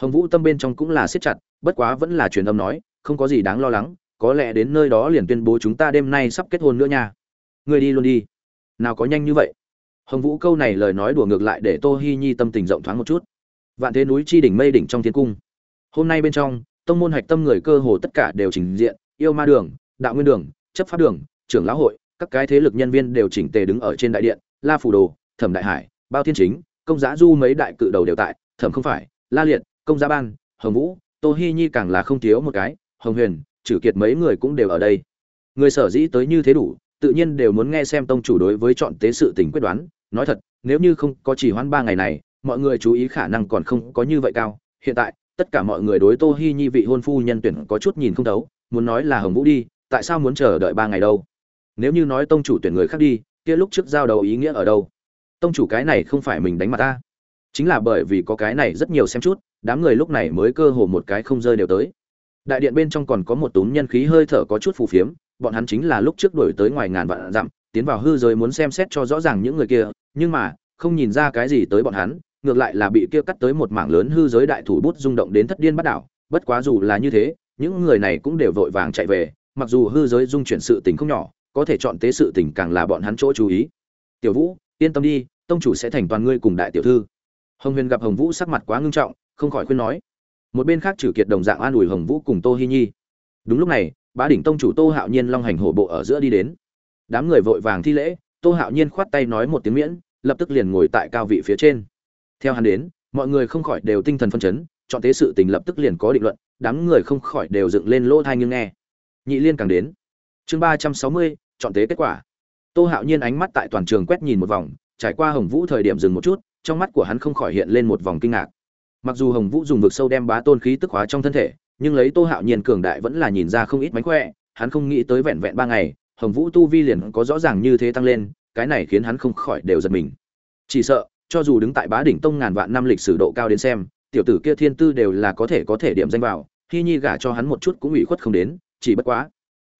hồng vũ tâm bên trong cũng là siết chặt, bất quá vẫn là truyền âm nói, không có gì đáng lo lắng, có lẽ đến nơi đó liền tuyên bố chúng ta đêm nay sắp kết hôn nữa nha. Người đi luôn đi. Nào có nhanh như vậy. Hồng vũ câu này lời nói đùa ngược lại để tô hi nhi tâm tình rộng thoáng một chút. Vạn thế núi chi đỉnh mây đỉnh trong thiên cung. Hôm nay bên trong, tông môn hạch tâm người cơ hồ tất cả đều trình diện, yêu ma đường, đạo nguyên đường, chấp pháp đường, trưởng lão hội, các cái thế lực nhân viên đều chỉnh tề đứng ở trên đại điện, la phủ đồ, thẩm đại hải, bao thiên chính, công giá du mấy đại cự đầu đều tại, thẩm không phải, la liệt công gia ban, hồng vũ, tô hi nhi càng là không thiếu một cái, hồng huyền trừ kiệt mấy người cũng đều ở đây. Người sở dĩ tới như thế đủ, tự nhiên đều muốn nghe xem tông chủ đối với chọn tế sự tình quyết đoán. Nói thật, nếu như không có chỉ hoãn ba ngày này, mọi người chú ý khả năng còn không có như vậy cao. Hiện tại, tất cả mọi người đối tô hi nhi vị hôn phu nhân tuyển có chút nhìn không thấu, muốn nói là hồng vũ đi, tại sao muốn chờ đợi ba ngày đâu? Nếu như nói tông chủ tuyển người khác đi, kia lúc trước giao đầu ý nghĩa ở đâu? Tông chủ cái này không phải mình đánh mặt ta. Chính là bởi vì có cái này rất nhiều xem chút đám người lúc này mới cơ hồ một cái không rơi đều tới. Đại điện bên trong còn có một túm nhân khí hơi thở có chút phù phiếm, bọn hắn chính là lúc trước đổi tới ngoài ngàn vạn dặm, tiến vào hư giới muốn xem xét cho rõ ràng những người kia, nhưng mà, không nhìn ra cái gì tới bọn hắn, ngược lại là bị kia cắt tới một mảng lớn hư giới đại thủ bút rung động đến thất điên bắt đảo. Bất quá dù là như thế, những người này cũng đều vội vàng chạy về, mặc dù hư giới dung chuyển sự tình không nhỏ, có thể chọn tế sự tình càng là bọn hắn chỗ chú ý. Tiểu vũ, yên tâm đi, tông chủ sẽ thành toàn ngươi cùng đại tiểu thư. Hồng huyền gặp hồng vũ sắc mặt quá ngưng trọng không khỏi khuyên nói. Một bên khác trừ kiệt đồng dạng an ủi hồng vũ cùng tô hi nhi. Đúng lúc này, bá đỉnh tông chủ tô hạo nhiên long hành hổ bộ ở giữa đi đến. Đám người vội vàng thi lễ, tô hạo nhiên khoát tay nói một tiếng miễn, lập tức liền ngồi tại cao vị phía trên. Theo hắn đến, mọi người không khỏi đều tinh thần phân chấn, chọn thế sự tình lập tức liền có định luận, đám người không khỏi đều dựng lên lỗ thai nghiêng nghe. Nhị liên càng đến. Chương ba trăm sáu mươi, chọn thế kết quả. Tô hạo nhiên ánh mắt tại toàn trường quét nhìn một vòng, trải qua hồng vũ thời điểm dừng một chút, trong mắt của hắn không khỏi hiện lên một vòng kinh ngạc mặc dù hồng vũ dùng vực sâu đem bá tôn khí tức hóa trong thân thể, nhưng lấy tô hạo nhiên cường đại vẫn là nhìn ra không ít mánh khỏe, hắn không nghĩ tới vẹn vẹn ba ngày, hồng vũ tu vi liền có rõ ràng như thế tăng lên, cái này khiến hắn không khỏi đều giật mình. Chỉ sợ, cho dù đứng tại bá đỉnh tông ngàn vạn năm lịch sử độ cao đến xem, tiểu tử kia thiên tư đều là có thể có thể điểm danh vào, hy nhi gả cho hắn một chút cũng ủy khuất không đến, chỉ bất quá.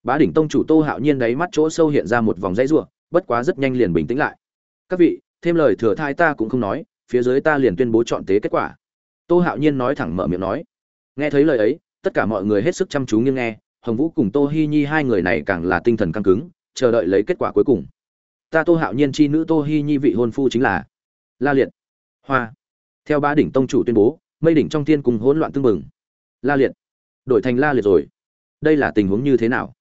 Bá đỉnh tông chủ tô hạo nhiên đáy mắt chỗ sâu hiện ra một vòng dãy rủa, bất quá rất nhanh liền bình tĩnh lại. Các vị, thêm lời thừa thai ta cũng không nói, phía dưới ta liền tuyên bố chọn tế kết quả tô hạo nhiên nói thẳng mở miệng nói. Nghe thấy lời ấy, tất cả mọi người hết sức chăm chú nghiêng nghe, hồng vũ cùng tô hi nhi hai người này càng là tinh thần căng cứng, chờ đợi lấy kết quả cuối cùng. Ta tô hạo nhiên chi nữ tô hi nhi vị hôn phu chính là la liệt, hoa. Theo ba đỉnh tông chủ tuyên bố, mây đỉnh trong thiên cùng hỗn loạn tương mừng la liệt, đổi thành la liệt rồi. Đây là tình huống như thế nào?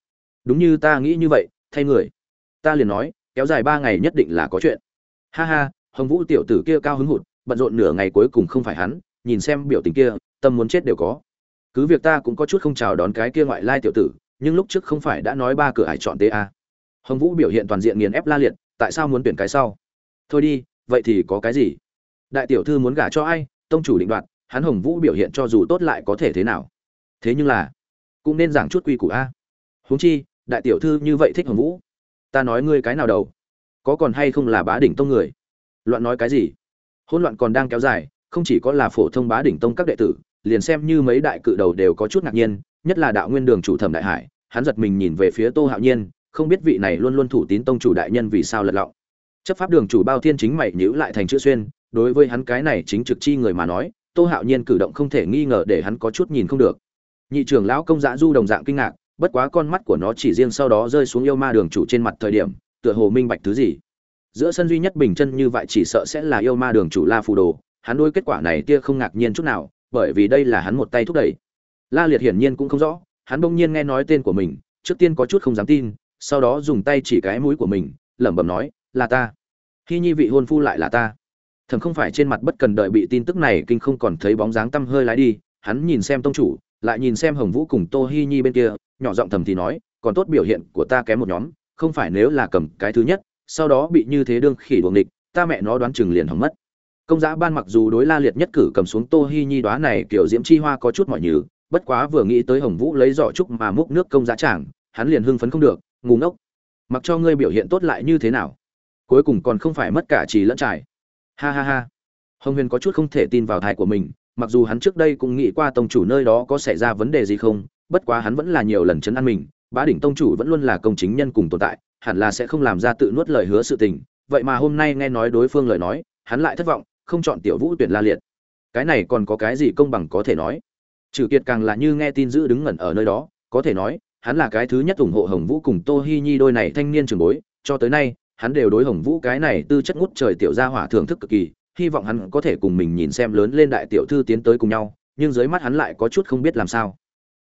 Đúng như ta nghĩ như vậy, thay người. Ta liền nói, kéo dài ba ngày nhất định là có chuyện. Ha ha, hồng vũ tiểu tử kia cao hứng hụt, bận rộn nửa ngày cuối cùng không phải hắn nhìn xem biểu tình kia, tâm muốn chết đều có. Cứ việc ta cũng có chút không chào đón cái kia ngoại lai tiểu tử, nhưng lúc trước không phải đã nói ba cửa hải chọn ta hồng vũ biểu hiện toàn diện nghiền ép la liệt, tại sao muốn tuyển cái sau? Thôi đi, vậy thì có cái gì? Đại tiểu thư muốn gả cho ai? Tông chủ định đoạt, hắn hồng vũ biểu hiện cho dù tốt lại có thể thế nào? Thế nhưng là, cũng nên giảng chút quy củ a. Huống chi, đại tiểu thư như vậy thích hồng vũ. Ta nói ngươi cái nào đầu? Có còn hay không là bá đỉnh tông người? Loạn nói cái gì? Hỗn loạn còn đang kéo dài không chỉ có là phổ thông bá đỉnh tông các đệ tử, liền xem như mấy đại cự đầu đều có chút ngạc nhiên, nhất là đạo nguyên đường chủ thẩm đại hải, hắn giật mình nhìn về phía tô hạo nhiên, không biết vị này luôn luôn thủ tín tông chủ đại nhân vì sao lật lọng. Chấp pháp đường chủ bao thiên chính mày nhữ lại thành chữ xuyên, đối với hắn cái này chính trực chi người mà nói, tô hạo nhiên cử động không thể nghi ngờ để hắn có chút nhìn không được. Nhị trưởng lão công dã du đồng dạng kinh ngạc, bất quá con mắt của nó chỉ riêng sau đó rơi xuống yêu ma đường chủ trên mặt thời điểm, tựa hồ minh bạch thứ gì. Giữa sân duy nhất bình chân như vậy chỉ sợ sẽ là yêu ma đường chủ la phù đồ hắn đôi kết quả này tia không ngạc nhiên chút nào, bởi vì đây là hắn một tay thúc đẩy. La liệt hiển nhiên cũng không rõ, hắn bỗng nhiên nghe nói tên của mình, trước tiên có chút không dám tin, sau đó dùng tay chỉ cái mũi của mình, lẩm bẩm nói, là ta. Khi nhi vị hôn phu lại là ta. Thầm không phải trên mặt bất cần đợi bị tin tức này kinh không còn thấy bóng dáng tâm hơi lái đi, hắn nhìn xem tông chủ, lại nhìn xem hồng vũ cùng tô hi nhi bên kia, nhỏ giọng thầm thì nói, còn tốt biểu hiện của ta kém một nhóm, không phải nếu là cầm cái thứ nhất, sau đó bị như thế đương khỉ đuồng địch ta mẹ nó đoán chừng liền hỏng mất công giá ban mặc dù đối la liệt nhất cử cầm xuống tô hi nhi đoá này kiểu diễm chi hoa có chút mỏi nhừ, bất quá vừa nghĩ tới hồng vũ lấy giỏ trúc mà múc nước công giá chàng, hắn liền hưng phấn không được, ngu ngốc. Mặc cho ngươi biểu hiện tốt lại như thế nào? Cuối cùng còn không phải mất cả trì lẫn trải. Ha ha ha. Hồng huyền có chút không thể tin vào thai của mình, mặc dù hắn trước đây cũng nghĩ qua tông chủ nơi đó có xảy ra vấn đề gì không, bất quá hắn vẫn là nhiều lần chấn an mình, bá đỉnh tông chủ vẫn luôn là công chính nhân cùng tồn tại, hẳn là sẽ không làm ra tự nuốt lời hứa sự tình. Vậy mà hôm nay nghe nói đối phương lời nói, hắn lại thất vọng không chọn tiểu vũ tuyển la liệt. Cái này còn có cái gì công bằng có thể nói? Trừ kiệt càng là như nghe tin dữ đứng ngẩn ở nơi đó, có thể nói, hắn là cái thứ nhất ủng hộ hồng vũ cùng tô hi nhi đôi này thanh niên trường bối, cho tới nay, hắn đều đối hồng vũ cái này tư chất ngút trời tiểu gia hỏa thưởng thức cực kỳ, hy vọng hắn có thể cùng mình nhìn xem lớn lên đại tiểu thư tiến tới cùng nhau, nhưng dưới mắt hắn lại có chút không biết làm sao.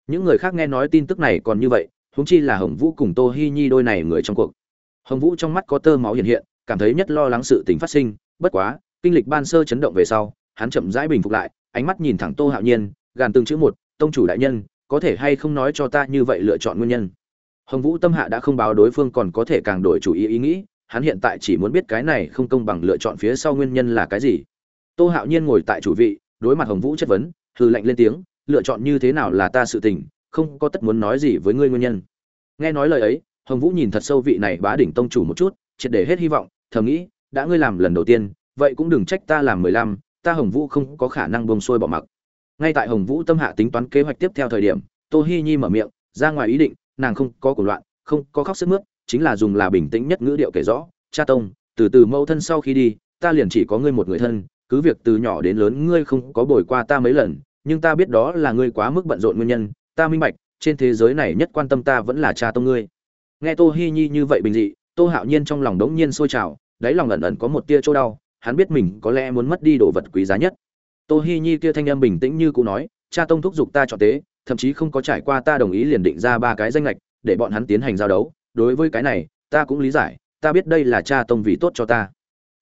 Những người khác nghe nói tin tức này còn như vậy húng chi là hồng vũ cùng tô hi nhi đôi này người trong cuộc. Hồng vũ trong mắt có tơ máu hiện hiện, cảm thấy nhất lo lắng sự tình phát sinh, bất quá kinh lịch ban sơ chấn động về sau, hắn chậm rãi bình phục lại, ánh mắt nhìn thẳng tô hạo nhiên, gàn từng chữ một, tông chủ đại nhân, có thể hay không nói cho ta như vậy lựa chọn nguyên nhân? Hồng vũ tâm hạ đã không báo đối phương còn có thể càng đổi chủ ý ý nghĩ, hắn hiện tại chỉ muốn biết cái này không công bằng lựa chọn phía sau nguyên nhân là cái gì. Tô hạo nhiên ngồi tại chủ vị, đối mặt hồng vũ chất vấn, hừ lạnh lên tiếng, lựa chọn như thế nào là ta sự tình, không có tất muốn nói gì với ngươi nguyên nhân. Nghe nói lời ấy, hồng vũ nhìn thật sâu vị này bá đỉnh tông chủ một chút, triệt để hết hy vọng, thầm nghĩ, đã ngươi làm lần đầu tiên vậy cũng đừng trách ta làm mười lăm, ta hồng vũ không có khả năng bông xuôi bỏ mặc. Ngay tại hồng vũ tâm hạ tính toán kế hoạch tiếp theo thời điểm, tô hi nhi mở miệng, ra ngoài ý định, nàng không có cuộc loạn, không có khóc sức mướt, chính là dùng là bình tĩnh nhất ngữ điệu kể rõ, cha tông, từ từ mâu thân sau khi đi, ta liền chỉ có ngươi một người thân, cứ việc từ nhỏ đến lớn ngươi không có bồi qua ta mấy lần, nhưng ta biết đó là ngươi quá mức bận rộn nguyên nhân, ta minh bạch, trên thế giới này nhất quan tâm ta vẫn là cha tông ngươi. Nghe tô hi nhi như vậy bình dị, tô hạo nhiên trong lòng đống nhiên sôi trào, đáy lòng ẩn ẩn có một tia chỗ đau hắn biết mình có lẽ muốn mất đi đồ vật quý giá nhất. Tô hi nhi kia thanh âm bình tĩnh như cũ nói, cha tông thúc giục ta chọn tế, thậm chí không có trải qua ta đồng ý liền định ra ba cái danh lệch để bọn hắn tiến hành giao đấu. Đối với cái này, ta cũng lý giải, ta biết đây là cha tông vì tốt cho ta.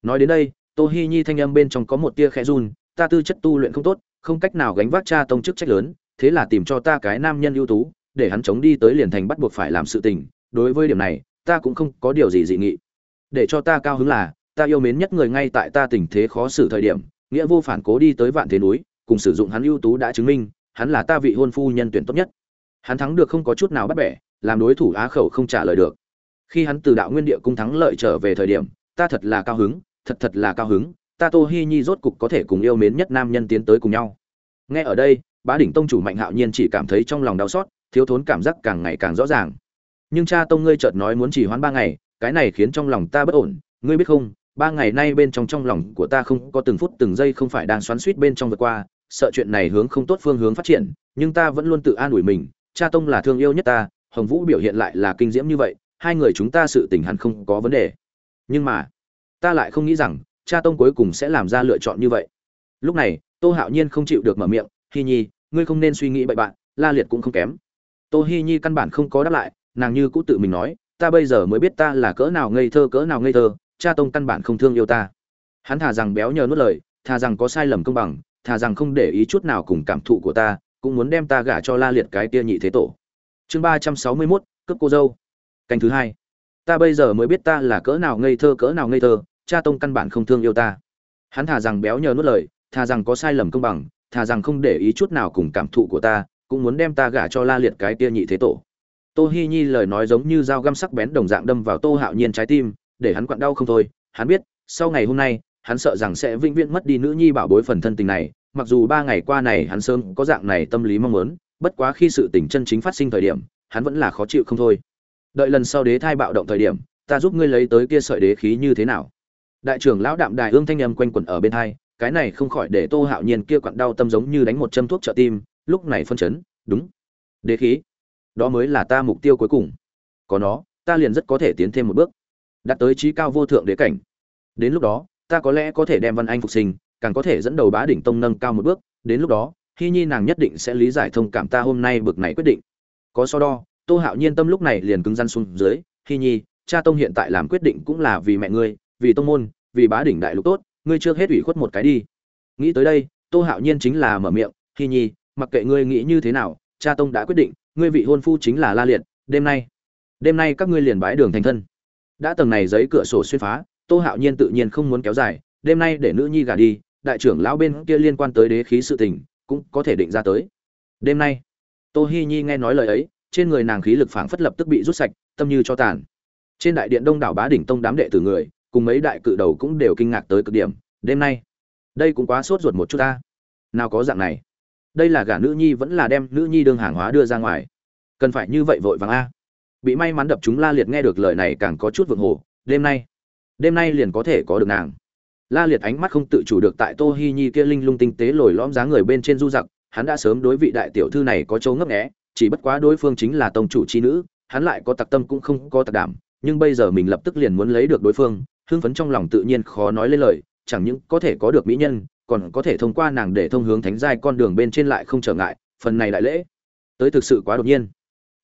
Nói đến đây, tô hi nhi thanh âm bên trong có một tia khẽ run, ta tư chất tu luyện không tốt, không cách nào gánh vác cha tông chức trách lớn, thế là tìm cho ta cái nam nhân ưu tú, để hắn chống đi tới liền thành bắt buộc phải làm sự tình. Đối với điểm này, ta cũng không có điều gì dị nghị. Để cho ta cao hứng là ta yêu mến nhất người ngay tại ta tình thế khó xử thời điểm, nghĩa vô phản cố đi tới vạn thế núi, cùng sử dụng hắn ưu tú đã chứng minh, hắn là ta vị hôn phu nhân tuyển tốt nhất. Hắn thắng được không có chút nào bắt bẻ, làm đối thủ á khẩu không trả lời được. Khi hắn từ đạo nguyên địa cung thắng lợi trở về thời điểm, ta thật là cao hứng, thật thật là cao hứng, ta tô hi nhi rốt cục có thể cùng yêu mến nhất nam nhân tiến tới cùng nhau. Nghe ở đây, bá đỉnh tông chủ mạnh hạo nhiên chỉ cảm thấy trong lòng đau xót, thiếu thốn cảm giác càng ngày càng rõ ràng. Nhưng cha tông ngươi chợt nói muốn chỉ hoãn ba ngày, cái này khiến trong lòng ta bất ổn, ngươi biết không ba ngày nay bên trong trong lòng của ta không có từng phút từng giây không phải đang xoắn suýt bên trong vượt qua, sợ chuyện này hướng không tốt phương hướng phát triển, nhưng ta vẫn luôn tự an ủi mình, cha tông là thương yêu nhất ta, hồng vũ biểu hiện lại là kinh diễm như vậy, hai người chúng ta sự tình hẳn không có vấn đề. Nhưng mà, ta lại không nghĩ rằng, cha tông cuối cùng sẽ làm ra lựa chọn như vậy. Lúc này, tô hạo nhiên không chịu được mở miệng, hi nhi, ngươi không nên suy nghĩ bậy bạn, la liệt cũng không kém. Tô hi nhi căn bản không có đáp lại, nàng như cũ tự mình nói, ta bây giờ mới biết ta là cỡ nào ngây thơ, cỡ nào ngây thơ cha tông căn bản không thương yêu ta. Hắn thà rằng béo nhờ nuốt lời, thà rằng có sai lầm công bằng, thà rằng không để ý chút nào cùng cảm thụ của ta, cũng muốn đem ta gả cho la liệt cái tia nhị thế tổ. Chương ba trăm sáu mươi mốt, cướp cô dâu. Canh thứ hai. Ta bây giờ mới biết ta là cỡ nào ngây thơ, cỡ nào ngây thơ, cha tông căn bản không thương yêu ta. Hắn thà rằng béo nhờ nuốt lời, thà rằng có sai lầm công bằng, thà rằng không để ý chút nào cùng cảm thụ của ta, cũng muốn đem ta gả cho la liệt cái tia nhị thế tổ. Tô hi nhi lời nói giống như dao găm sắc bén đồng dạng đâm vào tô hạo nhiên trái tim để hắn quặn đau không thôi. Hắn biết, sau ngày hôm nay, hắn sợ rằng sẽ vĩnh viễn mất đi nữ nhi bảo bối phần thân tình này. Mặc dù ba ngày qua này hắn sớm có dạng này tâm lý mong muốn, bất quá khi sự tình chân chính phát sinh thời điểm, hắn vẫn là khó chịu không thôi. Đợi lần sau đế thai bạo động thời điểm, ta giúp ngươi lấy tới kia sợi đế khí như thế nào? Đại trưởng lão đạm đài ương thanh âm quanh quẩn ở bên thai cái này không khỏi để tô hạo nhiên kia quặn đau tâm giống như đánh một châm thuốc trợ tim, lúc này phân chấn, đúng. Đế khí, đó mới là ta mục tiêu cuối cùng. Có nó, ta liền rất có thể tiến thêm một bước đạt tới trí cao vô thượng đế cảnh. Đến lúc đó, ta có lẽ có thể đem văn anh phục sinh, càng có thể dẫn đầu bá đỉnh tông nâng cao một bước. Đến lúc đó, hy nhi nàng nhất định sẽ lý giải thông cảm ta hôm nay bực này quyết định. Có so đo, tô hạo nhiên tâm lúc này liền cứng rắn xuống dưới. Hy nhi, cha tông hiện tại làm quyết định cũng là vì mẹ ngươi, vì tông môn, vì bá đỉnh đại lục tốt, ngươi chưa hết ủy khuất một cái đi. Nghĩ tới đây, tô hạo nhiên chính là mở miệng, hy nhi, mặc kệ ngươi nghĩ như thế nào, cha tông đã quyết định, ngươi vị hôn phu chính là la liệt, đêm nay đêm nay các ngươi liền bái đường thành thân đã tầng này giấy cửa sổ xuyên phá, tô hạo nhiên tự nhiên không muốn kéo dài, đêm nay để nữ nhi gả đi, đại trưởng lão bên kia liên quan tới đế khí sự tình, cũng có thể định ra tới. Đêm nay, tô hi nhi nghe nói lời ấy, trên người nàng khí lực phảng phất lập tức bị rút sạch, tâm như cho tàn. Trên đại điện đông đảo bá đỉnh tông đám đệ tử người, cùng mấy đại cự đầu cũng đều kinh ngạc tới cực điểm. Đêm nay, đây cũng quá sốt ruột một chút ta. Nào có dạng này. Đây là gả nữ nhi vẫn là đem nữ nhi đương hàng hóa đưa ra ngoài. Cần phải như vậy vội vàng a bị may mắn đập chúng la liệt nghe được lời này càng có chút vượng hồ, đêm nay đêm nay liền có thể có được nàng. La liệt ánh mắt không tự chủ được tại tô hi nhi kia linh lung tinh tế lồi lõm dáng người bên trên du giặc, hắn đã sớm đối vị đại tiểu thư này có châu ngấp nghé, chỉ bất quá đối phương chính là tông chủ chi nữ, hắn lại có tặc tâm cũng không có tặc đảm, nhưng bây giờ mình lập tức liền muốn lấy được đối phương, hưng phấn trong lòng tự nhiên khó nói lấy lời, chẳng những có thể có được mỹ nhân, còn có thể thông qua nàng để thông hướng thánh giai con đường bên trên lại không trở ngại, phần này đại lễ, tới thực sự quá đột nhiên.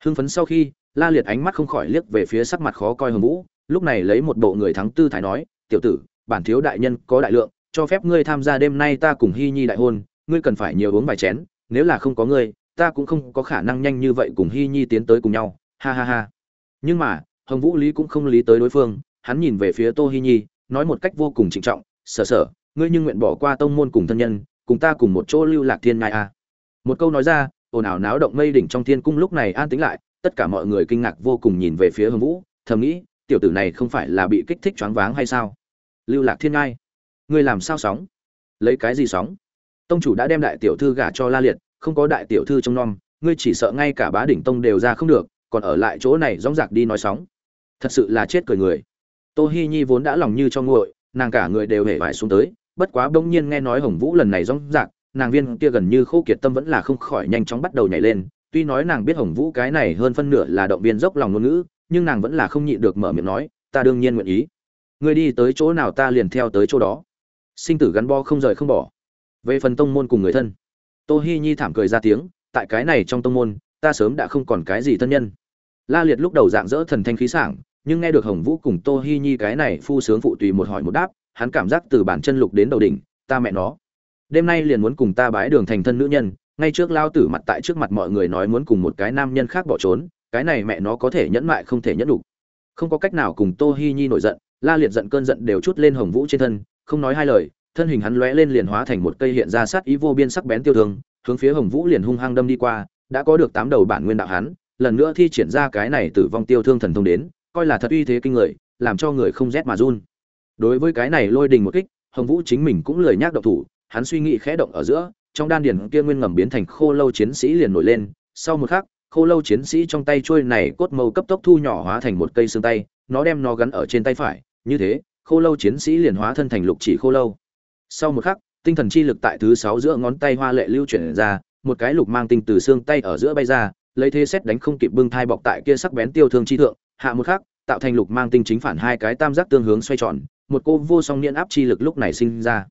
Hưng phấn sau khi la liệt ánh mắt không khỏi liếc về phía sắc mặt khó coi hồng vũ, lúc này lấy một bộ người thắng tư thái nói, tiểu tử, bản thiếu đại nhân có đại lượng, cho phép ngươi tham gia đêm nay ta cùng hy nhi đại hôn, ngươi cần phải nhiều uống vài chén, nếu là không có ngươi, ta cũng không có khả năng nhanh như vậy cùng hy nhi tiến tới cùng nhau ha ha ha nhưng mà, hồng vũ lý cũng không lý tới đối phương, hắn nhìn về phía tô hy nhi, nói một cách vô cùng trịnh trọng, sở sở, ngươi nhưng nguyện bỏ qua tông môn cùng thân nhân, cùng ta cùng một chỗ lưu lạc thiên ngai a à. một câu nói ra, ồn ào náo động mây đỉnh trong thiên cung lúc này an tĩnh lại tất cả mọi người kinh ngạc vô cùng nhìn về phía hồng vũ, thầm nghĩ, tiểu tử này không phải là bị kích thích choáng váng hay sao? Lưu lạc thiên ngai, ngươi làm sao sóng? Lấy cái gì sóng? Tông chủ đã đem đại tiểu thư gả cho la liệt, không có đại tiểu thư trong nom, ngươi chỉ sợ ngay cả bá đỉnh tông đều ra không được, còn ở lại chỗ này dóng dạc đi nói sóng. Thật sự là chết cười người. Tô hi nhi vốn đã lòng như cho nguội, nàng cả người đều hể vải xuống tới, bất quá bỗng nhiên nghe nói hồng vũ lần này dóng rạc nàng viên kia gần như khô kiệt tâm vẫn là không khỏi nhanh chóng bắt đầu nhảy lên tuy nói nàng biết hồng vũ cái này hơn phân nửa là động viên dốc lòng ngôn ngữ, nhưng nàng vẫn là không nhịn được mở miệng nói, ta đương nhiên nguyện ý. Ngươi đi tới chỗ nào ta liền theo tới chỗ đó. Sinh tử gắn bó không rời không bỏ. Về phần tông môn cùng người thân. Tô hi nhi thảm cười ra tiếng, tại cái này trong tông môn, ta sớm đã không còn cái gì thân nhân. La liệt lúc đầu dạng dỡ thần thanh khí sảng, nhưng nghe được hồng vũ cùng tô hi nhi cái này phu sướng phụ tùy một hỏi một đáp, hắn cảm giác từ bản chân lục đến đầu đỉnh, ta mẹ nó. Đêm nay liền muốn cùng ta bái đường thành thân nữ nhân ngay trước lao tử mặt tại trước mặt mọi người nói muốn cùng một cái nam nhân khác bỏ trốn, cái này mẹ nó có thể nhẫn mại không thể nhẫn đủ không có cách nào cùng tô hi nhi nổi giận, la liệt giận cơn giận đều chút lên hồng vũ trên thân, không nói hai lời, thân hình hắn lóe lên liền hóa thành một cây hiện ra sát ý vô biên sắc bén tiêu thương, hướng phía hồng vũ liền hung hăng đâm đi qua, đã có được tám đầu bản nguyên đạo hắn, lần nữa thi triển ra cái này tử vong tiêu thương thần thông đến, coi là thật uy thế kinh người, làm cho người không rét mà run. Đối với cái này lôi đình một kích, hồng vũ chính mình cũng lười nhác động thủ, hắn suy nghĩ khẽ động ở giữa trong đan điền kia nguyên ngầm biến thành khô lâu chiến sĩ liền nổi lên. Sau một khắc, khô lâu chiến sĩ trong tay trôi này cốt màu cấp tốc thu nhỏ hóa thành một cây xương tay, nó đem nó gắn ở trên tay phải. Như thế, khô lâu chiến sĩ liền hóa thân thành lục chỉ khô lâu. Sau một khắc, tinh thần chi lực tại thứ sáu giữa ngón tay hoa lệ lưu chuyển ra, một cái lục mang tinh từ xương tay ở giữa bay ra, lấy thế xét đánh không kịp bưng thai bọc tại kia sắc bén tiêu thương chi thượng. Hạ một khắc, tạo thành lục mang tinh chính phản hai cái tam giác tương hướng xoay tròn, một cô vô song niên áp chi lực lúc này sinh ra.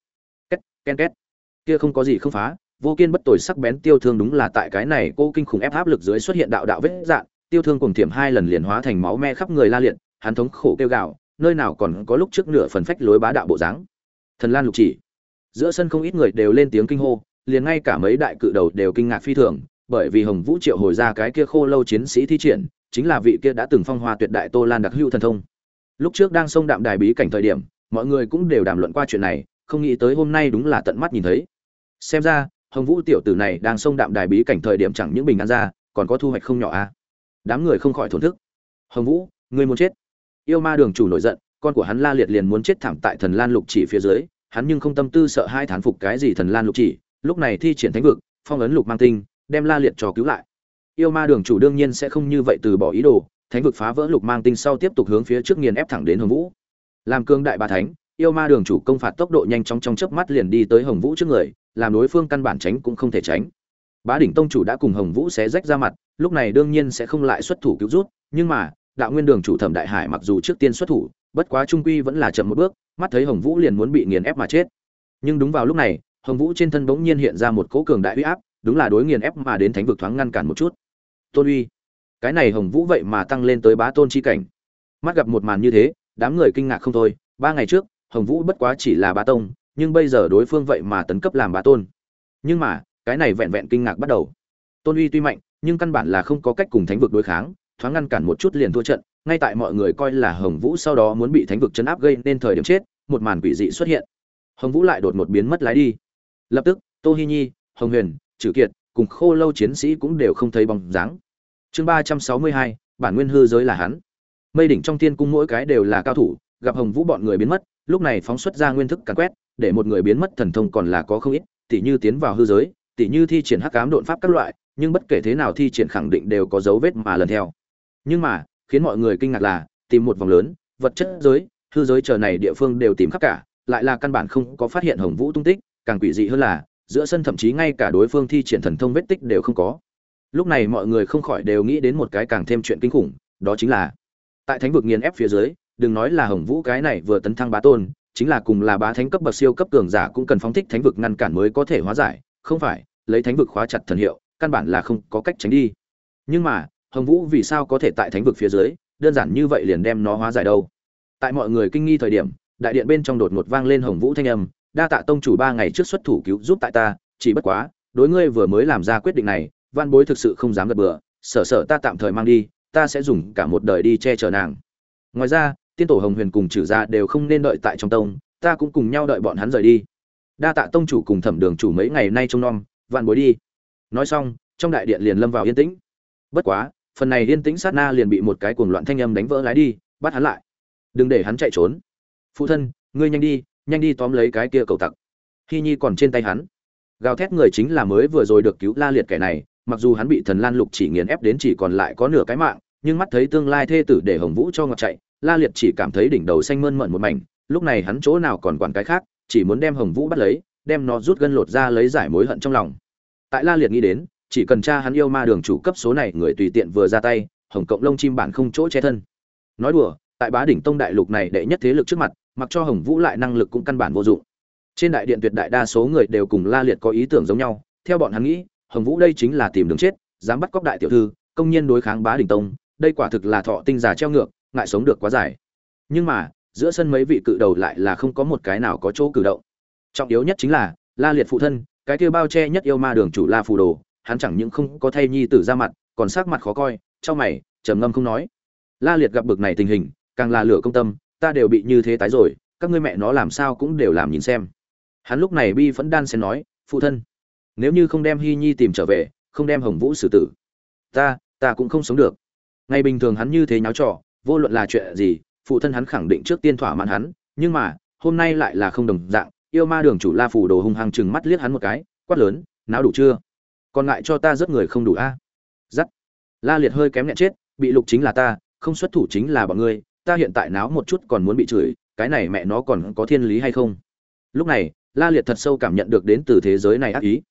Két ken két kia không có gì không phá, vô kiên bất tồi sắc bén tiêu thương đúng là tại cái này cô kinh khủng ép áp lực dưới xuất hiện đạo đạo vết dạn, tiêu thương cùng thiểm hai lần liền hóa thành máu me khắp người la liệt, hắn thống khổ kêu gào, nơi nào còn có lúc trước nửa phần phách lối bá đạo bộ dáng. Thần lan lục chỉ. Giữa sân không ít người đều lên tiếng kinh hô, liền ngay cả mấy đại cự đầu đều kinh ngạc phi thường, bởi vì hồng vũ triệu hồi ra cái kia khô lâu chiến sĩ thi triển, chính là vị kia đã từng phong hoa tuyệt đại tô lan đặc hữu thần thông. Lúc trước đang sông đạm đài bí cảnh thời điểm, mọi người cũng đều đàm luận qua chuyện này, không nghĩ tới hôm nay đúng là tận mắt nhìn thấy xem ra, hồng vũ tiểu tử này đang xông đạm đài bí cảnh thời điểm chẳng những bình an ra, còn có thu hoạch không nhỏ à. Đám người không khỏi thổn thức. Hồng vũ người muốn chết. Yêu ma đường chủ nổi giận, con của hắn la liệt liền muốn chết thảm tại thần lan lục chỉ phía dưới, hắn nhưng không tâm tư sợ hai thán phục cái gì thần lan lục chỉ, lúc này thi triển thánh vực, phong ấn lục mang tinh, đem la liệt trò cứu lại. Yêu ma đường chủ đương nhiên sẽ không như vậy từ bỏ ý đồ, thánh vực phá vỡ lục mang tinh sau tiếp tục hướng phía trước nghiền ép thẳng đến hồng vũ. Làm cương đại ba thánh, yêu ma đường chủ công phạt tốc độ nhanh chóng trong chớp mắt liền đi tới hồng vũ trước người làm đối phương căn bản tránh cũng không thể tránh. Bá đỉnh tông chủ đã cùng hồng vũ xé rách ra mặt, lúc này đương nhiên sẽ không lại xuất thủ cứu rút, nhưng mà, đạo nguyên đường chủ thẩm đại hải mặc dù trước tiên xuất thủ, bất quá trung quy vẫn là chậm một bước, mắt thấy hồng vũ liền muốn bị nghiền ép mà chết. Nhưng đúng vào lúc này, hồng vũ trên thân bỗng nhiên hiện ra một cỗ cường đại uy áp, đúng là đối nghiền ép mà đến thánh vực thoáng ngăn cản một chút. Tôn uy, cái này hồng vũ vậy mà tăng lên tới bá tôn chi cảnh. Mắt gặp một màn như thế, đám người kinh ngạc không thôi. Ba ngày trước, hồng vũ bất quá chỉ là bá tông nhưng bây giờ đối phương vậy mà tấn cấp làm bá tôn. Nhưng mà, cái này vẹn vẹn kinh ngạc bắt đầu. Tôn uy tuy mạnh, nhưng căn bản là không có cách cùng thánh vực đối kháng, thoáng ngăn cản một chút liền thua trận, ngay tại mọi người coi là hồng vũ sau đó muốn bị thánh vực chấn áp gây nên thời điểm chết, một màn quỷ dị xuất hiện. Hồng vũ lại đột một biến mất lái đi. Lập tức, tô hi nhi, hồng huyền trừ kiệt cùng khô lâu chiến sĩ cũng đều không thấy bóng dáng. Chương ba trăm sáu mươi hai, bản nguyên hư giới là hắn. Mây đỉnh trong thiên cung mỗi cái đều là cao thủ, gặp hồng vũ bọn người biến mất, lúc này phóng xuất ra nguyên thức càn quét để một người biến mất thần thông còn là có không ít, tỉ như tiến vào hư giới, tỉ như thi triển hắc ám độn pháp các loại, nhưng bất kể thế nào thi triển khẳng định đều có dấu vết mà lần theo. Nhưng mà, khiến mọi người kinh ngạc là, tìm một vòng lớn, vật chất giới, hư giới chờ này địa phương đều tìm khắp cả, lại là căn bản không có phát hiện hồng vũ tung tích, càng quỷ dị hơn là, giữa sân thậm chí ngay cả đối phương thi triển thần thông vết tích đều không có. Lúc này mọi người không khỏi đều nghĩ đến một cái càng thêm chuyện kinh khủng, đó chính là, tại thánh vực nghiền ép phía dưới, đừng nói là hồng vũ cái này vừa tấn thăng bá tôn chính là cùng là bá thánh cấp bậc siêu cấp cường giả cũng cần phóng thích thánh vực ngăn cản mới có thể hóa giải, không phải, lấy thánh vực khóa chặt thần hiệu, căn bản là không có cách tránh đi. Nhưng mà, hồng vũ vì sao có thể tại thánh vực phía dưới, đơn giản như vậy liền đem nó hóa giải đâu? Tại mọi người kinh nghi thời điểm, đại điện bên trong đột ngột vang lên hồng vũ thanh âm, đa tạ tông chủ ba ngày trước xuất thủ cứu giúp tại ta, chỉ bất quá, đối ngươi vừa mới làm ra quyết định này, văn bối thực sự không dám gật bừa, sở sở ta tạm thời mang đi, ta sẽ dùng cả một đời đi che chở nàng. Ngoài ra tiên tổ hồng huyền cùng trừ gia đều không nên đợi tại trong tông, ta cũng cùng nhau đợi bọn hắn rời đi. Đa tạ tông chủ cùng thẩm đường chủ mấy ngày nay trông nom, vạn bối đi. Nói xong, trong đại điện liền lâm vào yên tĩnh. Bất quá, phần này yên tĩnh sát na liền bị một cái cuồng loạn thanh âm đánh vỡ lái đi, bắt hắn lại. Đừng để hắn chạy trốn. Phụ thân, ngươi nhanh đi nhanh đi tóm lấy cái kia cầu tặc. Hy nhi còn trên tay hắn. Gào thét người chính là mới vừa rồi được cứu la liệt kẻ này, mặc dù hắn bị thần lan lục chỉ nghiền ép đến chỉ còn lại có nửa cái mạng, nhưng mắt thấy tương lai thê tử để hồng vũ cho ngọt chạy la liệt chỉ cảm thấy đỉnh đầu xanh mơn mận một mảnh, lúc này hắn chỗ nào còn quản cái khác, chỉ muốn đem hồng vũ bắt lấy, đem nó rút gân lột ra lấy giải mối hận trong lòng. Tại la liệt nghĩ đến, chỉ cần cha hắn yêu ma đường chủ cấp số này người tùy tiện vừa ra tay, hồng cộng lông chim bản không chỗ che thân. Nói đùa, tại bá đỉnh tông đại lục này đệ nhất thế lực trước mặt, mặc cho hồng vũ lại năng lực cũng căn bản vô dụng. Trên đại điện tuyệt đại đa số người đều cùng la liệt có ý tưởng giống nhau, theo bọn hắn nghĩ, hồng vũ đây chính là tìm đường chết, dám bắt cóc đại tiểu thư, công nhân đối kháng bá đỉnh tông, đây quả thực là thọ tinh giả treo ngược ngại sống được quá dài. Nhưng mà, giữa sân mấy vị cự đầu lại là không có một cái nào có chỗ cử động. Trọng yếu nhất chính là, la liệt phụ thân, cái kia bao che nhất yêu ma đường chủ la phù đồ, hắn chẳng những không có thay nhi tử ra mặt, còn sắc mặt khó coi trong mày, trầm ngâm không nói. La liệt gặp bực này tình hình, càng là lửa công tâm, ta đều bị như thế tái rồi, các ngươi mẹ nó làm sao cũng đều làm nhìn xem. Hắn lúc này bi phẫn đan xen nói, phụ thân, nếu như không đem hy nhi tìm trở về, không đem hồng vũ xử tử, ta ta cũng không sống được. Ngày bình thường hắn như thế nháo trò vô luận là chuyện gì, phụ thân hắn khẳng định trước tiên thỏa mãn hắn, nhưng mà, hôm nay lại là không đồng dạng, yêu ma đường chủ la phủ đồ hung hăng chừng mắt liếc hắn một cái, quát lớn, náo đủ chưa? Còn ngại cho ta rất người không đủ a. À? dắt la liệt hơi kém nhẹ chết, bị lục chính là ta, không xuất thủ chính là bọn ngươi, ta hiện tại náo một chút còn muốn bị chửi, cái này mẹ nó còn có thiên lý hay không? Lúc này, la liệt thật sâu cảm nhận được đến từ thế giới này ác ý.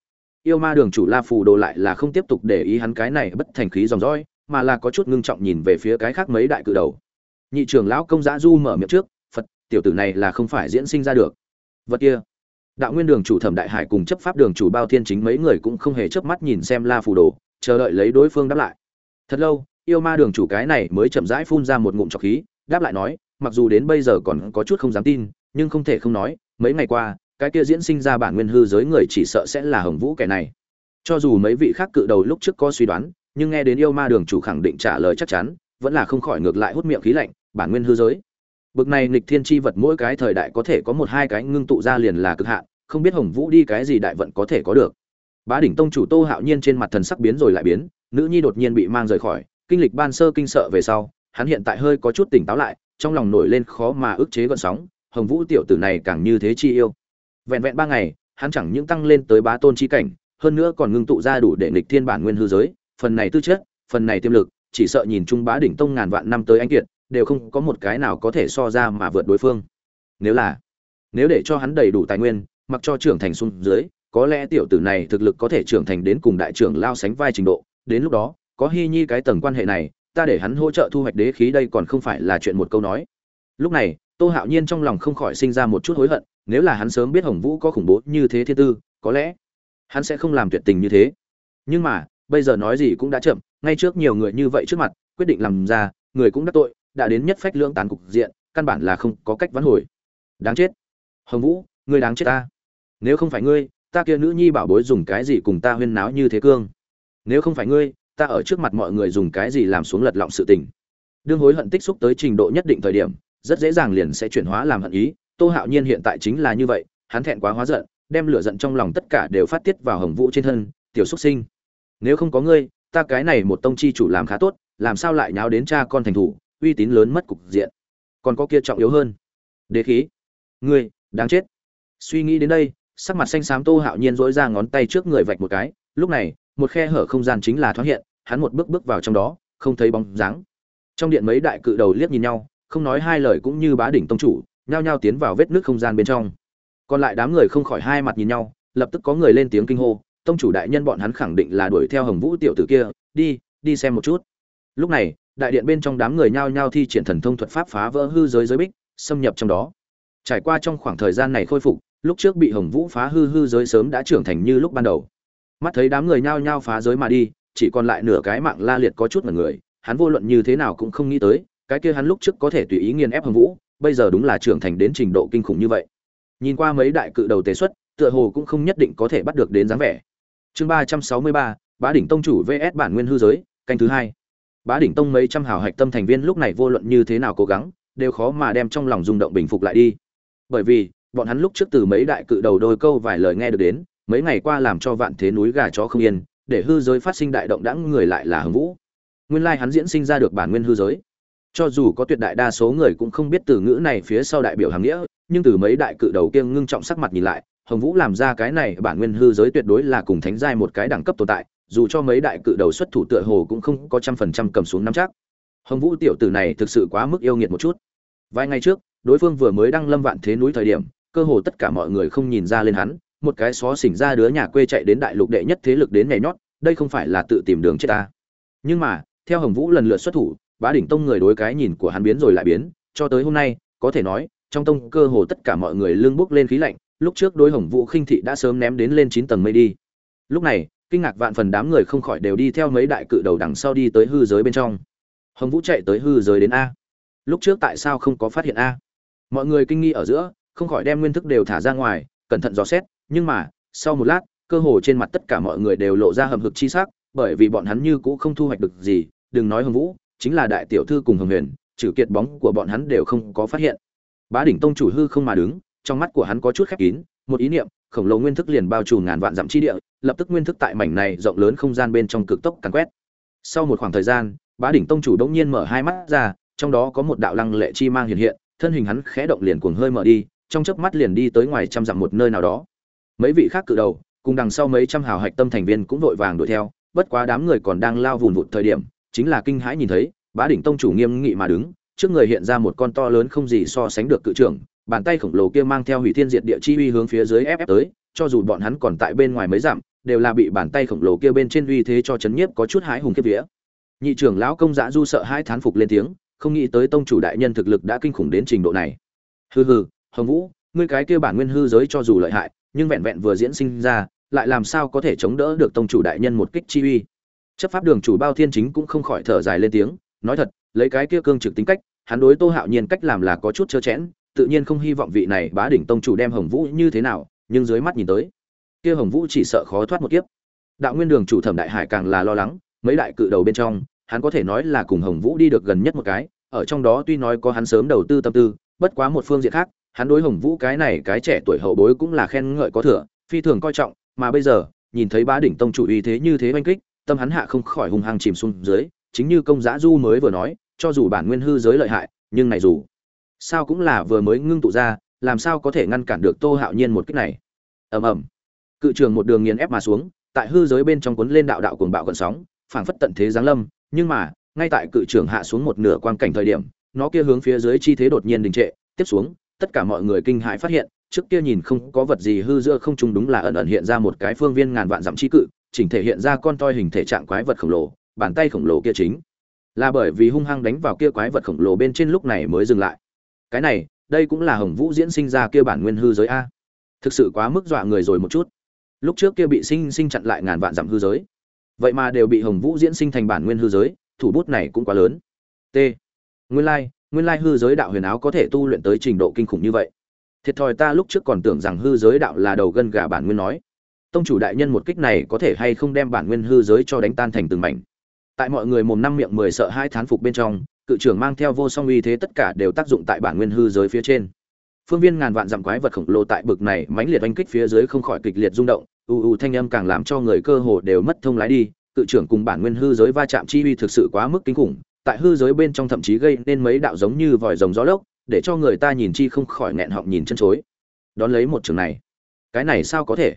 Yêu ma đường chủ la phù đồ lại là không tiếp tục để ý hắn cái này bất thành khí dòng dõi mà là có chút ngưng trọng nhìn về phía cái khác mấy đại cự đầu. Nhị trưởng lão công giã du mở miệng trước, phật, tiểu tử này là không phải diễn sinh ra được. Vật kia, đạo nguyên đường chủ thẩm đại hải cùng chấp pháp đường chủ bao thiên chính mấy người cũng không hề chớp mắt nhìn xem la phù đồ, chờ đợi lấy đối phương đáp lại. Thật lâu, yêu ma đường chủ cái này mới chậm rãi phun ra một ngụm trọc khí, đáp lại nói, mặc dù đến bây giờ còn có chút không dám tin, nhưng không thể không nói, mấy ngày qua, cái kia diễn sinh ra bản nguyên hư giới người chỉ sợ sẽ là hồng vũ kẻ này. Cho dù mấy vị khác cự đầu lúc trước có suy đoán nhưng nghe đến yêu ma đường chủ khẳng định trả lời chắc chắn, vẫn là không khỏi ngược lại hút miệng khí lạnh, bản nguyên hư giới. Bực này nghịch thiên chi vật mỗi cái thời đại có thể có một hai cái ngưng tụ ra liền là cực hạn, không biết hồng vũ đi cái gì đại vận có thể có được. Bá đỉnh tông chủ tô hạo nhiên trên mặt thần sắc biến rồi lại biến, nữ nhi đột nhiên bị mang rời khỏi, kinh lịch ban sơ kinh sợ về sau, hắn hiện tại hơi có chút tỉnh táo lại, trong lòng nổi lên khó mà ức chế gọn sóng, hồng vũ tiểu tử này càng như thế chi yêu. Vẹn vẹn ba ngày, hắn chẳng những tăng lên tới bá tôn chi cảnh, hơn nữa còn ngưng tụ ra đủ để nghịch thiên bản nguyên hư giới phần này tư chất, phần này tiềm lực, chỉ sợ nhìn chung bá đỉnh tông ngàn vạn năm tới anh kiệt, đều không có một cái nào có thể so ra mà vượt đối phương. Nếu là, nếu để cho hắn đầy đủ tài nguyên, mặc cho trưởng thành xuống dưới, có lẽ tiểu tử này thực lực có thể trưởng thành đến cùng đại trưởng lao sánh vai trình độ. Đến lúc đó, có hy nhi cái tầng quan hệ này, ta để hắn hỗ trợ thu hoạch đế khí đây còn không phải là chuyện một câu nói. Lúc này, tô hạo nhiên trong lòng không khỏi sinh ra một chút hối hận, nếu là hắn sớm biết hồng vũ có khủng bố như thế thiên tư, có lẽ hắn sẽ không làm tuyệt tình như thế. Nhưng mà bây giờ nói gì cũng đã chậm, ngay trước nhiều người như vậy trước mặt, quyết định làm ra, người cũng đắc tội, đã đến nhất phách lưỡng tàn cục diện, căn bản là không có cách vãn hồi. Đáng chết. Hồng vũ ngươi đáng chết ta. Nếu không phải ngươi, ta kia nữ nhi bảo bối dùng cái gì cùng ta huyên náo như thế cương? Nếu không phải ngươi, ta ở trước mặt mọi người dùng cái gì làm xuống lật lọng sự tình? Đương hối hận tích xúc tới trình độ nhất định thời điểm, rất dễ dàng liền sẽ chuyển hóa làm hận ý. Tô hạo nhiên hiện tại chính là như vậy, hắn thẹn quá hóa giận, đem lửa giận trong lòng tất cả đều phát tiết vào hồng vũ trên thân, tiểu xuất sinh nếu không có ngươi, ta cái này một tông chi chủ làm khá tốt, làm sao lại nháo đến cha con thành thủ, uy tín lớn mất cục diện. Còn có kia trọng yếu hơn. Đế khí. Ngươi, đáng chết. Suy nghĩ đến đây, sắc mặt xanh xám tô hạo nhiên dỗi ra ngón tay trước người vạch một cái, lúc này, một khe hở không gian chính là thoáng hiện, hắn một bước bước vào trong đó, không thấy bóng dáng. Trong điện mấy đại cự đầu liếc nhìn nhau, không nói hai lời cũng như bá đỉnh tông chủ, nhao nhao tiến vào vết nước không gian bên trong. Còn lại đám người không khỏi hai mặt nhìn nhau, lập tức có người lên tiếng kinh hô tông chủ đại nhân bọn hắn khẳng định là đuổi theo hồng vũ tiểu tử kia, đi đi xem một chút. Lúc này, đại điện bên trong đám người nhao nhao thi triển thần thông thuật pháp phá vỡ hư giới giới bích, xâm nhập trong đó. Trải qua trong khoảng thời gian này khôi phục, lúc trước bị hồng vũ phá hư hư giới sớm đã trưởng thành như lúc ban đầu. Mắt thấy đám người nhao nhao phá giới mà đi, chỉ còn lại nửa cái mạng la liệt có chút là người, hắn vô luận như thế nào cũng không nghĩ tới, cái kia hắn lúc trước có thể tùy ý nghiền ép hồng vũ, bây giờ đúng là trưởng thành đến trình độ kinh khủng như vậy. Nhìn qua mấy đại cự đầu tế xuất, tựa hồ cũng không nhất định có thể bắt được đến dáng vẻ chương ba trăm sáu mươi ba, bá đỉnh tông chủ vs bản nguyên hư giới, canh thứ hai. Bá đỉnh tông mấy trăm hào hạch tâm thành viên lúc này vô luận như thế nào cố gắng, đều khó mà đem trong lòng rung động bình phục lại đi. Bởi vì, bọn hắn lúc trước từ mấy đại cự đầu đôi câu vài lời nghe được đến, mấy ngày qua làm cho vạn thế núi gà chó không yên, để hư giới phát sinh đại động đãng người lại là hưng vũ. Nguyên lai hắn diễn sinh ra được bản nguyên hư giới. Cho dù có tuyệt đại đa số người cũng không biết từ ngữ này phía sau đại biểu hàng nghĩa nhưng từ mấy đại cự đầu kiêng ngưng trọng sắc mặt nhìn lại, hồng vũ làm ra cái này bản nguyên hư giới tuyệt đối là cùng thánh giai một cái đẳng cấp tồn tại, dù cho mấy đại cự đầu xuất thủ tựa hồ cũng không có trăm phần trăm cầm xuống nắm chắc. Hồng vũ tiểu tử này thực sự quá mức yêu nghiệt một chút. Vài ngày trước, đối phương vừa mới đăng lâm vạn thế núi thời điểm, cơ hồ tất cả mọi người không nhìn ra lên hắn, một cái xó xỉnh ra đứa nhà quê chạy đến đại lục đệ nhất thế lực đến nhảy nhót, đây không phải là tự tìm đường chết ta. Nhưng mà, theo hồng vũ lần lượt xuất thủ, bá đỉnh tông người đối cái nhìn của hắn biến rồi lại biến, cho tới hôm nay, có thể nói trong tông cơ hồ tất cả mọi người lương bốc lên khí lạnh, lúc trước đối hồng vũ khinh thị đã sớm ném đến lên chín tầng mây đi. Lúc này, kinh ngạc vạn phần đám người không khỏi đều đi theo mấy đại cự đầu đằng sau đi tới hư giới bên trong. Hồng vũ chạy tới hư giới đến a. Lúc trước tại sao không có phát hiện a? Mọi người kinh nghi ở giữa, không khỏi đem nguyên thức đều thả ra ngoài, cẩn thận dò xét, nhưng mà, sau một lát, cơ hồ trên mặt tất cả mọi người đều lộ ra hầm hực chi sắc, bởi vì bọn hắn như cũ không thu hoạch được gì, đừng nói hồng vũ, chính là đại tiểu thư cùng hồng huyền, trừ kiệt bóng của bọn hắn đều không có phát hiện bá đỉnh tông chủ hư không mà đứng, trong mắt của hắn có chút khép kín, một ý niệm, khổng lồ nguyên thức liền bao trùm ngàn vạn dặm chi địa, lập tức nguyên thức tại mảnh này rộng lớn không gian bên trong cực tốc càn quét. Sau một khoảng thời gian, bá đỉnh tông chủ đột nhiên mở hai mắt ra, trong đó có một đạo lăng lệ chi mang hiện hiện, thân hình hắn khẽ động liền cuồng hơi mở đi, trong chớp mắt liền đi tới ngoài trăm dặm một nơi nào đó. Mấy vị khác cự đầu, cùng đằng sau mấy trăm hào hạch tâm thành viên cũng vội vàng đuổi theo, bất quá đám người còn đang lao vùn vụt thời điểm, chính là kinh hãi nhìn thấy, bá đỉnh tông chủ nghiêm nghị mà đứng trước người hiện ra một con to lớn không gì so sánh được cự trưởng, bàn tay khổng lồ kia mang theo hủy thiên diệt địa chi uy hướng phía dưới ép ép tới, cho dù bọn hắn còn tại bên ngoài mấy dặm, đều là bị bàn tay khổng lồ kia bên trên uy thế cho chấn nhiếp có chút hái hùng kiếp vía. Nhị trưởng lão công giã du sợ hai thán phục lên tiếng, không nghĩ tới tông chủ đại nhân thực lực đã kinh khủng đến trình độ này. Hừ hừ, hồng vũ, ngươi cái kia bản nguyên hư giới cho dù lợi hại, nhưng vẹn vẹn vừa diễn sinh ra, lại làm sao có thể chống đỡ được tông chủ đại nhân một kích chi uy? Chấp pháp đường chủ bao thiên chính cũng không khỏi thở dài lên tiếng, nói thật lấy cái kia cương trực tính cách, hắn đối tô hạo nhiên cách làm là có chút trơ chẽn, tự nhiên không hy vọng vị này bá đỉnh tông chủ đem hồng vũ như thế nào, nhưng dưới mắt nhìn tới, kia hồng vũ chỉ sợ khó thoát một kiếp. Đạo nguyên đường chủ thẩm đại hải càng là lo lắng, mấy đại cự đầu bên trong, hắn có thể nói là cùng hồng vũ đi được gần nhất một cái, ở trong đó tuy nói có hắn sớm đầu tư tâm tư, bất quá một phương diện khác, hắn đối hồng vũ cái này cái trẻ tuổi hậu bối cũng là khen ngợi có thừa, phi thường coi trọng, mà bây giờ, nhìn thấy bá đỉnh tông chủ uy thế như thế oanh kích, tâm hắn hạ không khỏi hung hăng chìm xuống dưới, chính như công giã du mới vừa nói cho dù bản nguyên hư giới lợi hại, nhưng này dù sao cũng là vừa mới ngưng tụ ra, làm sao có thể ngăn cản được tô hạo nhiên một cách này? Ầm ầm. Cự trường một đường nghiền ép mà xuống, tại hư giới bên trong cuốn lên đạo đạo cuồng bạo gần sóng, phảng phất tận thế giáng lâm, nhưng mà, ngay tại cự trường hạ xuống một nửa quang cảnh thời điểm, nó kia hướng phía dưới chi thế đột nhiên đình trệ, tiếp xuống, tất cả mọi người kinh hãi phát hiện, trước kia nhìn không có vật gì hư giữa không trung đúng là ẩn ẩn hiện ra một cái phương viên ngàn vạn dặm chi cự, chỉnh thể hiện ra con toi hình thể trạng quái vật khổng lồ, bàn tay khổng lồ kia chính là bởi vì hung hăng đánh vào kia quái vật khổng lồ bên trên lúc này mới dừng lại. Cái này, đây cũng là hồng vũ diễn sinh ra kia bản nguyên hư giới a. Thực sự quá mức dọa người rồi một chút. Lúc trước kia bị sinh sinh chặn lại ngàn vạn dặm hư giới. Vậy mà đều bị hồng vũ diễn sinh thành bản nguyên hư giới, thủ bút này cũng quá lớn. T. Nguyên lai nguyên lai hư giới đạo huyền áo có thể tu luyện tới trình độ kinh khủng như vậy. Thiệt thòi ta lúc trước còn tưởng rằng hư giới đạo là đầu gân gà bản nguyên nói. Tông chủ đại nhân một kích này có thể hay không đem bản nguyên hư giới cho đánh tan thành từng mảnh? Tại mọi người mồm năm miệng mười sợ hai thán phục bên trong, cự trưởng mang theo vô song uy thế tất cả đều tác dụng tại bản nguyên hư giới phía trên. Phương viên ngàn vạn dặm quái vật khổng lồ tại bực này mãnh liệt oanh kích phía dưới không khỏi kịch liệt rung động, u u thanh âm càng làm cho người cơ hồ đều mất thông lái đi, cự trưởng cùng bản nguyên hư giới va chạm chi uy thực sự quá mức kinh khủng, tại hư giới bên trong thậm chí gây nên mấy đạo giống như vòi rồng gió lốc, để cho người ta nhìn chi không khỏi nghẹn họng nhìn chân chối. Đón lấy một trường này, cái này sao có thể?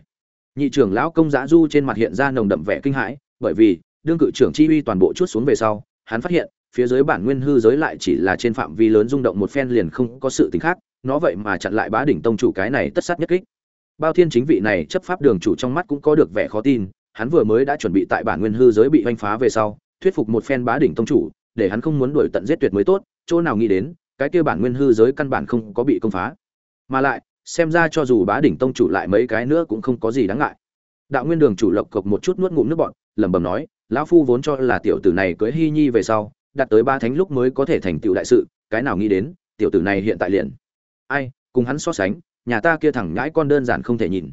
Nhị trưởng lão công giã du trên mặt hiện ra nồng đậm vẻ kinh hãi, bởi vì đương cự trưởng chi uy toàn bộ chút xuống về sau, hắn phát hiện, phía dưới bản nguyên hư giới lại chỉ là trên phạm vi lớn rung động một phen liền không có sự tính khác, nó vậy mà chặn lại bá đỉnh tông chủ cái này tất sát nhất kích. Bao thiên chính vị này chấp pháp đường chủ trong mắt cũng có được vẻ khó tin, hắn vừa mới đã chuẩn bị tại bản nguyên hư giới bị hoành phá về sau, thuyết phục một phen bá đỉnh tông chủ, để hắn không muốn đuổi tận giết tuyệt mới tốt, chỗ nào nghĩ đến, cái kia bản nguyên hư giới căn bản không có bị công phá. Mà lại, xem ra cho dù bá đỉnh tông chủ lại mấy cái nữa cũng không có gì đáng ngại. Đạo nguyên đường chủ lộc cộc một chút nuốt ngụm nước bọn lẩm bẩm nói lão phu vốn cho là tiểu tử này cưới hy nhi về sau đạt tới ba thánh lúc mới có thể thành tựu đại sự, cái nào nghĩ đến, tiểu tử này hiện tại liền. Ai, cùng hắn so sánh, nhà ta kia thẳng ngãi con đơn giản không thể nhìn.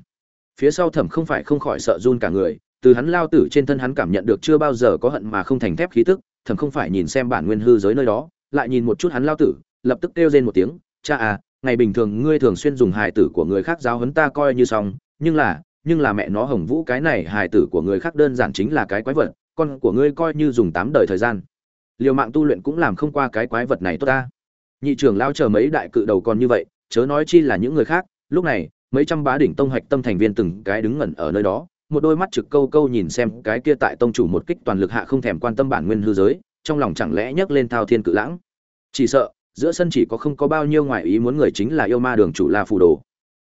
Phía sau thẩm không phải không khỏi sợ run cả người, từ hắn lao tử trên thân hắn cảm nhận được chưa bao giờ có hận mà không thành thép khí tức, thẩm không phải nhìn xem bản nguyên hư giới nơi đó, lại nhìn một chút hắn lao tử, lập tức kêu lên một tiếng, cha à ngày bình thường ngươi thường xuyên dùng hài tử của người khác giáo huấn ta coi như xong, nhưng là nhưng là mẹ nó hồng vũ cái này hài tử của người khác đơn giản chính là cái quái vật con của ngươi coi như dùng tám đời thời gian. Liều mạng tu luyện cũng làm không qua cái quái vật này tốt ta. Nhị trưởng lao chờ mấy đại cự đầu còn như vậy, chớ nói chi là những người khác, lúc này, mấy trăm bá đỉnh tông hạch tâm thành viên từng cái đứng ngẩn ở nơi đó, một đôi mắt trực câu câu nhìn xem cái kia tại tông chủ một kích toàn lực hạ không thèm quan tâm bản nguyên hư giới, trong lòng chẳng lẽ nhấc lên thao thiên cự lãng. Chỉ sợ, giữa sân chỉ có không có bao nhiêu ngoại ý muốn người chính là yêu ma đường chủ la phù đồ.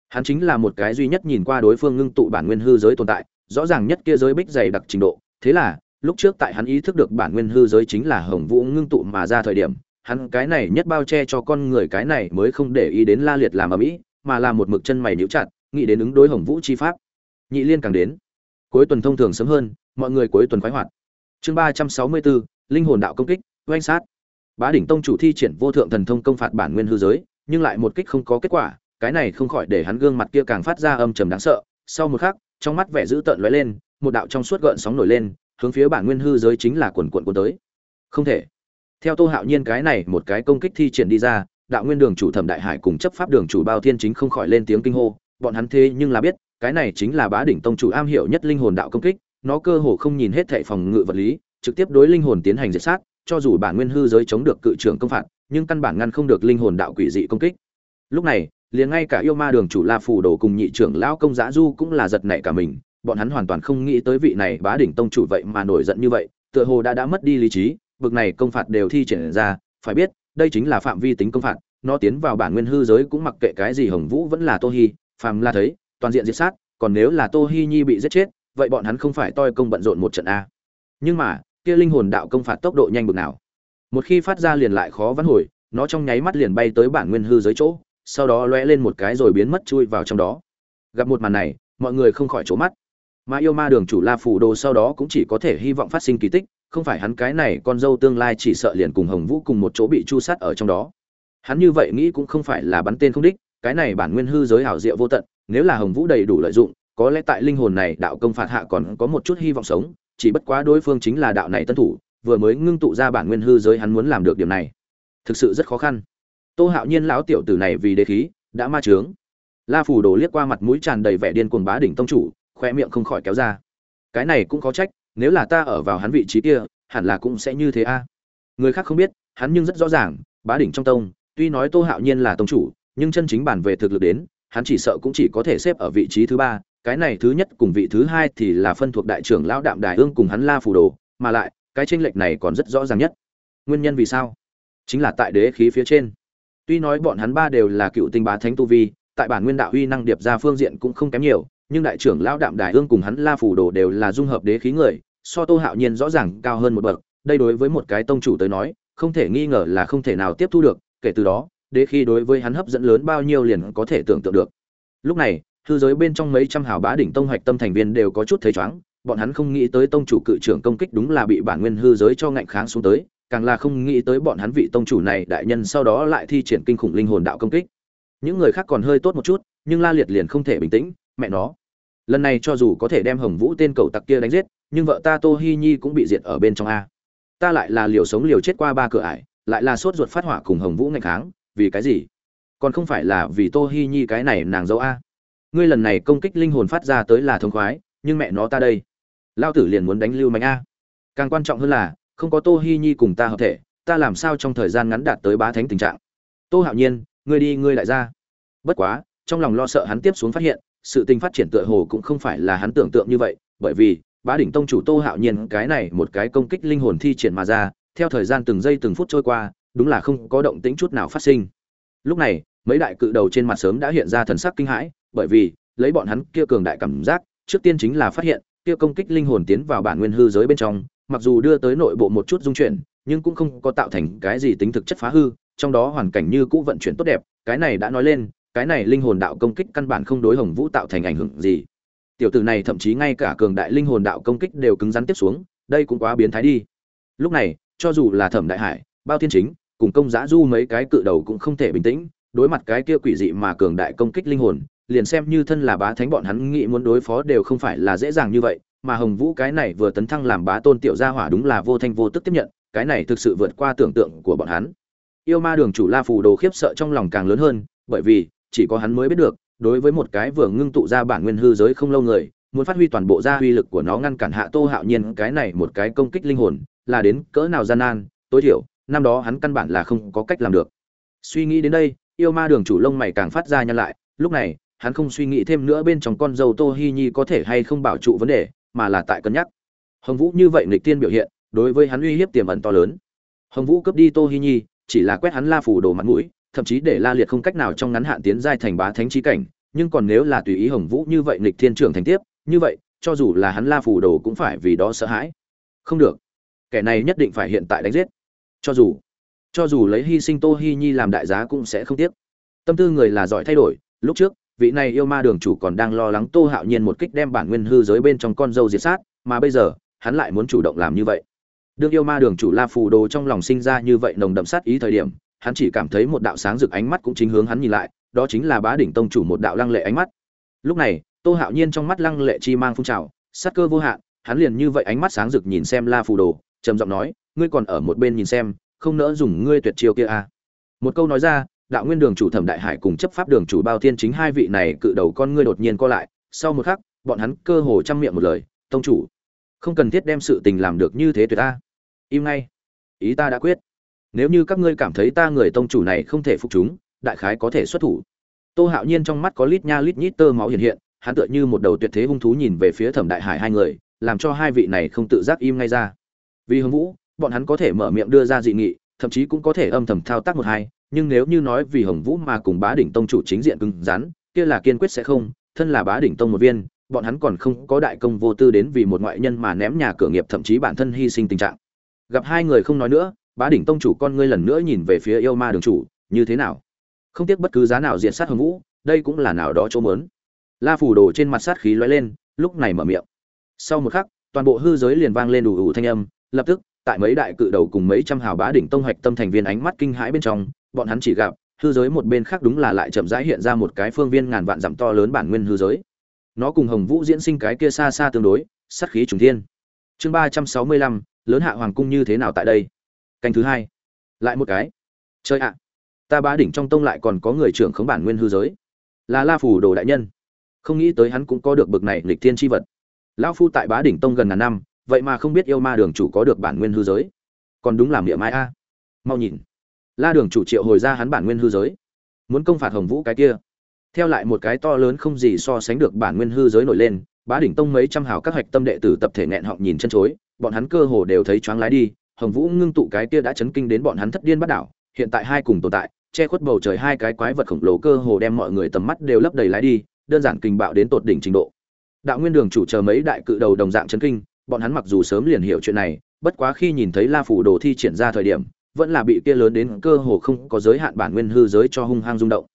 Hắn chính là một cái duy nhất nhìn qua đối phương ngưng tụ bản nguyên hư giới tồn tại, rõ ràng nhất kia giới bích dày đặc trình độ, thế là lúc trước tại hắn ý thức được bản nguyên hư giới chính là hồng vũ ngưng tụ mà ra thời điểm, hắn cái này nhất bao che cho con người cái này mới không để ý đến la liệt làm ở mỹ mà là một mực chân mày níu chặt, nghĩ đến ứng đối hồng vũ chi pháp. Nhị liên càng đến. Cuối tuần thông thường sớm hơn, mọi người cuối tuần khoái hoạt. Chương ba trăm sáu mươi bốn linh hồn đạo công kích, oanh sát. Bá đỉnh tông chủ thi triển vô thượng thần thông công phạt bản nguyên hư giới, nhưng lại một kích không có kết quả, cái này không khỏi để hắn gương mặt kia càng phát ra âm trầm đáng sợ. Sau một khắc, trong mắt vẻ dữ tợn lóe lên, một đạo trong suốt gợn sóng nổi lên hướng phía bản nguyên hư giới chính là quần quận cuốn tới. Không thể. Theo tô hạo nhiên cái này một cái công kích thi triển đi ra, đạo nguyên đường chủ thẩm đại hải cùng chấp pháp đường chủ bao thiên chính không khỏi lên tiếng kinh hô, bọn hắn thế nhưng là biết, cái này chính là bá đỉnh tông chủ am hiểu nhất linh hồn đạo công kích, nó cơ hồ không nhìn hết thệ phòng ngự vật lý, trực tiếp đối linh hồn tiến hành diệt sát, cho dù bản nguyên hư giới chống được cự trưởng công phạt, nhưng căn bản ngăn không được linh hồn đạo quỷ dị công kích. Lúc này, liền ngay cả yêu ma đường chủ la phù đồ cùng nhị trưởng lão công giã du cũng là giật nảy cả mình bọn hắn hoàn toàn không nghĩ tới vị này bá đỉnh tông chủ vậy mà nổi giận như vậy, tựa hồ đã đã mất đi lý trí bực này công phạt đều thi triển ra, phải biết, đây chính là phạm vi tính công phạt, nó tiến vào bản nguyên hư giới cũng mặc kệ cái gì hồng vũ vẫn là tô hi, phàm la thấy, toàn diện diệt sát, còn nếu là tô hi nhi bị giết chết, vậy bọn hắn không phải toi công bận rộn một trận a. Nhưng mà, kia linh hồn đạo công phạt tốc độ nhanh bực nào. Một khi phát ra liền lại khó vãn hồi, nó trong nháy mắt liền bay tới bản nguyên hư giới chỗ, sau đó lóe lên một cái rồi biến mất chui vào trong đó. Gặp một màn này, mọi người không khỏi trố mắt mà yêu ma đường chủ la phủ đồ sau đó cũng chỉ có thể hy vọng phát sinh kỳ tích, không phải hắn cái này con dâu tương lai chỉ sợ liền cùng hồng vũ cùng một chỗ bị chu sát ở trong đó. Hắn như vậy nghĩ cũng không phải là bắn tên không đích, cái này bản nguyên hư giới hảo diệu vô tận, nếu là hồng vũ đầy đủ lợi dụng, có lẽ tại linh hồn này đạo công phạt hạ còn có một chút hy vọng sống, chỉ bất quá đối phương chính là đạo này tân thủ, vừa mới ngưng tụ ra bản nguyên hư giới hắn muốn làm được điểm này. Thực sự rất khó khăn. Tô hạo nhiên lão tiểu tử này vì đế khí, đã ma trướng la phủ đồ liếc qua mặt mũi tràn đầy vẻ điên cuồng bá đỉnh tông chủ khoe miệng không khỏi kéo ra. Cái này cũng có trách, nếu là ta ở vào hắn vị trí kia, hẳn là cũng sẽ như thế a. Người khác không biết, hắn nhưng rất rõ ràng, bá đỉnh trong tông, tuy nói tô hạo nhiên là tông chủ, nhưng chân chính bản về thực lực đến, hắn chỉ sợ cũng chỉ có thể xếp ở vị trí thứ ba, cái này thứ nhất cùng vị thứ hai thì là phân thuộc đại trưởng lão đạm đài ương cùng hắn la phù đồ, mà lại, cái tranh lệch này còn rất rõ ràng nhất. Nguyên nhân vì sao? Chính là tại đế khí phía trên. Tuy nói bọn hắn ba đều là cựu tinh bá thánh tu vi, tại bản nguyên đạo uy năng điệp ra phương diện cũng không kém nhiều nhưng đại trưởng lão đạm đài ương cùng hắn la phủ đồ đều là dung hợp đế khí người, so tô hạo nhiên rõ ràng cao hơn một bậc, đây đối với một cái tông chủ tới nói, không thể nghi ngờ là không thể nào tiếp thu được, kể từ đó, đế khí đối với hắn hấp dẫn lớn bao nhiêu liền có thể tưởng tượng được. Lúc này, hư giới bên trong mấy trăm hào bá đỉnh tông hoạch tâm thành viên đều có chút thấy chóng bọn hắn không nghĩ tới tông chủ cự trưởng công kích đúng là bị bản nguyên hư giới cho ngạnh kháng xuống tới, càng là không nghĩ tới bọn hắn vị tông chủ này đại nhân sau đó lại thi triển kinh khủng linh hồn đạo công kích. Những người khác còn hơi tốt một chút, nhưng la liệt liền không thể bình tĩnh, mẹ nó lần này cho dù có thể đem hồng vũ tên cầu tặc kia đánh giết, nhưng vợ ta tô hi nhi cũng bị diệt ở bên trong a. Ta lại là liều sống liều chết qua ba cửa ải, lại là sốt ruột phát hỏa cùng hồng vũ ngày kháng, vì cái gì? Còn không phải là vì tô hi nhi cái này nàng dâu a. Ngươi lần này công kích linh hồn phát ra tới là thông khoái, nhưng mẹ nó ta đây. Lao tử liền muốn đánh lưu mạnh a. Càng quan trọng hơn là, không có tô hi nhi cùng ta hợp thể, ta làm sao trong thời gian ngắn đạt tới bá thánh tình trạng? Tô hạo nhiên, ngươi đi, ngươi lại ra. Bất quá, trong lòng lo sợ hắn tiếp xuống phát hiện sự tình phát triển tựa hồ cũng không phải là hắn tưởng tượng như vậy, bởi vì, bá đỉnh tông chủ tô hạo nhiên cái này một cái công kích linh hồn thi triển mà ra, theo thời gian từng giây từng phút trôi qua, đúng là không có động tĩnh chút nào phát sinh. Lúc này, mấy đại cự đầu trên mặt sớm đã hiện ra thần sắc kinh hãi, bởi vì, lấy bọn hắn kia cường đại cảm giác, trước tiên chính là phát hiện, kia công kích linh hồn tiến vào bản nguyên hư giới bên trong, mặc dù đưa tới nội bộ một chút dung chuyển, nhưng cũng không có tạo thành cái gì tính thực chất phá hư, trong đó hoàn cảnh như cũ vận chuyển tốt đẹp, cái này đã nói lên cái này linh hồn đạo công kích căn bản không đối hồng vũ tạo thành ảnh hưởng gì. Tiểu tử này thậm chí ngay cả cường đại linh hồn đạo công kích đều cứng rắn tiếp xuống, đây cũng quá biến thái đi. Lúc này, cho dù là thẩm đại hải, bao thiên chính, cùng công giã du mấy cái cự đầu cũng không thể bình tĩnh, đối mặt cái kia quỷ dị mà cường đại công kích linh hồn, liền xem như thân là bá thánh bọn hắn nghĩ muốn đối phó đều không phải là dễ dàng như vậy, mà hồng vũ cái này vừa tấn thăng làm bá tôn tiểu gia hỏa đúng là vô thanh vô tức tiếp nhận, cái này thực sự vượt qua tưởng tượng của bọn hắn. Yêu ma đường chủ la phù đồ khiếp sợ trong lòng càng lớn hơn, bởi vì chỉ có hắn mới biết được, đối với một cái vừa ngưng tụ ra bản nguyên hư giới không lâu người, muốn phát huy toàn bộ gia uy lực của nó ngăn cản hạ tô hạo nhiên, cái này một cái công kích linh hồn, là đến cỡ nào gian nan, tối thiểu, năm đó hắn căn bản là không có cách làm được. Suy nghĩ đến đây, yêu ma đường chủ lông mày càng phát ra nhăn lại, lúc này, hắn không suy nghĩ thêm nữa bên trong con dâu tô hi nhi có thể hay không bảo trụ vấn đề, mà là tại cân nhắc. Hồng vũ như vậy nghịch tiên biểu hiện, đối với hắn uy hiếp tiềm ẩn to lớn. Hồng vũ cướp đi tô hi nhi, chỉ là quét hắn la phủ đồ mặt mũi thậm chí để la liệt không cách nào trong ngắn hạn tiến giai thành bá thánh trí cảnh, nhưng còn nếu là tùy ý hồng vũ như vậy nghịch thiên trưởng thành tiếp, như vậy, cho dù là hắn la phủ đồ cũng phải vì đó sợ hãi. Không được. Kẻ này nhất định phải hiện tại đánh giết. Cho dù cho dù lấy hy sinh tô hi nhi làm đại giá cũng sẽ không tiếc. Tâm tư người là giỏi thay đổi, lúc trước, vị này yêu ma đường chủ còn đang lo lắng tô hạo nhiên một kích đem bản nguyên hư giới bên trong con dâu diệt sát, mà bây giờ, hắn lại muốn chủ động làm như vậy. Đương yêu ma đường chủ la phù đồ trong lòng sinh ra như vậy nồng đậm sát ý thời điểm hắn chỉ cảm thấy một đạo sáng rực ánh mắt cũng chính hướng hắn nhìn lại, đó chính là bá đỉnh tông chủ một đạo lăng lệ ánh mắt. Lúc này, tô hạo nhiên trong mắt lăng lệ chi mang phun trào sát cơ vô hạn, hắn liền như vậy ánh mắt sáng rực nhìn xem la phù đồ, trầm giọng nói, ngươi còn ở một bên nhìn xem, không nỡ dùng ngươi tuyệt chiêu kia à. một câu nói ra, đạo nguyên đường chủ thẩm đại hải cùng chấp pháp đường chủ bao thiên chính hai vị này cự đầu con ngươi đột nhiên co lại, sau một khắc, bọn hắn cơ hồ trăm miệng một lời, tông chủ, không cần thiết đem sự tình làm được như thế tuyệt ta. Im ngay. Ý ta đã quyết nếu như các ngươi cảm thấy ta người tông chủ này không thể phục chúng, đại khái có thể xuất thủ. Tô hạo nhiên trong mắt có lít nha lít nhít tơ máu hiện hiện, hắn tựa như một đầu tuyệt thế hung thú nhìn về phía thẩm đại hải hai người, làm cho hai vị này không tự giác im ngay ra. Vì hưng vũ, bọn hắn có thể mở miệng đưa ra dị nghị, thậm chí cũng có thể âm thầm thao tác một hai, nhưng nếu như nói vì hồng vũ mà cùng bá đỉnh tông chủ chính diện cứng rắn, kia là kiên quyết sẽ không, thân là bá đỉnh tông một viên, bọn hắn còn không có đại công vô tư đến vì một ngoại nhân mà ném nhà cửa nghiệp thậm chí bản thân hy sinh tình trạng. Gặp hai người không nói nữa bá đỉnh tông chủ con ngươi lần nữa nhìn về phía yêu ma đường chủ, như thế nào? Không tiếc bất cứ giá nào diệt sát hồng vũ, đây cũng là nào đó chỗ mớn la phủ đồ trên mặt sát khí lóe lên, lúc này mở miệng. Sau một khắc, toàn bộ hư giới liền vang lên đủ ủ thanh âm, lập tức, tại mấy đại cự đầu cùng mấy trăm hào bá đỉnh tông hoạch tâm thành viên ánh mắt kinh hãi bên trong, bọn hắn chỉ gặp, hư giới một bên khác đúng là lại chậm rãi hiện ra một cái phương viên ngàn vạn dặm to lớn bản nguyên hư giới. Nó cùng hồng vũ diễn sinh cái kia xa xa tương đối, sát khí trùng thiên. Chương ba trăm sáu mươi lăm, lớn hạ hoàng cung như thế nào tại đây? Canh thứ hai. Lại một cái. Chơi ạ. Ta bá đỉnh trong tông lại còn có người trưởng khống bản nguyên hư giới. Là la phủ đồ đại nhân. Không nghĩ tới hắn cũng có được bực này lịch thiên tri vật. Lão phu tại bá đỉnh tông gần ngàn năm, vậy mà không biết yêu ma đường chủ có được bản nguyên hư giới. Còn đúng làm địa mai a. Mau nhìn. La đường chủ triệu hồi ra hắn bản nguyên hư giới. Muốn công phạt hồng vũ cái kia. Theo lại một cái to lớn không gì so sánh được bản nguyên hư giới nổi lên, bá đỉnh tông mấy trăm hào các hạch tâm đệ tử tập thể nghẹn họng nhìn chân chối, bọn hắn cơ hồ đều thấy choáng lái đi hồng vũ ngưng tụ cái kia đã chấn kinh đến bọn hắn thất điên bắt đảo, hiện tại hai cùng tồn tại, che khuất bầu trời hai cái quái vật khổng lồ cơ hồ đem mọi người tầm mắt đều lấp đầy lái đi, đơn giản kinh bạo đến tột đỉnh trình độ. Đạo nguyên đường chủ chờ mấy đại cự đầu đồng dạng chấn kinh, bọn hắn mặc dù sớm liền hiểu chuyện này, bất quá khi nhìn thấy la phủ đồ thi triển ra thời điểm, vẫn là bị kia lớn đến cơ hồ không có giới hạn bản nguyên hư giới cho hung hăng rung động.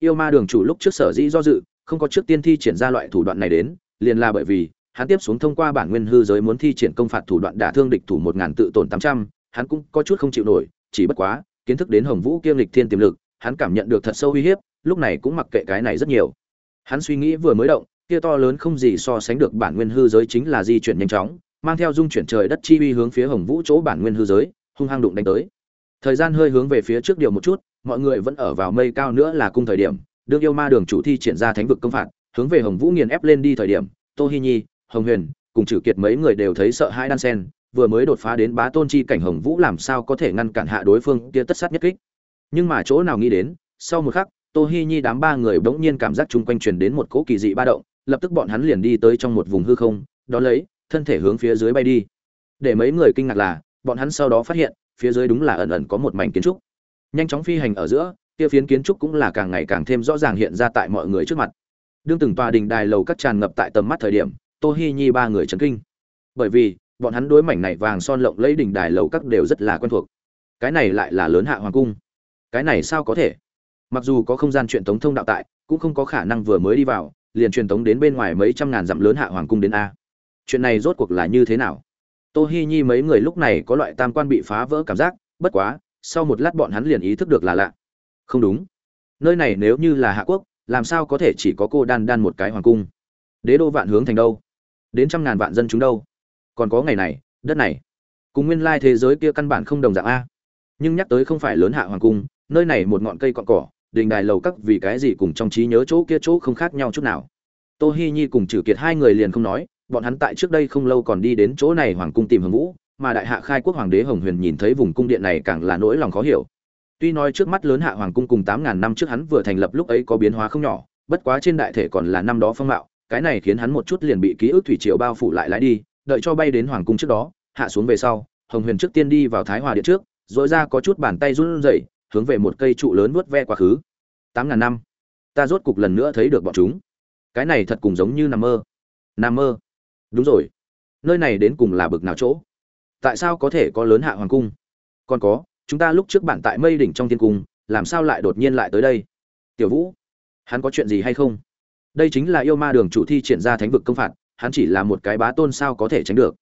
Yêu ma đường chủ lúc trước sở dĩ do dự, không có trước tiên thi triển ra loại thủ đoạn này đến, liền là bởi vì hắn tiếp xuống thông qua bản nguyên hư giới muốn thi triển công phạt thủ đoạn đả thương địch thủ một ngàn tự tổn tám trăm, hắn cũng có chút không chịu nổi, chỉ bất quá, kiến thức đến hồng vũ kiêm lịch thiên tiềm lực, hắn cảm nhận được thật sâu uy hiếp, lúc này cũng mặc kệ cái này rất nhiều. Hắn suy nghĩ vừa mới động kia to lớn không gì so sánh được bản nguyên hư giới chính là di chuyển nhanh chóng, mang theo dung chuyển trời đất chi uy hướng phía hồng vũ chỗ bản nguyên hư giới, hung hăng đụng đánh tới. Thời gian hơi hướng về phía trước điều một chút, mọi người vẫn ở vào mây cao nữa là cung thời điểm, đương yêu ma đường chủ thi triển ra thánh vực công phạt, hướng về hồng vũ nghiền ép lên đi thời điểm, tô hi nhi hồng huyền, cùng trừ kiệt mấy người đều thấy sợ hãi đan sen, vừa mới đột phá đến bá tôn chi cảnh hồng vũ làm sao có thể ngăn cản hạ đối phương kia tất sát nhất kích. Nhưng mà chỗ nào nghĩ đến, sau một khắc, tô hi nhi đám ba người bỗng nhiên cảm giác chung quanh truyền đến một cỗ kỳ dị ba động, lập tức bọn hắn liền đi tới trong một vùng hư không đó lấy, thân thể hướng phía dưới bay đi. Để mấy người kinh ngạc là, bọn hắn sau đó phát hiện, phía dưới đúng là ẩn ẩn có một mảnh kiến trúc. Nhanh chóng phi hành ở giữa, kia phiến kiến trúc cũng là càng ngày càng thêm rõ ràng hiện ra tại mọi người trước mặt. Đương từng tòa đình đài lầu các tràn ngập tại tầm mắt thời điểm tô hi nhi ba người chấn kinh. Bởi vì, bọn hắn đối mảnh này vàng son lộng lấy đỉnh đài lầu các đều rất là quen thuộc. Cái này lại là lớn hạ hoàng cung. Cái này sao có thể? Mặc dù có không gian truyền tống thông đạo tại, cũng không có khả năng vừa mới đi vào, liền truyền tống đến bên ngoài mấy trăm ngàn dặm lớn hạ hoàng cung đến a. Chuyện này rốt cuộc là như thế nào? Tô hi nhi mấy người lúc này có loại tam quan bị phá vỡ cảm giác, bất quá, sau một lát bọn hắn liền ý thức được là lạ. Không đúng. Nơi này nếu như là hạ quốc, làm sao có thể chỉ có cô đan đan một cái hoàng cung? Đế đô vạn hướng thành đâu? Đến trăm ngàn vạn dân chúng đâu. Còn có ngày này, đất này. Cùng nguyên lai thế giới kia căn bản không đồng dạng a. Nhưng nhắc tới không phải lớn hạ hoàng cung, nơi này một ngọn cây cọn cỏ, đình đài lầu cắt vì cái gì cùng trong trí nhớ chỗ kia chỗ không khác nhau chút nào. Tô hi nhi cùng trừ kiệt hai người liền không nói, bọn hắn tại trước đây không lâu còn đi đến chỗ này hoàng cung tìm hồng vũ, mà đại hạ khai quốc hoàng đế hồng huyền nhìn thấy vùng cung điện này càng là nỗi lòng khó hiểu. Tuy nói trước mắt lớn hạ hoàng cung cùng tám ngàn năm trước hắn vừa thành lập lúc ấy có biến hóa không nhỏ, bất quá trên đại thể còn là năm đó phong mạo cái này khiến hắn một chút liền bị ký ức thủy triều bao phủ lại lái đi, đợi cho bay đến hoàng cung trước đó, hạ xuống về sau, hồng huyền trước tiên đi vào thái hòa điện trước dội ra có chút bàn tay run rẩy, hướng về một cây trụ lớn vuốt ve quá khứ. Tám ngàn năm, ta rốt cục lần nữa thấy được bọn chúng. Cái này thật cùng giống như nằm mơ. Nằm mơ. Đúng rồi. Nơi này đến cùng là bực nào chỗ? Tại sao có thể có lớn hạ hoàng cung? Còn có, chúng ta lúc trước bạn tại mây đỉnh trong thiên cung, làm sao lại đột nhiên lại tới đây? Tiểu vũ, hắn có chuyện gì hay không? Đây chính là yêu ma đường chủ thi triển ra thánh vực công phạt, hắn chỉ là một cái bá tôn sao có thể tránh được.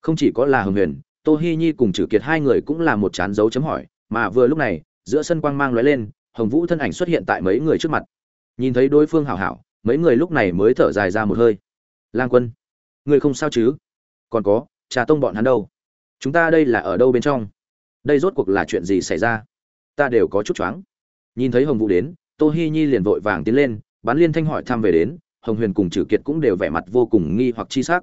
Không chỉ có là hồng huyền, tô hi nhi cùng trừ kiệt hai người cũng là một chán dấu chấm hỏi, mà vừa lúc này, giữa sân quang mang lóe lên, hồng vũ thân ảnh xuất hiện tại mấy người trước mặt. Nhìn thấy đối phương hảo hảo, mấy người lúc này mới thở dài ra một hơi. Lang quân, người không sao chứ? Còn có, trà tông bọn hắn đâu? Chúng ta đây là ở đâu bên trong? Đây rốt cuộc là chuyện gì xảy ra? Ta đều có chút choáng. Nhìn thấy hồng vũ đến, tô hi nhi liền vội vàng tiến lên bán liên thanh hỏi thăm về đến, hồng huyền cùng trừ kiệt cũng đều vẻ mặt vô cùng nghi hoặc chi sắc.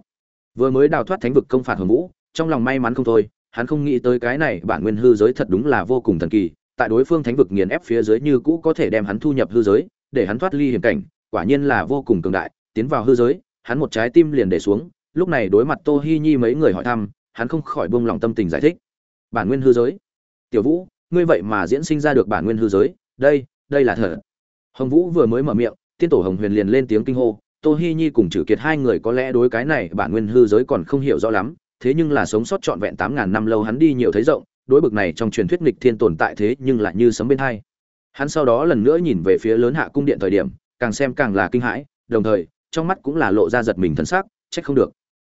Vừa mới đào thoát thánh vực công phạt hồng vũ, trong lòng may mắn không thôi, hắn không nghĩ tới cái này bản nguyên hư giới thật đúng là vô cùng thần kỳ, tại đối phương thánh vực nghiền ép phía dưới như cũ có thể đem hắn thu nhập hư giới, để hắn thoát ly hiểm cảnh, quả nhiên là vô cùng cường đại, tiến vào hư giới, hắn một trái tim liền để xuống, lúc này đối mặt tô hi nhi mấy người hỏi thăm, hắn không khỏi buông lòng tâm tình giải thích. Bản nguyên hư giới? Tiểu vũ, ngươi vậy mà diễn sinh ra được bản nguyên hư giới, đây đây là thật. Hồng vũ vừa mới mở miệng tiên tổ hồng huyền liền lên tiếng kinh hô, tô hi nhi cùng trừ kiệt hai người có lẽ đối cái này bản nguyên hư giới còn không hiểu rõ lắm, thế nhưng là sống sót trọn vẹn tám ngàn năm lâu hắn đi nhiều thấy rộng, đối bực này trong truyền thuyết nghịch thiên tồn tại thế nhưng lại như sấm bên hai. Hắn sau đó lần nữa nhìn về phía lớn hạ cung điện thời điểm, càng xem càng là kinh hãi, đồng thời, trong mắt cũng là lộ ra giật mình thân xác trách không được.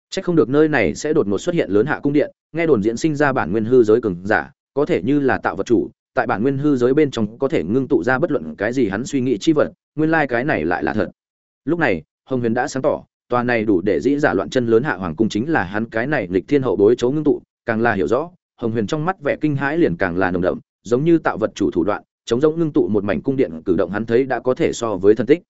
Trách không được nơi này sẽ đột ngột xuất hiện lớn hạ cung điện, nghe đồn diễn sinh ra bản nguyên hư giới cường giả, có thể như là tạo vật chủ tại bản nguyên hư giới bên trong có thể ngưng tụ ra bất luận cái gì hắn suy nghĩ chi vật, nguyên lai cái này lại là thật. Lúc này, hồng huyền đã sáng tỏ, tòa này đủ để dĩ giả loạn chân lớn hạ hoàng cung chính là hắn cái này lịch thiên hậu bối chấu ngưng tụ, càng là hiểu rõ, hồng huyền trong mắt vẻ kinh hãi liền càng là nồng đậm, giống như tạo vật chủ thủ đoạn, chống giống ngưng tụ một mảnh cung điện cử động hắn thấy đã có thể so với thân tích.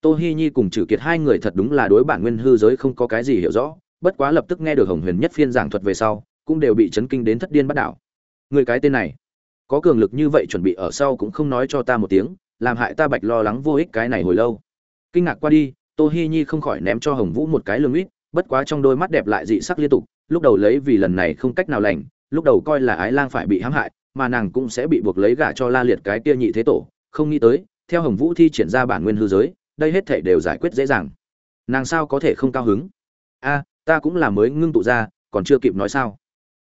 Tô hi nhi cùng Trử kiệt hai người thật đúng là đối bản nguyên hư giới không có cái gì hiểu rõ, bất quá lập tức nghe được hồng huyền nhất phiên giảng thuật về sau, cũng đều bị chấn kinh đến thất điên bắt đảo. Người cái tên này có cường lực như vậy chuẩn bị ở sau cũng không nói cho ta một tiếng, làm hại ta bạch lo lắng vô ích cái này hồi lâu. Kinh ngạc qua đi, tô hi nhi không khỏi ném cho hồng vũ một cái lưng ít bất quá trong đôi mắt đẹp lại dị sắc liên tục, lúc đầu lấy vì lần này không cách nào lành, lúc đầu coi là ái lang phải bị hãm hại, mà nàng cũng sẽ bị buộc lấy gả cho la liệt cái kia nhị thế tổ, không nghĩ tới, theo hồng vũ thi triển ra bản nguyên hư giới, đây hết thể đều giải quyết dễ dàng. Nàng sao có thể không cao hứng? A, ta cũng là mới ngưng tụ ra, còn chưa kịp nói sao.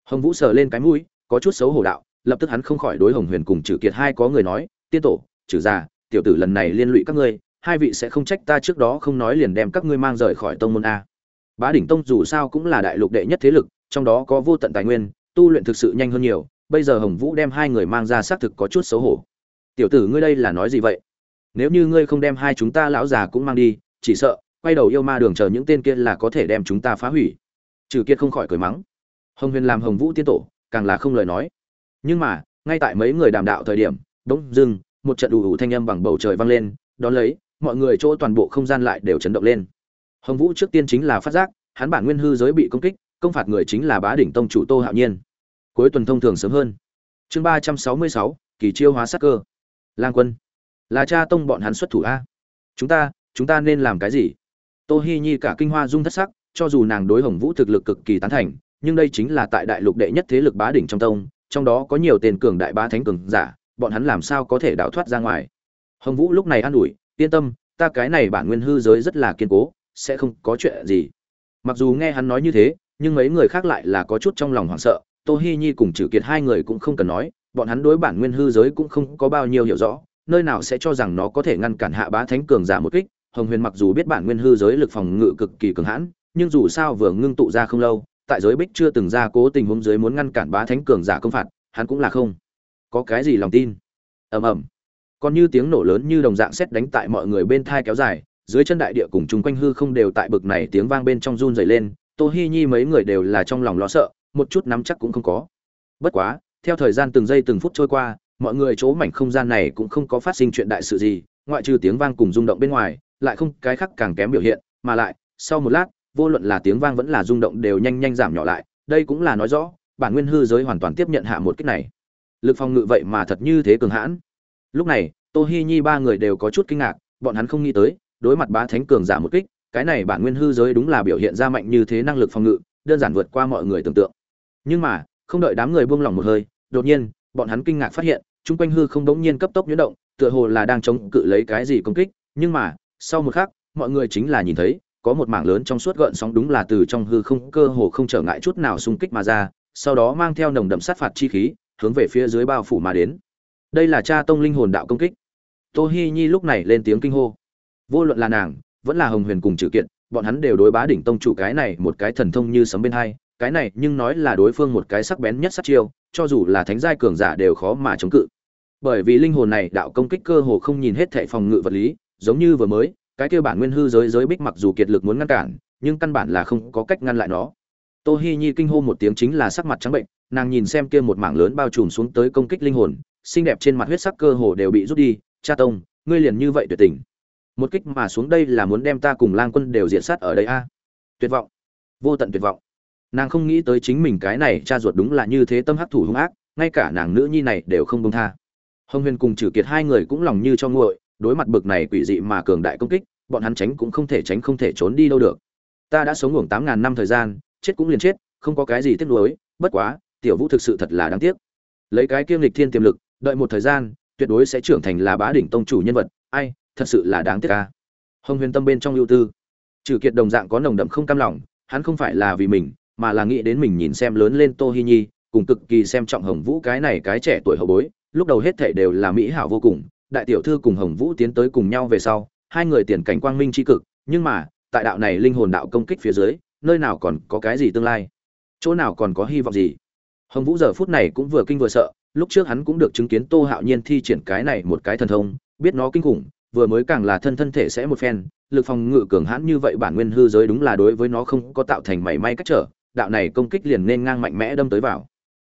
Hồng vũ sờ lên cái mũi, có chút xấu hổ đạo lập tức hắn không khỏi đối hồng huyền cùng trừ kiệt hai có người nói, tiên tổ trừ già tiểu tử lần này liên lụy các ngươi, hai vị sẽ không trách ta trước đó không nói liền đem các ngươi mang rời khỏi tông môn a. Bá đỉnh tông dù sao cũng là đại lục đệ nhất thế lực, trong đó có vô tận tài nguyên, tu luyện thực sự nhanh hơn nhiều, bây giờ hồng vũ đem hai người mang ra xác thực có chút xấu hổ. Tiểu tử ngươi đây là nói gì vậy? Nếu như ngươi không đem hai chúng ta lão già cũng mang đi, chỉ sợ, quay đầu yêu ma đường chờ những tên kia là có thể đem chúng ta phá hủy. Trừ kiệt không khỏi cười mắng. Hồng huyền làm hồng vũ tiên tổ, càng là không lời nói nhưng mà, ngay tại mấy người đàm đạo thời điểm bỗng dưng, một trận đủ ủ thanh âm bằng bầu trời vang lên, đón lấy, mọi người chỗ toàn bộ không gian lại đều chấn động lên. Hồng vũ trước tiên chính là phát giác, hắn bản nguyên hư giới bị công kích, công phạt người chính là bá đỉnh tông chủ tô hạo nhiên. Cuối tuần thông thường sớm hơn. Chương ba trăm sáu mươi sáu, kỳ chiêu hóa sắc cơ. Lang quân. Là cha tông bọn hắn xuất thủ a. Chúng ta chúng ta nên làm cái gì? Tô hi nhi cả kinh hoa dung thất sắc, cho dù nàng đối hồng vũ thực lực cực kỳ tán thành, nhưng đây chính là tại đại lục đệ nhất thế lực bá đỉnh trong tông trong đó có nhiều tên cường đại bá thánh cường giả, bọn hắn làm sao có thể đào thoát ra ngoài? Hồng vũ lúc này an ủi, yên tâm, ta cái này bản nguyên hư giới rất là kiên cố, sẽ không có chuyện gì. Mặc dù nghe hắn nói như thế, nhưng mấy người khác lại là có chút trong lòng hoảng sợ, tô hi nhi cùng trừ kiệt hai người cũng không cần nói, bọn hắn đối bản nguyên hư giới cũng không có bao nhiêu hiểu rõ, nơi nào sẽ cho rằng nó có thể ngăn cản hạ bá thánh cường giả một kích. Hồng huyền mặc dù biết bản nguyên hư giới lực phòng ngự cực kỳ cường hãn, nhưng dù sao vừa ngưng tụ ra không lâu tại giới bích chưa từng ra cố tình huống dưới muốn ngăn cản bá thánh cường giả công phạt, hắn cũng là không có cái gì lòng tin. Ầm ầm. Còn như tiếng nổ lớn như đồng dạng xét đánh tại mọi người bên thai kéo dài, dưới chân đại địa cùng chung quanh hư không đều tại bực này tiếng vang bên trong run dày lên, tô hi nhi mấy người đều là trong lòng lo sợ, một chút nắm chắc cũng không có. Bất quá, theo thời gian từng giây từng phút trôi qua, mọi người chỗ mảnh không gian này cũng không có phát sinh chuyện đại sự gì, ngoại trừ tiếng vang cùng rung động bên ngoài, lại không cái khác càng kém biểu hiện, mà lại, sau một lát vô luận là tiếng vang vẫn là rung động đều nhanh nhanh giảm nhỏ lại, đây cũng là nói rõ, bản nguyên hư giới hoàn toàn tiếp nhận hạ một kích này. Lực phòng ngự vậy mà thật như thế cường hãn. Lúc này, tô hi nhi ba người đều có chút kinh ngạc, bọn hắn không nghĩ tới, đối mặt bá thánh cường giả một kích, cái này bản nguyên hư giới đúng là biểu hiện ra mạnh như thế năng lực phòng ngự, đơn giản vượt qua mọi người tưởng tượng. Nhưng mà, không đợi đám người buông lỏng một hơi, đột nhiên, bọn hắn kinh ngạc phát hiện, chung quanh hư không đống nhiên cấp tốc nhuyễn động, tựa hồ là đang chống cự lấy cái gì công kích, nhưng mà, sau một khắc, mọi người chính là nhìn thấy có một mảng lớn trong suốt gợn sóng đúng là từ trong hư không, cơ hồ không trở ngại chút nào xung kích mà ra, sau đó mang theo nồng đậm sát phạt chi khí, hướng về phía dưới bao phủ mà đến. Đây là cha tông linh hồn đạo công kích. Tô hi nhi lúc này lên tiếng kinh hô. Vô luận là nàng, vẫn là hồng huyền cùng trừ kiện, bọn hắn đều đối bá đỉnh tông chủ cái này một cái thần thông như sấm bên hai, cái này nhưng nói là đối phương một cái sắc bén nhất sát chiêu, cho dù là thánh giai cường giả đều khó mà chống cự. Bởi vì linh hồn này đạo công kích cơ hồ không nhìn hết thảy phòng ngự vật lý, giống như vừa mới cái kia bản nguyên hư giới giới bích mặc dù kiệt lực muốn ngăn cản, nhưng căn bản là không có cách ngăn lại nó. Tô hi nhi kinh hô một tiếng chính là sắc mặt trắng bệnh, nàng nhìn xem kia một mảng lớn bao trùm xuống tới công kích linh hồn, xinh đẹp trên mặt huyết sắc cơ hồ đều bị rút đi, cha tông, ngươi liền như vậy tuyệt tình. Một kích mà xuống đây là muốn đem ta cùng lang quân đều diện sát ở đây a. Tuyệt vọng. Vô tận tuyệt vọng. Nàng không nghĩ tới chính mình cái này cha ruột đúng là như thế tâm hắc thủ hung ác, ngay cả nàng nữ nhi này đều không công tha. Hồng huyền cùng trừ kiệt hai người cũng lòng như cho nguội đối mặt bực này quỷ dị mà cường đại công kích, bọn hắn tránh cũng không thể tránh không thể trốn đi đâu được. Ta đã sống ngủ tám ngàn năm thời gian, chết cũng liền chết, không có cái gì tiếc nuối, bất quá, tiểu vũ thực sự thật là đáng tiếc. Lấy cái kiêm lịch thiên tiềm lực, đợi một thời gian, tuyệt đối sẽ trưởng thành là bá đỉnh tông chủ nhân vật. Ai, thật sự là đáng tiếc ca hồng huyền tâm bên trong ưu tư. Trừ kiệt đồng dạng có nồng đậm không cam lòng, hắn không phải là vì mình, mà là nghĩ đến mình nhìn xem lớn lên tô hi nhi, cùng cực kỳ xem trọng hồng vũ cái này cái trẻ tuổi hậu bối, lúc đầu hết thảy đều là mỹ hảo vô cùng đại tiểu thư cùng hồng vũ tiến tới cùng nhau về sau, hai người tiền cảnh quang minh chi cực, nhưng mà, tại đạo này linh hồn đạo công kích phía dưới, nơi nào còn có cái gì tương lai? Chỗ nào còn có hy vọng gì? Hồng vũ giờ phút này cũng vừa kinh vừa sợ, lúc trước hắn cũng được chứng kiến tô hạo nhiên thi triển cái này một cái thần thông, biết nó kinh khủng, vừa mới càng là thân thân thể sẽ một phen, lực phòng ngự cường hãn như vậy bản nguyên hư giới đúng là đối với nó không có tạo thành mảy may cách trở, đạo này công kích liền nên ngang mạnh mẽ đâm tới vào.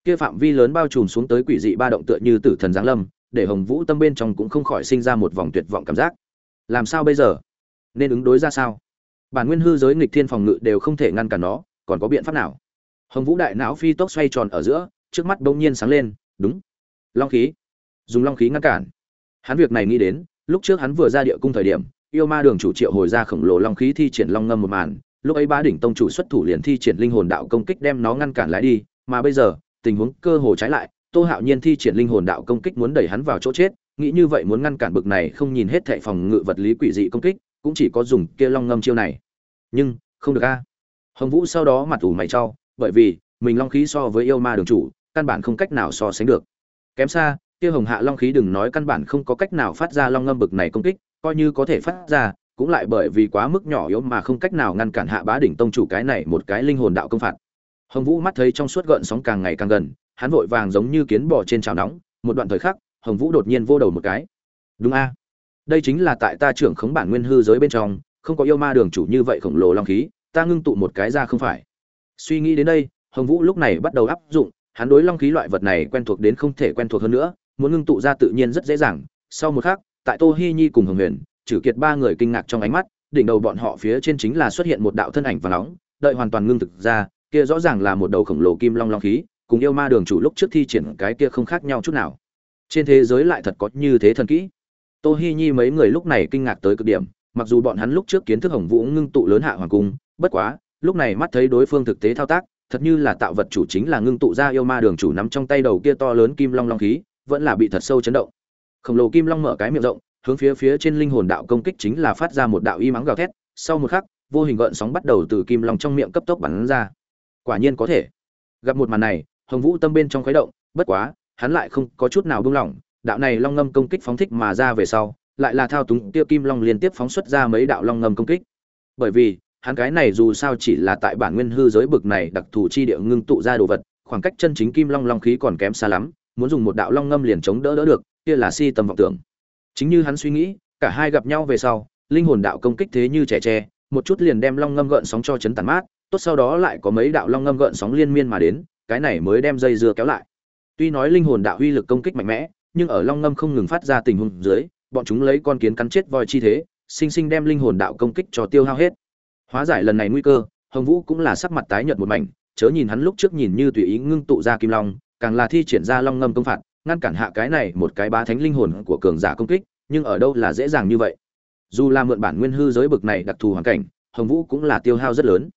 Kia phạm vi lớn bao trùm xuống tới quỷ dị ba động tựa như tử thần giáng lâm để hồng vũ tâm bên trong cũng không khỏi sinh ra một vòng tuyệt vọng cảm giác. Làm sao bây giờ? Nên ứng đối ra sao? Bản nguyên hư giới nghịch thiên phòng ngự đều không thể ngăn cản nó, còn có biện pháp nào? Hồng vũ đại não phi tốc xoay tròn ở giữa, trước mắt bỗng nhiên sáng lên, đúng. Long khí. Dùng long khí ngăn cản. Hắn việc này nghĩ đến, lúc trước hắn vừa ra địa cung thời điểm, yêu ma đường chủ triệu hồi ra khổng lồ long khí thi triển long ngâm một màn, lúc ấy bá đỉnh tông chủ xuất thủ liền thi triển linh hồn đạo công kích đem nó ngăn cản lại đi, mà bây giờ, tình huống cơ hồ trái lại tô hạo nhiên thi triển linh hồn đạo công kích muốn đẩy hắn vào chỗ chết, nghĩ như vậy muốn ngăn cản bực này không nhìn hết thệ phòng ngự vật lý quỷ dị công kích, cũng chỉ có dùng kia long ngâm chiêu này. Nhưng, không được a. Hồng vũ sau đó mặt ủ mày trao bởi vì, mình long khí so với yêu ma đường chủ, căn bản không cách nào so sánh được. Kém xa, kia hồng hạ long khí đừng nói căn bản không có cách nào phát ra long ngâm bực này công kích, coi như có thể phát ra, cũng lại bởi vì quá mức nhỏ yếu mà không cách nào ngăn cản hạ bá đỉnh tông chủ cái này một cái linh hồn đạo công phạt. Hồng vũ mắt thấy trong suốt gợn sóng càng ngày càng gần hắn vội vàng giống như kiến bò trên chảo nóng, một đoạn thời khắc, hồng vũ đột nhiên vô đầu một cái. Đúng a. Đây chính là tại ta trưởng khống bản nguyên hư giới bên trong, không có yêu ma đường chủ như vậy khổng lồ long khí, ta ngưng tụ một cái ra không phải. Suy nghĩ đến đây, hồng vũ lúc này bắt đầu áp dụng, hắn đối long khí loại vật này quen thuộc đến không thể quen thuộc hơn nữa, muốn ngưng tụ ra tự nhiên rất dễ dàng. Sau một khắc, tại tô hi nhi cùng hồng huyền trừ kiệt ba người kinh ngạc trong ánh mắt, đỉnh đầu bọn họ phía trên chính là xuất hiện một đạo thân ảnh và nóng, đợi hoàn toàn ngưng thực ra, kia rõ ràng là một đầu khổng lồ kim long long khí cùng yêu ma đường chủ lúc trước thi triển cái kia không khác nhau chút nào. Trên thế giới lại thật có như thế thần kỹ. Tô hi nhi mấy người lúc này kinh ngạc tới cực điểm, mặc dù bọn hắn lúc trước kiến thức hồng vũ ngưng tụ lớn hạ hoàng cung, bất quá, lúc này mắt thấy đối phương thực tế thao tác, thật như là tạo vật chủ chính là ngưng tụ ra yêu ma đường chủ nắm trong tay đầu kia to lớn kim long long khí, vẫn là bị thật sâu chấn động. Khổng lồ kim long mở cái miệng rộng, hướng phía phía trên linh hồn đạo công kích chính là phát ra một đạo y mắng gào thét, sau một khắc, vô hình gợn sóng bắt đầu từ kim long trong miệng cấp tốc bắn ra. Quả nhiên có thể. Gặp một màn này hồng vũ tâm bên trong khuấy động, bất quá, hắn lại không có chút nào buông lỏng, đạo này long ngâm công kích phóng thích mà ra về sau, lại là thao túng tiêu kim long liên tiếp phóng xuất ra mấy đạo long ngâm công kích. Bởi vì, hắn cái này dù sao chỉ là tại bản nguyên hư giới bực này đặc thù chi địa ngưng tụ ra đồ vật, khoảng cách chân chính kim long long khí còn kém xa lắm, muốn dùng một đạo long ngâm liền chống đỡ đỡ được, kia là si tầm vọng tưởng. Chính như hắn suy nghĩ, cả hai gặp nhau về sau, linh hồn đạo công kích thế như trẻ tre, một chút liền đem long ngâm gợn sóng cho chấn tàn mát, tốt sau đó lại có mấy đạo long ngâm gợn sóng liên miên mà đến cái này mới đem dây dưa kéo lại. Tuy nói linh hồn đạo huy lực công kích mạnh mẽ, nhưng ở long ngâm không ngừng phát ra tình huống dưới, bọn chúng lấy con kiến cắn chết voi chi thế, sinh sinh đem linh hồn đạo công kích cho tiêu hao hết. Hóa giải lần này nguy cơ, hồng vũ cũng là sắc mặt tái nhợt một mảnh, chớ nhìn hắn lúc trước nhìn như tùy ý ngưng tụ ra kim long, càng là thi triển ra long ngâm công phạt, ngăn cản hạ cái này một cái bá thánh linh hồn của cường giả công kích, nhưng ở đâu là dễ dàng như vậy. Dù là mượn bản nguyên hư giới bực này đặc thù hoàn cảnh, hồng vũ cũng là tiêu hao rất lớn.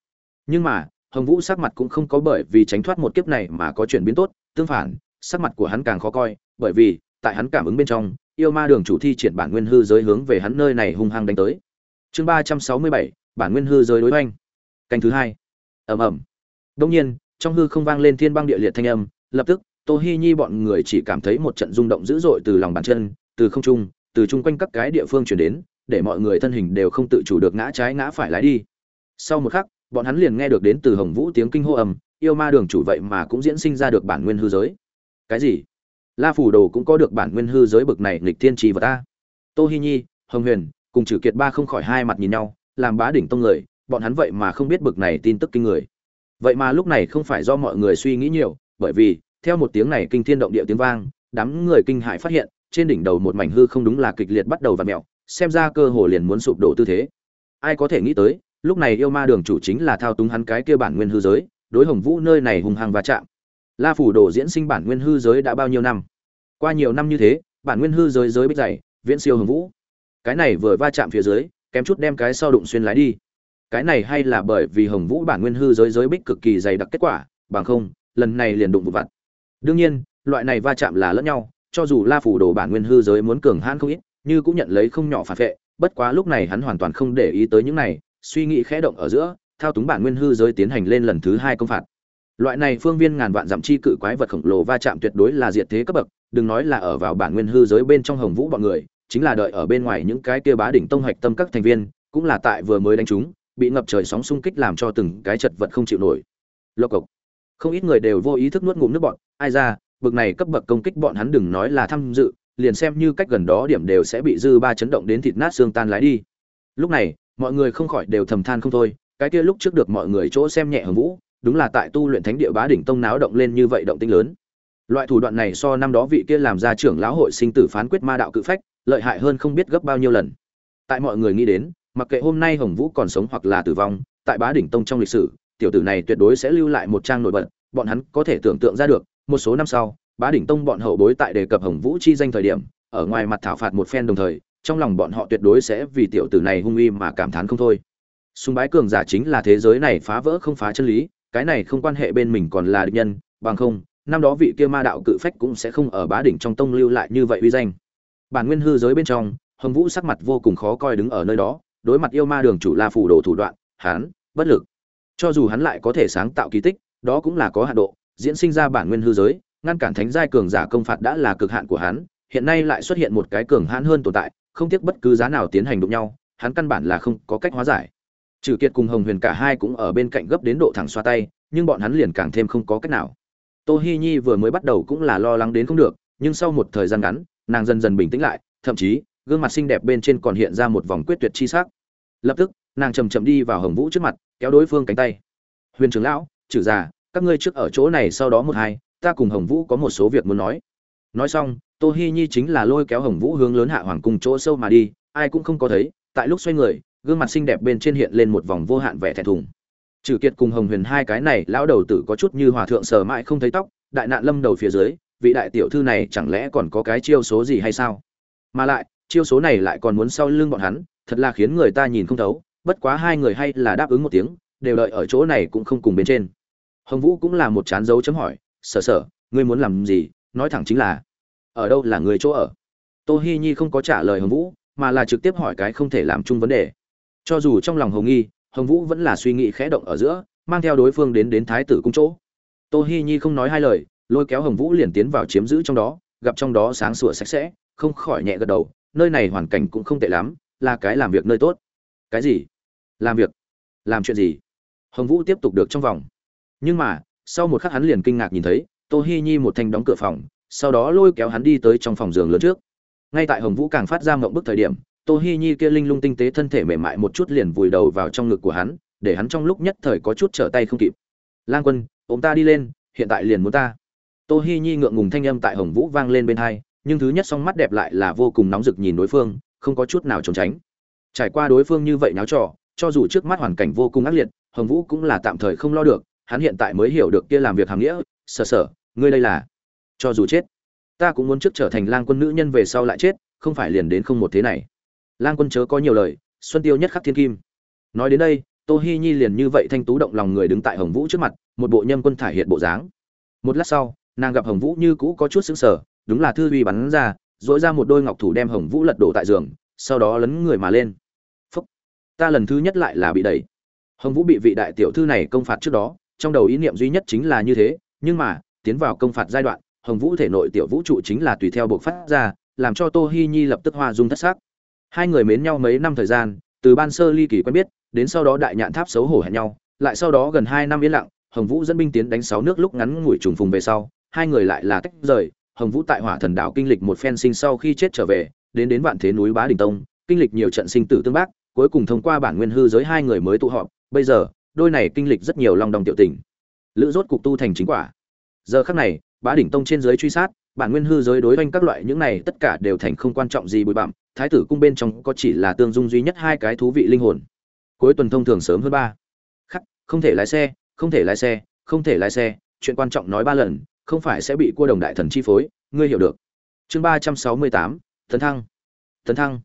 Nhưng mà hồng vũ sắc mặt cũng không có bởi vì tránh thoát một kiếp này mà có chuyển biến tốt, tương phản, sắc mặt của hắn càng khó coi, bởi vì, tại hắn cảm ứng bên trong, yêu ma đường chủ thi triển bản nguyên hư giới hướng về hắn nơi này hung hăng đánh tới. Chương ba trăm sáu mươi bảy, bản nguyên hư giới đối hoành. canh thứ hai. Ầm ầm. Đương nhiên, trong hư không vang lên thiên băng địa liệt thanh âm, lập tức, tô hi nhi bọn người chỉ cảm thấy một trận rung động dữ dội từ lòng bàn chân, từ không trung, từ chung quanh các cái địa phương truyền đến, để mọi người thân hình đều không tự chủ được ngã trái ngã phải lái đi. Sau một khắc bọn hắn liền nghe được đến từ hồng vũ tiếng kinh hô ầm yêu ma đường chủ vậy mà cũng diễn sinh ra được bản nguyên hư giới. Cái gì? La phủ đồ cũng có được bản nguyên hư giới bực này nghịch thiên trì vật ta tô hi nhi, hồng huyền, cùng trừ kiệt ba không khỏi hai mặt nhìn nhau, làm bá đỉnh tông người, bọn hắn vậy mà không biết bực này tin tức kinh người. Vậy mà lúc này không phải do mọi người suy nghĩ nhiều, bởi vì, theo một tiếng này kinh thiên động địa tiếng vang, đám người kinh hãi phát hiện, trên đỉnh đầu một mảnh hư không đúng là kịch liệt bắt đầu vặn mèo, xem ra cơ hồ liền muốn sụp đổ tư thế. Ai có thể nghĩ tới lúc này yêu ma đường chủ chính là thao túng hắn cái kia bản nguyên hư giới, đối hồng vũ nơi này hùng hàng và chạm. La phủ đồ diễn sinh bản nguyên hư giới đã bao nhiêu năm? Qua nhiều năm như thế, bản nguyên hư giới giới bích dày, viễn siêu hồng vũ. Cái này vừa va chạm phía dưới, kém chút đem cái sau đụng xuyên lái đi. Cái này hay là bởi vì hồng vũ bản nguyên hư giới giới bích cực kỳ dày đặc kết quả, bằng không, lần này liền đụng vụ vặt. Đương nhiên, loại này va chạm là lẫn nhau, cho dù la phủ đồ bản nguyên hư giới muốn cường hãn không ít, như cũng nhận lấy không nhỏ phản vệ, bất quá lúc này hắn hoàn toàn không để ý tới những này suy nghĩ khẽ động ở giữa, thao túng bản nguyên hư giới tiến hành lên lần thứ hai công phạt. Loại này phương viên ngàn vạn dặm chi cự quái vật khổng lồ va chạm tuyệt đối là diệt thế cấp bậc, đừng nói là ở vào bản nguyên hư giới bên trong hồng vũ bọn người, chính là đợi ở bên ngoài những cái kia bá đỉnh tông hoạch tâm các thành viên, cũng là tại vừa mới đánh chúng, bị ngập trời sóng xung kích làm cho từng cái chật vật không chịu nổi. Lộc cộc. Không ít người đều vô ý thức nuốt ngụm nước bọn ai ra, bực này cấp bậc công kích bọn hắn đừng nói là tham dự, liền xem như cách gần đó điểm đều sẽ bị dư ba chấn động đến thịt nát xương tan lái đi. Lúc này mọi người không khỏi đều thầm than không thôi, cái kia lúc trước được mọi người chỗ xem nhẹ hồng vũ, đúng là tại tu luyện thánh địa bá đỉnh tông náo động lên như vậy động tinh lớn. Loại thủ đoạn này so năm đó vị kia làm ra trưởng lão hội sinh tử phán quyết ma đạo cự phách, lợi hại hơn không biết gấp bao nhiêu lần. Tại mọi người nghĩ đến, mặc kệ hôm nay hồng vũ còn sống hoặc là tử vong, tại bá đỉnh tông trong lịch sử, tiểu tử này tuyệt đối sẽ lưu lại một trang nổi bật, bọn hắn có thể tưởng tượng ra được, một số năm sau, bá đỉnh tông bọn hậu bối tại đề cập hồng vũ chi danh thời điểm, ở ngoài mặt thảo phạt một phen đồng thời trong lòng bọn họ tuyệt đối sẽ vì tiểu tử này hung uy mà cảm thán không thôi. Sùng bái cường giả chính là thế giới này phá vỡ không phá chân lý, cái này không quan hệ bên mình còn là địch nhân, bằng không, năm đó vị kia ma đạo cự phách cũng sẽ không ở bá đỉnh trong tông lưu lại như vậy uy danh. Bản nguyên hư giới bên trong, hồng vũ sắc mặt vô cùng khó coi đứng ở nơi đó, đối mặt yêu ma đường chủ la phủ đồ thủ đoạn, hắn, bất lực. Cho dù hắn lại có thể sáng tạo kỳ tích, đó cũng là có hạn độ, diễn sinh ra bản nguyên hư giới, ngăn cản thánh giai cường giả công phạt đã là cực hạn của hắn, hiện nay lại xuất hiện một cái cường hãn hơn tồn tại không tiếc bất cứ giá nào tiến hành đụng nhau, hắn căn bản là không có cách hóa giải. Trừ kiệt cùng hồng huyền cả hai cũng ở bên cạnh gấp đến độ thẳng xoa tay, nhưng bọn hắn liền càng thêm không có cách nào. Tô hi nhi vừa mới bắt đầu cũng là lo lắng đến không được, nhưng sau một thời gian ngắn, nàng dần dần bình tĩnh lại, thậm chí, gương mặt xinh đẹp bên trên còn hiện ra một vòng quyết tuyệt chi sắc. Lập tức, nàng chầm chậm đi vào hồng vũ trước mặt, kéo đối phương cánh tay. Huyền trưởng lão, trừ già, các ngươi trước ở chỗ này sau đó một hai, ta cùng hồng vũ có một số việc muốn nói. Nói xong tô hi nhi chính là lôi kéo hồng vũ hướng lớn hạ hoàng cung chỗ sâu mà đi, ai cũng không có thấy, tại lúc xoay người, gương mặt xinh đẹp bên trên hiện lên một vòng vô hạn vẻ thẹn thùng. Trừ kiệt cùng hồng huyền hai cái này, lão đầu tử có chút như hòa thượng sờ mãi không thấy tóc, đại nạn lâm đầu phía dưới, vị đại tiểu thư này chẳng lẽ còn có cái chiêu số gì hay sao? Mà lại, chiêu số này lại còn muốn sau lưng bọn hắn, thật là khiến người ta nhìn không thấu, bất quá hai người hay là đáp ứng một tiếng, đều đợi ở chỗ này cũng không cùng bên trên. Hồng vũ cũng là một chán dấu chấm hỏi, sở sở, ngươi muốn làm gì? Nói thẳng chính là ở đâu là người chỗ ở? Tô hi nhi không có trả lời hồng vũ, mà là trực tiếp hỏi cái không thể làm chung vấn đề. Cho dù trong lòng hồng nghi, hồng vũ vẫn là suy nghĩ khẽ động ở giữa, mang theo đối phương đến đến thái tử cung chỗ. Tô hi nhi không nói hai lời, lôi kéo hồng vũ liền tiến vào chiếm giữ trong đó, gặp trong đó sáng sủa sạch sẽ, không khỏi nhẹ gật đầu, nơi này hoàn cảnh cũng không tệ lắm, là cái làm việc nơi tốt. Cái gì? Làm việc? Làm chuyện gì? Hồng vũ tiếp tục được trong vòng. Nhưng mà, sau một khắc hắn liền kinh ngạc nhìn thấy, tô hi nhi một thanh đóng cửa phòng sau đó lôi kéo hắn đi tới trong phòng giường lớn trước. Ngay tại hồng vũ càng phát ra mộng bức thời điểm tô hi nhi kia linh lung tinh tế thân thể mềm mại một chút liền vùi đầu vào trong ngực của hắn, để hắn trong lúc nhất thời có chút trở tay không kịp. Lang quân, ôm ta đi lên, hiện tại liền muốn ta. Tô hi nhi ngượng ngùng thanh âm tại hồng vũ vang lên bên hai, nhưng thứ nhất song mắt đẹp lại là vô cùng nóng rực nhìn đối phương, không có chút nào trốn tránh. Trải qua đối phương như vậy náo trò, cho dù trước mắt hoàn cảnh vô cùng ác liệt, hồng vũ cũng là tạm thời không lo được, hắn hiện tại mới hiểu được kia làm việc hàm nghĩa, sở sở, ngươi đây là cho dù chết. Ta cũng muốn trước trở thành lang quân nữ nhân về sau lại chết, không phải liền đến không một thế này. Lang quân chớ có nhiều lời, xuân tiêu nhất khắc thiên kim. Nói đến đây, tô hi nhi liền như vậy thanh tú động lòng người đứng tại hồng vũ trước mặt, một bộ nhâm quân thải hiện bộ dáng. Một lát sau, nàng gặp hồng vũ như cũ có chút sững sờ, đúng là thư uy bắn ra dỗi ra một đôi ngọc thủ đem hồng vũ lật đổ tại giường, sau đó lấn người mà lên. Phúc! Ta lần thứ nhất lại là bị đẩy. Hồng vũ bị vị đại tiểu thư này công phạt trước đó, trong đầu ý niệm duy nhất chính là như thế, nhưng mà, tiến vào công phạt giai đoạn hồng vũ thể nội tiểu vũ trụ chính là tùy theo buộc phát ra, làm cho tô hi nhi lập tức hoa dung thất sắc. Hai người mến nhau mấy năm thời gian, từ ban sơ ly kỳ quen biết, đến sau đó đại nhạn tháp xấu hổ hẹn nhau, lại sau đó gần hai năm yên lặng, hồng vũ dẫn binh tiến đánh sáu nước lúc ngắn ngủi trùng phùng về sau, hai người lại là tách rời, hồng vũ tại hỏa thần đảo kinh lịch một phen sinh sau khi chết trở về, đến đến vạn thế núi bá đình tông, kinh lịch nhiều trận sinh tử tương bác, cuối cùng thông qua bản nguyên hư giới hai người mới tụ họp, bây giờ, đôi này kinh lịch rất nhiều lòng đồng tiểu tình. Lữ rốt cục tu thành chính quả. Giờ khắc này bá đỉnh tông trên giới truy sát, bản nguyên hư giới đối với các loại những này tất cả đều thành không quan trọng gì bụi bặm, thái tử cung bên trong có chỉ là tương dung duy nhất hai cái thú vị linh hồn. Cuối tuần thông thường sớm hơn ba. Khắc, không thể lái xe, không thể lái xe, không thể lái xe, chuyện quan trọng nói ba lần, không phải sẽ bị cua đồng đại thần chi phối, ngươi hiểu được. Chương ba trăm sáu mươi tám, tấn thăng. Tấn thăng.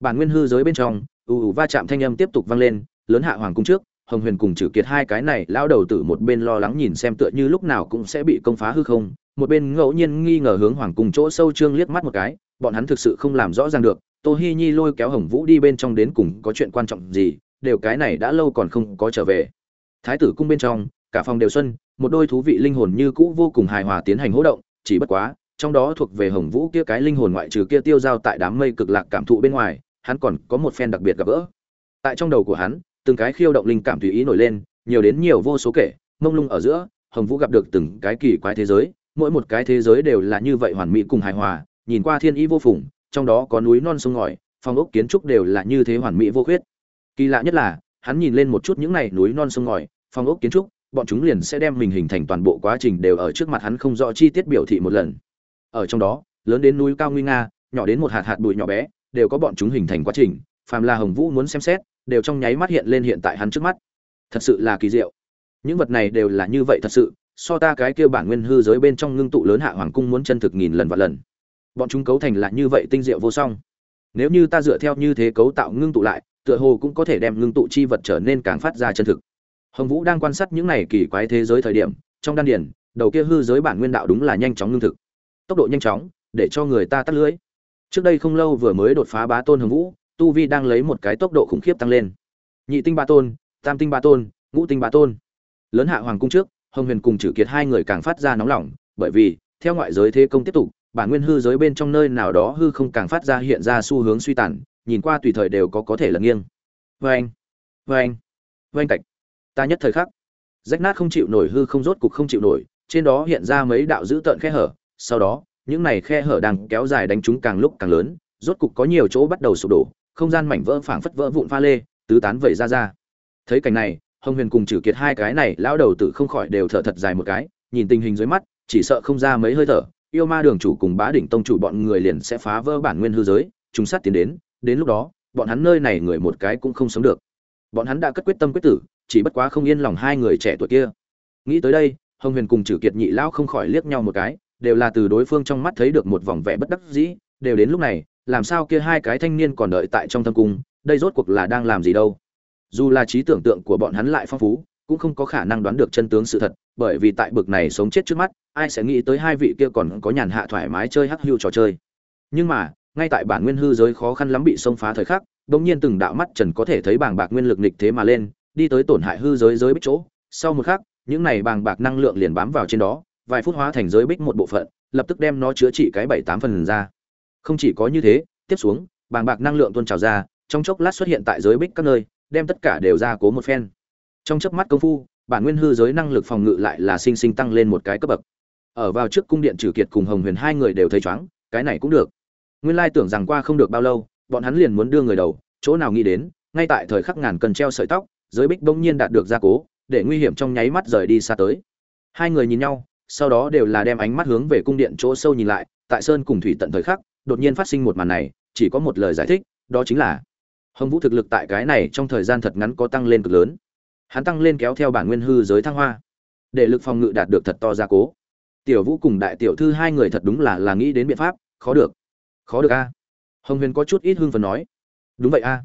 Bản nguyên hư giới bên trong, ù ù va chạm thanh âm tiếp tục vang lên, lớn hạ hoàng cung trước hồng huyền cùng trừ kiệt hai cái này lão đầu tử một bên lo lắng nhìn xem tựa như lúc nào cũng sẽ bị công phá hư không, một bên ngẫu nhiên nghi ngờ hướng hoàng cung chỗ sâu trương liếc mắt một cái, bọn hắn thực sự không làm rõ ràng được, tô hi nhi lôi kéo hồng vũ đi bên trong đến cùng có chuyện quan trọng gì, đều cái này đã lâu còn không có trở về. Thái tử cung bên trong, cả phòng đều xuân, một đôi thú vị linh hồn như cũ vô cùng hài hòa tiến hành hỗ động, chỉ bất quá, trong đó thuộc về hồng vũ kia cái linh hồn ngoại trừ kia tiêu giao tại đám mây cực lạc cảm thụ bên ngoài, hắn còn có một phen đặc biệt gặp gỡ. Tại trong đầu của hắn từng cái khiêu động linh cảm tùy ý nổi lên, nhiều đến nhiều vô số kể, mông lung ở giữa, hồng vũ gặp được từng cái kỳ quái thế giới, mỗi một cái thế giới đều là như vậy hoàn mỹ cùng hài hòa, nhìn qua thiên ý vô phùng, trong đó có núi non sông ngòi phong ốc kiến trúc đều là như thế hoàn mỹ vô khuyết. Kỳ lạ nhất là, hắn nhìn lên một chút những này núi non sông ngòi phong ốc kiến trúc, bọn chúng liền sẽ đem mình hình thành toàn bộ quá trình đều ở trước mặt hắn không rõ chi tiết biểu thị một lần. Ở trong đó, lớn đến núi cao nguy nga, nhỏ đến một hạt hạt bụi nhỏ bé, đều có bọn chúng hình thành quá trình, phàm là hồng vũ muốn xem xét đều trong nháy mắt hiện lên hiện tại hắn trước mắt. Thật sự là kỳ diệu. Những vật này đều là như vậy thật sự, so ta cái kia bản nguyên hư giới bên trong ngưng tụ lớn hạ hoàng cung muốn chân thực nghìn lần và lần. Bọn chúng cấu thành là như vậy tinh diệu vô song. Nếu như ta dựa theo như thế cấu tạo ngưng tụ lại, tựa hồ cũng có thể đem ngưng tụ chi vật trở nên càng phát ra chân thực. Hồng vũ đang quan sát những này kỳ quái thế giới thời điểm, trong đan điển đầu kia hư giới bản nguyên đạo đúng là nhanh chóng ngưng thực. Tốc độ nhanh chóng, để cho người ta tắt lưới. Trước đây không lâu vừa mới đột phá bá tôn hồng vũ tu vi đang lấy một cái tốc độ khủng khiếp tăng lên. Nhị tinh ba tôn, tam tinh ba tôn, ngũ tinh ba tôn. Lớn hạ hoàng cung trước, hồng huyền cùng chử kiệt hai người càng phát ra nóng lòng, bởi vì, theo ngoại giới thế công tiếp tục, bản nguyên hư giới bên trong nơi nào đó hư không càng phát ra hiện ra xu hướng suy tàn, nhìn qua tùy thời đều có có thể lật nghiêng. Vâng, vâng, vâng vê anh vê anh vê anh cạch ta nhất thời khắc, rách nát không chịu nổi hư không rốt cục không chịu nổi, trên đó hiện ra mấy đạo dữ tợn khe hở, sau đó, những này khe hở đang kéo dài đánh chúng càng lúc càng lớn rốt cục có nhiều chỗ bắt đầu sụp đổ, không gian mảnh vỡ phảng phất vỡ vụn pha lê, tứ tán vẩy ra ra. Thấy cảnh này, hồng huyền cùng trừ kiệt hai cái này lão đầu tử không khỏi đều thở thật dài một cái, nhìn tình hình dưới mắt, chỉ sợ không ra mấy hơi thở, yêu ma đường chủ cùng bá đỉnh tông chủ bọn người liền sẽ phá vỡ bản nguyên hư giới chúng sát tiến đến đến lúc đó, bọn hắn nơi này người một cái cũng không sống được. Bọn hắn đã cất quyết tâm quyết tử, chỉ bất quá không yên lòng hai người trẻ tuổi kia. Nghĩ tới đây, hồng huyền cùng trừ kiệt nhị lão không khỏi liếc nhau một cái, đều là từ đối phương trong mắt thấy được một vòng vẻ bất đắc dĩ, đều đến lúc này làm sao kia hai cái thanh niên còn đợi tại trong thâm cung, đây rốt cuộc là đang làm gì đâu. Dù là trí tưởng tượng của bọn hắn lại phong phú, cũng không có khả năng đoán được chân tướng sự thật, bởi vì tại bực này sống chết trước mắt, ai sẽ nghĩ tới hai vị kia còn có nhàn hạ thoải mái chơi hắc hưu trò chơi. Nhưng mà, ngay tại bản nguyên hư giới khó khăn lắm bị xông phá thời khắc bỗng nhiên từng đạo mắt trần có thể thấy bàng bạc nguyên lực nghịch thế mà lên, đi tới tổn hại hư giới giới bích chỗ. Sau một khắc, những này bàng bạc năng lượng liền bám vào trên đó, vài phút hóa thành giới bích một bộ phận, lập tức đem nó chữa trị cái bảy tám phần ra không chỉ có như thế, tiếp xuống, bàng bạc năng lượng tuôn trào ra, trong chốc lát xuất hiện tại giới bích các nơi, đem tất cả đều ra cố một phen. Trong chớp mắt công phu, bản nguyên hư giới năng lực phòng ngự lại là sinh sinh tăng lên một cái cấp bậc. Ở vào trước cung điện trừ kiệt cùng hồng huyền hai người đều thấy chóng, cái này cũng được. Nguyên lai tưởng rằng qua không được bao lâu, bọn hắn liền muốn đưa người đầu, chỗ nào nghĩ đến, ngay tại thời khắc ngàn cần treo sợi tóc, giới bích bỗng nhiên đạt được gia cố, để nguy hiểm trong nháy mắt rời đi xa tới. Hai người nhìn nhau, sau đó đều là đem ánh mắt hướng về cung điện chỗ sâu nhìn lại, tại sơn cùng thủy tận thời khắc đột nhiên phát sinh một màn này, chỉ có một lời giải thích, đó chính là, hồng vũ thực lực tại cái này trong thời gian thật ngắn có tăng lên cực lớn. Hắn tăng lên kéo theo bản nguyên hư giới thăng hoa. Để lực phòng ngự đạt được thật to gia cố. Tiểu vũ cùng đại tiểu thư hai người thật đúng là là nghĩ đến biện pháp, khó được. Khó được a. Hồng huyền có chút ít hưng phần nói. Đúng vậy a.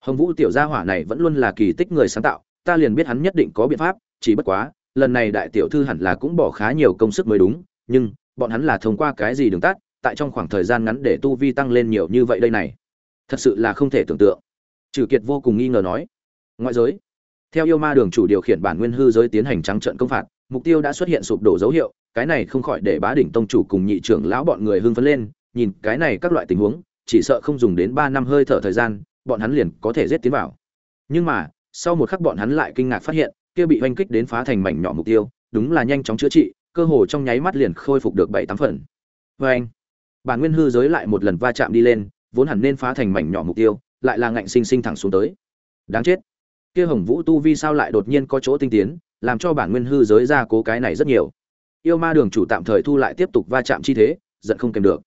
Hồng vũ tiểu gia hỏa này vẫn luôn là kỳ tích người sáng tạo, ta liền biết hắn nhất định có biện pháp, chỉ bất quá, lần này đại tiểu thư hẳn là cũng bỏ khá nhiều công sức mới đúng, nhưng, bọn hắn là thông qua cái gì đường tắt tại trong khoảng thời gian ngắn để tu vi tăng lên nhiều như vậy đây này. Thật sự là không thể tưởng tượng. Trừ kiệt vô cùng nghi ngờ nói, ngoại giới, theo yêu ma đường chủ điều khiển bản nguyên hư giới tiến hành trắng trận công phạt, mục tiêu đã xuất hiện sụp đổ dấu hiệu, cái này không khỏi để bá đỉnh tông chủ cùng nhị trưởng lão bọn người hưng phấn lên, nhìn cái này các loại tình huống, chỉ sợ không dùng đến ba năm hơi thở thời gian, bọn hắn liền có thể giết tiến vào. Nhưng mà, sau một khắc bọn hắn lại kinh ngạc phát hiện, kia bị oanh kích đến phá thành mảnh nhỏ mục tiêu, đúng là nhanh chóng chữa trị, cơ hồ trong nháy mắt liền khôi phục được bảy tám phần. Vê anh bản nguyên hư giới lại một lần va chạm đi lên, vốn hẳn nên phá thành mảnh nhỏ mục tiêu, lại là ngạnh sinh sinh thẳng xuống tới. Đáng chết. Kia hồng vũ tu vi sao lại đột nhiên có chỗ tinh tiến, làm cho bản nguyên hư giới ra cố cái này rất nhiều. Yêu ma đường chủ tạm thời thu lại tiếp tục va chạm chi thế, giận không kèm được.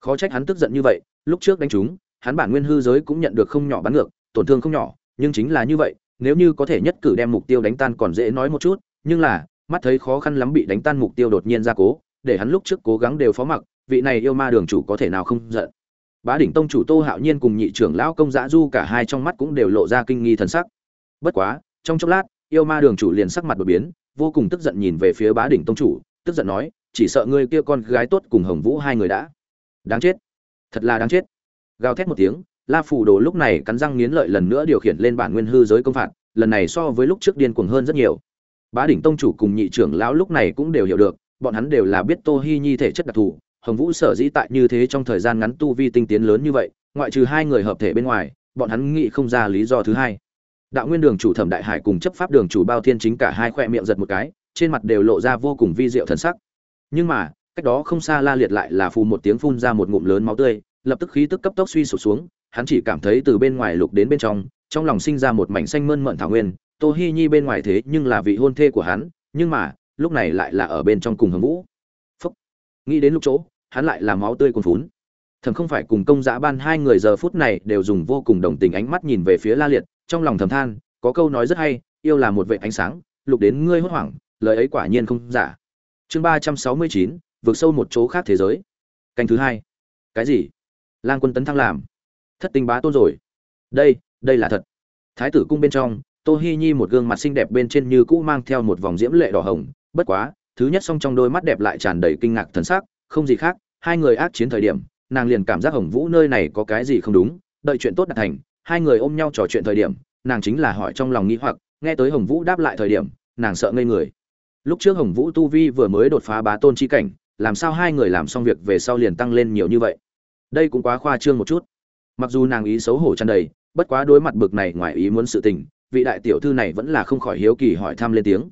Khó trách hắn tức giận như vậy, lúc trước đánh chúng, hắn bản nguyên hư giới cũng nhận được không nhỏ bắn ngược, tổn thương không nhỏ, nhưng chính là như vậy, nếu như có thể nhất cử đem mục tiêu đánh tan còn dễ nói một chút, nhưng là, mắt thấy khó khăn lắm bị đánh tan mục tiêu đột nhiên ra cố, để hắn lúc trước cố gắng đều phó mặc vị này yêu ma đường chủ có thể nào không giận? Bá đỉnh tông chủ tô hạo nhiên cùng nhị trưởng lão công giã du cả hai trong mắt cũng đều lộ ra kinh nghi thần sắc. Bất quá, trong chốc lát, yêu ma đường chủ liền sắc mặt đột biến, vô cùng tức giận nhìn về phía bá đỉnh tông chủ, tức giận nói, chỉ sợ ngươi kia con gái tốt cùng hồng vũ hai người đã đáng chết. Thật là đáng chết. Gào thét một tiếng, la phủ đồ lúc này cắn răng nghiến lợi lần nữa điều khiển lên bản nguyên hư giới công phạt, lần này so với lúc trước điên cuồng hơn rất nhiều. Bá đỉnh tông chủ cùng nhị trưởng lão lúc này cũng đều hiểu được, bọn hắn đều là biết tô hi nhi thể chất đặc thù hồng vũ sở dĩ tại như thế trong thời gian ngắn tu vi tinh tiến lớn như vậy, ngoại trừ hai người hợp thể bên ngoài, bọn hắn nghĩ không ra lý do thứ hai. Đạo nguyên đường chủ thẩm đại hải cùng chấp pháp đường chủ bao thiên chính cả hai khoe miệng giật một cái, trên mặt đều lộ ra vô cùng vi diệu thần sắc. Nhưng mà, cách đó không xa la liệt lại là phù một tiếng phun ra một ngụm lớn máu tươi, lập tức khí tức cấp tốc suy sụp xuống, hắn chỉ cảm thấy từ bên ngoài lục đến bên trong trong lòng sinh ra một mảnh xanh mơn mận thảo nguyên. Tô hi nhi bên ngoài thế nhưng là vị hôn thê của hắn, nhưng mà, lúc này lại là ở bên trong cùng hồng vũ. Phúc. nghĩ đến lúc chỗ hắn lại là máu tươi cuồn phún. Thầm không phải cùng công dã ban hai người giờ phút này đều dùng vô cùng đồng tình ánh mắt nhìn về phía la liệt, trong lòng thầm than, có câu nói rất hay, yêu là một vệ ánh sáng, lục đến ngươi hốt hoảng, lời ấy quả nhiên không giả. Chương ba trăm sáu mươi chín, vượt sâu một chỗ khác thế giới. Canh thứ hai. Cái gì? Lang quân tấn thăng làm. Thất tinh bá tôn rồi. Đây đây là thật. Thái tử cung bên trong, tô hi nhi một gương mặt xinh đẹp bên trên như cũ mang theo một vòng diễm lệ đỏ hồng. Bất quá, thứ nhất song trong đôi mắt đẹp lại tràn đầy kinh ngạc thần sắc không gì khác, hai người ác chiến thời điểm, nàng liền cảm giác hồng vũ nơi này có cái gì không đúng, đợi chuyện tốt đạt thành, hai người ôm nhau trò chuyện thời điểm, nàng chính là hỏi trong lòng nghĩ hoặc, nghe tới hồng vũ đáp lại thời điểm, nàng sợ ngây người. Lúc trước hồng vũ tu vi vừa mới đột phá bá tôn chi cảnh, làm sao hai người làm xong việc về sau liền tăng lên nhiều như vậy? Đây cũng quá khoa trương một chút. Mặc dù nàng ý xấu hổ tràn đầy, bất quá đối mặt bực này ngoài ý muốn sự tình, vị đại tiểu thư này vẫn là không khỏi hiếu kỳ hỏi thăm lên tiếng.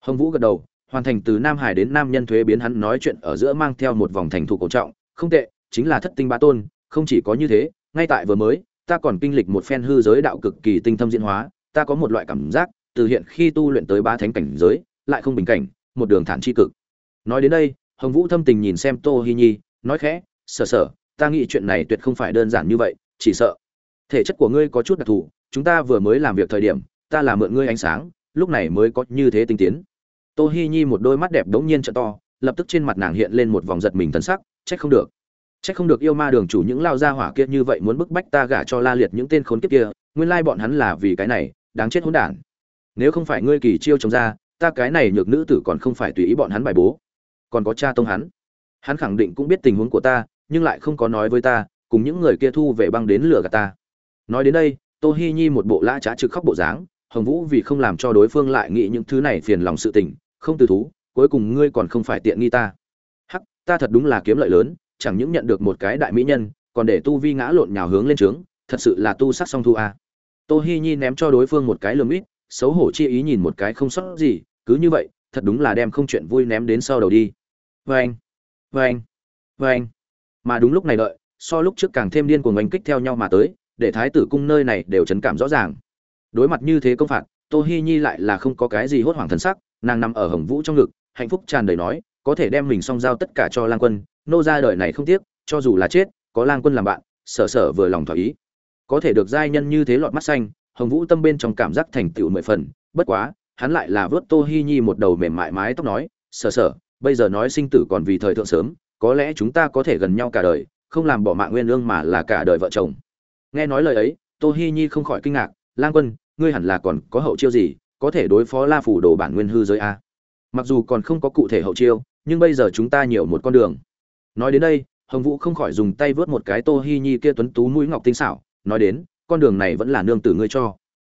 Hồng vũ gật đầu hoàn thành từ nam hải đến nam nhân thuế biến hắn nói chuyện ở giữa mang theo một vòng thành thủ cổ trọng. Không tệ, chính là thất tinh ba tôn, không chỉ có như thế, ngay tại vừa mới, ta còn kinh lịch một phen hư giới đạo cực kỳ tinh thâm diễn hóa, ta có một loại cảm giác, từ hiện khi tu luyện tới ba thánh cảnh giới, lại không bình cảnh, một đường thản chi cực. Nói đến đây, hồng vũ thâm tình nhìn xem tô hi nhi, nói khẽ, sở sở, ta nghĩ chuyện này tuyệt không phải đơn giản như vậy, chỉ sợ thể chất của ngươi có chút đặc thù, chúng ta vừa mới làm việc thời điểm, ta là mượn ngươi ánh sáng, lúc này mới có như thế tinh tiến tô hi nhi một đôi mắt đẹp đống nhiên trợ to, lập tức trên mặt nàng hiện lên một vòng giật mình thần sắc, trách không được. Trách không được yêu ma đường chủ những lao gia hỏa kia như vậy muốn bức bách ta gả cho la liệt những tên khốn kiếp kia, nguyên lai bọn hắn là vì cái này, đáng chết hỗn đản. Nếu không phải ngươi kỳ chiêu chống ra, ta cái này nhược nữ tử còn không phải tùy ý bọn hắn bài bố. Còn có cha tông hắn. Hắn khẳng định cũng biết tình huống của ta, nhưng lại không có nói với ta, cùng những người kia thu về băng đến lửa gạt ta. Nói đến đây, tô hi nhi một bộ lã trá trực khóc bộ dáng, hồng vũ vì không làm cho đối phương lại nghĩ những thứ này phiền lòng sự tình không từ thú, cuối cùng ngươi còn không phải tiện nghi ta. Hắc, ta thật đúng là kiếm lợi lớn, chẳng những nhận được một cái đại mỹ nhân, còn để tu vi ngã lộn nhào hướng lên trướng, thật sự là tu sắc song thu a. Tô hi nhi ném cho đối phương một cái lườm ít xấu hổ chi ý nhìn một cái không sót gì, cứ như vậy, thật đúng là đem không chuyện vui ném đến sau đầu đi. Vâng vâng vâng. Mà đúng lúc này đợi, so lúc trước càng thêm điên cuồng oanh kích theo nhau mà tới, để thái tử cung nơi này đều chấn cảm rõ ràng. Đối mặt như thế công phạt, tô hi nhi lại là không có cái gì hốt hoảng thần sắc nàng nằm ở hồng vũ trong ngực, hạnh phúc tràn đầy nói, có thể đem mình song giao tất cả cho lang quân, nô ra đời này không tiếc, cho dù là chết, có lang quân làm bạn, sở sở vừa lòng thỏa ý. Có thể được giai nhân như thế lọt mắt xanh, hồng vũ tâm bên trong cảm giác thành tựu mười phần, bất quá, hắn lại là vớt tô hi nhi một đầu mềm mại mái tóc nói, sở sở, bây giờ nói sinh tử còn vì thời thượng sớm, có lẽ chúng ta có thể gần nhau cả đời, không làm bỏ mạng nguyên lương mà là cả đời vợ chồng. Nghe nói lời ấy, tô hi nhi không khỏi kinh ngạc, lang quân, ngươi hẳn là còn có hậu chiêu gì có thể đối phó la phủ đồ bản nguyên hư giới a. Mặc dù còn không có cụ thể hậu chiêu, nhưng bây giờ chúng ta nhiều một con đường. Nói đến đây, hồng vũ không khỏi dùng tay vớt một cái tô hi nhi kia tuấn tú mũi ngọc tinh xảo, nói đến, con đường này vẫn là nương tử ngươi cho.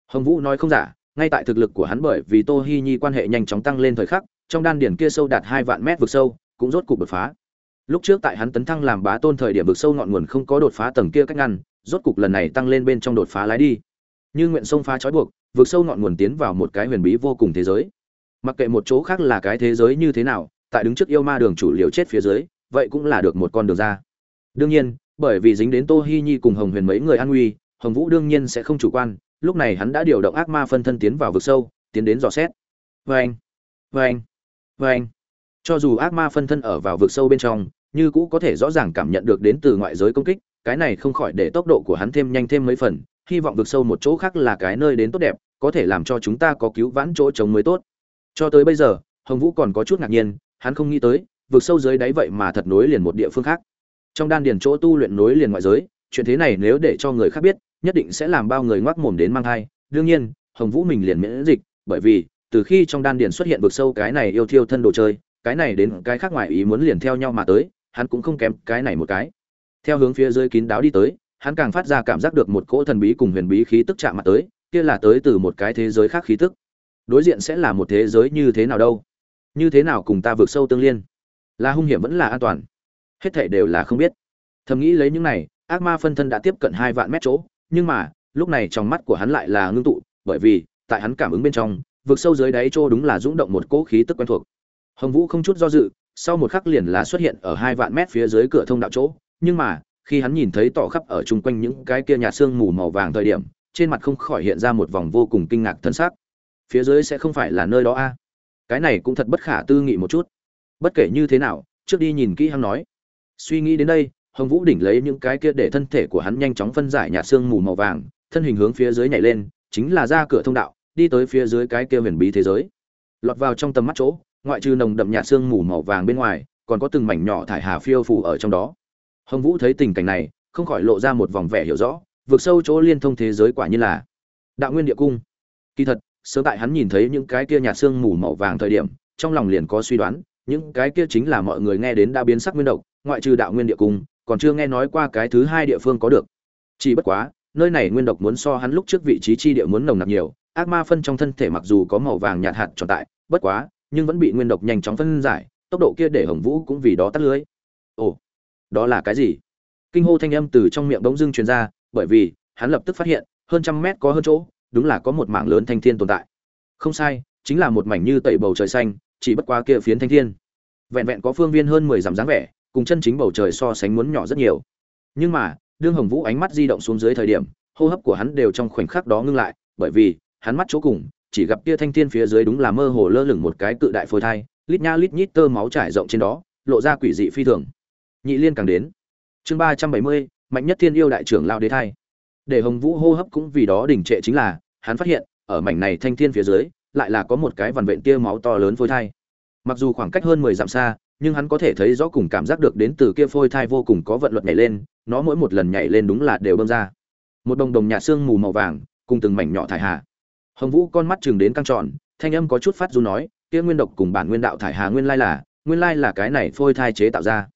Hồng vũ nói không giả, ngay tại thực lực của hắn bởi vì tô hi nhi quan hệ nhanh chóng tăng lên thời khắc, trong đan điển kia sâu đạt hai vạn mét vực sâu, cũng rốt cục đột phá. Lúc trước tại hắn tấn thăng làm bá tôn thời điểm vực sâu ngọn nguồn không có đột phá tầng kia cách ngăn, rốt cục lần này tăng lên bên trong đột phá lái đi như nguyện sông phá trói buộc, vượt sâu ngọn nguồn tiến vào một cái huyền bí vô cùng thế giới. Mặc kệ một chỗ khác là cái thế giới như thế nào, tại đứng trước yêu ma đường chủ liều chết phía dưới, vậy cũng là được một con đường ra. Đương nhiên, bởi vì dính đến tô hi nhi cùng hồng huyền mấy người an nguy, hồng vũ đương nhiên sẽ không chủ quan, lúc này hắn đã điều động ác ma phân thân tiến vào vực sâu, tiến đến dò xét. Vê anh vê cho dù ác ma phân thân ở vào vực sâu bên trong, như cũ có thể rõ ràng cảm nhận được đến từ ngoại giới công kích, cái này không khỏi để tốc độ của hắn thêm nhanh thêm mấy phần hy vọng vực sâu một chỗ khác là cái nơi đến tốt đẹp, có thể làm cho chúng ta có cứu vãn chỗ chống mới tốt. Cho tới bây giờ, hồng vũ còn có chút ngạc nhiên, hắn không nghĩ tới, vực sâu dưới đáy vậy mà thật nối liền một địa phương khác. Trong đan điền chỗ tu luyện nối liền ngoại giới, chuyện thế này nếu để cho người khác biết, nhất định sẽ làm bao người ngoác mồm đến mang thai. Đương nhiên, hồng vũ mình liền miễn dịch, bởi vì, từ khi trong đan điền xuất hiện vực sâu cái này yêu thiêu thân đồ chơi, cái này đến cái khác ngoài ý muốn liền theo nhau mà tới, hắn cũng không kém cái này một cái. Theo hướng phía dưới kín đáo đi tới hắn càng phát ra cảm giác được một cỗ thần bí cùng huyền bí khí tức chạm mặt tới, kia là tới từ một cái thế giới khác khí tức. Đối diện sẽ là một thế giới như thế nào đâu? Như thế nào cùng ta vượt sâu tương liên? Là hung hiểm vẫn là an toàn? Hết thảy đều là không biết. Thầm nghĩ lấy những này, ác ma phân thân đã tiếp cận hai vạn mét chỗ, nhưng mà, lúc này trong mắt của hắn lại là ngưng tụ, bởi vì, tại hắn cảm ứng bên trong, vượt sâu dưới đáy chỗ đúng là rung động một cỗ khí tức quen thuộc. Hồng vũ không chút do dự, sau một khắc liền là xuất hiện ở hai vạn mét phía dưới cửa thông đạo chỗ, nhưng mà khi hắn nhìn thấy tỏ khắp ở chung quanh những cái kia nhà xương mù màu vàng thời điểm, trên mặt không khỏi hiện ra một vòng vô cùng kinh ngạc thân xác phía dưới sẽ không phải là nơi đó a? Cái này cũng thật bất khả tư nghị một chút. Bất kể như thế nào, trước đi nhìn kỹ hắn nói. Suy nghĩ đến đây, hồng vũ đỉnh lấy những cái kia để thân thể của hắn nhanh chóng phân giải nhạt xương mù màu vàng, thân hình hướng phía dưới nhảy lên, chính là ra cửa thông đạo, đi tới phía dưới cái kia huyền bí thế giới. Lọt vào trong tầm mắt chỗ, ngoại trừ nồng đậm nhạt xương mù màu vàng bên ngoài, còn có từng mảnh nhỏ thải hà phiêu phủ ở trong đó hồng vũ thấy tình cảnh này, không khỏi lộ ra một vòng vẻ hiểu rõ, vượt sâu chỗ liên thông thế giới quả nhiên là đạo nguyên địa cung. Kỳ thật, sớm tại hắn nhìn thấy những cái kia nhạt xương mù màu vàng thời điểm, trong lòng liền có suy đoán, những cái kia chính là mọi người nghe đến đã biến sắc nguyên độc, ngoại trừ đạo nguyên địa cung, còn chưa nghe nói qua cái thứ hai địa phương có được. Chỉ bất quá, nơi này nguyên độc muốn so hắn lúc trước vị trí chi địa muốn nồng nặc nhiều, ác ma phân trong thân thể mặc dù có màu vàng nhạt hạt tròn tại, bất quá, nhưng vẫn bị nguyên độc nhanh chóng phân giải, tốc độ kia để hồng vũ cũng vì đó tắt lưới. Ồ đó là cái gì? Kinh hô thanh âm từ trong miệng bỗng dưng truyền ra, bởi vì hắn lập tức phát hiện, hơn trăm mét có hơn chỗ, đúng là có một mảng lớn thanh thiên tồn tại. Không sai, chính là một mảnh như tẩy bầu trời xanh, chỉ bất qua kia phiến thanh thiên. Vẹn vẹn có phương viên hơn mười dặm dáng vẻ, cùng chân chính bầu trời so sánh muốn nhỏ rất nhiều. Nhưng mà, đương hồng vũ ánh mắt di động xuống dưới thời điểm, hô hấp của hắn đều trong khoảnh khắc đó ngưng lại, bởi vì, hắn mắt chỗ cùng, chỉ gặp kia thanh thiên phía dưới đúng là mơ hồ lơ lửng một cái cự đại phôi thai, lít nha lít nhít tơ máu trải rộng trên đó, lộ ra quỷ dị phi thường nhị liên càng đến. Chương ba trăm bảy mươi, mạnh nhất thiên yêu đại trưởng lao đế thai. Để hồng vũ hô hấp cũng vì đó đình trệ chính là, hắn phát hiện, ở mảnh này thanh thiên phía dưới, lại là có một cái vằn vện tia máu to lớn phôi thai. Mặc dù khoảng cách hơn mười dặm xa, nhưng hắn có thể thấy rõ cùng cảm giác được đến từ kia phôi thai vô cùng có vận luật nhảy lên, nó mỗi một lần nhảy lên đúng là đều bơm ra. Một đồng đồng nhà xương mù màu vàng, cùng từng mảnh nhỏ thải hạ hồng vũ con mắt chừng đến căng tròn, thanh âm có chút phát du nói, kia nguyên độc cùng bản nguyên đạo thải hà nguyên lai là, nguyên lai là cái này phôi thai chế tạo ra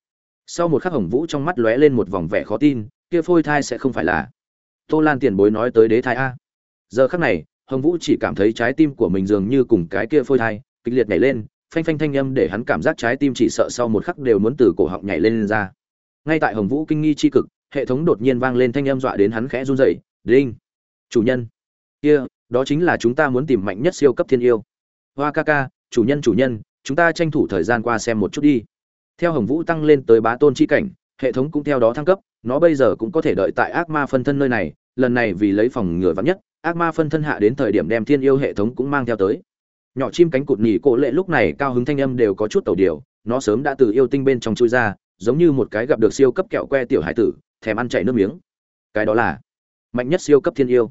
sau một khắc hồng vũ trong mắt lóe lên một vòng vẻ khó tin kia phôi thai sẽ không phải là tô lan tiền bối nói tới đế thai a. Giờ khắc này hồng vũ chỉ cảm thấy trái tim của mình dường như cùng cái kia phôi thai kịch liệt nhảy lên phanh phanh thanh âm để hắn cảm giác trái tim chỉ sợ sau một khắc đều muốn từ cổ họng nhảy lên, lên ra. Ngay tại hồng vũ kinh nghi chi cực hệ thống đột nhiên vang lên thanh âm dọa đến hắn khẽ run rẩy đinh chủ nhân. Kia đó chính là chúng ta muốn tìm mạnh nhất siêu cấp thiên yêu. Hoa ca ca chủ nhân chủ nhân chúng ta tranh thủ thời gian qua xem một chút đi theo hồng vũ tăng lên tới bá tôn chi cảnh, hệ thống cũng theo đó thăng cấp, nó bây giờ cũng có thể đợi tại ác ma phân thân nơi này, lần này vì lấy phòng ngừa vắng nhất, ác ma phân thân hạ đến thời điểm đem thiên yêu hệ thống cũng mang theo tới. Nhỏ chim cánh cụt nhì cổ lệ lúc này cao hứng thanh âm đều có chút tẩu điều, nó sớm đã từ yêu tinh bên trong chui ra, giống như một cái gặp được siêu cấp kẹo que tiểu hải tử, thèm ăn chảy nước miếng. Cái đó là mạnh nhất siêu cấp thiên yêu.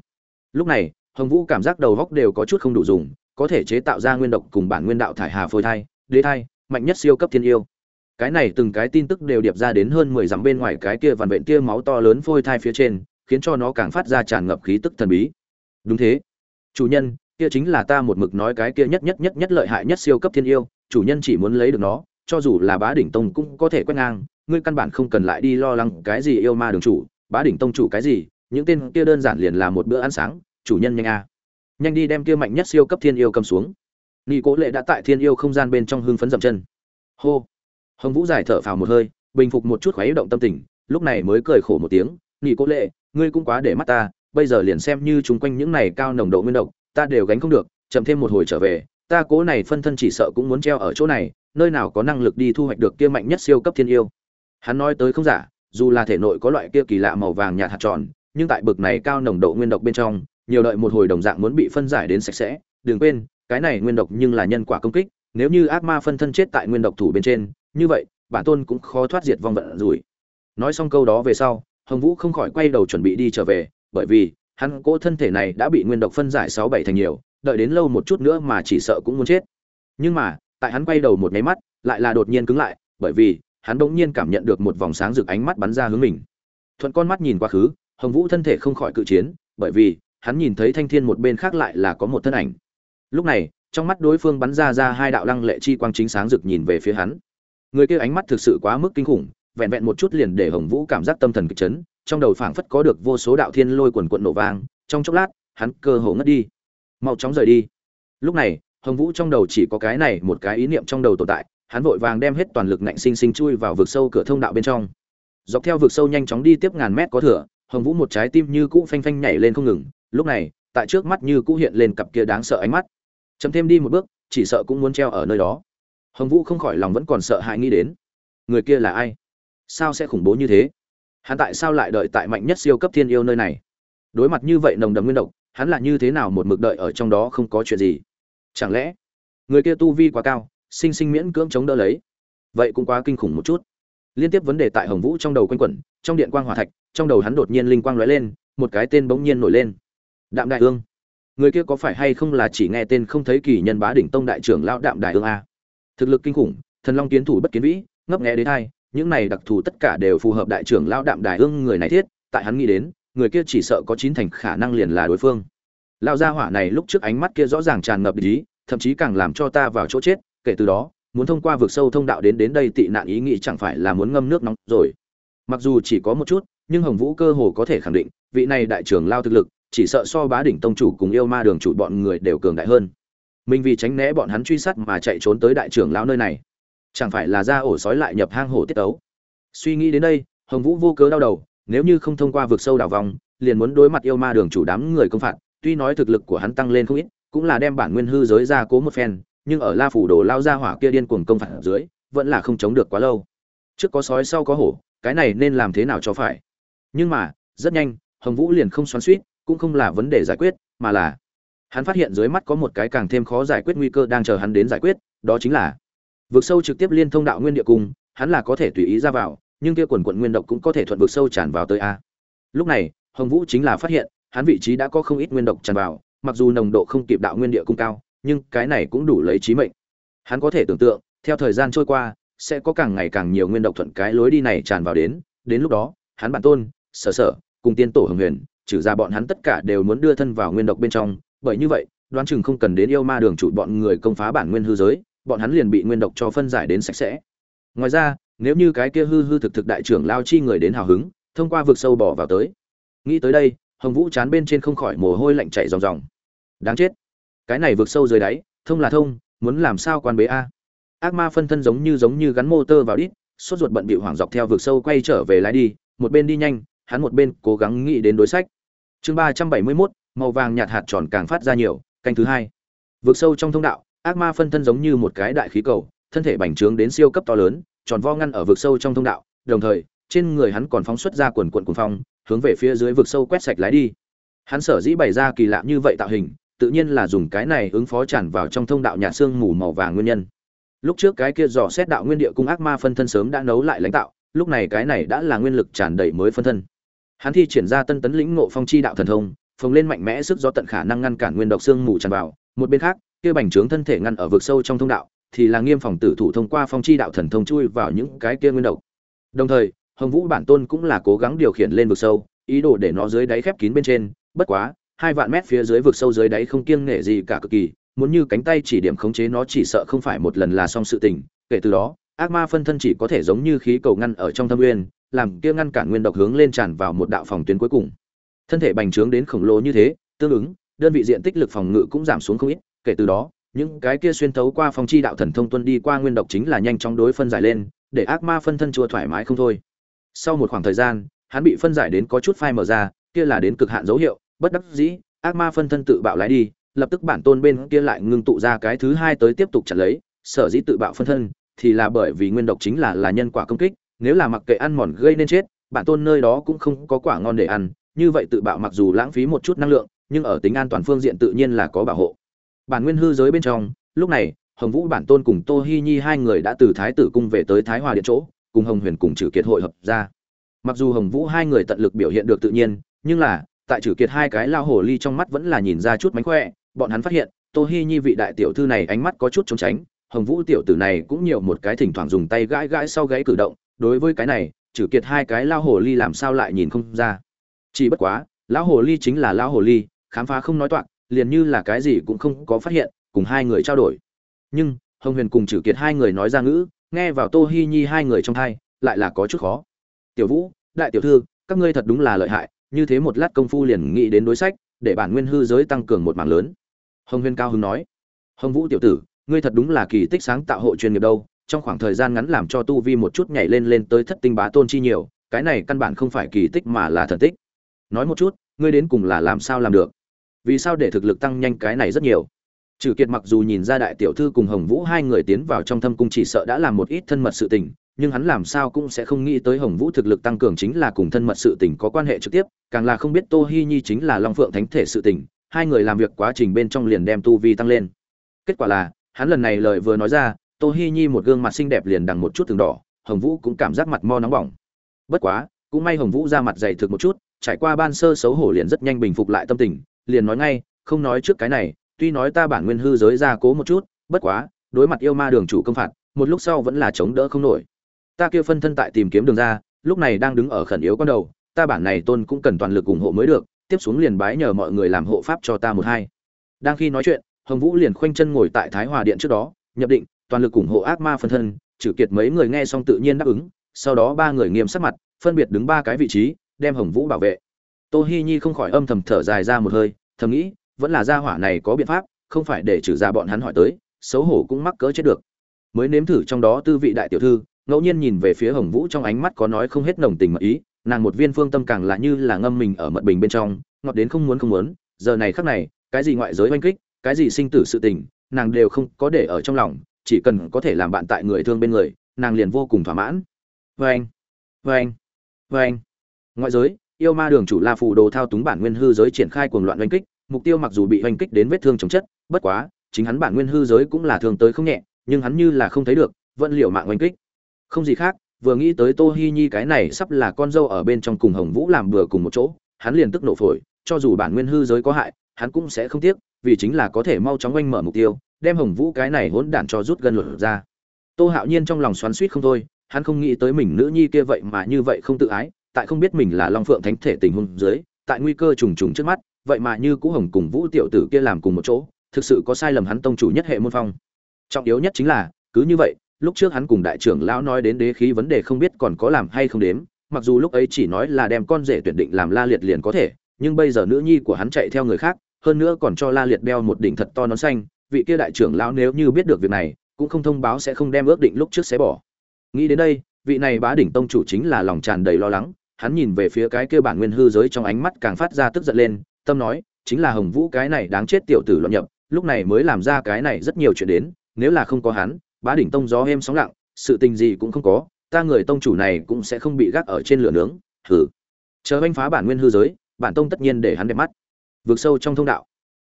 Lúc này, hồng vũ cảm giác đầu góc đều có chút không đủ dùng, có thể chế tạo ra nguyên độc cùng bản nguyên đạo thải hà phôi thai, đế thai, mạnh nhất siêu cấp thiên yêu cái này từng cái tin tức đều điệp ra đến hơn mười dặm bên ngoài cái kia vằn vện kia máu to lớn phôi thai phía trên, khiến cho nó càng phát ra tràn ngập khí tức thần bí. Đúng thế. Chủ nhân, kia chính là ta một mực nói cái kia nhất nhất nhất nhất lợi hại nhất siêu cấp thiên yêu, chủ nhân chỉ muốn lấy được nó, cho dù là bá đỉnh tông cũng có thể quét ngang, ngươi căn bản không cần lại đi lo lắng cái gì yêu ma đường chủ, bá đỉnh tông chủ cái gì, những tên kia đơn giản liền là một bữa ăn sáng, chủ nhân nhanh a. Nhanh đi đem kia mạnh nhất siêu cấp thiên yêu cầm xuống. Nghi cố lệ đã tại thiên yêu không gian bên trong hưng phấn dậm chân. Hô hồng vũ giải thở phào một hơi, bình phục một chút khoái động tâm tình, lúc này mới cười khổ một tiếng nghỉ cố lệ, ngươi cũng quá để mắt ta, bây giờ liền xem như chúng quanh những này cao nồng độ nguyên độc, ta đều gánh không được, chậm thêm một hồi trở về, ta cố này phân thân chỉ sợ cũng muốn treo ở chỗ này, nơi nào có năng lực đi thu hoạch được kia mạnh nhất siêu cấp thiên yêu. Hắn nói tới không giả, dù là thể nội có loại kia kỳ lạ màu vàng nhạt hạt tròn, nhưng tại bực này cao nồng độ nguyên độc bên trong, nhiều đợi một hồi đồng dạng muốn bị phân giải đến sạch sẽ, đừng quên, cái này nguyên độc nhưng là nhân quả công kích, nếu như ác ma phân thân chết tại nguyên độc thủ bên trên như vậy, bản tôn cũng khó thoát diệt vong vận rủi. Nói xong câu đó về sau, hồng vũ không khỏi quay đầu chuẩn bị đi trở về, bởi vì, hắn cỗ thân thể này đã bị nguyên độc phân giải sáu bảy thành nhiều, đợi đến lâu một chút nữa mà chỉ sợ cũng muốn chết. Nhưng mà, tại hắn quay đầu một nháy mắt, lại là đột nhiên cứng lại, bởi vì, hắn đ ỗ n g nhiên cảm nhận được một vòng sáng rực ánh mắt bắn ra hướng mình. Thuận con mắt nhìn quá khứ, hồng vũ thân thể không khỏi cự chiến, bởi vì, hắn nhìn thấy thanh thiên một bên khác lại là có một thân ảnh. Lúc này, trong mắt đối phương bắn ra ra hai đạo lăng lệ chi quang chính sáng rực nhìn về phía hắn người kia ánh mắt thực sự quá mức kinh khủng, vẹn vẹn một chút liền để hồng vũ cảm giác tâm thần kịch chấn, trong đầu phảng phất có được vô số đạo thiên lôi quần quận nổ vang, trong chốc lát, hắn cơ hồ ngất đi. Mau chóng rời đi. Lúc này, hồng vũ trong đầu chỉ có cái này một cái ý niệm trong đầu tồn tại, hắn vội vàng đem hết toàn lực ngạnh sinh sinh chui vào vực sâu cửa thông đạo bên trong. Dọc theo vực sâu nhanh chóng đi tiếp ngàn mét có thửa hồng vũ một trái tim như cũ phanh phanh nhảy lên không ngừng, lúc này, tại trước mắt như cũ hiện lên cặp kia đáng sợ ánh mắt. Chậm thêm đi một bước, chỉ sợ cũng muốn treo ở nơi đó hồng vũ không khỏi lòng vẫn còn sợ hãi nghĩ đến. Người kia là ai? Sao sẽ khủng bố như thế? Hắn tại sao lại đợi tại mạnh nhất siêu cấp thiên yêu nơi này? Đối mặt như vậy nồng đậm nguyên độc, hắn là như thế nào một mực đợi ở trong đó không có chuyện gì? Chẳng lẽ người kia tu vi quá cao, sinh sinh miễn cưỡng chống đỡ lấy? Vậy cũng quá kinh khủng một chút. Liên tiếp vấn đề tại hồng vũ trong đầu quanh quẩn, trong điện quang hỏa thạch, trong đầu hắn đột nhiên linh quang lóe lên, một cái tên bỗng nhiên nổi lên. Đạm đại ương. Người kia có phải hay không là chỉ nghe tên không thấy kỳ nhân bá đỉnh tông đại trưởng lão đạm đại ương a? Thực lực kinh khủng, thần long kiến thủ bất kiến vĩ, ngấp nghé đến hai những này đặc thù tất cả đều phù hợp đại trưởng lão đạm đại ương người này thiết, tại hắn nghĩ đến, người kia chỉ sợ có chín thành khả năng liền là đối phương. Lao gia hỏa này lúc trước ánh mắt kia rõ ràng tràn ngập ý, thậm chí càng làm cho ta vào chỗ chết, kể từ đó, muốn thông qua vực sâu thông đạo đến đến đây tị nạn ý nghĩ chẳng phải là muốn ngâm nước nóng rồi. Mặc dù chỉ có một chút, nhưng hồng vũ cơ hồ có thể khẳng định, vị này đại trưởng lao thực lực, chỉ sợ so bá đỉnh tông chủ cùng yêu ma đường chủ bọn người đều cường đại hơn mình vì tránh né bọn hắn truy sát mà chạy trốn tới đại trưởng lão nơi này. Chẳng phải là ra ổ sói lại nhập hang hổ tiết tấu. Suy nghĩ đến đây, hồng vũ vô cớ đau đầu, nếu như không thông qua vực sâu đảo vòng, liền muốn đối mặt yêu ma đường chủ đám người công phạt, tuy nói thực lực của hắn tăng lên không ít, cũng là đem bản nguyên hư giới ra cố một phen, nhưng ở la phủ đồ lao ra hỏa kia điên cuồng công phạt ở dưới, vẫn là không chống được quá lâu. Trước có sói, sau có hổ, cái này nên làm thế nào cho phải? Nhưng mà, rất nhanh, hồng vũ liền không xoắn suýt, cũng không là vấn đề giải quyết, mà là hắn phát hiện dưới mắt có một cái càng thêm khó giải quyết nguy cơ đang chờ hắn đến giải quyết, đó chính là vực sâu trực tiếp liên thông đạo nguyên địa cung, hắn là có thể tùy ý ra vào, nhưng kia quần quận nguyên độc cũng có thể thuận vực sâu tràn vào tới a. Lúc này, hồng vũ chính là phát hiện, hắn vị trí đã có không ít nguyên độc tràn vào, mặc dù nồng độ không kịp đạo nguyên địa cung cao, nhưng cái này cũng đủ lấy trí mệnh. Hắn có thể tưởng tượng, theo thời gian trôi qua, sẽ có càng ngày càng nhiều nguyên độc thuận cái lối đi này tràn vào đến đến lúc đó, hắn bản tôn, sở sở, cùng tiên tổ hồng huyền, trừ ra bọn hắn tất cả đều muốn đưa thân vào nguyên độc bên trong bởi như vậy, đoán chừng không cần đến yêu ma đường chủ bọn người công phá bản nguyên hư giới, bọn hắn liền bị nguyên độc cho phân giải đến sạch sẽ. Ngoài ra, nếu như cái kia hư hư thực thực đại trưởng lao chi người đến hào hứng, thông qua vực sâu bỏ vào tới. Nghĩ tới đây, hồng vũ chán bên trên không khỏi mồ hôi lạnh chảy ròng ròng. Đáng chết. Cái này vực sâu dưới đáy, thông là thông, muốn làm sao quan bế a? Ác ma phân thân giống như giống như gắn motor vào đít, sốt ruột bận bị hoảng dọc theo vực sâu quay trở về lái đi, một bên đi nhanh, hắn một bên cố gắng nghĩ đến đối sách. Chương ba trăm bảy mươi mốt màu vàng nhạt hạt tròn càng phát ra nhiều, canh thứ hai. Vượt sâu trong thông đạo, ác ma phân thân giống như một cái đại khí cầu, thân thể bành trướng đến siêu cấp to lớn, tròn vo ngăn ở vực sâu trong thông đạo, đồng thời, trên người hắn còn phóng xuất ra quần quận cuồng phong, hướng về phía dưới vực sâu quét sạch lái đi. Hắn sở dĩ bày ra kỳ lạ như vậy tạo hình, tự nhiên là dùng cái này ứng phó tràn vào trong thông đạo nhà xương mù màu vàng nguyên nhân. Lúc trước cái kia dò xét đạo nguyên địa cung ác ma phân thân sớm đã nấu lại lãnh tạo, lúc này cái này đã là nguyên lực tràn đầy mới phân thân. Hắn thi triển ra tân tấn lĩnh ngộ phong chi đạo thần thông phồng lên mạnh mẽ sức gió tận khả năng ngăn cản nguyên độc xương mù tràn vào. Một bên khác, kia bành trướng thân thể ngăn ở vực sâu trong thông đạo, thì là nghiêm phòng tử thủ thông qua phong chi đạo thần thông chui vào những cái kia nguyên độc. Đồng thời, hồng vũ bản tôn cũng là cố gắng điều khiển lên vực sâu, ý đồ để nó dưới đáy khép kín bên trên, bất quá, hai vạn mét phía dưới vực sâu dưới đáy không kiêng nể gì cả cực kỳ, muốn như cánh tay chỉ điểm khống chế nó chỉ sợ không phải một lần là xong sự tình, kể từ đó, ác ma phân thân chỉ có thể giống như khí cầu ngăn ở trong thâm nguyên, làm kia ngăn cản nguyên độc hướng lên tràn vào một đạo phòng tuyến cuối cùng thân thể bành trướng đến khổng lồ như thế, tương ứng, đơn vị diện tích lực phòng ngự cũng giảm xuống không ít, kể từ đó, những cái kia xuyên thấu qua phong chi đạo thần thông tuân đi qua nguyên độc chính là nhanh chóng đối phân giải lên, để ác ma phân thân chua thoải mái không thôi. Sau một khoảng thời gian, hắn bị phân giải đến có chút phai mở ra, kia là đến cực hạn dấu hiệu, bất đắc dĩ, ác ma phân thân tự bạo lái đi, lập tức bản tôn bên kia lại ngưng tụ ra cái thứ hai tới tiếp tục chặt lấy, sở dĩ tự bạo phân thân, thì là bởi vì nguyên độc chính là là nhân quả công kích, nếu là mặc kệ ăn mòn gây nên chết, bản tôn nơi đó cũng không có quả ngon để ăn như vậy tự bạo mặc dù lãng phí một chút năng lượng, nhưng ở tính an toàn phương diện tự nhiên là có bảo hộ. Bản nguyên hư giới bên trong, lúc này, hồng vũ, bản tôn cùng tô hi nhi hai người đã từ thái tử cung về tới thái hòa điện chỗ, cùng hồng huyền cùng trừ kiệt hội hợp ra. Mặc dù hồng vũ hai người tận lực biểu hiện được tự nhiên, nhưng là, tại trừ kiệt hai cái lao hồ ly trong mắt vẫn là nhìn ra chút mánh khỏe, bọn hắn phát hiện, tô hi nhi vị đại tiểu thư này ánh mắt có chút trốn tránh, hồng vũ tiểu tử này cũng nhiều một cái thỉnh thoảng dùng tay gãi gãi sau gáy cử động, đối với cái này trừ kiệt hai cái lao hồ ly làm sao lại nhìn không ra chỉ bất quá, lão hồ ly chính là lão hồ ly, khám phá không nói toạc, liền như là cái gì cũng không có phát hiện, cùng hai người trao đổi. Nhưng, hồng huyền cùng trừ kiệt hai người nói ra ngữ, nghe vào tô hi nhi hai người trong thai, lại là có chút khó. Tiểu vũ, đại tiểu thư, các ngươi thật đúng là lợi hại, như thế một lát công phu liền nghĩ đến đối sách, để bản nguyên hư giới tăng cường một mảng lớn. Hồng huyền cao hưng nói. Hồng vũ tiểu tử, ngươi thật đúng là kỳ tích sáng tạo hộ chuyên nghiệp đâu, trong khoảng thời gian ngắn làm cho tu vi một chút nhảy lên lên tới thất tinh bá tôn chi nhiều, cái này căn bản không phải kỳ tích mà là thần tích nói một chút, ngươi đến cùng là làm sao làm được? Vì sao để thực lực tăng nhanh cái này rất nhiều? Trừ kiệt mặc dù nhìn ra đại tiểu thư cùng hồng vũ hai người tiến vào trong thâm cung chỉ sợ đã làm một ít thân mật sự tình, nhưng hắn làm sao cũng sẽ không nghĩ tới hồng vũ thực lực tăng cường chính là cùng thân mật sự tình có quan hệ trực tiếp, càng là không biết tô hi nhi chính là long phượng thánh thể sự tình, hai người làm việc quá trình bên trong liền đem tu vi tăng lên. Kết quả là, hắn lần này lời vừa nói ra, tô hi nhi một gương mặt xinh đẹp liền đằng một chút từng đỏ, hồng vũ cũng cảm giác mặt mo nóng bỏng. Bất quá, cũng may hồng vũ ra mặt dày thực một chút trải qua ban sơ xấu hổ liền rất nhanh bình phục lại tâm tình, liền nói ngay, không nói trước cái này, tuy nói ta bản nguyên hư giới ra cố một chút, bất quá, đối mặt yêu ma đường chủ công phạt, một lúc sau vẫn là chống đỡ không nổi. Ta kia phân thân tại tìm kiếm đường ra, lúc này đang đứng ở khẩn yếu con đầu, ta bản này tôn cũng cần toàn lực ủng hộ mới được, tiếp xuống liền bái nhờ mọi người làm hộ pháp cho ta một hai. Đang khi nói chuyện, hồng vũ liền khoanh chân ngồi tại thái hòa điện trước đó, nhập định, toàn lực ủng hộ ác ma phân thân, trừ kiệt mấy người nghe xong tự nhiên đáp ứng, sau đó ba người nghiêm sắc mặt, phân biệt đứng ba cái vị trí đem hồng vũ bảo vệ. Tô hi nhi không khỏi âm thầm thở dài ra một hơi, thầm nghĩ, vẫn là gia hỏa này có biện pháp, không phải để trừ ra bọn hắn hỏi tới, xấu hổ cũng mắc cỡ chết được. Mới nếm thử trong đó tư vị đại tiểu thư, ngẫu nhiên nhìn về phía hồng vũ trong ánh mắt có nói không hết nồng tình mật ý, nàng một viên phương tâm càng là như là ngâm mình ở mật bình bên trong, ngọt đến không muốn không muốn, giờ này khắc này, cái gì ngoại giới oanh kích, cái gì sinh tử sự tình, nàng đều không có để ở trong lòng, chỉ cần có thể làm bạn tại người thương bên người, nàng liền vô cùng thỏa mãn. Vê anh vê anh vê anh ngoại giới, yêu ma đường chủ la phù đồ thao túng bản nguyên hư giới triển khai cuồng loạn oanh kích, mục tiêu mặc dù bị oanh kích đến vết thương chống chất, bất quá, chính hắn bản nguyên hư giới cũng là thường tới không nhẹ, nhưng hắn như là không thấy được, vẫn liều mạng oanh kích. Không gì khác, vừa nghĩ tới tô hi nhi cái này sắp là con dâu ở bên trong cùng hồng vũ làm bừa cùng một chỗ, hắn liền tức nổ phổi, cho dù bản nguyên hư giới có hại, hắn cũng sẽ không tiếc, vì chính là có thể mau chóng oanh mở mục tiêu, đem hồng vũ cái này hỗn đản cho rút gân luật ra. Tô hạo nhiên trong lòng xoắn suýt không thôi, hắn không nghĩ tới mình nữ nhi kia vậy mà như vậy không tự ái tại không biết mình là long phượng thánh thể tình huống dưới, tại nguy cơ trùng trùng trước mắt, vậy mà như cũ hồng cùng vũ tiểu tử kia làm cùng một chỗ, thực sự có sai lầm hắn tông chủ nhất hệ môn phong. Trọng yếu nhất chính là, cứ như vậy, lúc trước hắn cùng đại trưởng lão nói đến đế khí vấn đề không biết còn có làm hay không đếm, mặc dù lúc ấy chỉ nói là đem con rể tuyển định làm la liệt liền có thể, nhưng bây giờ nữ nhi của hắn chạy theo người khác, hơn nữa còn cho la liệt đeo một đỉnh thật to nón xanh, vị kia đại trưởng lão nếu như biết được việc này, cũng không thông báo sẽ không đem ước định lúc trước sẽ bỏ. Nghĩ đến đây, vị này bá đỉnh tông chủ chính là lòng tràn đầy lo lắng hắn nhìn về phía cái kia bản nguyên hư giới trong ánh mắt càng phát ra tức giận lên, tâm nói, chính là hồng vũ cái này đáng chết tiểu tử loạn nhập, lúc này mới làm ra cái này rất nhiều chuyện đến, nếu là không có hắn, bá đỉnh tông gió êm sóng lặng, sự tình gì cũng không có, ta người tông chủ này cũng sẽ không bị gác ở trên lửa nướng, hừ. Chờ anh phá bản nguyên hư giới, bản tông tất nhiên để hắn đẹp mắt. Vượt sâu trong thông đạo.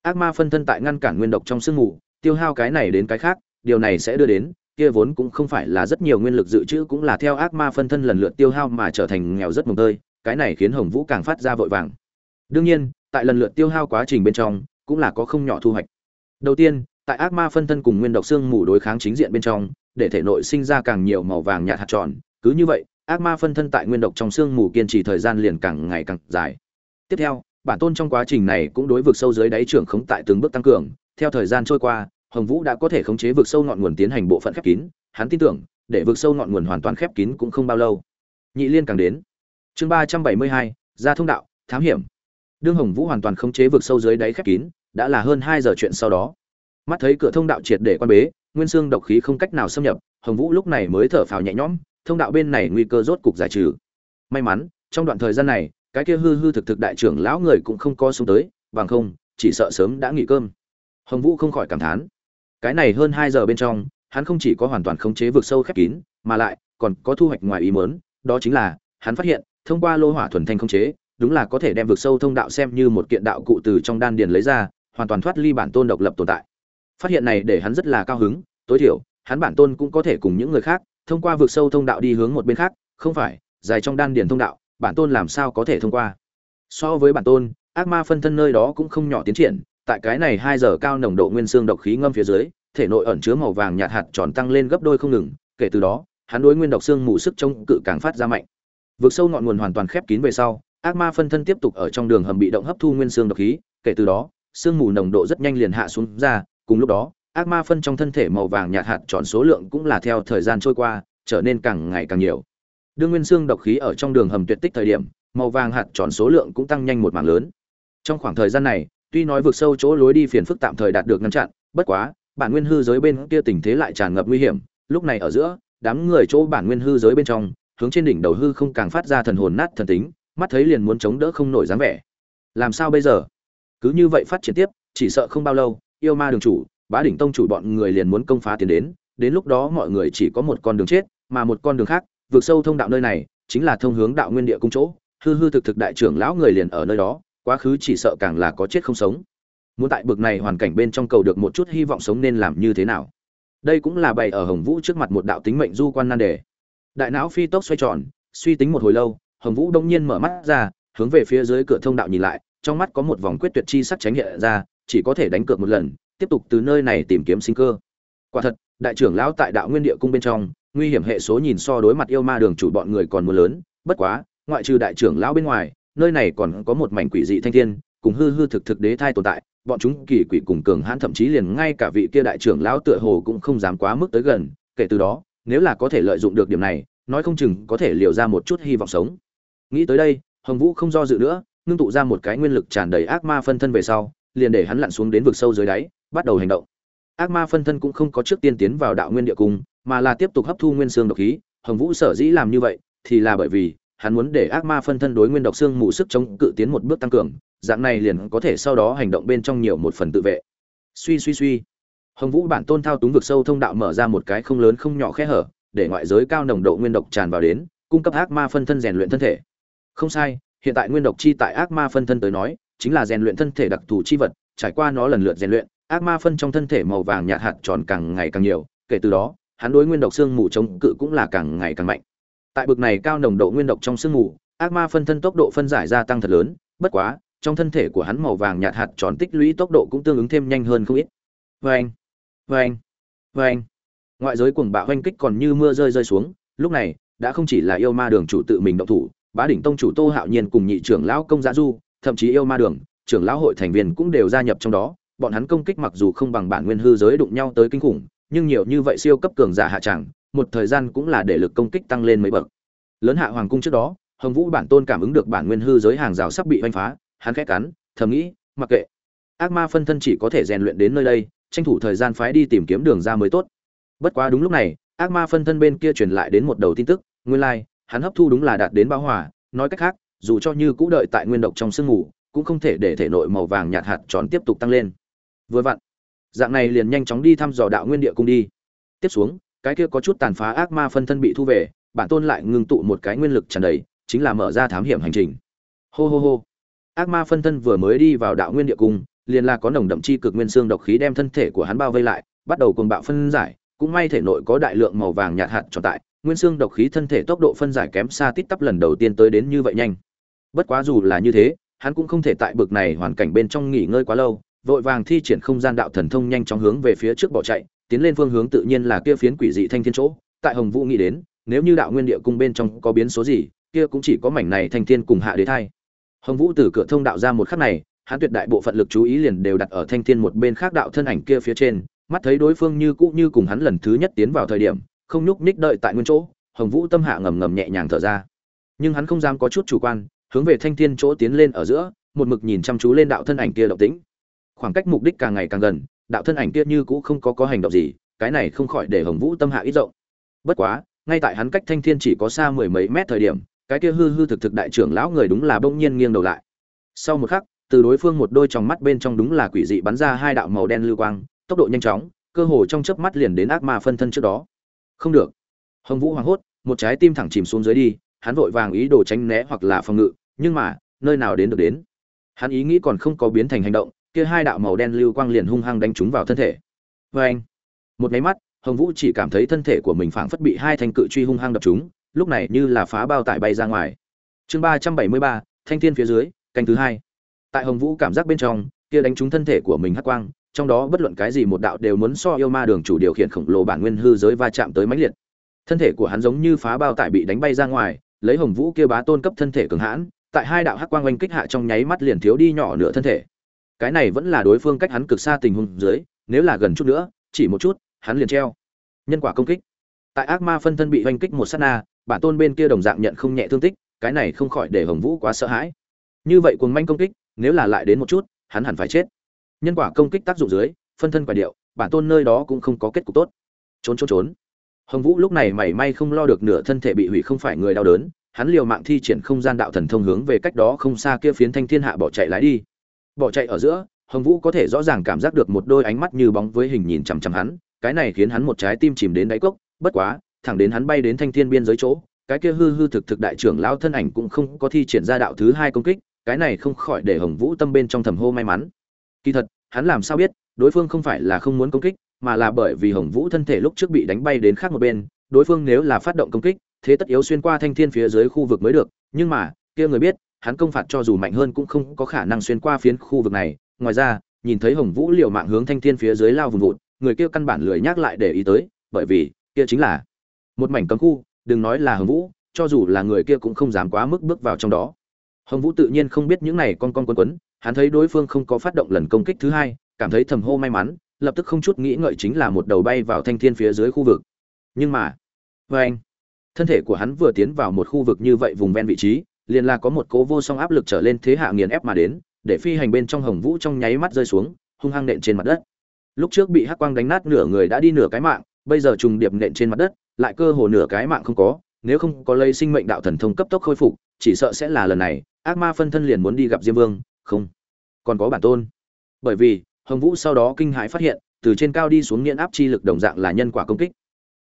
Ác ma phân thân tại ngăn cản nguyên độc trong sương mù, tiêu hao cái này đến cái khác, điều này sẽ đưa đến kia vốn cũng không phải là rất nhiều nguyên lực dự trữ cũng là theo ác ma phân thân lần lượt tiêu hao mà trở thành nghèo rất mồng tơi, cái này khiến hồng vũ càng phát ra vội vàng. Đương nhiên, tại lần lượt tiêu hao quá trình bên trong, cũng là có không nhỏ thu hoạch. Đầu tiên, tại ác ma phân thân cùng nguyên độc xương mù đối kháng chính diện bên trong, để thể nội sinh ra càng nhiều màu vàng nhạt hạt tròn, cứ như vậy, ác ma phân thân tại nguyên độc trong xương mù kiên trì thời gian liền càng ngày càng dài. Tiếp theo, bản tôn trong quá trình này cũng đối vực sâu dưới đáy trưởng khống tại từng bước tăng cường, theo thời gian trôi qua hồng vũ đã có thể khống chế vực sâu ngọn nguồn tiến hành bộ phận khép kín, hắn tin tưởng, để vực sâu ngọn nguồn hoàn toàn khép kín cũng không bao lâu. Nhị liên càng đến. Chương ba trăm bảy mươi hai, ra thông đạo, thám hiểm. Đương hồng vũ hoàn toàn khống chế vực sâu dưới đáy khép kín, đã là hơn hai giờ chuyện sau đó. Mắt thấy cửa thông đạo triệt để quan bế, nguyên xương độc khí không cách nào xâm nhập, hồng vũ lúc này mới thở phào nhẹ nhõm, thông đạo bên này nguy cơ rốt cục giải trừ. May mắn, trong đoạn thời gian này, cái kia hư hư thực thực đại trưởng lão người cũng không có xuống tới, bằng không, chỉ sợ sớm đã nghỉ cơm. Hồng vũ không khỏi cảm thán cái này hơn hai giờ bên trong, hắn không chỉ có hoàn toàn khống chế vực sâu khép kín, mà lại còn có thu hoạch ngoài ý mớn đó chính là, hắn phát hiện, thông qua lô hỏa thuần thanh khống chế, đúng là có thể đem vực sâu thông đạo xem như một kiện đạo cụ từ trong đan điền lấy ra, hoàn toàn thoát ly bản tôn độc lập tồn tại. Phát hiện này để hắn rất là cao hứng, tối thiểu, hắn bản tôn cũng có thể cùng những người khác, thông qua vực sâu thông đạo đi hướng một bên khác, không phải, dài trong đan điền thông đạo, bản tôn làm sao có thể thông qua? So với bản tôn, ác ma phân thân nơi đó cũng không nhỏ tiến triển tại cái này hai giờ cao nồng độ nguyên xương độc khí ngâm phía dưới, thể nội ẩn chứa màu vàng nhạt hạt tròn tăng lên gấp đôi không ngừng, kể từ đó, hắn đối nguyên độc xương mù sức chống cự càng phát ra mạnh. Vượt sâu ngọn nguồn hoàn toàn khép kín về sau, ác ma phân thân tiếp tục ở trong đường hầm bị động hấp thu nguyên xương độc khí, kể từ đó, xương mù nồng độ rất nhanh liền hạ xuống ra, cùng lúc đó, ác ma phân trong thân thể màu vàng nhạt hạt tròn số lượng cũng là theo thời gian trôi qua, trở nên càng ngày càng nhiều. Đương nguyên xương độc khí ở trong đường hầm tuyệt tích thời điểm, màu vàng hạt tròn số lượng cũng tăng nhanh một mảng lớn. Trong khoảng thời gian này tuy nói vượt sâu chỗ lối đi phiền phức tạm thời đạt được ngăn chặn, bất quá, bản nguyên hư giới bên kia tình thế lại tràn ngập nguy hiểm. Lúc này ở giữa, đám người chỗ bản nguyên hư giới bên trong, hướng trên đỉnh đầu hư không càng phát ra thần hồn nát thần tính, mắt thấy liền muốn chống đỡ không nổi dáng vẻ. Làm sao bây giờ? Cứ như vậy phát triển tiếp, chỉ sợ không bao lâu, yêu ma đường chủ, bá đỉnh tông chủ bọn người liền muốn công phá tiến đến đến lúc đó mọi người chỉ có một con đường chết, mà một con đường khác vượt sâu thông đạo nơi này, chính là thông hướng đạo nguyên địa cung chỗ. Hư hư thực thực đại trưởng lão người liền ở nơi đó quá khứ chỉ sợ càng là có chết không sống. Muốn tại bực này hoàn cảnh bên trong cầu được một chút hy vọng sống nên làm như thế nào? Đây cũng là bày ở hồng vũ trước mặt một đạo tính mệnh du quan nan đề. Đại não phi tốc xoay tròn, suy tính một hồi lâu, hồng vũ đông nhiên mở mắt ra, hướng về phía dưới cửa thông đạo nhìn lại, trong mắt có một vòng quyết tuyệt chi sắc tránh hiện ra, chỉ có thể đánh cược một lần, tiếp tục từ nơi này tìm kiếm sinh cơ. Quả thật, đại trưởng lão tại đạo nguyên địa cung bên trong, nguy hiểm hệ số nhìn so đối mặt yêu ma đường chủ bọn người còn mưa lớn, bất quá, ngoại trừ đại trưởng lão bên ngoài nơi này còn có một mảnh quỷ dị thanh thiên, cùng hư hư thực thực đế thai tồn tại, bọn chúng kỳ quỷ cùng cường hãn thậm chí liền ngay cả vị kia đại trưởng lão tựa hồ cũng không dám quá mức tới gần, kể từ đó, nếu là có thể lợi dụng được điểm này, nói không chừng có thể liều ra một chút hy vọng sống. Nghĩ tới đây, hồng vũ không do dự nữa, ngưng tụ ra một cái nguyên lực tràn đầy ác ma phân thân về sau, liền để hắn lặn xuống đến vực sâu dưới đáy, bắt đầu hành động. Ác ma phân thân cũng không có trước tiên tiến vào đạo nguyên địa cung, mà là tiếp tục hấp thu nguyên xương độc khí. Hồng vũ sở dĩ làm như vậy, thì là bởi vì hắn muốn để ác ma phân thân đối nguyên độc xương mù sức chống cự tiến một bước tăng cường, dạng này liền có thể sau đó hành động bên trong nhiều một phần tự vệ. Suy suy suy. Hồng vũ bản tôn thao túng vực sâu thông đạo mở ra một cái không lớn không nhỏ khe hở, để ngoại giới cao nồng độ nguyên độc tràn vào đến, cung cấp ác ma phân thân rèn luyện thân thể. Không sai, hiện tại nguyên độc chi tại ác ma phân thân tới nói, chính là rèn luyện thân thể đặc thù chi vật, trải qua nó lần lượt rèn luyện, ác ma phân trong thân thể màu vàng nhạt hạt tròn càng ngày càng nhiều, kể từ đó, hắn đối nguyên độc xương mù chống cự cũng là càng ngày càng mạnh tại bực này cao nồng độ nguyên độc trong xương mù, ác ma phân thân tốc độ phân giải gia tăng thật lớn, bất quá, trong thân thể của hắn màu vàng nhạt hạt tròn tích lũy tốc độ cũng tương ứng thêm nhanh hơn không ít. Vê anh vê anh vê anh ngoại giới cuồng bạo oanh kích còn như mưa rơi rơi xuống, lúc này, đã không chỉ là yêu ma đường chủ tự mình động thủ, bá đỉnh tông chủ tô hạo nhiên cùng nhị trưởng lão công gia du, thậm chí yêu ma đường, trưởng lão hội thành viên cũng đều gia nhập trong đó, bọn hắn công kích mặc dù không bằng bản nguyên hư giới đụng nhau tới kinh khủng, nhưng nhiều như vậy siêu cấp cường giả hạ tràng một thời gian cũng là để lực công kích tăng lên mấy bậc. Lớn hạ hoàng cung trước đó, hồng vũ bản tôn cảm ứng được bản nguyên hư giới hàng rào sắp bị oanh phá, hắn khét cắn, thầm nghĩ, mặc kệ. Ác ma phân thân chỉ có thể rèn luyện đến nơi đây, tranh thủ thời gian phái đi tìm kiếm đường ra mới tốt. Bất quá đúng lúc này, ác ma phân thân bên kia truyền lại đến một đầu tin tức, nguyên lai, hắn hấp thu đúng là đạt đến bão hòa, nói cách khác, dù cho như cũ đợi tại nguyên độc trong sương ngủ cũng không thể để thể nội màu vàng nhạt hạt tròn tiếp tục tăng lên. Vừa vặn, dạng này liền nhanh chóng đi thăm dò đạo nguyên địa cung đi. Tiếp xuống cái kia có chút tàn phá ác ma phân thân bị thu về, bản tôn lại ngưng tụ một cái nguyên lực tràn đầy, chính là mở ra thám hiểm hành trình. Hô hô hô. Ác ma phân thân vừa mới đi vào đạo nguyên địa cung, liền là có nồng đậm chi cực nguyên xương độc khí đem thân thể của hắn bao vây lại, bắt đầu cuồng bạo phân giải, cũng may thể nội có đại lượng màu vàng nhạt hạt tròn tại, nguyên xương độc khí thân thể tốc độ phân giải kém xa tít tắp lần đầu tiên tới đến như vậy nhanh. Bất quá dù là như thế, hắn cũng không thể tại bực này hoàn cảnh bên trong nghỉ ngơi quá lâu, vội vàng thi triển không gian đạo thần thông nhanh chóng hướng về phía trước bỏ chạy tiến lên phương hướng tự nhiên là kia phiến quỷ dị thanh thiên chỗ. Tại hồng vũ nghĩ đến, nếu như đạo nguyên địa cung bên trong có biến số gì, kia cũng chỉ có mảnh này thanh thiên cùng hạ đế thai. Hồng vũ từ cửa thông đạo ra một khắc này, hắn tuyệt đại bộ phận lực chú ý liền đều đặt ở thanh thiên một bên khác đạo thân ảnh kia phía trên. Mắt thấy đối phương như cũ như cùng hắn lần thứ nhất tiến vào thời điểm, không nhúc ních đợi tại nguyên chỗ, hồng vũ tâm hạ ngầm ngầm nhẹ nhàng thở ra. Nhưng hắn không dám có chút chủ quan, hướng về thanh thiên chỗ tiến lên ở giữa, một mực nhìn chăm chú lên đạo thân ảnh kia động tĩnh. Khoảng cách mục đích càng ngày càng gần đạo thân ảnh kia như cũng không có có hành động gì, cái này không khỏi để hồng vũ tâm hạ ít rộng. Bất quá, ngay tại hắn cách thanh thiên chỉ có xa mười mấy mét thời điểm, cái kia hư hư thực thực đại trưởng lão người đúng là bỗng nhiên nghiêng đầu lại. Sau một khắc, từ đối phương một đôi tròng mắt bên trong đúng là quỷ dị bắn ra hai đạo màu đen lưu quang, tốc độ nhanh chóng, cơ hồ trong chớp mắt liền đến ác ma phân thân trước đó. Không được. Hồng vũ hoảng hốt, một trái tim thẳng chìm xuống dưới đi, hắn vội vàng ý đồ tránh né hoặc là phòng ngự, nhưng mà, nơi nào đến được đến. Hắn ý nghĩ còn không có biến thành hành động kia hai đạo màu đen lưu quang liền hung hăng đánh trúng vào thân thể. Và anh, một máy mắt, hồng vũ chỉ cảm thấy thân thể của mình phảng phất bị hai thanh cự truy hung hăng đập trúng, lúc này như là phá bao tải bay ra ngoài. Chương ba trăm bảy mươi ba, thanh thiên phía dưới, canh thứ hai. Tại hồng vũ cảm giác bên trong, kia đánh trúng thân thể của mình hắc quang, trong đó bất luận cái gì một đạo đều muốn so yêu ma đường chủ điều khiển khổng lồ bản nguyên hư giới va chạm tới mãnh liệt. Thân thể của hắn giống như phá bao tải bị đánh bay ra ngoài, lấy hồng vũ kia bá tôn cấp thân thể cường hãn, tại hai đạo hắc quang oanh kích hạ trong nháy mắt liền thiếu đi nhỏ nửa thân thể cái này vẫn là đối phương cách hắn cực xa tình huống dưới, nếu là gần chút nữa, chỉ một chút, hắn liền treo. Nhân quả công kích. Tại ác ma phân thân bị oanh kích một sát na, bản tôn bên kia đồng dạng nhận không nhẹ thương tích, cái này không khỏi để hồng vũ quá sợ hãi. Như vậy cuồng manh công kích, nếu là lại đến một chút, hắn hẳn phải chết. Nhân quả công kích tác dụng dưới, phân thân quả điệu, bản tôn nơi đó cũng không có kết cục tốt. Trốn trốn trốn. Hồng vũ lúc này mảy may không lo được nửa thân thể bị hủy không phải người đau đớn, hắn liều mạng thi triển không gian đạo thần thông hướng về cách đó không xa kia phiến thanh thiên hạ bỏ chạy lái đi bỏ chạy ở giữa, hồng vũ có thể rõ ràng cảm giác được một đôi ánh mắt như bóng với hình nhìn chằm chằm hắn, cái này khiến hắn một trái tim chìm đến đáy cốc, bất quá, thẳng đến hắn bay đến thanh thiên biên giới chỗ, cái kia hư hư thực thực đại trưởng lão thân ảnh cũng không có thi triển ra đạo thứ hai công kích, cái này không khỏi để hồng vũ tâm bên trong thầm hô may mắn. Kỳ thật, hắn làm sao biết, đối phương không phải là không muốn công kích, mà là bởi vì hồng vũ thân thể lúc trước bị đánh bay đến khác một bên, đối phương nếu là phát động công kích, thế tất yếu xuyên qua thanh thiên phía dưới khu vực mới được, nhưng mà, kia người biết hắn công phạt cho dù mạnh hơn cũng không có khả năng xuyên qua phiến khu vực này. Ngoài ra, nhìn thấy hồng vũ liều mạng hướng thanh thiên phía dưới lao vùng vụt, người kia căn bản lười nhắc lại để ý tới, bởi vì, kia chính là một mảnh cấm khu, đừng nói là hồng vũ, cho dù là người kia cũng không dám quá mức bước vào trong đó. Hồng vũ tự nhiên không biết những này con con quấn quấn, hắn thấy đối phương không có phát động lần công kích thứ hai, cảm thấy thầm hô may mắn, lập tức không chút nghĩ ngợi chính là một đầu bay vào thanh thiên phía dưới khu vực. Nhưng mà vê anh thân thể của hắn vừa tiến vào một khu vực như vậy vùng ven vị trí liền là có một cố vô song áp lực trở lên thế hạ nghiền ép mà đến, để phi hành bên trong hồng vũ trong nháy mắt rơi xuống, hung hăng nện trên mặt đất. Lúc trước bị hắc quang đánh nát nửa người đã đi nửa cái mạng, bây giờ trùng điệp nện trên mặt đất, lại cơ hồ nửa cái mạng không có, nếu không có lây sinh mệnh đạo thần thông cấp tốc khôi phục, chỉ sợ sẽ là lần này, ác ma phân thân liền muốn đi gặp diêm vương, không, còn có bản tôn. Bởi vì, hồng vũ sau đó kinh hãi phát hiện, từ trên cao đi xuống nghiện áp chi lực đồng dạng là nhân quả công kích.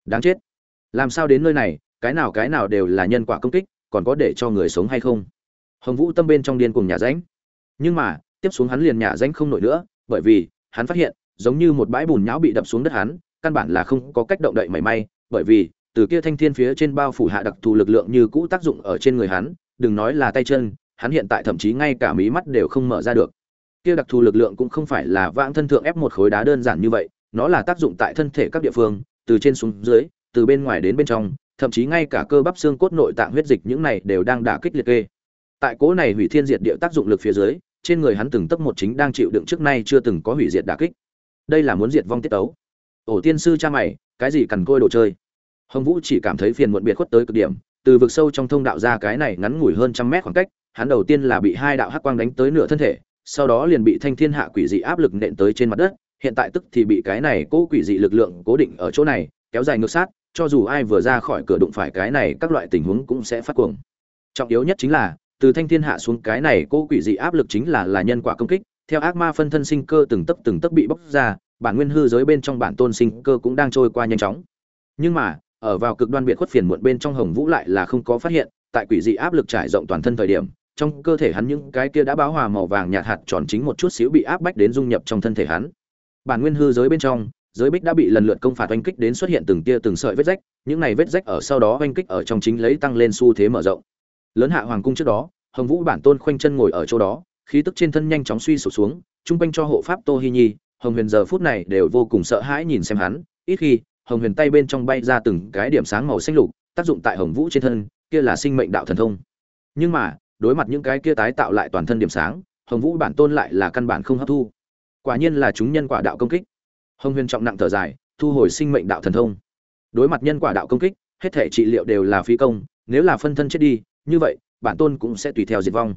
Đáng chết. Làm sao đến nơi này, cái nào cái nào đều là nhân quả công kích còn có để cho người sống hay không? Hồng vũ tâm bên trong điên cùng nhà ránh nhưng mà, tiếp xuống hắn liền nhà ránh không nổi nữa, bởi vì, hắn phát hiện, giống như một bãi bùn nhão bị đập xuống đất hắn, căn bản là không có cách động đậy mảy may, bởi vì, từ kia thanh thiên phía trên bao phủ hạ đặc thù lực lượng như cũ tác dụng ở trên người hắn, đừng nói là tay chân, hắn hiện tại thậm chí ngay cả mí mắt đều không mở ra được. Kia đặc thù lực lượng cũng không phải là vãng thân thượng ép một khối đá đơn giản như vậy, nó là tác dụng tại thân thể các địa phương, từ trên xuống dưới, từ bên ngoài đến bên trong thậm chí ngay cả cơ bắp xương cốt nội tạng huyết dịch những này đều đang đả kích liệt kê. Tại cố này hủy thiên diệt địa tác dụng lực phía dưới, trên người hắn từng tấc một chính đang chịu đựng trước nay chưa từng có hủy diệt đả kích. Đây là muốn diệt vong tiết tấu. Ổ tiên sư cha mày, cái gì cần côi đồ chơi? Hồng vũ chỉ cảm thấy phiền muộn biệt khuất tới cực điểm, từ vực sâu trong thông đạo ra cái này ngắn ngủi hơn trăm mét khoảng cách, hắn đầu tiên là bị hai đạo hắc quang đánh tới nửa thân thể, sau đó liền bị thanh thiên hạ quỷ dị áp lực nện tới trên mặt đất, hiện tại tức thì bị cái này cố quỷ dị lực lượng cố định ở chỗ này, kéo dài ngược sát cho dù ai vừa ra khỏi cửa đụng phải cái này, các loại tình huống cũng sẽ phát cuồng. Trọng yếu nhất chính là, từ thanh thiên hạ xuống cái này cô quỷ dị áp lực chính là là nhân quả công kích. Theo ác ma phân thân sinh cơ từng tấc từng tấc bị bóc ra, bản nguyên hư giới bên trong bản tôn sinh cơ cũng đang trôi qua nhanh chóng. Nhưng mà, ở vào cực đoan biệt khuất phiền muộn bên trong hồng vũ lại là không có phát hiện, tại quỷ dị áp lực trải rộng toàn thân thời điểm, trong cơ thể hắn những cái kia đã báo hòa màu vàng nhạt hạt tròn chính một chút xíu bị áp bách đến dung nhập trong thân thể hắn. Bản nguyên hư giới bên trong giới bích đã bị lần lượt công phạt oanh kích đến xuất hiện từng tia từng sợi vết rách, những này vết rách ở sau đó oanh kích ở trong chính lấy tăng lên xu thế mở rộng. Lớn hạ hoàng cung trước đó, hồng vũ bản tôn khoanh chân ngồi ở chỗ đó, khí tức trên thân nhanh chóng suy sụp xuống, trung quanh cho hộ pháp tô hi nhi, hồng huyền giờ phút này đều vô cùng sợ hãi nhìn xem hắn, ít khi, hồng huyền tay bên trong bay ra từng cái điểm sáng màu xanh lục, tác dụng tại hồng vũ trên thân, kia là sinh mệnh đạo thần thông. Nhưng mà, đối mặt những cái kia tái tạo lại toàn thân điểm sáng, hồng vũ bản tôn lại là căn bản không hấp thu. Quả nhiên là chúng nhân quả đạo công kích hồng huyền trọng nặng thở dài, thu hồi sinh mệnh đạo thần thông. Đối mặt nhân quả đạo công kích, hết thể trị liệu đều là phí công, nếu là phân thân chết đi, như vậy, bản tôn cũng sẽ tùy theo diệt vong.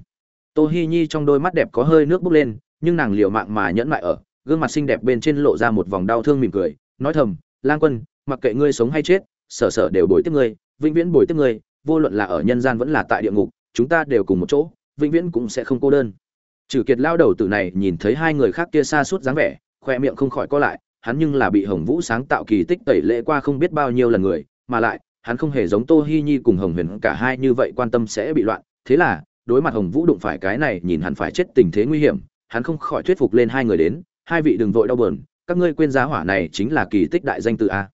Tô hi nhi trong đôi mắt đẹp có hơi nước bốc lên, nhưng nàng liều mạng mà nhẫn lại ở, gương mặt xinh đẹp bên trên lộ ra một vòng đau thương mỉm cười, nói thầm, lang quân, mặc kệ ngươi sống hay chết, sở sở đều bồi tiếp ngươi, vĩnh viễn bồi tiếp ngươi, vô luận là ở nhân gian vẫn là tại địa ngục, chúng ta đều cùng một chỗ, vĩnh viễn cũng sẽ không cô đơn. Trừ kiệt lao đầu tử này nhìn thấy hai người khác kia xa suốt dáng vẻ, khoe miệng không khỏi co lại hắn nhưng là bị hồng vũ sáng tạo kỳ tích tẩy lễ qua không biết bao nhiêu lần người, mà lại, hắn không hề giống tô hi nhi cùng hồng huyền cả hai như vậy quan tâm sẽ bị loạn. Thế là, đối mặt hồng vũ đụng phải cái này nhìn hắn phải chết tình thế nguy hiểm, hắn không khỏi thuyết phục lên hai người đến, hai vị đừng vội đau buồn, các ngươi quên giá hỏa này chính là kỳ tích đại danh từ a.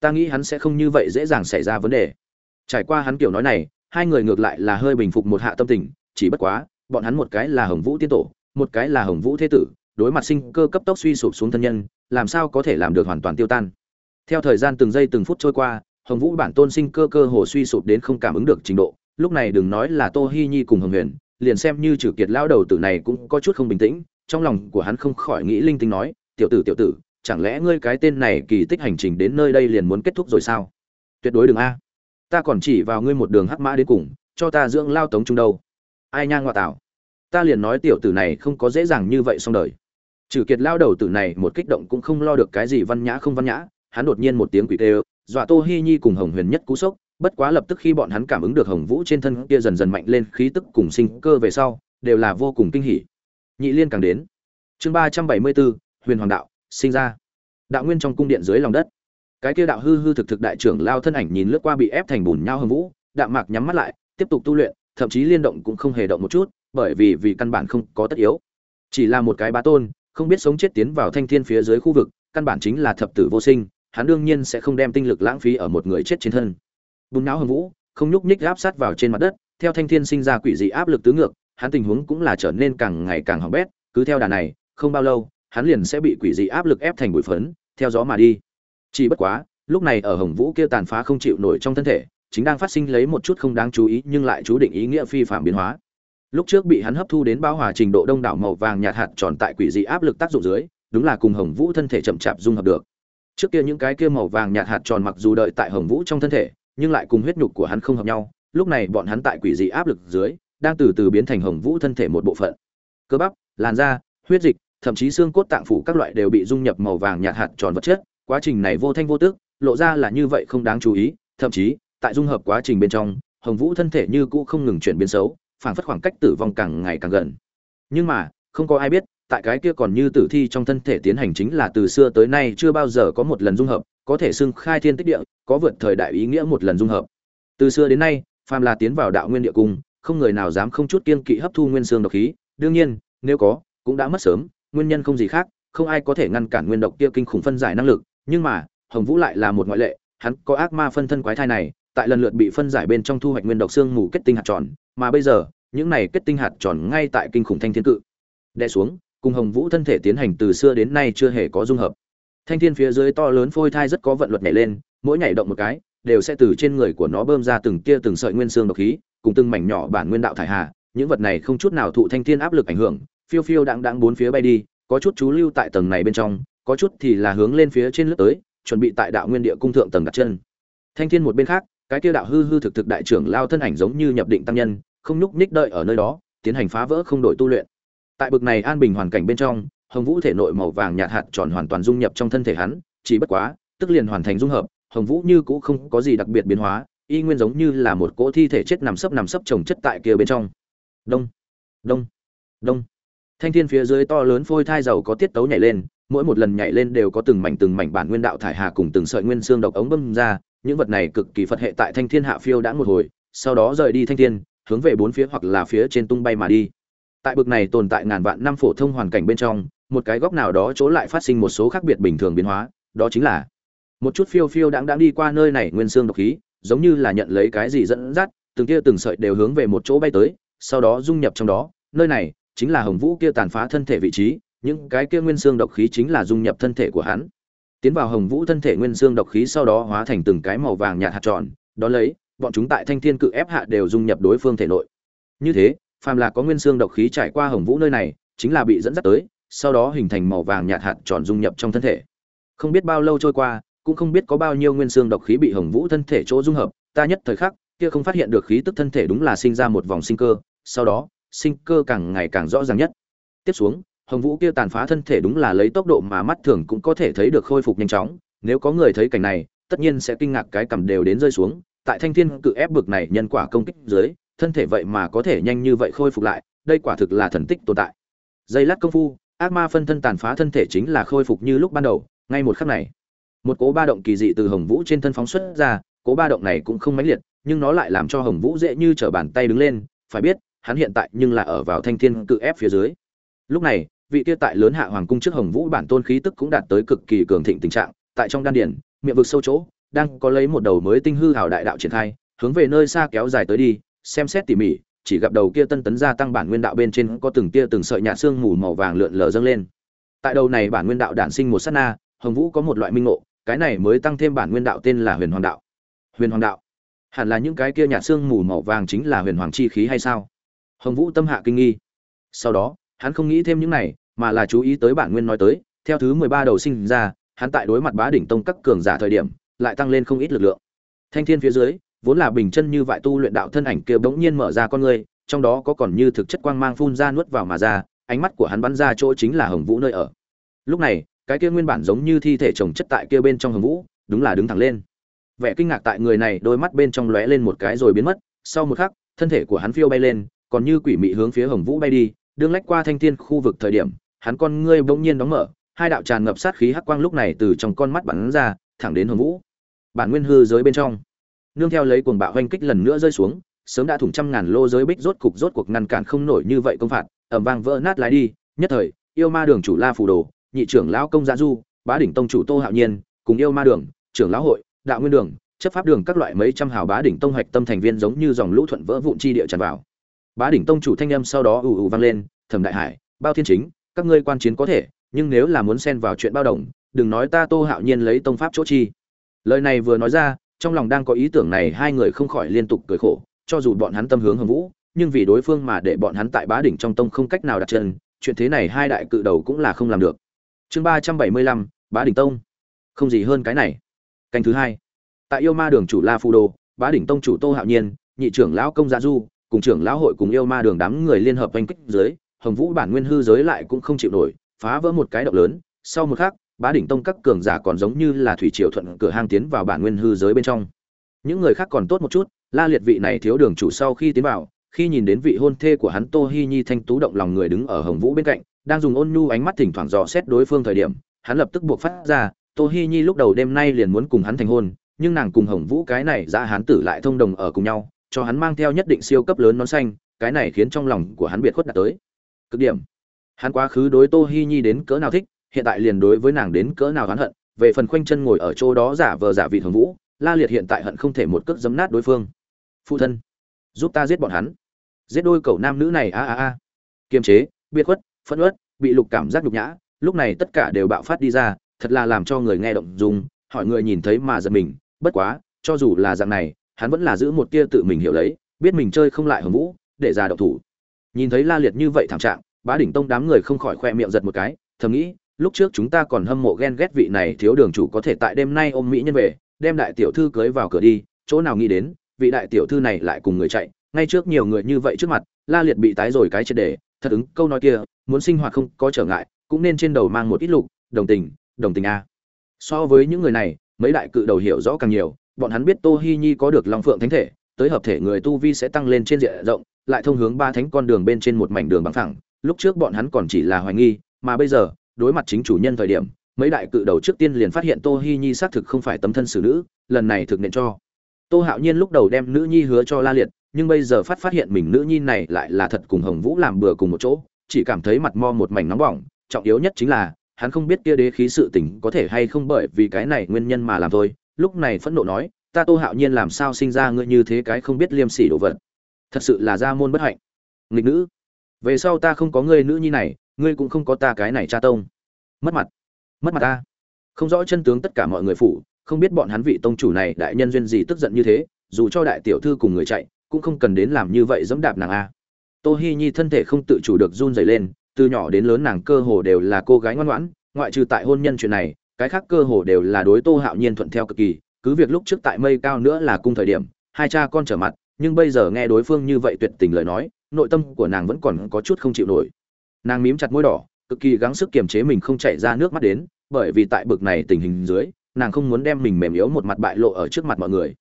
Ta nghĩ hắn sẽ không như vậy dễ dàng xảy ra vấn đề. Trải qua hắn kiểu nói này, hai người ngược lại là hơi bình phục một hạ tâm tình, chỉ bất quá, bọn hắn một cái là hồng vũ tiên tổ, một cái là hồng vũ thế tử, đối mặt sinh cơ cấp tốc suy sụp xuống thân nhân làm sao có thể làm được hoàn toàn tiêu tan. Theo thời gian từng giây từng phút trôi qua, hồng vũ bản tôn sinh cơ cơ hồ suy sụp đến không cảm ứng được trình độ, lúc này đừng nói là tô hi nhi cùng hồng huyền, liền xem như trừ kiệt lao đầu tử này cũng có chút không bình tĩnh, trong lòng của hắn không khỏi nghĩ linh tinh nói, tiểu tử tiểu tử, chẳng lẽ ngươi cái tên này kỳ tích hành trình đến nơi đây liền muốn kết thúc rồi sao? Tuyệt đối đừng a. Ta còn chỉ vào ngươi một đường hắc mã đến cùng, cho ta dưỡng lao tống trung đâu. Ai nhang ngoại tảo. Ta liền nói tiểu tử này không có dễ dàng như vậy xong đời trừ kiệt lao đầu tử này một kích động cũng không lo được cái gì văn nhã không văn nhã, hắn đột nhiên một tiếng quỷ tê dọa tô hi nhi cùng hồng huyền nhất cú sốc, bất quá lập tức khi bọn hắn cảm ứng được hồng vũ trên thân kia dần dần mạnh lên khí tức cùng sinh cơ về sau, đều là vô cùng kinh hỉ. Nhị liên càng đến. Chương ba trăm bảy mươi bốn, huyền hoàng đạo, sinh ra. Đạo nguyên trong cung điện dưới lòng đất. Cái kia đạo hư hư thực thực đại trưởng lao thân ảnh nhìn lướt qua bị ép thành bùn nhau hồng vũ, đạm mạc nhắm mắt lại, tiếp tục tu luyện, thậm chí liên động cũng không hề động một chút, bởi vì vì căn bản không có tất yếu. Chỉ là một cái bá tôn không biết sống chết tiến vào thanh thiên phía dưới khu vực, căn bản chính là thập tử vô sinh, hắn đương nhiên sẽ không đem tinh lực lãng phí ở một người chết trên thân. Bùn não hồng vũ, không nhúc nhích áp sát vào trên mặt đất, theo thanh thiên sinh ra quỷ dị áp lực tứ ngược, hắn tình huống cũng là trở nên càng ngày càng hỏng bét, cứ theo đà này, không bao lâu, hắn liền sẽ bị quỷ dị áp lực ép thành bụi phấn, theo gió mà đi. Chỉ bất quá, lúc này ở hồng vũ kia tàn phá không chịu nổi trong thân thể, chính đang phát sinh lấy một chút không đáng chú ý nhưng lại chú định ý nghĩa phi phạm biến hóa lúc trước bị hắn hấp thu đến bao hòa trình độ đông đảo màu vàng nhạt hạt tròn tại quỷ dị áp lực tác dụng dưới, đúng là cùng hồng vũ thân thể chậm chạp dung hợp được. Trước kia những cái kia màu vàng nhạt hạt tròn mặc dù đợi tại hồng vũ trong thân thể, nhưng lại cùng huyết nhục của hắn không hợp nhau, lúc này bọn hắn tại quỷ dị áp lực dưới, đang từ từ biến thành hồng vũ thân thể một bộ phận. Cơ bắp, làn da, huyết dịch, thậm chí xương cốt tạng phủ các loại đều bị dung nhập màu vàng nhạt hạt tròn vật chất, quá trình này vô thanh vô tức, lộ ra là như vậy không đáng chú ý, thậm chí, tại dung hợp quá trình bên trong, hồng vũ thân thể như cũ không ngừng chuyển biến xấu phảng phất khoảng cách tử vong càng ngày càng gần. Nhưng mà, không có ai biết, tại cái kia còn như tử thi trong thân thể tiến hành chính là từ xưa tới nay chưa bao giờ có một lần dung hợp, có thể xưng khai thiên tích địa, có vượt thời đại ý nghĩa một lần dung hợp. Từ xưa đến nay, phàm là tiến vào đạo nguyên địa cung, không người nào dám không chút kiên kỵ hấp thu nguyên xương độc khí. Đương nhiên, nếu có, cũng đã mất sớm, nguyên nhân không gì khác, không ai có thể ngăn cản nguyên độc kia kinh khủng phân giải năng lực. Nhưng mà, hồng vũ lại là một ngoại lệ, hắn có ác ma phân thân quái thai này tại lần lượt bị phân giải bên trong thu hoạch nguyên độc xương mù kết tinh hạt tròn, mà bây giờ, những này kết tinh hạt tròn ngay tại kinh khủng thanh thiên cự. Đè xuống, cùng hồng vũ thân thể tiến hành từ xưa đến nay chưa hề có dung hợp. Thanh thiên phía dưới to lớn phôi thai rất có vận luật nhảy lên, mỗi nhảy động một cái, đều sẽ từ trên người của nó bơm ra từng tia từng sợi nguyên xương độc khí, cùng từng mảnh nhỏ bản nguyên đạo thải hà. Những vật này không chút nào thụ thanh thiên áp lực ảnh hưởng, phiêu phiêu đãng đãng bốn phía bay đi, có chút chú lưu tại tầng này bên trong, có chút thì là hướng lên phía trên lướt tới, chuẩn bị tại đạo nguyên địa cung thượng tầng đặt chân. Thanh thiên một bên khác cái kia đạo hư hư thực thực đại trưởng lao thân ảnh giống như nhập định tăng nhân, không nhúc nhích đợi ở nơi đó, tiến hành phá vỡ không đổi tu luyện. Tại bực này an bình hoàn cảnh bên trong, hồng vũ thể nội màu vàng nhạt hạt tròn hoàn toàn dung nhập trong thân thể hắn, chỉ bất quá, tức liền hoàn thành dung hợp, hồng vũ như cũ không có gì đặc biệt biến hóa, y nguyên giống như là một cỗ thi thể chết nằm sấp nằm sấp trồng chất tại kia bên trong. Đông đông đông. Thanh thiên phía dưới to lớn phôi thai dầu có tiết tấu nhảy lên, mỗi một lần nhảy lên đều có từng mảnh từng mảnh bản nguyên đạo thải hà cùng từng sợi nguyên xương độc ống bơm ra những vật này cực kỳ phật hệ tại thanh thiên hạ phiêu đã một hồi, sau đó rời đi thanh thiên, hướng về bốn phía hoặc là phía trên tung bay mà đi. Tại bực này tồn tại ngàn vạn năm phổ thông hoàn cảnh bên trong, một cái góc nào đó chỗ lại phát sinh một số khác biệt bình thường biến hóa, đó chính là một chút phiêu phiêu đáng đáng đi qua nơi này nguyên xương độc khí, giống như là nhận lấy cái gì dẫn dắt, từng kia từng sợi đều hướng về một chỗ bay tới, sau đó dung nhập trong đó, nơi này chính là hồng vũ kia tàn phá thân thể vị trí, những cái kia nguyên xương độc khí chính là dung nhập thân thể của hắn tiến vào hồng vũ thân thể nguyên xương độc khí sau đó hóa thành từng cái màu vàng nhạt hạt tròn, đó lấy, bọn chúng tại thanh thiên cự ép hạ đều dung nhập đối phương thể nội. Như thế, phàm là có nguyên xương độc khí trải qua hồng vũ nơi này, chính là bị dẫn dắt tới, sau đó hình thành màu vàng nhạt hạt tròn dung nhập trong thân thể. Không biết bao lâu trôi qua, cũng không biết có bao nhiêu nguyên xương độc khí bị hồng vũ thân thể chỗ dung hợp, ta nhất thời khắc, kia không phát hiện được khí tức thân thể đúng là sinh ra một vòng sinh cơ, sau đó, sinh cơ càng ngày càng rõ ràng nhất. Tiếp xuống hồng vũ kia tàn phá thân thể đúng là lấy tốc độ mà mắt thường cũng có thể thấy được khôi phục nhanh chóng. Nếu có người thấy cảnh này, tất nhiên sẽ kinh ngạc cái cầm đều đến rơi xuống. Tại thanh thiên cự ép bực này nhân quả công kích dưới, thân thể vậy mà có thể nhanh như vậy khôi phục lại, đây quả thực là thần tích tồn tại. Giây lát công phu, ác ma phân thân tàn phá thân thể chính là khôi phục như lúc ban đầu, ngay một khắc này. Một cố ba động kỳ dị từ hồng vũ trên thân phóng xuất ra cố ba động này cũng không mãnh liệt, nhưng nó lại làm cho hồng vũ dễ như t r ở bàn tay đứng lên. Phải biết, hắn hiện tại nhưng là ở vào thanh thiên cự ép phía dưới. Lúc này vị kia tại lớn hạ hoàng cung trước hồng vũ bản tôn khí tức cũng đạt tới cực kỳ cường thịnh tình trạng, tại trong đan điển miệng vực sâu chỗ, đang có lấy một đầu mới tinh hư hảo đại đạo triển khai, hướng về nơi xa kéo dài tới đi, xem xét tỉ mỉ, chỉ gặp đầu kia tân tấn gia tăng bản nguyên đạo bên trên có từng tia từng sợi nhạt xương mù màu vàng lượn lờ dâng lên. Tại đầu này bản nguyên đạo đản sinh một sát na, hồng vũ có một loại minh ngộ, cái này mới tăng thêm bản nguyên đạo tên là huyền hoàng đạo. Huyền hoàng đạo? Hẳn là những cái kia nhạt xương mù màu vàng chính là huyền hoàng chi khí hay sao? Hồng vũ tâm hạ kinh nghi. Sau đó hắn không nghĩ thêm những này, mà là chú ý tới bản nguyên nói tới, theo thứ mười ba đầu sinh ra, hắn tại đối mặt bá đỉnh tông các cường giả thời điểm, lại tăng lên không ít lực lượng. Thanh thiên phía dưới, vốn là bình chân như vại tu luyện đạo thân ảnh kia bỗng nhiên mở ra con người trong đó có còn như thực chất quang mang phun ra nuốt vào mà ra, ánh mắt của hắn bắn ra chỗ chính là hồng vũ nơi ở. Lúc này, cái kia nguyên bản giống như thi thể chồng chất tại kia bên trong hồng vũ, đúng là đứng thẳng lên. Vẻ kinh ngạc tại người này đôi mắt bên trong lóe lên một cái rồi biến mất, sau một khắc, thân thể của hắn phiêu bay lên, còn như quỷ mị hướng phía hồng vũ bay đi đương lách qua thanh thiên khu vực thời điểm, hắn con ngươi bỗng nhiên đóng mở, hai đạo tràn ngập sát khí hắc quang lúc này từ trong con mắt bắn ra, thẳng đến hồng vũ. Bản nguyên hư giới bên trong, nương theo lấy cuồng bạo hoanh kích lần nữa rơi xuống, sớm đã thủng trăm ngàn lô giới bích rốt cục rốt cuộc ngăn cản không nổi như vậy công phạt ẩm vang vỡ nát lái đi, nhất thời, yêu ma đường chủ la phù đồ, nhị trưởng lão công gia du, bá đỉnh tông chủ tô hạo nhiên, cùng yêu ma đường, trưởng lão hội, đạo nguyên đường, chấp pháp đường các loại mấy trăm hào bá đỉnh tông hoạch tâm thành viên giống như dòng lũ thuận vỡ vụn chi địa tràn vào bá đỉnh tông chủ thanh âm sau đó ù ù vang lên thẩm đại hải bao thiên chính các ngươi quan chiến có thể nhưng nếu là muốn xen vào chuyện bao đồng đừng nói ta tô hạo nhiên lấy tông pháp chỗ chi. Lời này vừa nói ra trong lòng đang có ý tưởng này hai người không khỏi liên tục cười khổ cho dù bọn hắn tâm hướng hầm vũ nhưng vì đối phương mà để bọn hắn tại bá đỉnh trong tông không cách nào đặt chân chuyện thế này hai đại cự đầu cũng là không làm được. Chương ba trăm bảy mươi lăm bá đỉnh tông. Không gì hơn cái này. Canh thứ hai. Tại yêu ma đường chủ la phu đồ, bá đỉnh tông chủ tô hạo nhiên nhị trưởng lão công gia du cùng trưởng lão hội cùng yêu ma đường đám người liên hợp oanh kích dưới, hồng vũ bản nguyên hư giới lại cũng không chịu nổi, phá vỡ một cái động lớn. Sau một khắc, bá đỉnh tông các cường giả còn giống như là thủy triều thuận cửa hang tiến vào bản nguyên hư giới bên trong. Những người khác còn tốt một chút, la liệt vị này thiếu đường chủ sau khi tiến vào, khi nhìn đến vị hôn thê của hắn tô hi nhi thanh tú động lòng người đứng ở hồng vũ bên cạnh, đang dùng ôn nhu ánh mắt thỉnh thoảng dò xét đối phương thời điểm, hắn lập tức buộc phát ra, tô hi nhi lúc đầu đêm nay liền muốn cùng hắn thành hôn, nhưng nàng cùng hồng vũ cái này ra hắn tử lại thông đồng ở cùng nhau cho hắn mang theo nhất định siêu cấp lớn nón xanh, cái này khiến trong lòng của hắn biệt khuất đạt tới. Cực điểm. Hắn quá khứ đối tô hi nhi đến cỡ nào thích, hiện tại liền đối với nàng đến cỡ nào hắn hận, về phần khoanh chân ngồi ở chỗ đó giả vờ giả vị thường vũ, la liệt hiện tại hận không thể một cước giấm nát đối phương. Phụ thân, giúp ta giết bọn hắn. Giết đôi cậu nam nữ này, a a a. Kiềm chế, biệt khuất, phẫn uất, bị lục cảm giác nhục nhã, lúc này tất cả đều bạo phát đi ra, thật là làm cho người nghe động dùng, hỏi người nhìn thấy mà giật mình, bất quá, cho dù là dạng này hắn vẫn là giữ một tia tự mình hiểu lấy, biết mình chơi không lại hồng vũ, để ra động thủ. Nhìn thấy la liệt như vậy thảm trạng, bá đỉnh tông đám người không khỏi khoe miệng giật một cái, thầm nghĩ, lúc trước chúng ta còn hâm mộ ghen ghét vị này thiếu đường chủ có thể tại đêm nay ôm mỹ nhân về, đem đại tiểu thư cưới vào cửa đi, chỗ nào nghĩ đến, vị đại tiểu thư này lại cùng người chạy, ngay trước nhiều người như vậy trước mặt, la liệt bị tái rồi cái chết đề thật ứng, câu nói kia, muốn sinh hoạt không có trở ngại, cũng nên trên đầu mang một ít lục, đồng tình đồng tình a. So với những người này, mấy đại cự đầu hiểu rõ càng nhiều bọn hắn biết tô hi nhi có được long phượng thánh thể, tới hợp thể người tu vi sẽ tăng lên trên diện rộng, lại thông hướng ba thánh con đường bên trên một mảnh đường bằng phẳng. Lúc trước bọn hắn còn chỉ là hoài nghi, mà bây giờ, đối mặt chính chủ nhân thời điểm, mấy đại cự đầu trước tiên liền phát hiện tô hi nhi xác thực không phải tấm thân xử nữ, lần này thực nện cho. Tô hạo nhiên lúc đầu đem nữ nhi hứa cho la liệt, nhưng bây giờ phát phát hiện mình nữ nhi này lại là thật cùng hồng vũ làm bừa cùng một chỗ, chỉ cảm thấy mặt mo một mảnh nóng bỏng. Trọng yếu nhất chính là, hắn không biết kia đế khí sự tình có thể hay không bởi vì cái này nguyên nhân mà làm thôi lúc này phẫn nộ nói, ta tô hạo nhiên làm sao sinh ra ngươi như thế cái không biết liêm sỉ đồ vật? Thật sự là gia môn bất hạnh. Nghịch nữ, về sau ta không có ngươi nữ nhi này, ngươi cũng không có ta cái này cha tông. Mất mặt mất mặt ta. Không rõ chân tướng tất cả mọi người phủ, không biết bọn hắn vị tông chủ này đại nhân duyên gì tức giận như thế, dù cho đại tiểu thư cùng người chạy, cũng không cần đến làm như vậy dẫm đạp nàng a. Tô hi nhi thân thể không tự chủ được run rẩy lên, từ nhỏ đến lớn nàng cơ hồ đều là cô gái ngoan ngoãn, ngoại trừ tại hôn nhân chuyện này cái khác cơ hồ đều là đối tô hạo nhiên thuận theo cực kỳ, cứ việc lúc trước tại mây cao nữa là cung thời điểm, hai cha con trở mặt, nhưng bây giờ nghe đối phương như vậy tuyệt tình lời nói, nội tâm của nàng vẫn còn có chút không chịu nổi. Nàng mím chặt môi đỏ, cực kỳ gắng sức kiềm chế mình không chảy ra nước mắt đến, bởi vì tại bực này tình hình dưới, nàng không muốn đem mình mềm yếu một mặt bại lộ ở trước mặt mọi người.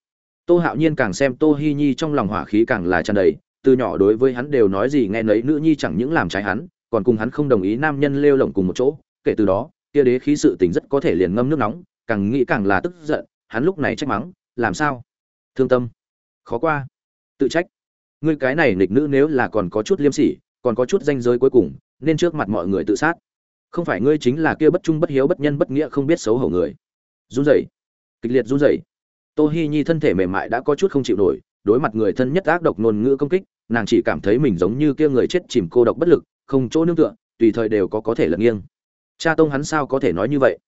Tô hạo nhiên càng xem tô hi nhi trong lòng hỏa khí càng là tràn đầy, từ nhỏ đối với hắn đều nói gì nghe nấy, nữ nhi chẳng những làm trái hắn, còn cùng hắn không đồng ý nam nhân lêu lỏng cùng một chỗ, kể từ đó kia đế khí sự tình rất có thể liền ngâm nước nóng, càng nghĩ càng là tức giận, hắn lúc này trách mắng, làm sao? Thương tâm? Khó qua. Tự trách. Ngươi cái này nghịch nữ nếu là còn có chút liêm sỉ, còn có chút danh giới cuối cùng, nên trước mặt mọi người tự sát. Không phải ngươi chính là kia bất trung bất hiếu bất nhân bất nghĩa không biết xấu hổ người. Run rẩy. Kịch liệt run rẩy. Tô hi nhi thân thể mềm mại đã có chút không chịu nổi, đối mặt người thân nhất ác độc ngôn ngữ công kích, nàng chỉ cảm thấy mình giống như kia người chết chìm cô độc bất lực, không chỗ nương tựa, tùy thời đều có có thể lật nghiêng cha tông hắn sao có thể nói như vậy?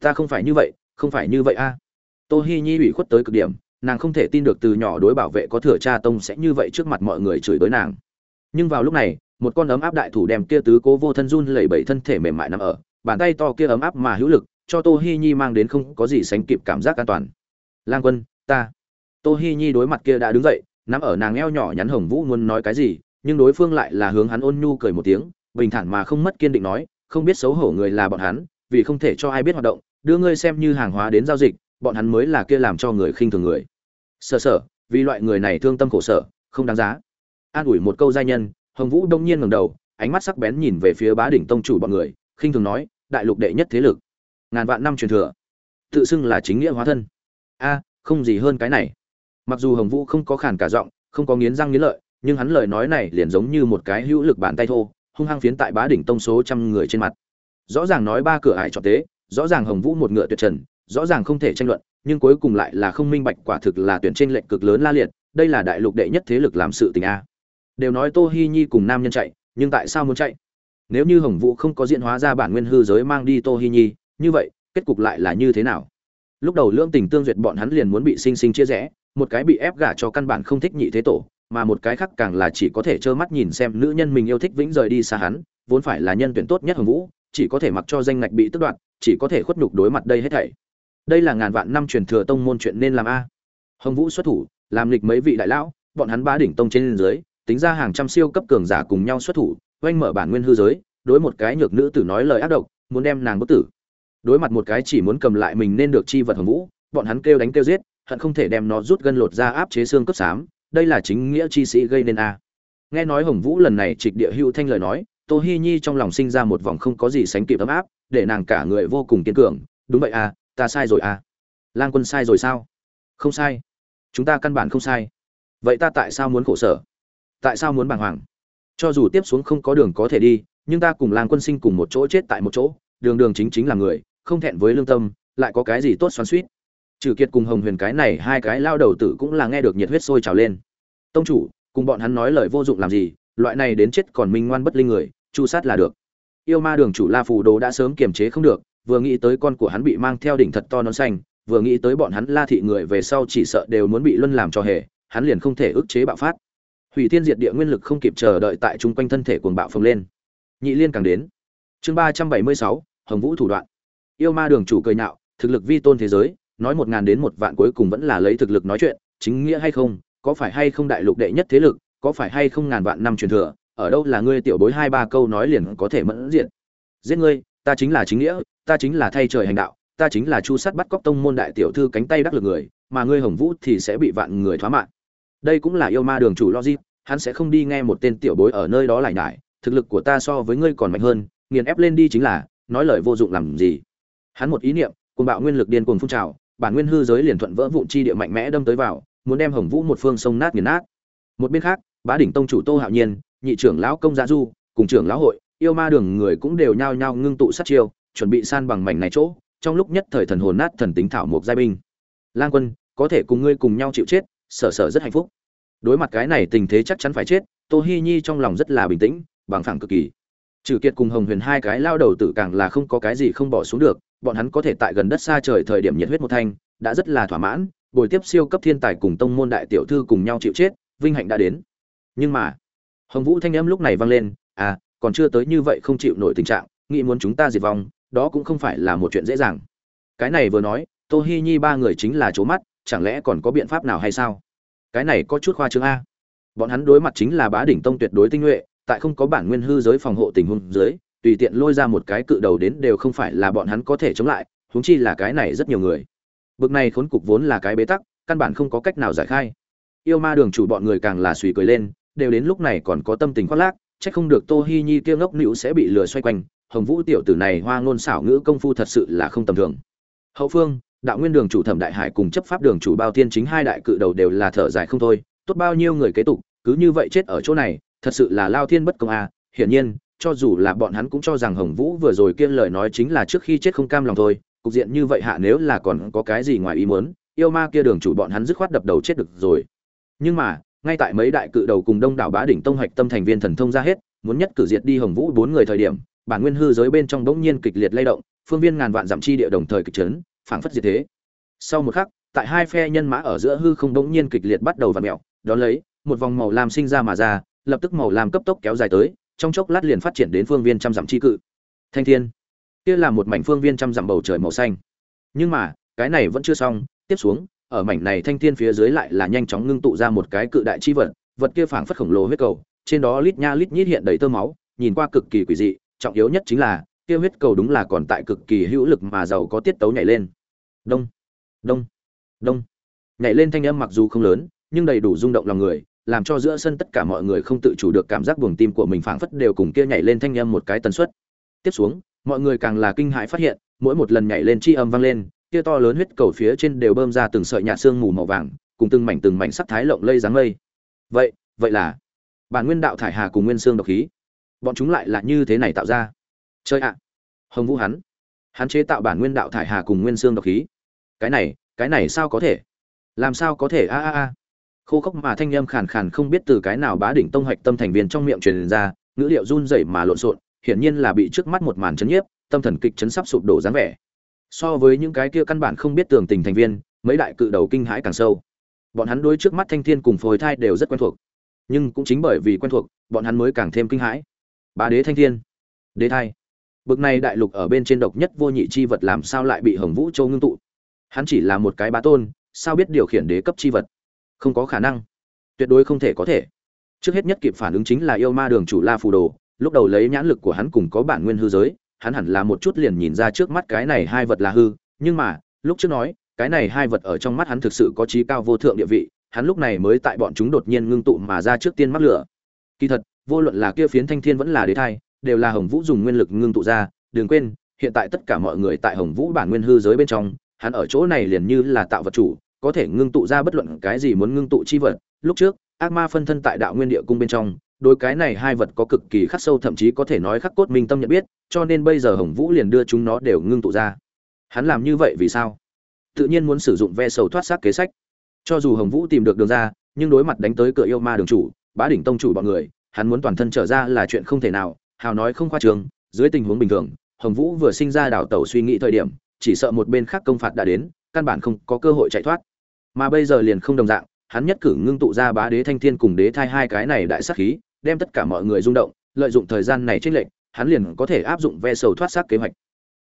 Ta không phải như vậy, không phải như vậy a. Tô hi nhi ủy khuất tới cực điểm, nàng không thể tin được từ nhỏ đối bảo vệ có thừa cha tông sẽ như vậy trước mặt mọi người chửi bới nàng. Nhưng vào lúc này, một con ấm áp đại thủ đem kia tứ cố vô thân run lẩy bẩy thân thể mềm mại nằm ở, bàn tay to kia ấm áp mà hữu lực, cho tô hi nhi mang đến không có gì sánh kịp cảm giác an toàn. Lang quân, ta. Tô hi nhi đối mặt kia đã đứng dậy, nắm ở nàng eo nhỏ nhắn hồng vũ muốn nói cái gì, nhưng đối phương lại là hướng hắn ôn nhu cười một tiếng, bình thản mà không mất kiên định nói không biết xấu hổ người là bọn hắn, vì không thể cho ai biết hoạt động, đưa ngươi xem như hàng hóa đến giao dịch, bọn hắn mới là kia làm cho người khinh thường người. Sở sở, vì loại người này thương tâm khổ sở, không đáng giá. An ủi một câu giai nhân, hồng vũ đông nhiên ngẩng đầu, ánh mắt sắc bén nhìn về phía bá đỉnh tông chủ bọn người, khinh thường nói, đại lục đệ nhất thế lực, ngàn vạn năm truyền thừa, tự xưng là chính nghĩa hóa thân. A, không gì hơn cái này. Mặc dù hồng vũ không có khản cả giọng, không có nghiến răng nghiến lợi, nhưng hắn lời nói này liền giống như một cái hữu lực bàn tay thô hung hăng phiến tại bá đỉnh tông số trăm người trên mặt. Rõ ràng nói ba cửa ải chọn tế, rõ ràng hồng vũ một ngựa tuyệt trần, rõ ràng không thể tranh luận, nhưng cuối cùng lại là không minh bạch quả thực là tuyển trên lệnh cực lớn la liệt, đây là đại lục đệ nhất thế lực làm sự tình a. Đều nói tô hi nhi cùng nam nhân chạy, nhưng tại sao muốn chạy? Nếu như hồng vũ không có diễn hóa ra bản nguyên hư giới mang đi tô hi nhi, như vậy, kết cục lại là như thế nào? Lúc đầu lưỡng tình tương duyệt bọn hắn liền muốn bị sinh sinh chia rẽ, một cái bị ép gả cho căn bản không thích nhị thế tổ mà một cái khác càng là chỉ có thể trơ mắt nhìn xem nữ nhân mình yêu thích vĩnh rời đi xa hắn, vốn phải là nhân tuyển tốt nhất hồng vũ, chỉ có thể mặc cho danh ngạch bị tước đoạt, chỉ có thể khuất nhục đối mặt đây hết thảy. Đây là ngàn vạn năm truyền thừa tông môn chuyện nên làm a. Hồng vũ xuất thủ, làm lịch mấy vị đại lão, bọn hắn ba đỉnh tông trên dưới, tính ra hàng trăm siêu cấp cường giả cùng nhau xuất thủ, oanh mở bản nguyên hư giới, đối một cái nhược nữ tử nói lời ác độc, muốn đem nàng bất tử. Đối mặt một cái chỉ muốn cầm lại mình nên được chi vật hồng vũ, bọn hắn kêu đánh kêu giết, hận không thể đem nó rút gân lột ra áp chế xương cấp xám đây là chính nghĩa chi sĩ gây nên a. Nghe nói hồng vũ lần này trịch địa hưu thanh lời nói tô hi nhi trong lòng sinh ra một vòng không có gì sánh kịp ấm áp để nàng cả người vô cùng kiên cường. Đúng vậy à, ta sai rồi à? lang quân sai rồi sao? Không sai. Chúng ta căn bản không sai. Vậy ta tại sao muốn khổ sở? Tại sao muốn bàng hoàng? Cho dù tiếp xuống không có đường có thể đi nhưng ta cùng lang quân sinh cùng một chỗ chết tại một chỗ. Đường đường chính chính là người không thẹn với lương tâm lại có cái gì tốt xoắn suýt trừ kiệt cùng hồng huyền cái này hai cái lao đầu tử cũng là nghe được nhiệt huyết sôi trào lên. Tông chủ, cùng bọn hắn nói lời vô dụng làm gì, loại này đến chết còn minh ngoan bất linh người, chu sát là được. Yêu ma đường chủ la phù đồ đã sớm kiềm chế không được, vừa nghĩ tới con của hắn bị mang theo đỉnh thật to nón xanh, vừa nghĩ tới bọn hắn la thị người về sau chỉ sợ đều muốn bị luân làm cho hề, hắn liền không thể ức chế bạo phát. Hủy thiên diệt địa nguyên lực không kịp chờ đợi tại chung quanh thân thể cuồng bạo phồng lên. Nhị liên càng đến. Chương ba trăm bảy mươi sáu, hồng vũ thủ đoạn. Yêu ma đường chủ cười nhạo, thực lực vi tôn thế giới nói một ngàn đến một vạn cuối cùng vẫn là lấy thực lực nói chuyện, chính nghĩa hay không, có phải hay không đại lục đệ nhất thế lực, có phải hay không ngàn vạn năm truyền thừa, ở đâu là ngươi tiểu bối hai ba câu nói liền có thể mẫn diện. Giết ngươi, ta chính là chính nghĩa, ta chính là thay trời hành đạo, ta chính là chu sắt bắt cóc tông môn đại tiểu thư cánh tay đắc lực người, mà ngươi hồng vũ thì sẽ bị vạn người thoá mạng. Đây cũng là yêu ma đường chủ logic, hắn sẽ không đi nghe một tên tiểu bối ở nơi đó lại nhải, thực lực của ta so với ngươi còn mạnh hơn, nghiền ép lên đi chính là, nói lời vô dụng làm gì. Hắn một ý niệm cùng bạo nguyên lực điên cuồng phun trào bản nguyên hư giới liền thuận vỡ vụn chi địa mạnh mẽ đâm tới vào, muốn đem hồng vũ một phương sông nát nghiền nát. Một bên khác, bá đỉnh tông chủ tô hạo nhiên, nhị trưởng lão công gia du, cùng trưởng lão hội, yêu ma đường người cũng đều nhao nhao ngưng tụ sát chiêu, chuẩn bị san bằng mảnh này chỗ, trong lúc nhất thời thần hồn nát thần tính thảo mục giai binh. Lang quân, có thể cùng ngươi cùng nhau chịu chết, sở sở rất hạnh phúc. Đối mặt cái này tình thế chắc chắn phải chết, tô hi nhi trong lòng rất là bình tĩnh, bằng phẳng cực kỳ. Trừ kiệt cùng hồng huyền hai cái lao đầu tử càng là không có cái gì không bỏ xuống được bọn hắn có thể tại gần đất xa trời thời điểm nhiệt huyết một thanh, đã rất là thỏa mãn, buổi tiếp siêu cấp thiên tài cùng tông môn đại tiểu thư cùng nhau chịu chết, vinh hạnh đã đến. Nhưng mà, hồng vũ thanh âm lúc này vang lên à còn chưa tới như vậy không chịu nổi tình trạng, nghĩ muốn chúng ta diệt vong, đó cũng không phải là một chuyện dễ dàng. Cái này vừa nói, tô hi nhi ba người chính là chố mắt, chẳng lẽ còn có biện pháp nào hay sao? Cái này có chút khoa trương a. Bọn hắn đối mặt chính là bá đỉnh tông tuyệt đối tinh nhuệ, tại không có bản nguyên hư giới phòng hộ tình huống dưới tùy tiện lôi ra một cái cự đầu đến đều không phải là bọn hắn có thể chống lại, huống chi là cái này rất nhiều người bực này khốn cục vốn là cái bế tắc, căn bản không có cách nào giải khai yêu ma đường chủ bọn người càng là suy cười lên, đều đến lúc này còn có tâm tình khoác lác trách không được tô hi nhi kia ngốc nữ sẽ bị lừa xoay quanh, hồng vũ tiểu tử này hoa ngôn xảo ngữ công phu thật sự là không tầm thường hậu phương, đạo nguyên đường chủ thẩm đại hải cùng chấp pháp đường chủ bao tiên chính hai đại cự đầu đều là thở dài không thôi, tốt bao nhiêu người kế tục, cứ như vậy chết ở chỗ này, thật sự là lao thiên bất công à? hiển nhiên cho dù là bọn hắn cũng cho rằng hồng vũ vừa rồi kia lời nói chính là trước khi chết không cam lòng thôi, cục diện như vậy hạ nếu là còn có cái gì ngoài ý muốn, yêu ma kia đường chủ bọn hắn dứt khoát đập đầu chết được rồi. Nhưng mà, ngay tại mấy đại cự đầu cùng đông đảo bá đỉnh tông hoạch tâm thành viên thần thông ra hết, muốn nhất cử diệt đi hồng vũ bốn người thời điểm, bản nguyên hư giới bên trong bỗng nhiên kịch liệt lay động, phương viên ngàn vạn dặm chi địa đồng thời kịch chấn, phảng phất diệt thế. Sau một khắc, tại hai phe nhân mã ở giữa hư không bỗng nhiên kịch liệt bắt đầu vặn mèo, đón lấy, một vòng màu lam sinh ra mà ra, lập tức màu lam cấp tốc kéo dài tới trong chốc lát liền phát triển đến phương viên trăm dặm chi cự. Thanh thiên, kia là một mảnh phương viên trăm dặm bầu trời màu xanh. Nhưng mà, cái này vẫn chưa xong, tiếp xuống, ở mảnh này thanh thiên phía dưới lại là nhanh chóng ngưng tụ ra một cái cự đại chi vật vật kia phảng phất khổng lồ huyết cầu, trên đó lít nha lít nhít hiện đầy tơ máu, nhìn qua cực kỳ quỷ dị, trọng yếu nhất chính là, kia huyết cầu đúng là còn tại cực kỳ hữu lực mà giàu có tiết tấu nhảy lên. Đông đông đông. Nhảy lên thanh âm mặc dù không lớn, nhưng đầy đủ rung động lòng người làm cho giữa sân tất cả mọi người không tự chủ được cảm giác buồng tim của mình phảng phất đều cùng kia nhảy lên thanh âm một cái tần suất. Tiếp xuống, mọi người càng là kinh hãi phát hiện, mỗi một lần nhảy lên chi âm vang lên, kia to lớn huyết cầu phía trên đều bơm ra từng sợi nhạt xương mù màu vàng, cùng từng mảnh từng mảnh sắc thái lộng lây dáng mây. Vậy vậy là, bản nguyên đạo thải hà cùng nguyên xương độc khí. Bọn chúng lại là như thế này tạo ra. Chơi ạ. Hồng vũ hắn hắn chế tạo bản nguyên đạo thải hà cùng nguyên xương độc khí. Cái này cái này sao có thể? Làm sao có thể? A a a khô khốc mà thanh âm khàn khàn không biết từ cái nào bá đỉnh tông hoạch tâm thành viên trong miệng truyền ra, ngữ liệu run rẩy mà lộn xộn, hiển nhiên là bị trước mắt một màn chấn nhiếp, tâm thần kịch chấn sắp sụp đổ dáng vẻ. So với những cái kia căn bản không biết tường tình thành viên, mấy đại cự đầu kinh hãi càng sâu. Bọn hắn đối trước mắt thanh thiên cùng phôi thai đều rất quen thuộc. Nhưng cũng chính bởi vì quen thuộc, bọn hắn mới càng thêm kinh hãi. Bá đế thanh thiên, đế thai. Bực này đại lục ở bên trên độc nhất vô nhị chi vật làm sao lại bị hồng vũ châu ngưng tụ? Hắn chỉ là một cái bá tôn, sao biết điều khiển đế cấp chi vật? Không có khả năng. Tuyệt đối không thể có thể. Trước hết nhất kịp phản ứng chính là yêu ma đường chủ la phù đồ, lúc đầu lấy nhãn lực của hắn cùng có bản nguyên hư giới, hắn hẳn là một chút liền nhìn ra trước mắt cái này hai vật là hư, nhưng mà, lúc trước nói, cái này hai vật ở trong mắt hắn thực sự có trí cao vô thượng địa vị, hắn lúc này mới tại bọn chúng đột nhiên ngưng tụ mà ra trước tiên mắc lửa. Kỳ thật, vô luận là kia phiến thanh thiên vẫn là đế thai, đều là hồng vũ dùng nguyên lực ngưng tụ ra, đừng quên, hiện tại tất cả mọi người tại hồng vũ bản nguyên hư giới bên trong, hắn ở chỗ này liền như là tạo vật chủ có thể ngưng tụ ra bất luận cái gì muốn ngưng tụ chi vật. Lúc trước, ác ma phân thân tại đạo nguyên địa cung bên trong, đối cái này hai vật có cực kỳ khắc sâu, thậm chí có thể nói khắc cốt minh tâm nhận biết, cho nên bây giờ hồng vũ liền đưa chúng nó đều ngưng tụ ra. Hắn làm như vậy vì sao? Tự nhiên muốn sử dụng ve sầu thoát xác kế sách. Cho dù hồng vũ tìm được đường ra, nhưng đối mặt đánh tới cửa yêu ma đường chủ, bá đỉnh tông chủ bọn người, hắn muốn toàn thân trở ra là chuyện không thể nào. Hào nói không khoa trường, dưới tình huống bình thường, hồng vũ vừa sinh ra đảo tẩu suy nghĩ thời điểm, chỉ sợ một bên khác công phạt đã đến, căn bản không có cơ hội chạy thoát mà bây giờ liền không đồng dạng, hắn nhất cử ngưng tụ ra bá đế thanh thiên cùng đế thai hai cái này đại sắc khí, đem tất cả mọi người rung động, lợi dụng thời gian này trên lệnh hắn liền có thể áp dụng ve sầu thoát xác kế hoạch.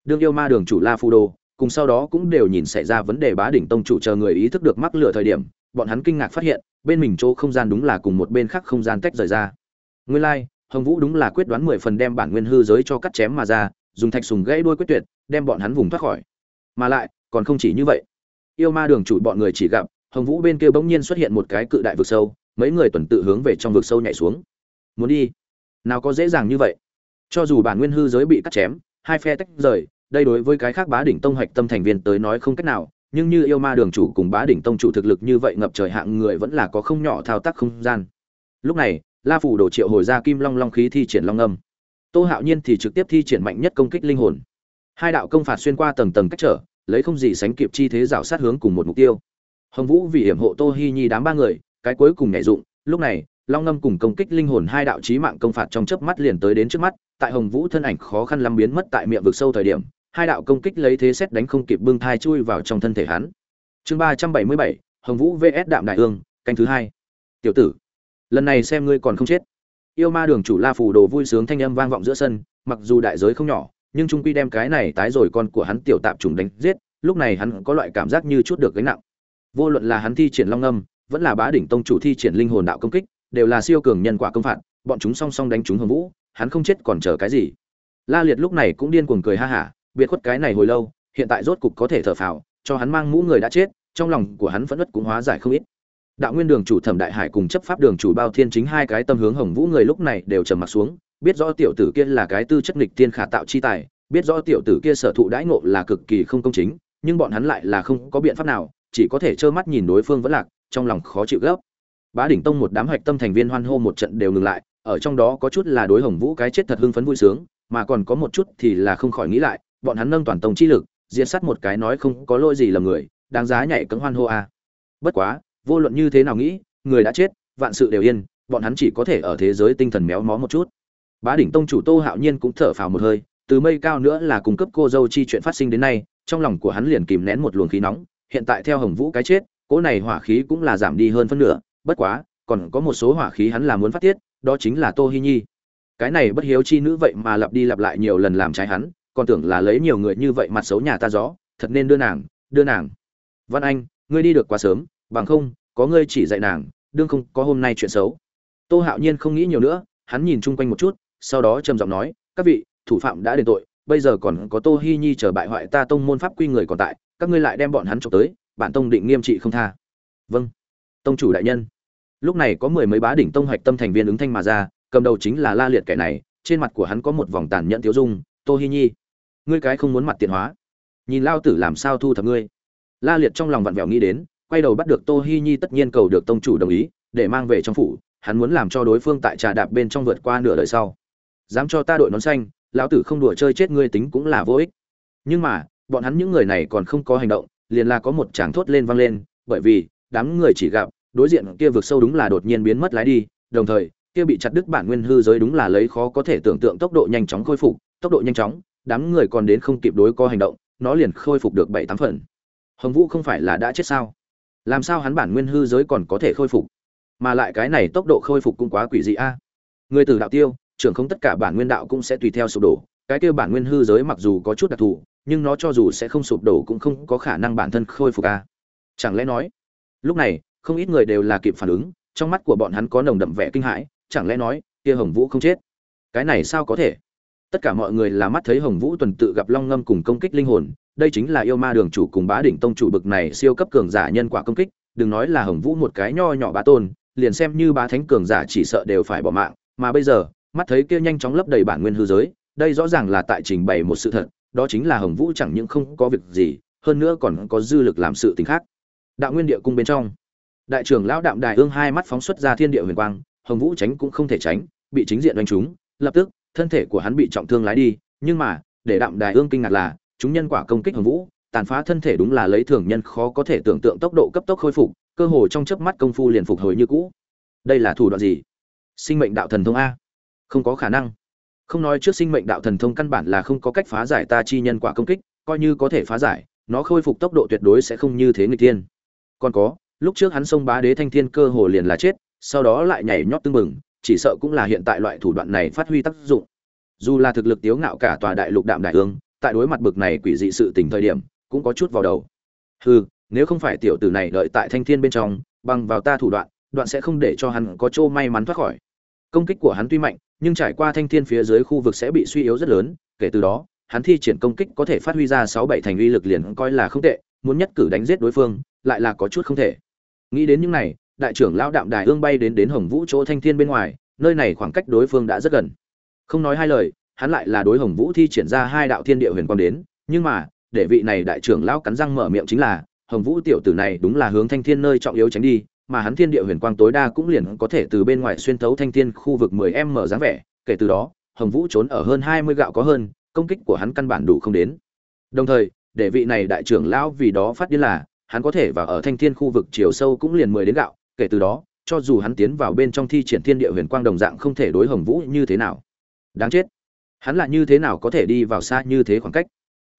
Đương yêu ma đường chủ la phu đô, cùng sau đó cũng đều nhìn xảy ra vấn đề bá đỉnh tông chủ chờ người ý thức được mắc lửa thời điểm, bọn hắn kinh ngạc phát hiện, bên mình chỗ không gian đúng là cùng một bên khác không gian tách rời ra. Nguyên lai, hồng vũ đúng là quyết đoán mười phần đem bản nguyên hư giới cho cắt chém mà ra, dùng thạch sùng gãy đuôi quyết tuyệt, đem bọn hắn vùng thoát khỏi. Mà lại, còn không chỉ như vậy yêu ma đường chủ bọn người chỉ gặp, hồng vũ bên kia bỗng nhiên xuất hiện một cái cự đại vực sâu, mấy người tuần tự hướng về trong vực sâu nhảy xuống. Muốn đi? Nào có dễ dàng như vậy. Cho dù bản nguyên hư giới bị cắt chém, hai phe tách rời, đây đối với cái khác bá đỉnh tông hoạch tâm thành viên tới nói không cách nào, nhưng như yêu ma đường chủ cùng bá đỉnh tông chủ thực lực như vậy ngập trời hạng người vẫn là có không nhỏ thao tác không gian. Lúc này, la phủ đổ triệu hồi ra kim long long khí thi triển long âm. Tô hạo nhiên thì trực tiếp thi triển mạnh nhất công kích linh hồn. Hai đạo công phạt xuyên qua tầng tầng cách trở lấy không gì sánh kịp chi thế rào sát hướng cùng một mục tiêu. Hồng vũ vì hiểm hộ tô hi nhi đám ba người, cái cuối cùng nhảy dụng, lúc này, long ngâm cùng công kích linh hồn hai đạo chí mạng công phạt trong chớp mắt liền tới đến trước mắt, tại hồng vũ thân ảnh khó khăn lắm biến mất tại miệng vực sâu thời điểm, hai đạo công kích lấy thế xét đánh không kịp bưng thai chui vào trong thân thể hắn. Chương ba trăm bảy mươi bảy, hồng vũ vs đạm đại ương, canh thứ hai. Tiểu tử, lần này xem ngươi còn không chết. Yêu ma đường chủ la phủ đồ vui sướng thanh âm vang vọng giữa sân, mặc dù đại giới không nhỏ nhưng trung quy đem cái này tái rồi con của hắn tiểu tạp trùng đánh giết, lúc này hắn có loại cảm giác như chút được gánh nặng. Vô luận là hắn thi triển long âm, vẫn là bá đỉnh tông chủ thi triển linh hồn đạo công kích, đều là siêu cường nhân quả công phạt, bọn chúng song song đánh trúng hồng vũ, hắn không chết còn chờ cái gì. La liệt lúc này cũng điên cuồng cười ha hả, biệt khuất cái này hồi lâu, hiện tại rốt cục có thể thở phào, cho hắn mang mũ người đã chết, trong lòng của hắn vẫn ất cũng hóa giải không ít. Đạo nguyên đường chủ thẩm đại hải cùng chấp pháp đường chủ bao thiên chính hai cái tâm hướng hồng vũ người lúc này đều trầm mặt xuống biết rõ tiểu tử kia là cái tư chất nghịch tiên khả tạo chi tài, biết rõ tiểu tử kia sở thụ đãi ngộ là cực kỳ không công chính, nhưng bọn hắn lại là không có biện pháp nào, chỉ có thể trơ mắt nhìn đối phương vẫn lạc, trong lòng khó chịu gấp bá đỉnh tông một đám hạch tâm thành viên hoan hô một trận đều ngừng lại, ở trong đó có chút là đối hồng vũ cái chết thật hưng phấn vui sướng, mà còn có một chút thì là không khỏi nghĩ lại, bọn hắn nâng toàn tông chi lực, diệt sát một cái nói không có lỗi gì là người, đáng giá nhảy cẫng hoan hô a à. bất quá, vô luận như thế nào nghĩ, người đã chết, vạn sự đều yên, bọn hắn chỉ có thể ở thế giới tinh thần méo mó một chút bá đỉnh tông chủ tô hạo nhiên cũng thở phào một hơi, từ mây cao nữa là cung cấp cô dâu chi chuyện phát sinh đến nay, trong lòng của hắn liền kìm nén một luồng khí nóng, hiện tại theo hồng vũ cái chết, cỗ này hỏa khí cũng là giảm đi hơn phân nửa, bất quá, còn có một số hỏa khí hắn là muốn phát tiết, đó chính là tô hi nhi. Cái này bất hiếu chi nữ vậy mà lặp đi lặp lại nhiều lần làm trái hắn, còn tưởng là lấy nhiều người như vậy mặt xấu nhà ta gió, thật nên đưa nàng đưa nàng. Văn anh, ngươi đi được quá sớm, bằng không, có ngươi chỉ dạy nàng, đương không có hôm nay chuyện xấu. Tô hạo nhiên không nghĩ nhiều nữa, hắn nhìn chung quanh một chút sau đó trầm giọng nói, các vị, thủ phạm đã đền tội, bây giờ còn có tô hi nhi chờ bại hoại ta tông môn pháp quy người còn tại, các ngươi lại đem bọn hắn trộm tới, bản tông định nghiêm trị không tha. Vâng tông chủ đại nhân. Lúc này có mười mấy bá đỉnh tông hoạch tâm thành viên ứng thanh mà ra, cầm đầu chính là la liệt kẻ này, trên mặt của hắn có một vòng tàn nhẫn thiếu dung, tô hi nhi, ngươi cái không muốn mặt tiện hóa. Nhìn lao tử làm sao thu thập ngươi. La liệt trong lòng vặn vẹo nghĩ đến, quay đầu bắt được tô hi nhi tất nhiên cầu được tông chủ đồng ý, để mang về trong phủ, hắn muốn làm cho đối phương tại trà đạp bên trong vượt qua nửa đời sau dám cho ta đội nón xanh, lão tử không đùa chơi chết ngươi tính cũng là vô ích. Nhưng mà, bọn hắn những người này còn không có hành động, liền là có một tràng thốt lên vang lên, bởi vì, đám người chỉ gặp, đối diện kia vực sâu đúng là đột nhiên biến mất lái đi, đồng thời, kia bị chặt đứt bản nguyên hư giới đúng là lấy khó có thể tưởng tượng tốc độ nhanh chóng khôi phục, tốc độ nhanh chóng, đám người còn đến không kịp đối co hành động, nó liền khôi phục được bảy tám phần. Hồng vũ không phải là đã chết sao? Làm sao hắn bản nguyên hư giới còn có thể khôi phục? Mà lại cái này tốc độ khôi phục cũng quá quỷ dị a. Người từ đạo tiêu trưởng không tất cả bản nguyên đạo cũng sẽ tùy theo sụp đổ. Cái kia bản nguyên hư giới mặc dù có chút đặc thù, nhưng nó cho dù sẽ không sụp đổ cũng không có khả năng bản thân khôi phục a chẳng lẽ nói, lúc này, không ít người đều là kịp phản ứng, trong mắt của bọn hắn có nồng đậm vẻ kinh hãi, chẳng lẽ nói, kia hồng vũ không chết? Cái này sao có thể? Tất cả mọi người là mắt thấy hồng vũ tuần tự gặp long ngâm cùng công kích linh hồn, đây chính là yêu ma đường chủ cùng bá đỉnh tông chủ bực này siêu cấp cường giả nhân quả công kích, đừng nói là hồng vũ một cái nho nhỏ bá tôn, liền xem như bá thánh cường giả chỉ sợ đều phải bỏ mạng, mà bây giờ mắt thấy kia nhanh chóng lấp đầy bản nguyên hư giới, đây rõ ràng là tại trình bày một sự thật, đó chính là hồng vũ chẳng những không có việc gì, hơn nữa còn có dư lực làm sự tình khác. Đạo nguyên địa cung bên trong, đại trưởng lão đạm Đại ương hai mắt phóng xuất ra thiên địa huyền quang, hồng vũ tránh cũng không thể tránh, bị chính diện đánh trúng, lập tức, thân thể của hắn bị trọng thương lái đi, nhưng mà, để đạm Đại ương kinh ngạc là, chúng nhân quả công kích hồng vũ, tàn phá thân thể đúng là lấy thường nhân khó có thể tưởng tượng tốc độ cấp tốc khôi phục, cơ hồ trong chớp mắt công phu liền phục hồi như cũ. Đây là thủ đoạn gì? Sinh mệnh đạo thần thông a không có khả năng. Không nói trước sinh mệnh đạo thần thông căn bản là không có cách phá giải ta chi nhân quả công kích, coi như có thể phá giải, nó khôi phục tốc độ tuyệt đối sẽ không như thế người tiên còn có, lúc trước hắn xông bá đế thanh thiên cơ hồ liền là chết, sau đó lại nhảy nhót tưng bừng, chỉ sợ cũng là hiện tại loại thủ đoạn này phát huy tác dụng. Dù là thực lực tiếu ngạo cả tòa đại lục đạm đại ương, tại đối mặt bực này quỷ dị sự tình thời điểm, cũng có chút vào đầu. Hừ, nếu không phải tiểu tử này đợi tại thanh thiên bên trong, bằng vào ta thủ đoạn đoạn sẽ không để cho hắn có chỗ may mắn thoát khỏi. Công kích của hắn tuy mạnh nhưng trải qua thanh thiên phía dưới khu vực sẽ bị suy yếu rất lớn, kể từ đó, hắn thi triển công kích có thể phát huy ra sáu bảy thành uy lực liền coi là không tệ, muốn nhất cử đánh giết đối phương, lại là có chút không thể. Nghĩ đến những này, đại trưởng lão đạm đài ương bay đến đến hồng vũ chỗ thanh thiên bên ngoài, nơi này khoảng cách đối phương đã rất gần. Không nói hai lời, hắn lại là đối hồng vũ thi triển ra hai đạo thiên địa huyền quang đến, nhưng mà, để vị này đại trưởng lão cắn răng mở miệng chính là, hồng vũ tiểu tử này đúng là hướng thanh thiên nơi trọng yếu tránh đi mà hắn thiên địa huyền quang tối đa cũng liền có thể từ bên ngoài xuyên thấu thanh thiên khu vực 10 m dáng vẻ, kể từ đó, hồng vũ trốn ở hơn 20 gạo có hơn, công kích của hắn căn bản đủ không đến. Đồng thời, để vị này đại trưởng lão vì đó phát điên là, hắn có thể vào ở thanh thiên khu vực chiều sâu cũng liền 10 đến gạo, kể từ đó, cho dù hắn tiến vào bên trong thi triển thiên địa huyền quang đồng dạng không thể đối hồng vũ như thế nào. Đáng chết. Hắn là như thế nào có thể đi vào xa như thế khoảng cách?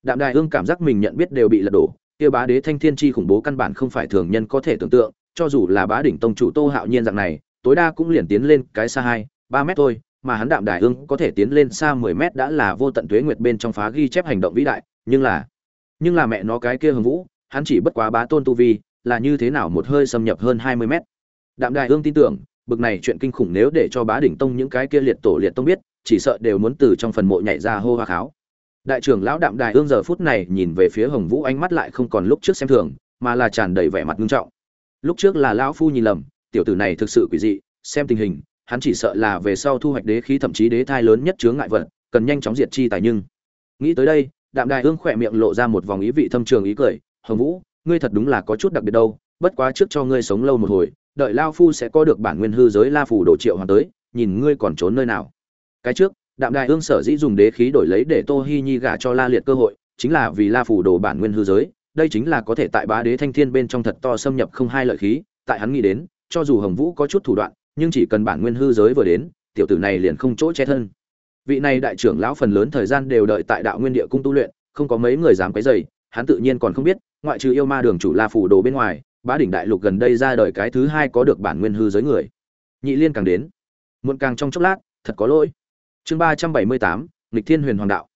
Đạm đại ương cảm giác mình nhận biết đều bị lật đổ, kia bá đế thanh thiên chi khủng bố căn bản không phải thường nhân có thể tưởng tượng cho dù là bá đỉnh tông chủ tô hạo nhiên dạng này, tối đa cũng liền tiến lên cái xa hai, ba mét thôi, mà hắn đạm đại ương có thể tiến lên xa mười mét đã là vô tận tuế nguyệt bên trong phá ghi chép hành động vĩ đại, nhưng là nhưng là mẹ nó cái kia hưng vũ, hắn chỉ bất quá bá tôn tu vi, là như thế nào một hơi xâm nhập hơn hai mươi mét. Đạm đại ương tin tưởng, bực này chuyện kinh khủng nếu để cho bá đỉnh tông những cái kia liệt tổ liệt tông biết, chỉ sợ đều muốn từ trong phần mộ nhảy ra hô hoa kháo. Đại trưởng lão đạm đài ương giờ phút này nhìn về phía hồng vũ ánh mắt lại không còn lúc trước xem thường, mà là tràn đầy vẻ mặt nghiêm trọng lúc trước là lão phu nhìn lầm, tiểu tử này thực sự quỷ dị, xem tình hình, hắn chỉ sợ là về sau thu hoạch đế khí thậm chí đế thai lớn nhất chướng ngại vật, cần nhanh chóng diệt chi tài nhưng. Nghĩ tới đây, đạm đài ương khỏe miệng lộ ra một vòng ý vị thâm trường ý cười, hồng vũ, ngươi thật đúng là có chút đặc biệt đâu, bất quá trước cho ngươi sống lâu một hồi, đợi lao phu sẽ có được bản nguyên hư giới la phủ đồ triệu hoàng tới, nhìn ngươi còn trốn nơi nào. Cái trước, đạm đài ương sở dĩ dùng đế khí đổi lấy để tô hi nhi gả cho la liệt cơ hội, chính là vì la phủ đồ bản nguyên hư giới đây chính là có thể tại bá đế thanh thiên bên trong thật to xâm nhập không hai lợi khí, tại hắn nghĩ đến, cho dù hồng vũ có chút thủ đoạn, nhưng chỉ cần bản nguyên hư giới vừa đến, tiểu tử này liền không chỗ che thân. Vị này đại trưởng lão phần lớn thời gian đều đợi tại đạo nguyên địa cung tu luyện, không có mấy người dám quấy dày hắn tự nhiên còn không biết, ngoại trừ yêu ma đường chủ la phủ đồ bên ngoài, bá đỉnh đại lục gần đây ra đời cái thứ hai có được bản nguyên hư giới người. Nhị liên càng đến, muộn càng trong chốc lát, thật có lỗi. Chương ba trăm bảy mươi tám lịch thiên huyền hoàng đạo.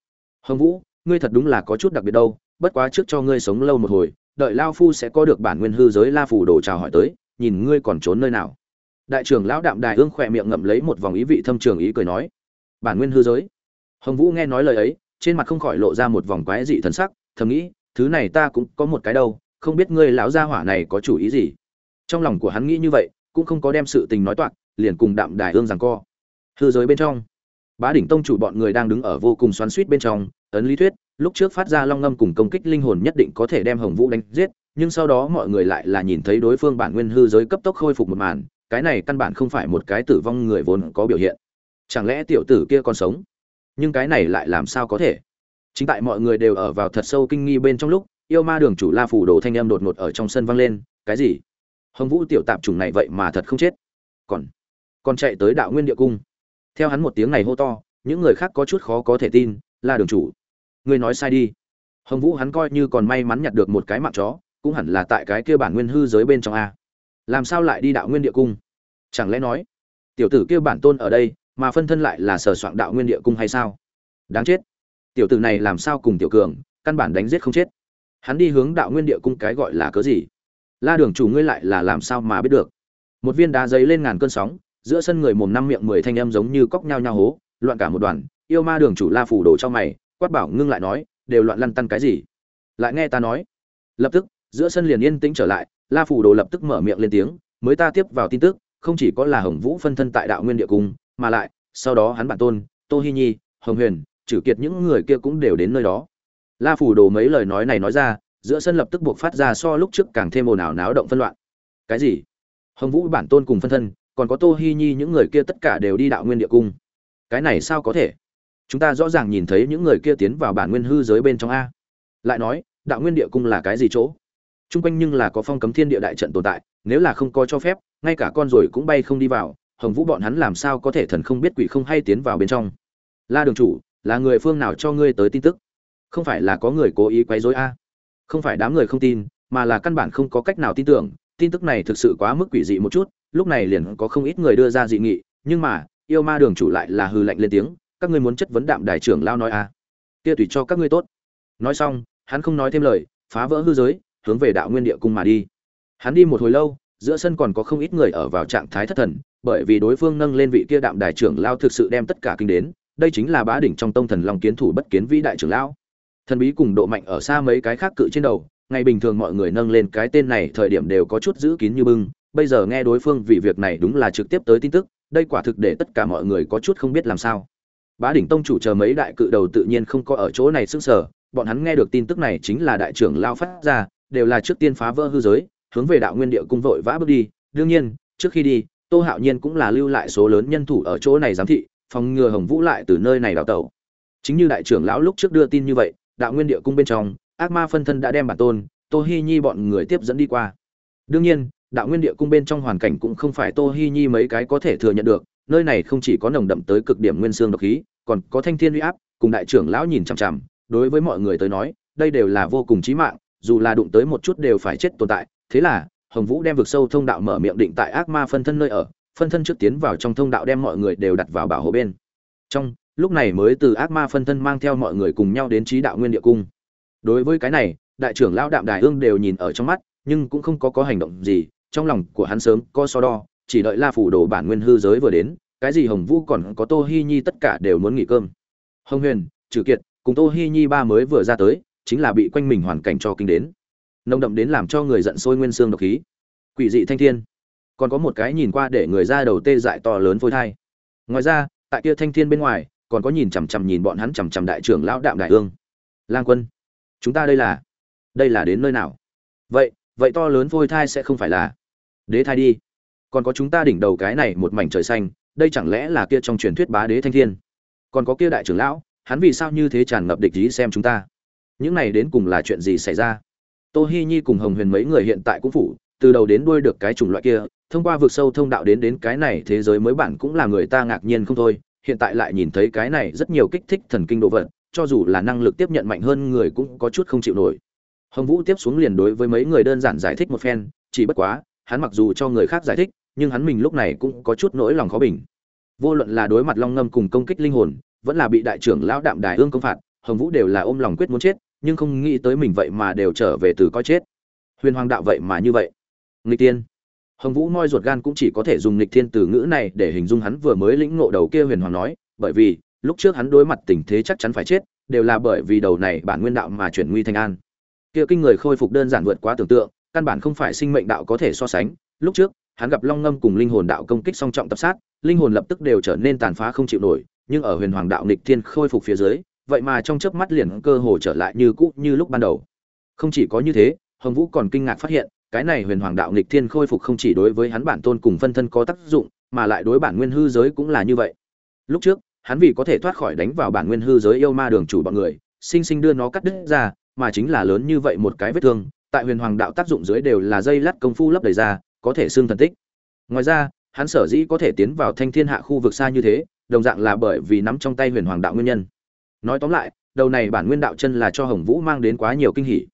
Hồng vũ, ngươi thật đúng là có chút đặc biệt đâu bất quá trước cho ngươi sống lâu một hồi, đợi lao phu sẽ có được bản nguyên hư giới la phủ đồ chào hỏi tới, nhìn ngươi còn trốn nơi nào. Đại trưởng lão đạm đài ương khỏe miệng ngậm lấy một vòng ý vị thâm trường ý cười nói, bản nguyên hư giới? Hồng vũ nghe nói lời ấy, trên mặt không khỏi lộ ra một vòng quái dị thần sắc, thầm nghĩ, thứ này ta cũng có một cái đâu, không biết ngươi lão gia hỏa này có chủ ý gì? Trong lòng của hắn nghĩ như vậy, cũng không có đem sự tình nói toạc, liền cùng đạm đài ương rằng co. Hư giới bên trong, bá đỉnh tông chủ bọn người đang đứng ở vô cùng xoắn suýt bên trong ấn lý thuyết, lúc trước phát ra long ngâm cùng công kích linh hồn nhất định có thể đem hồng vũ đánh giết, nhưng sau đó mọi người lại là nhìn thấy đối phương bản nguyên hư giới cấp tốc khôi phục một màn, cái này căn bản không phải một cái tử vong người vốn có biểu hiện. Chẳng lẽ tiểu tử kia còn sống? Nhưng cái này lại làm sao có thể? Chính tại mọi người đều ở vào thật sâu kinh nghi bên trong lúc, yêu ma đường chủ la phủ đồ thanh em đột ngột ở trong sân vang lên, cái gì? Hồng vũ tiểu tạp chủng này vậy mà thật không chết? Còn còn chạy tới đạo nguyên địa cung? Theo hắn một tiếng này hô to, những người khác có chút khó có thể tin, la đường chủ ngươi nói sai đi. Hồng vũ hắn coi như còn may mắn nhặt được một cái mạng chó, cũng hẳn là tại cái kia bản nguyên hư giới bên trong a. Làm sao lại đi đạo nguyên địa cung? Chẳng lẽ nói, tiểu tử kia bản tôn ở đây, mà phân thân lại là sở soạn đạo nguyên địa cung hay sao? Đáng chết. Tiểu tử này làm sao cùng tiểu cường, căn bản đánh giết không chết. Hắn đi hướng đạo nguyên địa cung cái gọi là cớ gì? La đường chủ ngươi lại là làm sao mà biết được? Một viên đá giấy lên ngàn cơn sóng, giữa sân người mồm năm miệng mười thanh âm giống như cóc nhau nhau hố, loạn cả một đoàn, yêu ma đường chủ la phủ đổ cho mày quát bảo ngưng lại nói, đều loạn lăn tăn cái gì? Lại nghe ta nói. Lập tức, giữa sân liền yên tĩnh trở lại, la phủ đồ lập tức mở miệng lên tiếng, mới ta tiếp vào tin tức, không chỉ có là hồng vũ phân thân tại đạo nguyên địa cung, mà lại, sau đó hắn bản tôn, tô hi nhi, hồng huyền trừ kiệt những người kia cũng đều đến nơi đó. La phủ đồ mấy lời nói này nói ra, giữa sân lập tức buộc phát ra so lúc trước càng thêm ồn ào náo động phân loạn. Cái gì? Hồng vũ bản tôn cùng phân thân, còn có tô hi nhi những người kia tất cả đều đi đạo nguyên địa cung. Cái này sao có thể? Chúng ta rõ ràng nhìn thấy những người kia tiến vào bản nguyên hư giới bên trong a. Lại nói, đạo nguyên địa cung là cái gì chỗ? T r u n g quanh nhưng là có phong cấm thiên địa đại trận tồn tại, nếu là không có cho phép, ngay cả con rồi cũng bay không đi vào, hồng vũ bọn hắn làm sao có thể thần không biết quỷ không hay tiến vào bên trong? La đường chủ, là người phương nào cho ngươi tới tin tức? Không phải là có người cố ý quấy rối a? Không phải đám người không tin, mà là căn bản không có cách nào tin tưởng, tin tức này thực sự quá mức quỷ dị một chút, lúc này liền có không ít người đưa ra dị nghị, nhưng mà, yêu ma đường chủ lại là hư lạnh lên tiếng các ngươi muốn chất vấn đạm đại trưởng lao nói à? Kia tùy cho các ngươi tốt. Nói xong, hắn không nói thêm lời, phá vỡ hư giới, hướng về đạo nguyên địa cung mà đi. Hắn đi một hồi lâu, giữa sân còn có không ít người ở vào trạng thái thất thần, bởi vì đối phương nâng lên vị kia đạm đại trưởng lao thực sự đem tất cả kinh đến, đây chính là bá đỉnh trong tông thần long kiến thủ bất kiến vĩ đại trưởng lão. Thần bí cùng độ mạnh ở xa mấy cái khác cự trên đầu, ngày bình thường mọi người nâng lên cái tên này thời điểm đều có chút giữ kín như bưng, bây giờ nghe đối phương vì việc này đúng là trực tiếp tới tin tức, đây quả thực để tất cả mọi người có chút không biết làm sao bá đỉnh tông chủ chờ mấy đại cự đầu tự nhiên không có ở chỗ này sức sở bọn hắn nghe được tin tức này chính là đại trưởng lao phát ra, đều là trước tiên phá vỡ hư giới, hướng về đạo nguyên địa cung vội vã bước đi. Đương nhiên, trước khi đi, tô hạo nhiên cũng là lưu lại số lớn nhân thủ ở chỗ này giám thị, phòng ngừa hồng vũ lại từ nơi này đào tẩu. Chính như đại trưởng lão lúc trước đưa tin như vậy, đạo nguyên địa cung bên trong, ác ma phân thân đã đem bản tôn, tô hi nhi bọn người tiếp dẫn đi qua. Đương nhiên, đạo nguyên địa cung bên trong hoàn cảnh cũng không phải tô hi nhi mấy cái có thể thừa nhận được nơi này không chỉ có nồng đậm tới cực điểm nguyên xương độc khí, còn có thanh thiên uy áp, cùng đại trưởng lão nhìn chằm chằm, đối với mọi người tới nói, đây đều là vô cùng chí mạng, dù là đụng tới một chút đều phải chết tồn tại. Thế là, hồng vũ đem vực sâu thông đạo mở miệng định tại ác ma phân thân nơi ở, phân thân trước tiến vào trong thông đạo đem mọi người đều đặt vào bảo hộ bên. Trong, lúc này mới từ ác ma phân thân mang theo mọi người cùng nhau đến trí đạo nguyên địa cung. Đối với cái này, đại trưởng lão đạm đài ương đều nhìn ở trong mắt, nhưng cũng không có có hành động gì, trong lòng của hắn sớm có so đo chỉ đợi la phủ đồ bản nguyên hư giới vừa đến, cái gì hồng vũ còn có tô hi nhi tất cả đều muốn nghỉ cơm. Hồng huyền trừ kiệt, cùng tô hi nhi ba mới vừa ra tới, chính là bị quanh mình hoàn cảnh cho kinh đến. Nồng đậm đến làm cho người giận sôi nguyên xương độc khí. Quỷ dị thanh thiên. Còn có một cái nhìn qua để người ra đầu tê dại to lớn phôi thai. Ngoài ra, tại kia thanh thiên bên ngoài, còn có nhìn chằm chằm nhìn bọn hắn chằm chằm đại trưởng lão đạm đại ương. Lang quân, chúng ta đây là đây là đến nơi nào? Vậy vậy to lớn phôi thai sẽ không phải là đế thai đi còn có chúng ta đỉnh đầu cái này một mảnh trời xanh, đây chẳng lẽ là kia trong truyền thuyết bá đế thanh thiên? Còn có kia đại trưởng lão, hắn vì sao như thế tràn ngập địch ý xem chúng ta? Những này đến cùng là chuyện gì xảy ra? Tô hi nhi cùng hồng huyền mấy người hiện tại cũng phủ, từ đầu đến đuôi được cái chủng loại kia, thông qua vực sâu thông đạo đến đến cái này thế giới mới bản cũng là người ta ngạc nhiên không thôi, hiện tại lại nhìn thấy cái này rất nhiều kích thích thần kinh độ vật, cho dù là năng lực tiếp nhận mạnh hơn người cũng có chút không chịu nổi. Hồng vũ tiếp xuống liền đối với mấy người đơn giản giải thích một phen, chỉ bất quá, hắn mặc dù cho người khác giải thích nhưng hắn mình lúc này cũng có chút nỗi lòng khó bình. Vô luận là đối mặt long ngâm cùng công kích linh hồn, vẫn là bị đại trưởng lão đạm đài ương công phạt, hồng vũ đều là ôm lòng quyết muốn chết, nhưng không nghĩ tới mình vậy mà đều trở về từ coi chết. Huyền hoàng đạo vậy mà như vậy. Nghịch tiên. Hồng vũ moi ruột gan cũng chỉ có thể dùng nghịch thiên từ ngữ này để hình dung hắn vừa mới lĩnh ngộ đầu kia huyền hoàng nói, bởi vì, lúc trước hắn đối mặt tình thế chắc chắn phải chết, đều là bởi vì đầu này bản nguyên đạo mà chuyển nguy thành an. Kia kinh người khôi phục đơn giản vượt quá tưởng tượng, căn bản không phải sinh mệnh đạo có thể so sánh, lúc trước hắn gặp long ngâm cùng linh hồn đạo công kích song trọng tập sát, linh hồn lập tức đều trở nên tàn phá không chịu nổi, nhưng ở huyền hoàng đạo nghịch thiên khôi phục phía dưới, vậy mà trong chớp mắt liền cơ hồ trở lại như cũ như lúc ban đầu. Không chỉ có như thế, hồng vũ còn kinh ngạc phát hiện, cái này huyền hoàng đạo nghịch thiên khôi phục không chỉ đối với hắn bản tôn cùng phân thân có tác dụng, mà lại đối bản nguyên hư giới cũng là như vậy. Lúc trước, hắn vì có thể thoát khỏi đánh vào bản nguyên hư giới yêu ma đường chủ bọn người, sinh sinh đưa nó cắt đứt ra, mà chính là lớn như vậy một cái vết thương, tại huyền hoàng đạo tác dụng dưới đều là dây lát công phu lấp đầy ra có thể xương thần tích. Ngoài ra, hắn sở dĩ có thể tiến vào thanh thiên hạ khu vực xa như thế, đồng dạng là bởi vì nắm trong tay huyền hoàng đạo nguyên nhân. Nói tóm lại, đầu này bản nguyên đạo chân là cho hồng vũ mang đến quá nhiều kinh hỉ.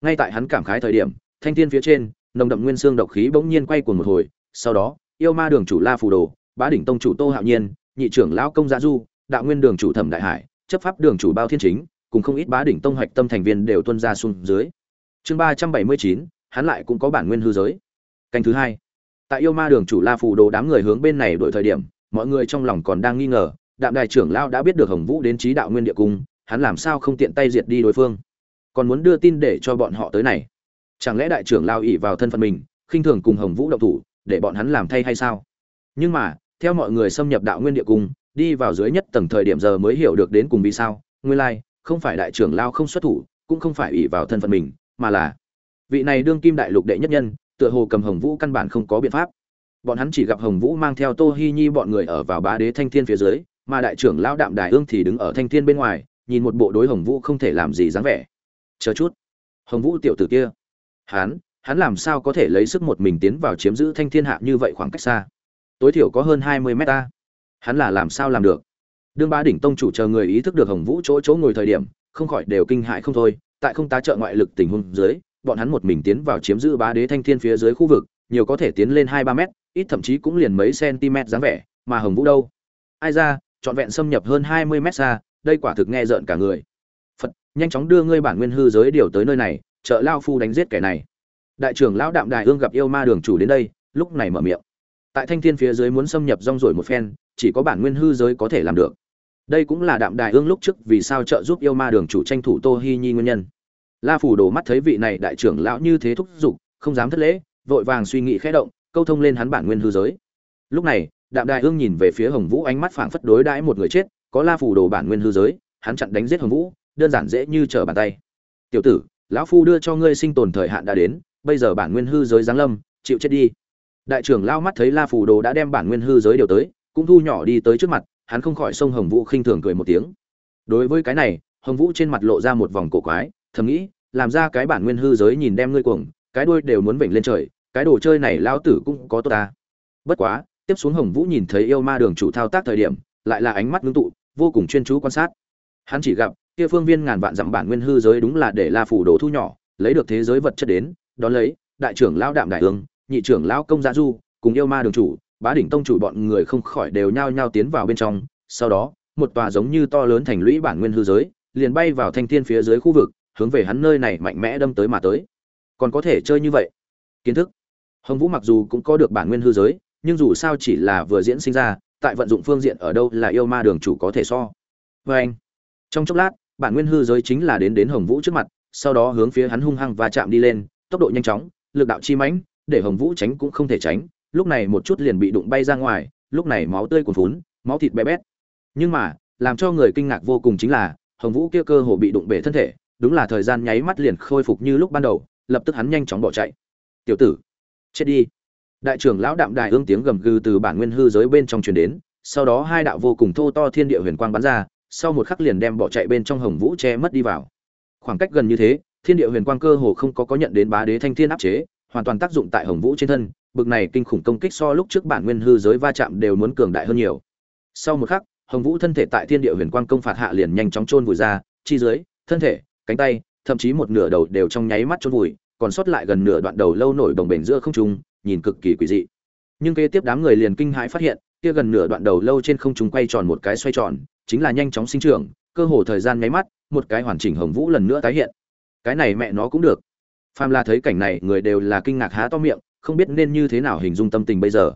Ngay tại hắn cảm khái thời điểm, thanh thiên phía trên, nồng đậm nguyên xương độc khí bỗng nhiên quay cuồng một hồi, sau đó, yêu ma đường chủ la phù đồ, bá đỉnh tông chủ tô hạo nhiên, nhị trưởng lão công gia du, đạo nguyên đường chủ thẩm đại hải, chấp pháp đường chủ bao thiên chính, cùng không ít bá đỉnh tông hoạch tâm thành viên đều tuân ra xuống dưới. Chương ba trăm bảy mươi chín, hắn lại cũng có bản nguyên hư giới canh thứ hai. Tại yêu ma đường chủ la phù đồ đám người hướng bên này đổi thời điểm, mọi người trong lòng còn đang nghi ngờ, đạm đại trưởng lao đã biết được hồng vũ đến trí đạo nguyên địa cung, hắn làm sao không tiện tay diệt đi đối phương. Còn muốn đưa tin để cho bọn họ tới này. Chẳng lẽ đại trưởng lao ỉ vào thân phận mình, khinh thường cùng hồng vũ động thủ, để bọn hắn làm thay hay sao? Nhưng mà, theo mọi người xâm nhập đạo nguyên địa cung, đi vào dưới nhất tầng thời điểm giờ mới hiểu được đến cùng vì sao, nguyên lai, không phải đại trưởng lao không xuất thủ, cũng không phải ỉ vào thân phận mình, mà là vị này đương kim đại lục đệ nhất nhân tựa hồ cầm hồng vũ căn bản không có biện pháp. Bọn hắn chỉ gặp hồng vũ mang theo tô hi nhi bọn người ở vào bá đế thanh thiên phía dưới, mà đại trưởng lão đạm đại ương thì đứng ở thanh thiên bên ngoài, nhìn một bộ đối hồng vũ không thể làm gì dáng vẻ. Chờ chút. Hồng vũ tiểu tử kia. Hắn hắn làm sao có thể lấy sức một mình tiến vào chiếm giữ thanh thiên hạ như vậy khoảng cách xa? Tối thiểu có hơn hai mươi mét ta. Hắn là làm sao làm được? Đương ba đỉnh tông chủ chờ người ý thức được hồng vũ chỗ chỗ ngồi thời điểm, không khỏi đều kinh hại không thôi. Tại không tá trợ ngoại lực tình huống dưới bọn hắn một mình tiến vào chiếm giữ bá đế thanh thiên phía dưới khu vực, nhiều có thể tiến lên hai ba mét, ít thậm chí cũng liền mấy cm dáng vẻ, mà hồng vũ đâu? Ai ra, trọn vẹn xâm nhập hơn hai mươi mét xa, đây quả thực nghe rợn cả người. Phật, nhanh chóng đưa ngươi bản nguyên hư giới điều tới nơi này, trợ lao phu đánh giết kẻ này. Đại trưởng lão đạm đài ương gặp yêu ma đường chủ đến đây, lúc này mở miệng. Tại thanh thiên phía dưới muốn xâm nhập rong rồi một phen, chỉ có bản nguyên hư giới có thể làm được. Đây cũng là đạm đài ương lúc trước vì sao trợ giúp yêu ma đường chủ tranh thủ tô hi nhi nguyên nhân la phủ đổ mắt thấy vị này đại trưởng lão như thế thúc giục, không dám thất lễ, vội vàng suy nghĩ khẽ động, câu thông lên hắn bản nguyên hư giới. Lúc này, đạm đài hương nhìn về phía hồng vũ ánh mắt phảng phất đối đãi một người chết, có la phủ đồ bản nguyên hư giới, hắn chặn đánh giết hồng vũ, đơn giản dễ như trở bàn tay. Tiểu tử, lão phu đưa cho ngươi sinh tồn thời hạn đã đến, bây giờ bản nguyên hư giới giáng lâm, chịu chết đi. Đại trưởng lao mắt thấy la phủ đồ đã đem bản nguyên hư giới điều tới, cũng thu nhỏ đi tới trước mặt, hắn không khỏi xông hồng vũ khinh thường cười một tiếng. Đối với cái này, hồng vũ trên mặt lộ ra một vòng cổ quái thầm nghĩ, làm ra cái bản nguyên hư giới nhìn đem ngươi cuồng, cái đuôi đều muốn vểnh lên trời, cái đồ chơi này lao tử cũng có tốt ta. Bất quá, tiếp xuống hồng vũ nhìn thấy yêu ma đường chủ thao tác thời điểm, lại là ánh mắt ngưng tụ, vô cùng chuyên chú quan sát. Hắn chỉ gặp, kia phương viên ngàn vạn dặm bản nguyên hư giới đúng là để la phủ đồ thu nhỏ, lấy được thế giới vật chất đến, đón lấy, đại trưởng lão đạm đại tướng nhị trưởng lão công gia du, cùng yêu ma đường chủ, bá đỉnh tông chủ bọn người không khỏi đều nhao nhao tiến vào bên trong. Sau đó, một tòa giống như to lớn thành lũy bản nguyên hư giới, liền bay vào thanh thiên phía dưới khu vực hướng về hắn nơi này mạnh mẽ đâm tới mà tới. Còn có thể chơi như vậy? Kiến thức. Hồng vũ mặc dù cũng có được bản nguyên hư giới, nhưng dù sao chỉ là vừa diễn sinh ra, tại vận dụng phương diện ở đâu là yêu ma đường chủ có thể so. Vê anh, trong chốc lát, bản nguyên hư giới chính là đến đến hồng vũ trước mặt, sau đó hướng phía hắn hung hăng và chạm đi lên, tốc độ nhanh chóng, lực đạo chi mãnh, để hồng vũ tránh cũng không thể tránh, lúc này một chút liền bị đụng bay ra ngoài, lúc này máu tươi cuồn phún máu thịt bé bét. Nhưng mà, làm cho người kinh ngạc vô cùng chính là, hồng vũ kia cơ hồ bị đụng bể thân thể đúng là thời gian nháy mắt liền khôi phục như lúc ban đầu, lập tức hắn nhanh chóng bỏ chạy. Tiểu tử, chết đi. Đại trưởng lão đạm đài ương tiếng gầm gừ từ bản nguyên hư giới bên trong truyền đến, sau đó hai đạo vô cùng thô to thiên địa huyền quang bắn ra, sau một khắc liền đem bỏ chạy bên trong hồng vũ che mất đi vào. Khoảng cách gần như thế, thiên địa huyền quang cơ hồ không có có nhận đến bá đế thanh thiên áp chế, hoàn toàn tác dụng tại hồng vũ trên thân, bực này kinh khủng công kích so lúc trước bản nguyên hư giới va chạm đều muốn cường đại hơn nhiều. Sau một khắc, hồng vũ thân thể tại thiên địa huyền quang công phạt hạ liền nhanh chóng chôn vùi ra, chi dưới, thân thể cánh tay, thậm chí một nửa đầu đều trong nháy mắt chôn vùi, còn sót lại gần nửa đoạn đầu lâu nổi đồng bền giữa không trung, nhìn cực kỳ quỷ dị. Nhưng kế tiếp đám người liền kinh hãi phát hiện, kia gần nửa đoạn đầu lâu trên không trung quay tròn một cái xoay tròn, chính là nhanh chóng sinh trưởng, cơ hồ thời gian nháy mắt, một cái hoàn chỉnh hồng vũ lần nữa tái hiện. Cái này mẹ nó cũng được. Phàm la thấy cảnh này, người đều là kinh ngạc há to miệng, không biết nên như thế nào hình dung tâm tình bây giờ.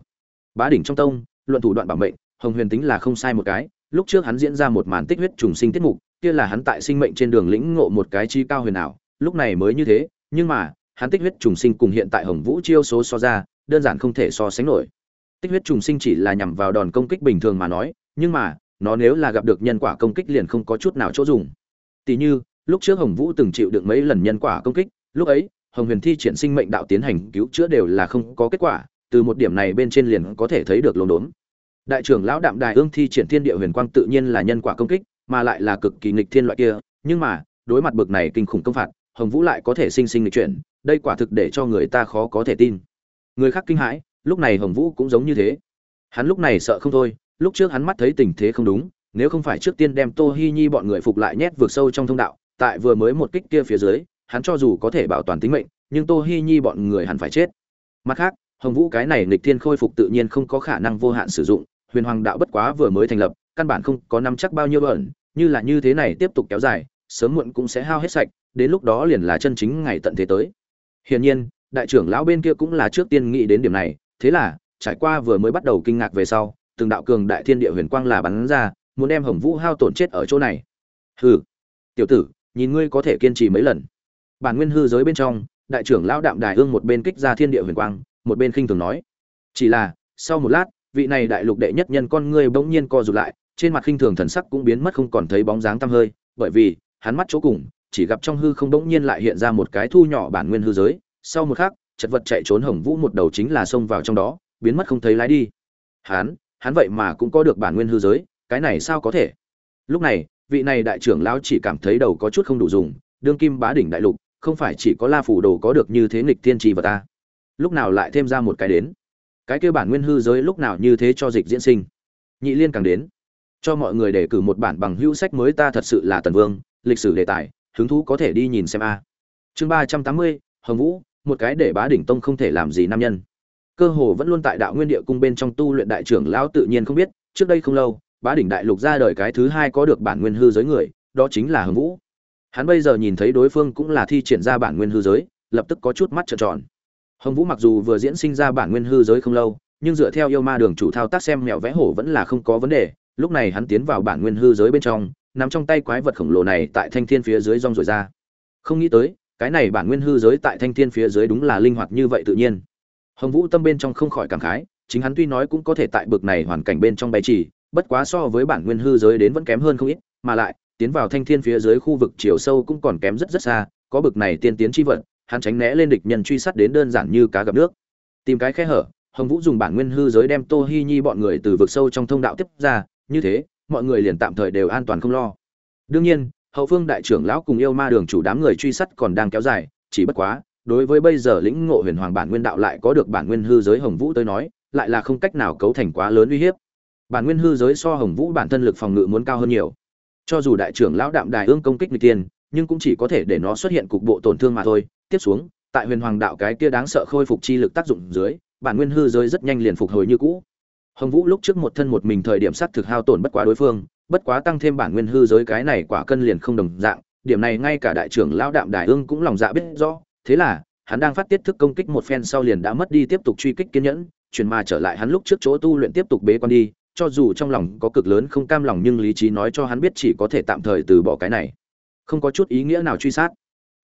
Bá đỉnh trong tông, luận thủ đoạn bảo mệnh, hồng huyền tính là không sai một cái, lúc trước hắn diễn ra một màn tích huyết trùng sinh tiết mục kia là hắn tại sinh mệnh trên đường lĩnh ngộ một cái chi cao huyền ảo, lúc này mới như thế, nhưng mà, hắn tích huyết trùng sinh cùng hiện tại hồng vũ chiêu số so ra, đơn giản không thể so sánh nổi. Tích huyết trùng sinh chỉ là nhằm vào đòn công kích bình thường mà nói, nhưng mà, nó nếu là gặp được nhân quả công kích liền không có chút nào chỗ dùng. Tỷ như, lúc trước hồng vũ từng chịu được mấy lần nhân quả công kích, lúc ấy, hồng huyền thi triển sinh mệnh đạo tiến hành cứu chữa đều là không có kết quả, từ một điểm này bên trên liền có thể thấy được luống đốn. Đại trưởng lão đạm đài ương thi triển thiên địa huyền quang tự nhiên là nhân quả công kích mà lại là cực kỳ nghịch thiên loại kia, nhưng mà, đối mặt bực này kinh khủng công phạt, hồng vũ lại có thể sinh sinh nghịch chuyển, đây quả thực để cho người ta khó có thể tin. Người khác kinh hãi, lúc này hồng vũ cũng giống như thế. Hắn lúc này sợ không thôi, lúc trước hắn mắt thấy tình thế không đúng, nếu không phải trước tiên đem tô hi nhi bọn người phục lại nhét vượt sâu trong thông đạo, tại vừa mới một kích kia phía dưới, hắn cho dù có thể bảo toàn tính mệnh, nhưng tô hi nhi bọn người hẳn phải chết. Mặt khác, hồng vũ cái này nghịch thiên khôi phục tự nhiên không có khả năng vô hạn sử dụng, huyền hoàng đạo bất quá vừa mới thành lập, căn bản không có năm chắc bao nhiêu bẩn như là như thế này tiếp tục kéo dài, sớm muộn cũng sẽ hao hết sạch, đến lúc đó liền là chân chính ngày tận thế tới. Hiển nhiên, đại trưởng lão bên kia cũng là trước tiên nghĩ đến điểm này, thế là, trải qua vừa mới bắt đầu kinh ngạc về sau, từng đạo cường đại thiên địa huyền quang là bắn ra, muốn đem hồng vũ hao tổn chết ở chỗ này. Hừ, tiểu tử, nhìn ngươi có thể kiên trì mấy lần. Bản nguyên hư giới bên trong, đại trưởng lão đạm đài hương một bên kích ra thiên địa huyền quang, một bên khinh thường nói. Chỉ là, sau một lát, vị này đại lục đệ nhất nhân con ngươi bỗng nhiên co rụt lại trên mặt khinh thường thần sắc cũng biến mất không còn thấy bóng dáng tăm hơi, bởi vì, hắn mắt chỗ cùng, chỉ gặp trong hư không bỗng nhiên lại hiện ra một cái thu nhỏ bản nguyên hư giới, sau một khắc, chật vật chạy trốn hồng vũ một đầu chính là xông vào trong đó, biến mất không thấy lái đi. Hắn hắn vậy mà cũng có được bản nguyên hư giới, cái này sao có thể? Lúc này, vị này đại trưởng lão chỉ cảm thấy đầu có chút không đủ dùng, đương kim bá đỉnh đại lục, không phải chỉ có la phủ đồ có được như thế nghịch thiên trì vật ta. Lúc nào lại thêm ra một cái đến? Cái kia bản nguyên hư giới lúc nào như thế cho dịch diễn sinh? Nhị liên càng đến cho mọi người để cử một bản bằng hữu sách mới ta thật sự là tần vương, lịch sử đề tài, hứng thú có thể đi nhìn xem a. Chương ba trăm tám mươi, hồng vũ, một cái để bá đỉnh tông không thể làm gì nam nhân. Cơ hồ vẫn luôn tại đạo nguyên địa cung bên trong tu luyện đại trưởng lão tự nhiên không biết, trước đây không lâu, bá đỉnh đại lục ra đời cái thứ hai có được bản nguyên hư giới người, đó chính là hồng vũ. Hắn bây giờ nhìn thấy đối phương cũng là thi triển ra bản nguyên hư giới, lập tức có chút mắt trợn tròn. Hồng vũ mặc dù vừa diễn sinh ra bản nguyên hư giới không lâu, nhưng dựa theo yêu ma đường chủ thao tác xem mẹo vẽ hổ vẫn là không có vấn đề lúc này hắn tiến vào bản nguyên hư giới bên trong nằm trong tay quái vật khổng lồ này tại thanh thiên phía dưới rong rồi ra. Không nghĩ tới, cái này bản nguyên hư giới tại thanh thiên phía dưới đúng là linh hoạt như vậy tự nhiên. Hồng vũ tâm bên trong không khỏi cảm khái, chính hắn tuy nói cũng có thể tại bực này hoàn cảnh bên trong bay trì, bất quá so với bản nguyên hư giới đến vẫn kém hơn không ít, mà lại, tiến vào thanh thiên phía dưới khu vực chiều sâu cũng còn kém rất rất xa, có bực này tiên tiến chi vật, hắn tránh né lên địch nhân truy sát đến đơn giản như cá gặp nước. Tìm cái khe hở, hồng vũ dùng bản nguyên hư giới đem tô hi nhi bọn người từ vực sâu trong thông đạo tiếp ra như thế, mọi người liền tạm thời đều an toàn không lo. Đương nhiên, hậu phương đại trưởng lão cùng yêu ma đường chủ đám người truy sát còn đang kéo dài, chỉ bất quá, đối với bây giờ lĩnh ngộ huyền hoàng bản nguyên đạo lại có được bản nguyên hư giới hồng vũ tới nói, lại là không cách nào cấu thành quá lớn uy hiếp. Bản nguyên hư giới so hồng vũ bản thân lực phòng ngự muốn cao hơn nhiều. Cho dù đại trưởng lão đạm đài ương công kích người tiên nhưng cũng chỉ có thể để nó xuất hiện cục bộ tổn thương mà thôi. Tiếp xuống, tại huyền hoàng đạo cái kia đáng sợ khôi phục chi lực tác dụng dưới, bản nguyên hư giới rất nhanh liền phục hồi như cũ hồng vũ lúc trước một thân một mình thời điểm sát thực hao tổn bất quá đối phương, bất quá tăng thêm bản nguyên hư giới cái này quả cân liền không đồng dạng, điểm này ngay cả đại trưởng lão đạm đại ương cũng lòng dạ biết rõ, thế là, hắn đang phát tiết thức công kích một phen sau liền đã mất đi tiếp tục truy kích kiên nhẫn, chuyển mà trở lại hắn lúc trước chỗ tu luyện tiếp tục bế quan đi, cho dù trong lòng có cực lớn không cam lòng nhưng lý trí nói cho hắn biết chỉ có thể tạm thời từ bỏ cái này. Không có chút ý nghĩa nào truy sát.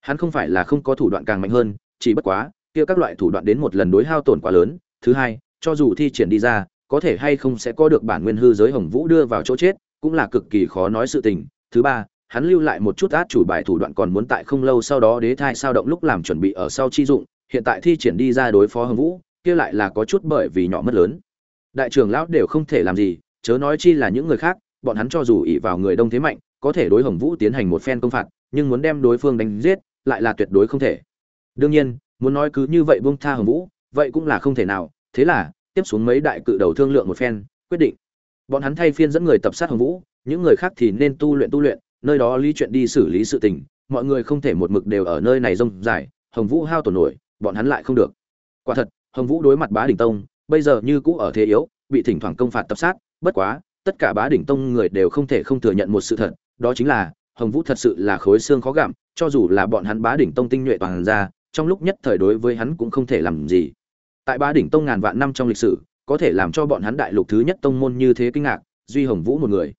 Hắn không phải là không có thủ đoạn càng mạnh hơn, chỉ bất quá, kia các loại thủ đoạn đến một lần đối hao tổn quá lớn. Thứ hai, cho dù thi triển đi ra có thể hay không sẽ có được bản nguyên hư giới hồng vũ đưa vào chỗ chết, cũng là cực kỳ khó nói sự tình. Thứ ba, hắn lưu lại một chút át chủ bài thủ đoạn còn muốn tại không lâu sau đó đế thai sao động lúc làm chuẩn bị ở sau chi dụng, hiện tại thi triển đi ra đối phó hồng vũ, kia lại là có chút bởi vì nhỏ mất lớn. Đại trưởng lão đều không thể làm gì, chớ nói chi là những người khác, bọn hắn cho dù ỉ vào người đông thế mạnh, có thể đối hồng vũ tiến hành một phen công phạt, nhưng muốn đem đối phương đánh giết, lại là tuyệt đối không thể. Đương nhiên, muốn nói cứ như vậy buông tha hồng vũ, vậy cũng là không thể nào, thế là tiếp xuống mấy đại cự đầu thương lượng một phen, quyết định. Bọn hắn thay phiên dẫn người tập sát hồng vũ, những người khác thì nên tu luyện tu luyện, nơi đó lý chuyện đi xử lý sự tình, mọi người không thể một mực đều ở nơi này rông dài, hồng vũ hao tổn nổi, bọn hắn lại không được. Quả thật, hồng vũ đối mặt bá đỉnh tông, bây giờ như cũ ở thế yếu, bị thỉnh thoảng công phạt tập sát, bất quá, tất cả bá đỉnh tông người đều không thể không thừa nhận một sự thật, đó chính là, hồng vũ thật sự là khối xương khó gặm, cho dù là bọn hắn bá đỉnh tông tinh nhuệ toàn ra, trong lúc nhất thời đối với hắn cũng không thể làm gì tại ba đỉnh tông ngàn vạn năm trong lịch sử, có thể làm cho bọn hắn đại lục thứ nhất tông môn như thế kinh ngạc, duy hồng vũ một người.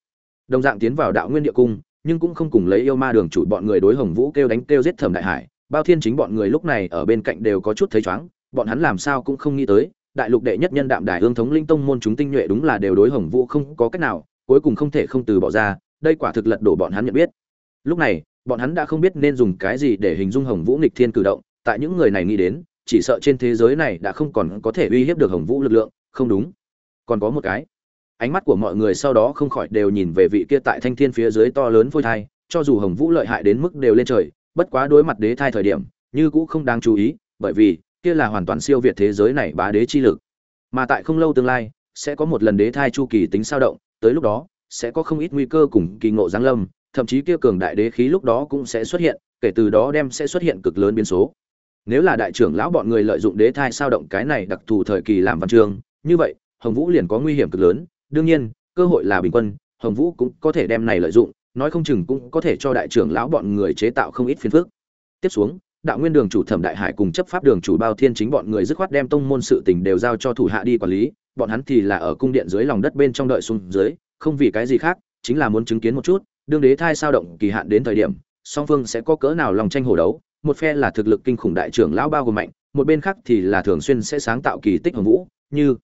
Đồng dạng tiến vào đạo nguyên địa cung, nhưng cũng không cùng lấy yêu ma đường chủ bọn người đối hồng vũ kêu đánh kêu giết thẩm đại hải. Bao thiên chính bọn người lúc này ở bên cạnh đều có chút thấy chóng bọn hắn làm sao cũng không nghĩ tới, đại lục đệ nhất nhân đạm đài hương thống linh tông môn chúng tinh nhuệ đúng là đều đối hồng vũ không có cách nào, cuối cùng không thể không từ bỏ ra, đây quả thực lật đổ bọn hắn nhận biết. Lúc này, bọn hắn đã không biết nên dùng cái gì để hình dung hồng vũ nghịch thiên cử động, tại những người này nghĩ đến chỉ sợ trên thế giới này đã không còn có thể uy hiếp được hồng vũ lực lượng, không đúng. Còn có một cái. Ánh mắt của mọi người sau đó không khỏi đều nhìn về vị kia tại thanh thiên phía dưới to lớn phôi thai, cho dù hồng vũ lợi hại đến mức đều lên trời, bất quá đối mặt đế thai thời điểm, như cũ không đáng chú ý, bởi vì, kia là hoàn toàn siêu việt thế giới này bá đế chi lực. Mà tại không lâu tương lai, sẽ có một lần đế thai chu kỳ tính sao động, tới lúc đó, sẽ có không ít nguy cơ cùng kỳ ngộ giáng lâm, thậm chí kia cường đại đế khí lúc đó cũng sẽ xuất hiện, kể từ đó đem sẽ xuất hiện cực lớn biến số nếu là đại trưởng lão bọn người lợi dụng đế thai sao động cái này đặc thù thời kỳ làm văn chương, như vậy, hồng vũ liền có nguy hiểm cực lớn. Đương nhiên, cơ hội là bình quân, hồng vũ cũng có thể đem này lợi dụng, nói không chừng cũng có thể cho đại trưởng lão bọn người chế tạo không ít phiền phức. Tiếp xuống, đạo nguyên đường chủ thẩm đại hải cùng chấp pháp đường chủ bao thiên chính bọn người dứt khoát đem tông môn sự tình đều giao cho thủ hạ đi quản lý, bọn hắn thì là ở cung điện dưới lòng đất bên trong đợi xuống dưới, không vì cái gì khác, chính là muốn chứng kiến một chút, đương đế thai sao động kỳ hạn đến thời điểm, song phương sẽ có cỡ nào lòng tranh hổ đấu một phe là thực lực kinh khủng đại trưởng lão bao gồm mạnh, một bên khác thì là thường xuyên sẽ sáng tạo kỳ tích hồng vũ, như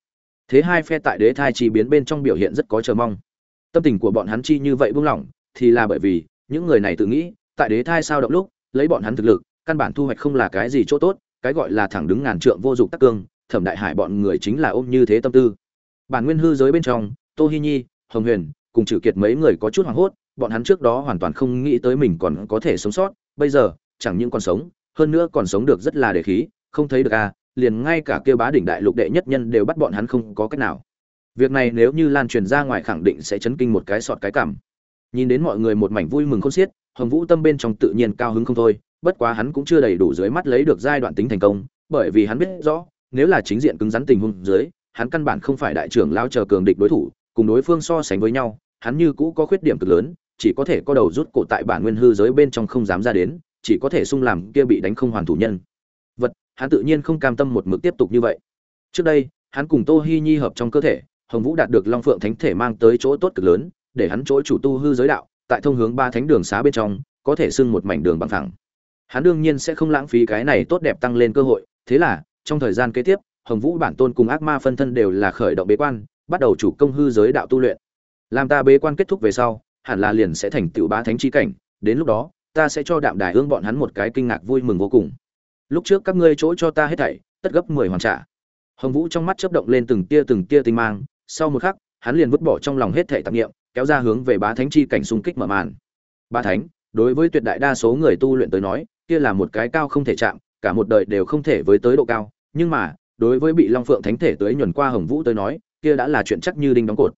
thế hai phe tại đế thai chi biến bên trong biểu hiện rất có chờ mong. Tâm tình của bọn hắn chi như vậy buông lỏng, thì là bởi vì, những người này tự nghĩ, tại đế thai sao động lúc, lấy bọn hắn thực lực, căn bản thu hoạch không là cái gì chỗ tốt, cái gọi là thẳng đứng ngàn trượng vô dụng tắc cương, thẩm đại hải bọn người chính là ôm như thế tâm tư. Bản nguyên hư giới bên trong, tô hi nhi, hồng huyền, cùng trừ kiệt mấy người có chút hoảng hốt, bọn hắn trước đó hoàn toàn không nghĩ tới mình còn có thể sống sót, bây giờ chẳng những còn sống, hơn nữa còn sống được rất là đề khí, không thấy được à liền ngay cả kêu bá đỉnh đại lục đệ nhất nhân đều bắt bọn hắn không có cách nào. Việc này nếu như lan truyền ra ngoài khẳng định sẽ chấn kinh một cái sọt cái cảm. Nhìn đến mọi người một mảnh vui mừng khôn xiết, hồng vũ tâm bên trong tự nhiên cao hứng không thôi, bất quá hắn cũng chưa đầy đủ dưới mắt lấy được giai đoạn tính thành công, bởi vì hắn biết rõ, nếu là chính diện cứng rắn tình huống dưới, hắn căn bản không phải đại trưởng lao chờ cường địch đối thủ, cùng đối phương so sánh với nhau, hắn như cũ có khuyết điểm cực lớn, chỉ có thể có đầu rút cổ tại bản nguyên hư giới bên trong không dám ra đến chỉ có thể sung làm kia bị đánh không hoàn thủ nhân. Vật, hắn tự nhiên không cam tâm một mực tiếp tục như vậy. Trước đây, hắn cùng tô hi nhi hợp trong cơ thể, hồng vũ đạt được long phượng thánh thể mang tới chỗ tốt cực lớn, để hắn chỗ chủ tu hư giới đạo, tại thông hướng ba thánh đường xá bên trong, có thể xưng một mảnh đường bằng thẳng hắn đương nhiên sẽ không lãng phí cái này tốt đẹp tăng lên cơ hội, thế là, trong thời gian kế tiếp, hồng vũ bản tôn cùng ác ma phân thân đều là khởi động bế quan, bắt đầu chủ công hư giới đạo tu luyện. Làm ta bế quan kết thúc về sau, hẳn là liền sẽ thành tựu ba thánh chi cảnh, đến lúc đó ta sẽ cho đạm đài ương bọn hắn một cái kinh ngạc vui mừng vô cùng. Lúc trước các ngươi chỗ cho ta hết thảy, tất gấp mười hoàn trả. Hồng vũ trong mắt chớp động lên từng tia từng tia tinh mang, sau một khắc, hắn liền vứt bỏ trong lòng hết thảy tạp niệm, kéo ra hướng về bá thánh chi cảnh xung kích mở màn. Bá thánh, đối với tuyệt đại đa số người tu luyện tới nói, kia là một cái cao không thể chạm, cả một đời đều không thể với tới độ cao, nhưng mà, đối với bị long phượng thánh thể tới nhuần qua hồng vũ tới nói, kia đã là chuyện chắc như đinh đóng cột.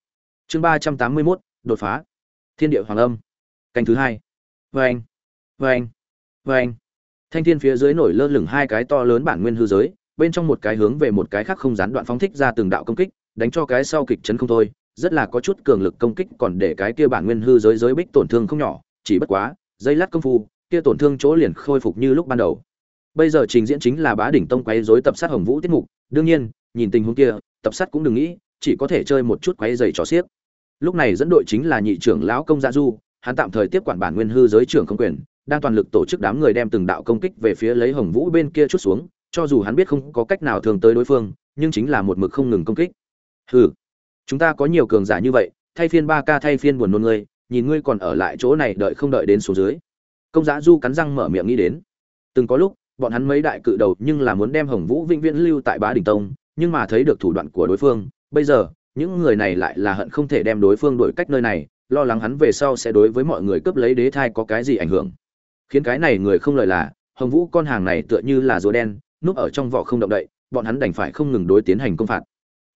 Chương ba trăm tám mươi mốt, đột phá. Thiên địa hoàng âm. Canh thứ hai. Vê anh vê anh vê anh. Thanh thiên phía dưới nổi lơ lửng hai cái to lớn bản nguyên hư giới, bên trong một cái hướng về một cái khác không gián đoạn phóng thích ra từng đạo công kích, đánh cho cái sau kịch chấn không thôi, rất là có chút cường lực công kích còn để cái kia bản nguyên hư giới giới bích tổn thương không nhỏ, chỉ bất quá, dây lát công phu, kia tổn thương chỗ liền khôi phục như lúc ban đầu. Bây giờ trình diễn chính là bá đỉnh tông quấy rối tập sát hồng vũ tiết mục, đương nhiên, nhìn tình huống kia, tập sát cũng đừng nghĩ, chỉ có thể chơi một chút quấy giày trò xiếc. Lúc này dẫn đội chính là nhị trưởng lão công gia du, hắn tạm thời tiếp quản bản nguyên hư giới trưởng không quyền đang toàn lực tổ chức đám người đem từng đạo công kích về phía lấy hồng vũ bên kia chút xuống, cho dù hắn biết không có cách nào thường tới đối phương, nhưng chính là một mực không ngừng công kích. Hừ, chúng ta có nhiều cường giả như vậy, thay phiên ba ca thay phiên buồn nôn ngươi, nhìn ngươi còn ở lại chỗ này đợi không đợi đến số dưới. Công giá du cắn răng mở miệng nghĩ đến. Từng có lúc, bọn hắn mấy đại cự đầu nhưng là muốn đem hồng vũ vĩnh viễn lưu tại bá đình tông, nhưng mà thấy được thủ đoạn của đối phương, bây giờ, những người này lại là hận không thể đem đối phương đuổi cách nơi này, lo lắng hắn về sau sẽ đối với mọi người cướp lấy đế thai có cái gì ảnh hưởng khiến cái này người không lời là, hồng vũ con hàng này tựa như là rùa đen, núp ở trong vỏ không động đậy, bọn hắn đành phải không ngừng đối tiến hành công phạt.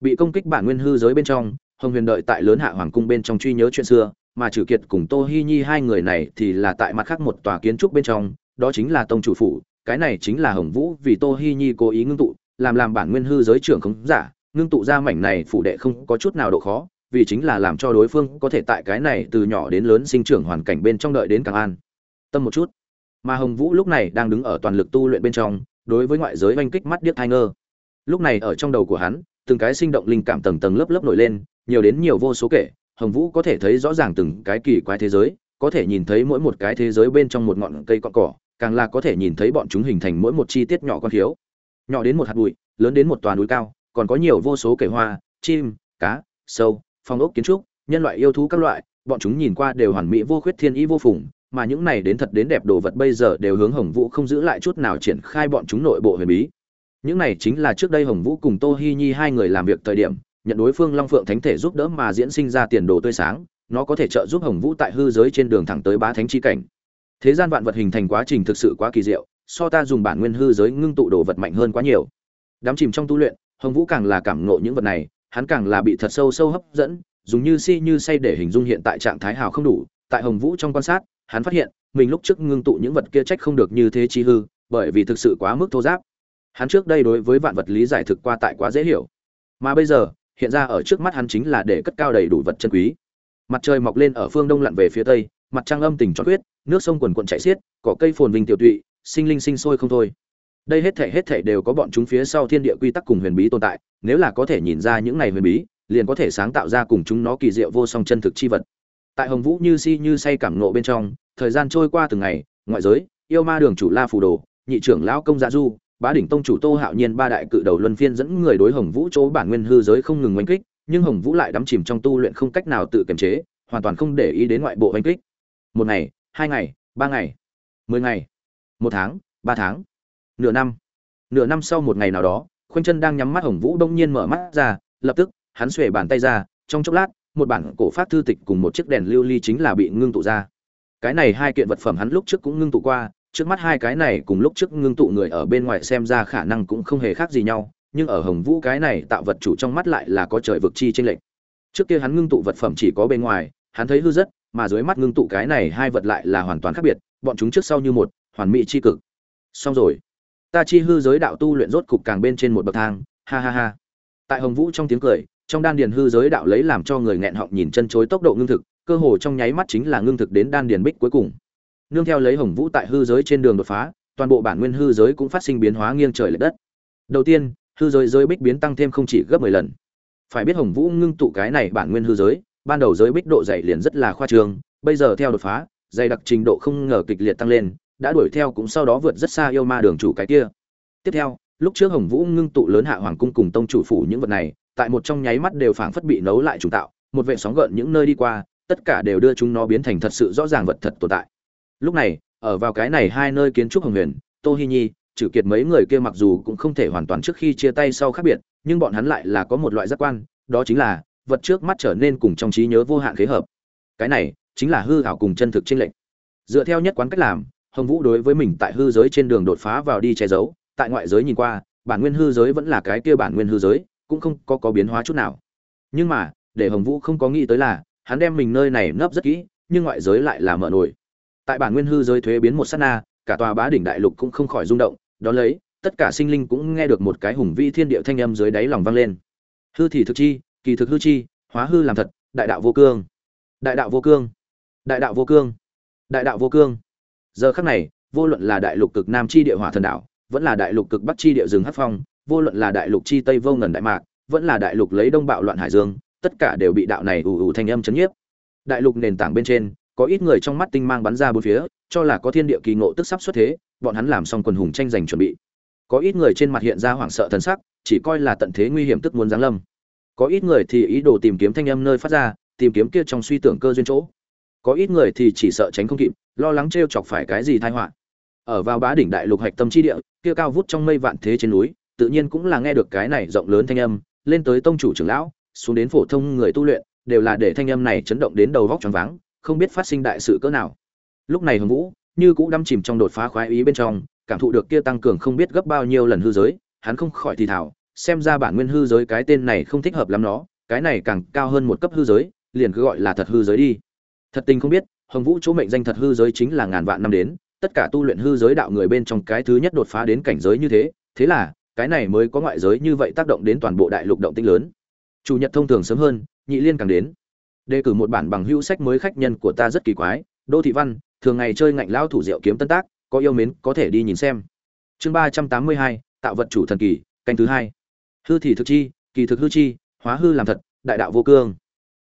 Bị công kích bản nguyên hư giới bên trong, hồng huyền đợi tại lớn hạ hoàng cung bên trong truy nhớ chuyện xưa, mà trừ kiệt cùng tô hi nhi hai người này thì là tại mặt khác một tòa kiến trúc bên trong, đó chính là tông chủ phủ, cái này chính là hồng vũ vì tô hi nhi cố ý ngưng tụ, làm làm bản nguyên hư giới trưởng không giả, ngưng tụ ra mảnh này phủ đệ không có chút nào độ khó, vì chính là làm cho đối phương có thể tại cái này từ nhỏ đến lớn sinh trưởng hoàn cảnh bên trong đợi đến càng an. Tâm một chút mà hồng vũ lúc này đang đứng ở toàn lực tu luyện bên trong, đối với ngoại giới oanh kích mắt điếc thai ngơ. Lúc này ở trong đầu của hắn, từng cái sinh động linh cảm tầng tầng lớp lớp nổi lên, nhiều đến nhiều vô số kể, hồng vũ có thể thấy rõ ràng từng cái kỳ quái thế giới, có thể nhìn thấy mỗi một cái thế giới bên trong một ngọn cây cọn cỏ, càng là có thể nhìn thấy bọn chúng hình thành mỗi một chi tiết nhỏ con thiếu nhỏ đến một hạt bụi, lớn đến một toàn núi cao, còn có nhiều vô số kể hoa, chim, cá, sâu, phong ốc kiến trúc, nhân loại yêu thú các loại, bọn chúng nhìn qua đều hoàn mỹ vô khuyết thiên ý vô phùng mà những này đến thật đến đẹp đồ vật bây giờ đều hướng hồng vũ không giữ lại chút nào triển khai bọn chúng nội bộ huyền bí. Những này chính là trước đây hồng vũ cùng tô hi nhi hai người làm việc thời điểm, nhận đối phương long phượng thánh thể giúp đỡ mà diễn sinh ra tiền đồ tươi sáng, nó có thể trợ giúp hồng vũ tại hư giới trên đường thẳng tới bá thánh chi cảnh. Thế gian vạn vật hình thành quá trình thực sự quá kỳ diệu, so ta dùng bản nguyên hư giới ngưng tụ đồ vật mạnh hơn quá nhiều. Đám chìm trong tu luyện, hồng vũ càng là cảm ngộ những vật này, hắn càng là bị thật sâu sâu hấp dẫn, dùng như si như say để hình dung hiện tại trạng thái hào không đủ, tại hồng vũ trong quan sát hắn phát hiện, mình lúc trước ngưng tụ những vật kia trách không được như thế chi hư, bởi vì thực sự quá mức thô giáp. Hắn trước đây đối với vạn vật lý giải thực qua tại quá dễ hiểu. Mà bây giờ, hiện ra ở trước mắt hắn chính là để cất cao đầy đủ vật chân quý. Mặt trời mọc lên ở phương đông lặn về phía tây, mặt trăng âm tình cho huyết, nước sông quần quận chảy xiết, cỏ cây phồn vinh tiểu tụy, sinh linh sinh sôi không thôi. Đây hết thể hết thể đều có bọn chúng phía sau thiên địa quy tắc cùng huyền bí tồn tại, nếu là có thể nhìn ra những này huyền bí, liền có thể sáng tạo ra cùng chúng nó kỳ diệu vô song chân thực chi vật tại hồng vũ như si như say cảm nộ bên trong, thời gian trôi qua từng ngày, ngoại giới, yêu ma đường chủ la phù đồ, nhị trưởng lão công gia du, bá đỉnh tông chủ tô hạo nhiên ba đại cự đầu luân phiên dẫn người đối hồng vũ chỗ bản nguyên hư giới không ngừng oanh kích, nhưng hồng vũ lại đắm chìm trong tu luyện không cách nào tự kiềm chế, hoàn toàn không để ý đến ngoại bộ oanh kích. Một ngày, hai ngày, ba ngày, mười ngày, một tháng, ba tháng, nửa năm. Nửa năm sau một ngày nào đó khoanh chân đang nhắm mắt hồng vũ đông nhiên mở mắt ra, lập tức, hắn xuề bàn tay ra, trong chốc lát một bản cổ phát thư tịch cùng một chiếc đèn lưu ly chính là bị ngưng tụ ra. Cái này hai kiện vật phẩm hắn lúc trước cũng ngưng tụ qua, trước mắt hai cái này cùng lúc trước ngưng tụ người ở bên ngoài xem ra khả năng cũng không hề khác gì nhau, nhưng ở hồng vũ cái này tạo vật chủ trong mắt lại là có trời vực chi tranh lệch. Trước kia hắn ngưng tụ vật phẩm chỉ có bên ngoài, hắn thấy hư rất, mà dưới mắt ngưng tụ cái này hai vật lại là hoàn toàn khác biệt, bọn chúng trước sau như một, hoàn mỹ chi cực. Xong rồi. Ta chi hư giới đạo tu luyện rốt cục càng bên trên một bậc thang, ha ha ha. Tại hồng vũ trong tiếng cười trong đan điền hư giới đạo lấy làm cho người nghẹn họng nhìn chân chối tốc độ ngưng thực, cơ hồ trong nháy mắt chính là ngưng thực đến đan điền bích cuối cùng. Nương theo lấy hồng vũ tại hư giới trên đường đột phá, toàn bộ bản nguyên hư giới cũng phát sinh biến hóa nghiêng trời lệch đất. Đầu tiên, hư giới giới bích biến tăng thêm không chỉ gấp mười lần. Phải biết hồng vũ ngưng tụ cái này bản nguyên hư giới, ban đầu giới bích độ dày liền rất là khoa trương, bây giờ theo đột phá, dày đặc trình độ không ngờ kịch liệt tăng lên, đã đuổi theo cũng sau đó vượt rất xa yêu ma đường chủ cái kia. Tiếp theo, lúc trước hồng vũ ngưng tụ lớn hạ hoàng cung cùng tông chủ phủ những vật này tại một trong nháy mắt đều phảng phất bị nấu lại trùng tạo, một vệ sóng gợn những nơi đi qua, tất cả đều đưa chúng nó biến thành thật sự rõ ràng vật thật tồn tại. Lúc này, ở vào cái này hai nơi kiến trúc hồng huyền, tô hi nhi trừ kiệt mấy người kia mặc dù cũng không thể hoàn toàn trước khi chia tay sau khác biệt, nhưng bọn hắn lại là có một loại giác quan, đó chính là, vật trước mắt trở nên cùng trong trí nhớ vô hạn khế hợp. Cái này, chính là hư ảo cùng chân thực trên lệnh dựa theo nhất quán cách làm, hồng vũ đối với mình tại hư giới trên đường đột phá vào đi che giấu, tại ngoại giới nhìn qua, bản nguyên hư giới vẫn là cái kia bản nguyên hư giới cũng không có có biến hóa chút nào. Nhưng mà, để hồng vũ không có nghĩ tới là, hắn đem mình nơi này nấp rất kỹ, nhưng ngoại giới lại là mở nổi. Tại bản nguyên hư giới thuế biến một sát na, cả tòa bá đỉnh đại lục cũng không khỏi rung động, đón lấy, tất cả sinh linh cũng nghe được một cái hùng vĩ thiên địa thanh âm dưới đáy lòng vang lên. Hư thì thực chi, kỳ thực hư chi, hóa hư làm thật, đại đạo vô cương. Đại đạo vô cương. Đại đạo vô cương. Đại đạo vô cương. Giờ khắc này, vô luận là đại lục cực nam chi địa hỏa thần đảo, vẫn là đại lục cực bắc chi địa rừng hắc phong vô luận là đại lục chi tây vô ngần đại mạc, vẫn là đại lục lấy đông bạo loạn hải dương, tất cả đều bị đạo này ù ù thanh âm chấn nhiếp. Đại lục nền tảng bên trên, có ít người trong mắt tinh mang bắn ra bốn phía, cho là có thiên địa kỳ ngộ tức sắp xuất thế, bọn hắn làm xong quần hùng tranh giành chuẩn bị. Có ít người trên mặt hiện ra hoảng sợ thần sắc, chỉ coi là tận thế nguy hiểm tức muốn giáng lâm. Có ít người thì ý đồ tìm kiếm thanh âm nơi phát ra, tìm kiếm kia trong suy tưởng cơ duyên chỗ. Có ít người thì chỉ sợ tránh không kịp, lo lắng trêu chọc phải cái gì thai họa. Ở vào bá đỉnh đại lục hạch tâm chi địa, kia cao vút trong mây vạn thế trên núi tự nhiên cũng là nghe được cái này rộng lớn thanh âm, lên tới tông chủ trưởng lão, xuống đến phổ thông người tu luyện, đều là để thanh âm này chấn động đến đầu vóc tròn váng, không biết phát sinh đại sự cỡ nào. Lúc này hồng vũ, như cũng đâm chìm trong đột phá khoái ý bên trong, cảm thụ được kia tăng cường không biết gấp bao nhiêu lần hư giới, hắn không khỏi thì thào, xem ra bản nguyên hư giới cái tên này không thích hợp lắm nó, cái này càng cao hơn một cấp hư giới, liền cứ gọi là thật hư giới đi. Thật tình không biết, hồng vũ chỗ mệnh danh thật hư giới chính là ngàn vạn năm đến, tất cả tu luyện hư giới đạo người bên trong cái thứ nhất đột phá đến cảnh giới như thế thế là cái này mới có ngoại giới như vậy tác động đến toàn bộ đại lục động tinh lớn. Chủ nhật thông thường sớm hơn, nhị liên càng đến. Đề cử một bản bằng hữu sách mới khách nhân của ta rất kỳ quái, đô thị văn, thường ngày chơi ngạnh lao thủ diệu kiếm tân tác, có yêu mến, có thể đi nhìn xem. Chương ba trăm tám mươi hai, tạo vật chủ thần kỳ, canh thứ hai. Hư thì thực chi, kỳ thực hư chi, hóa hư làm thật, đại đạo vô cương.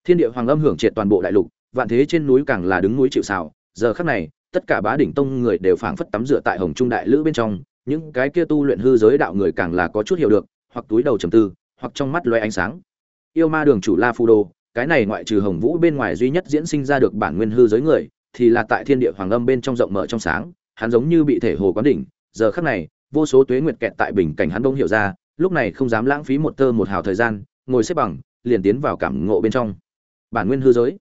Thiên địa hoàng âm hưởng triệt toàn bộ đại lục, vạn thế trên núi càng là đứng núi chịu xào giờ khắc này, tất cả bá đỉnh tông người đều phảng phất tắm rửa tại hồng trung đại lữ bên trong những cái kia tu luyện hư giới đạo người càng là có chút hiểu được, hoặc túi đầu trầm tư, hoặc trong mắt lóe ánh sáng. Yêu ma đường chủ la phu đô, cái này ngoại trừ hồng vũ bên ngoài duy nhất diễn sinh ra được bản nguyên hư giới người, thì là tại thiên địa hoàng âm bên trong rộng mở trong sáng, hắn giống như bị thể hồ quán đỉnh. Giờ khắc này, vô số tuế nguyệt kẹt tại bình cảnh hắn đông hiểu ra, lúc này không dám lãng phí một tơ một hào thời gian, ngồi xếp bằng, liền tiến vào cảm ngộ bên trong. Bản nguyên hư giới?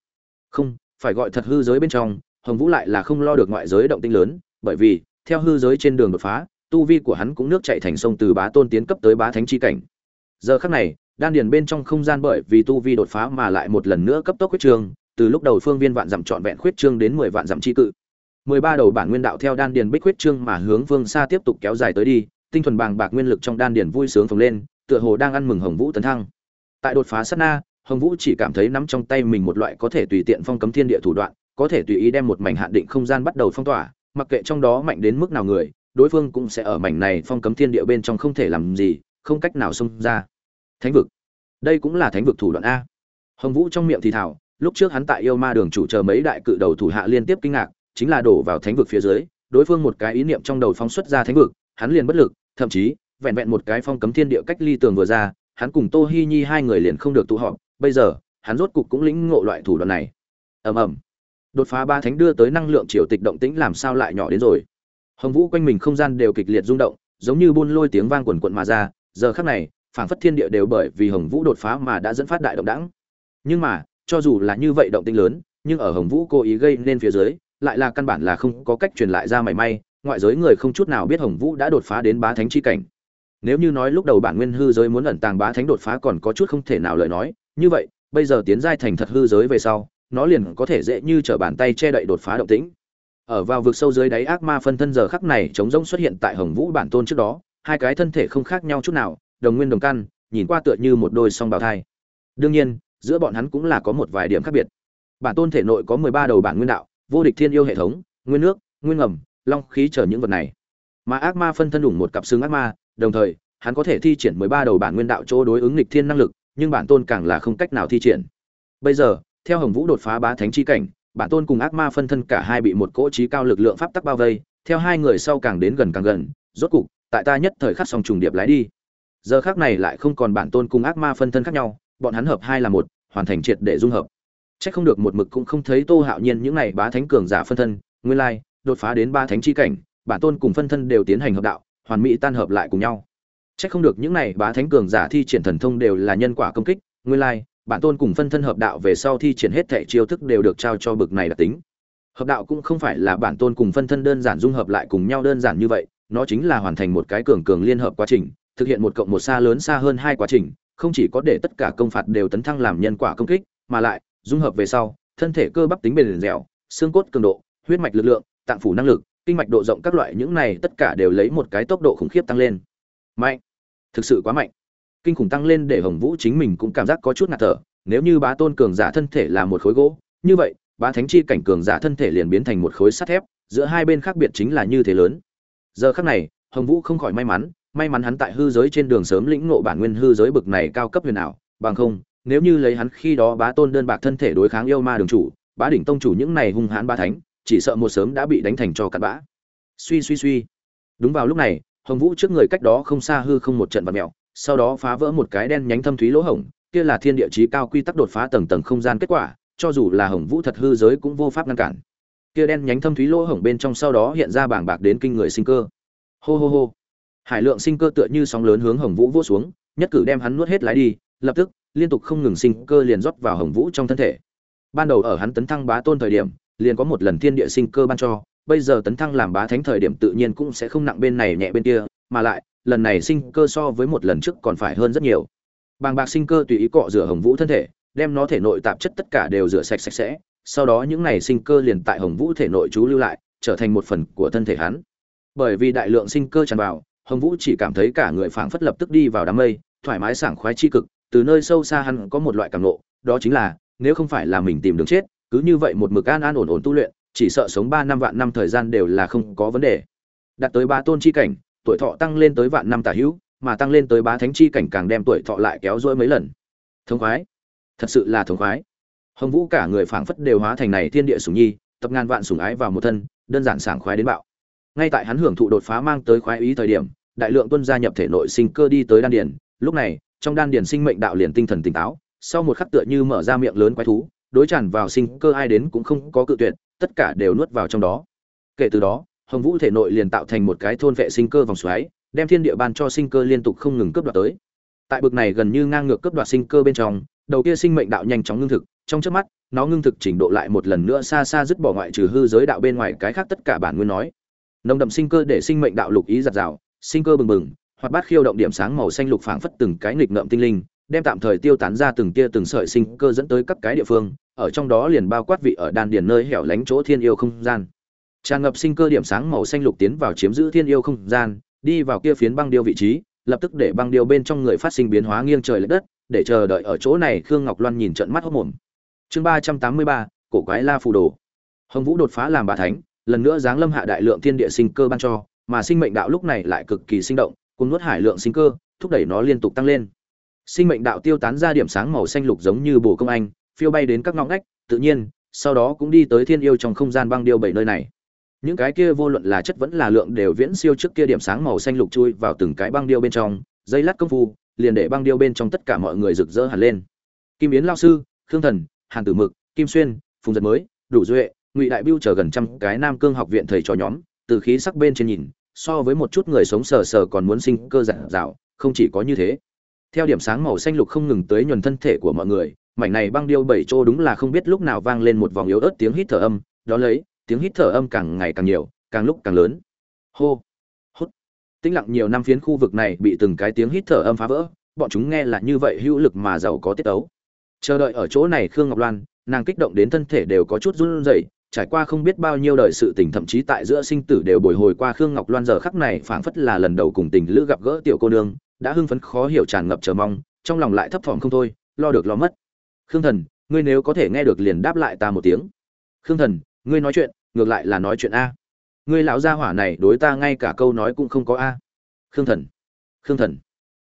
Không, phải gọi thật hư giới bên trong, hồng vũ lại là không lo được ngoại giới động tinh lớn, bởi vì, theo hư giới trên đường đột phá tu vi của hắn cũng nước chạy thành sông từ bá tôn tiến cấp tới bá thánh chi cảnh. Giờ khắc này, đan điền bên trong không gian bởi vì tu vi đột phá mà lại một lần nữa cấp tốc huyết trương, từ lúc đầu phương viên vạn dặm trọn vẹn khuyết trương đến mười vạn dặm chi cự. Mười ba đầu bản nguyên đạo theo đan điền bích huyết trương mà hướng vương xa tiếp tục kéo dài tới đi, tinh thuần bàng bạc nguyên lực trong đan điền vui sướng phồng lên, tựa hồ đang ăn mừng hồng vũ tấn thăng. Tại đột phá sát na, hồng vũ chỉ cảm thấy nắm trong tay mình một loại có thể tùy tiện phong cấm thiên địa thủ đoạn, có thể tùy ý đem một mảnh hạn định không gian bắt đầu phong tỏa, mặc kệ trong đó mạnh đến mức nào người đối phương cũng sẽ ở mảnh này phong cấm thiên địa bên trong không thể làm gì, không cách nào xông ra. Thánh vực. Đây cũng là thánh vực thủ đoạn a. Hồng vũ trong miệng thì thảo, lúc trước hắn tại yêu ma đường chủ chờ mấy đại cự đầu thủ hạ liên tiếp kinh ngạc, chính là đổ vào thánh vực phía dưới, đối phương một cái ý niệm trong đầu phóng xuất ra thánh vực, hắn liền bất lực, thậm chí, vẹn vẹn một cái phong cấm thiên địa cách ly tường vừa ra, hắn cùng tô hi nhi hai người liền không được tụ họp, bây giờ, hắn rốt cục cũng lĩnh ngộ loại thủ đoạn này. Ầm ầm. Đột phá ba thánh đưa tới năng lượng triều tịch động tĩnh làm sao lại nhỏ đến rồi? Hồng vũ quanh mình không gian đều kịch liệt rung động giống như buôn lôi tiếng vang quần quận mà ra giờ khắc này phảng phất thiên địa đều bởi vì Hồng Vũ đột phá mà đã dẫn phát đại động đãng. Nhưng mà, cho dù là như vậy động tĩnh lớn, nhưng ở Hồng Vũ cố ý gây nên phía dưới, lại là căn bản là không có cách truyền lại ra mảy may, ngoại giới người không chút nào biết Hồng Vũ đã đột phá đến bá thánh chi cảnh. Nếu như nói lúc đầu bản nguyên hư giới muốn ẩn tàng bá thánh đột phá còn có chút không thể nào lời nói, như vậy, bây giờ tiến giai thành thật hư giới về sau, nó liền có thể dễ như trở bàn tay che đậy đột phá động tĩnh. Ở vào vực sâu dưới đáy ác ma phân thân giờ khắc này chống rỗng xuất hiện tại Hồng Vũ bản tôn trước đó, hai cái thân thể không khác nhau chút nào, đồng nguyên đồng căn nhìn qua tựa như một đôi song bào thai. Đương nhiên giữa bọn hắn cũng là có một vài điểm khác biệt. Bản tôn thể nội có mười ba đầu bản nguyên đạo vô địch thiên yêu hệ thống nguyên nước nguyên ngầm long khí chở những vật này. Mà ác ma phân thân đủng một cặp xương ác ma đồng thời hắn có thể thi triển mười ba đầu bản nguyên đạo chỗ đối ứng nghịch thiên năng lực nhưng bản tôn càng là không cách nào thi triển. Bây giờ theo hồng vũ đột phá bá thánh chi cảnh bản tôn cùng ác ma phân thân cả hai bị một cỗ trí cao lực lượng pháp tắc bao vây theo hai người sau càng đến gần càng gần rốt cục tại ta nhất thời khắc song trùng điệp lái đi giờ khác này lại không còn bản tôn cùng ác ma phân thân khác nhau bọn hắn hợp hai là một hoàn thành triệt để dung hợp Chắc không được một mực cũng không thấy Tô Hạo Nhiên những này bá thánh cường giả phân thân, nguyên lai, đột phá đến ba thánh chi cảnh, bản tôn cùng phân thân đều tiến hành hợp đạo, hoàn mỹ tan hợp lại cùng nhau. Chắc không được những này bá thánh cường giả thi triển thần thông đều là nhân quả công kích, nguyên lai, bản tôn cùng phân thân hợp đạo về sau thi triển hết thảy chiêu thức đều được trao cho bực này đặc tính. Hợp đạo cũng không phải là bản tôn cùng phân thân đơn giản dung hợp lại cùng nhau đơn giản như vậy, nó chính là hoàn thành một cái cường cường liên hợp quá trình, thực hiện một cộng một xa lớn xa hơn hai quá trình, không chỉ có để tất cả công phạt đều tấn thăng làm nhân quả công kích, mà lại dung hợp về sau, thân thể cơ bắp tính bền dẻo, xương cốt cường độ, huyết mạch lực lượng, tạng phủ năng lực, kinh mạch độ rộng các loại những này tất cả đều lấy một cái tốc độ khủng khiếp tăng lên. Mạnh, thực sự quá mạnh. Kinh khủng tăng lên để Hồng Vũ chính mình cũng cảm giác có chút ngạt thở, nếu như bá tôn cường giả thân thể là một khối gỗ, như vậy, bá thánh chi cảnh cường giả thân thể liền biến thành một khối sắt thép, giữa hai bên khác biệt chính là như thế lớn. Giờ khắc này, Hồng Vũ không khỏi may mắn, may mắn hắn tại hư giới trên đường sớm lĩnh ngộ bản nguyên hư giới bực này cao cấp huyền ảo, bằng không, nếu như lấy hắn khi đó bá tôn đơn bạc thân thể đối kháng yêu ma đường chủ, bá đỉnh tông chủ những này hung hãn ba thánh, chỉ sợ một sớm đã bị đánh thành cho cặn bã. Suy suy suy. Đúng vào lúc này, Hồng Vũ trước người cách đó không xa hư không một trận vật mèo, sau đó phá vỡ một cái đen nhánh thâm thúy lỗ hổng, kia là thiên địa chí cao quy tắc đột phá tầng tầng không gian kết quả, cho dù là Hồng Vũ thật hư giới cũng vô pháp ngăn cản. Kia đen nhánh thâm thúy lỗ hổng bên trong sau đó hiện ra bảng bạc đến kinh người sinh cơ. Hô hô hô. Hải lượng sinh cơ tựa như sóng lớn hướng Hồng Vũ vỗ xuống, nhất cử đem hắn nuốt hết lái đi, lập tức, liên tục không ngừng sinh cơ liền rót vào Hồng Vũ trong thân thể. Ban đầu ở hắn tấn thăng bá tôn thời điểm, liền có một lần thiên địa sinh cơ ban cho, bây giờ tấn thăng làm bá thánh thời điểm tự nhiên cũng sẽ không nặng bên này nhẹ bên kia, mà lại, lần này sinh cơ so với một lần trước còn phải hơn rất nhiều. Bàng bạc sinh cơ tùy ý cọ rửa Hồng Vũ thân thể, đem nó thể nội tạp chất tất cả đều rửa sạch sạch sẽ, sau đó những này sinh cơ liền tại Hồng Vũ thể nội trú lưu lại, trở thành một phần của thân thể hắn. Bởi vì đại lượng sinh cơ tràn vào, Hồng Vũ chỉ cảm thấy cả người phảng phất lập tức đi vào đám mây, thoải mái sảng khoái chi cực, từ nơi sâu xa hắn có một loại cảm ngộ, đó chính là, nếu không phải là mình tìm đường chết, cứ như vậy một mực an an ổn ổn tu luyện, chỉ sợ sống 3 năm vạn năm thời gian đều là không có vấn đề. Đạt tới ba tôn chi cảnh, tuổi thọ tăng lên tới vạn năm tả hữu, mà tăng lên tới bá thánh chi cảnh càng đem tuổi thọ lại kéo dỗi mấy lần. Thống khoái, thật sự là thống khoái. Hồng Vũ cả người phảng phất đều hóa thành này thiên địa sủng nhi, tập ngàn vạn sủng ái vào một thân, đơn giản sảng khoái đến bạo. Ngay tại hắn hưởng thụ đột phá mang tới khoái ý thời điểm, đại lượng tuân gia nhập thể nội sinh cơ đi tới đan điền, lúc này, trong đan điền sinh mệnh đạo liền tinh thần tỉnh táo, sau một khắc tựa như mở ra miệng lớn quái thú, đối tràn vào sinh cơ ai đến cũng không có cự tuyệt, tất cả đều nuốt vào trong đó. Kể từ đó, Hồng Vũ thể nội liền tạo thành một cái thôn vệ sinh cơ vòng xoáy, đem thiên địa ban cho sinh cơ liên tục không ngừng cướp đoạt tới. Tại bực này gần như ngang ngược cướp đoạt sinh cơ bên trong, đầu kia sinh mệnh đạo nhanh chóng ngưng thực, trong chớp mắt, nó ngưng thực trình độ lại một lần nữa xa xa dứt bỏ ngoại trừ hư giới đạo bên ngoài cái khác tất cả bản nguyên nói. Nồng đậm sinh cơ để sinh mệnh đạo lục ý giật rào, sinh cơ bừng bừng, hoạt bát khiêu động điểm sáng màu xanh lục phảng phất từng cái nghịch ngợm tinh linh, đem tạm thời tiêu tán ra từng tia từng sợi sinh cơ dẫn tới các cái địa phương, ở trong đó liền bao quát vị ở đan điền nơi hẻo lánh chỗ thiên yêu không gian. Tràn ngập sinh cơ điểm sáng màu xanh lục tiến vào chiếm giữ thiên yêu không gian, đi vào kia phiến băng điêu vị trí, lập tức để băng điêu bên trong người phát sinh biến hóa nghiêng trời lệch đất, để chờ đợi ở chỗ này Khương Ngọc Loan nhìn trận mắt hốc mồm. Chương ba trăm tám mươi ba cổ quái La phù đồ. Hồng Vũ đột phá làm bà thánh, lần nữa giáng lâm hạ đại lượng thiên địa sinh cơ ban cho, mà sinh mệnh đạo lúc này lại cực kỳ sinh động, cùng nuốt hải lượng sinh cơ, thúc đẩy nó liên tục tăng lên. Sinh mệnh đạo tiêu tán ra điểm sáng màu xanh lục giống như bổ công anh, phiêu bay đến các ngõ ngách, tự nhiên, sau đó cũng đi tới thiên yêu trong không gian băng điêu bảy nơi này. Những cái kia vô luận là chất vẫn là lượng đều viễn siêu trước kia điểm sáng màu xanh lục chui vào từng cái băng điêu bên trong, dây lát công phu, liền để băng điêu bên trong tất cả mọi người rực rỡ hẳn lên. Kim Yến lão sư, Khương Thần, Hàn Tử Mực, Kim Xuyên, Phùng Giật Mới, Đủ Duệ, Ngụy Đại Biêu chờ gần trăm cái Nam Cương học viện thầy trò nhóm, từ khí sắc bên trên nhìn, so với một chút người sống sờ sờ còn muốn sinh cơ giản dạo, không chỉ có như thế. Theo điểm sáng màu xanh lục không ngừng tới nhuần thân thể của mọi người, mảnh này băng điêu bảy trô đúng là không biết lúc nào vang lên một vòng yếu ớt tiếng hít thở âm, đó lấy, tiếng hít thở âm càng ngày càng nhiều, càng lúc càng lớn. Hô, hút. Tĩnh lặng nhiều năm phiến khu vực này bị từng cái tiếng hít thở âm phá vỡ, bọn chúng nghe là như vậy hữu lực mà giàu có tiết tấu. Chờ đợi ở chỗ này Khương Ngọc Loan, nàng kích động đến thân thể đều có chút run rẩy, trải qua không biết bao nhiêu đời sự tình thậm chí tại giữa sinh tử đều bồi hồi qua Khương Ngọc Loan giờ khắc này phảng phất là lần đầu cùng tình lữ gặp gỡ tiểu cô nương, đã hưng phấn khó hiểu tràn ngập chờ mong, trong lòng lại thấp thỏm không thôi, lo được lo mất khương thần ngươi nếu có thể nghe được liền đáp lại ta một tiếng khương thần ngươi nói chuyện, ngược lại là nói chuyện a. Ngươi lão gia hỏa này đối ta ngay cả câu nói cũng không có a. Khương thần. Khương thần.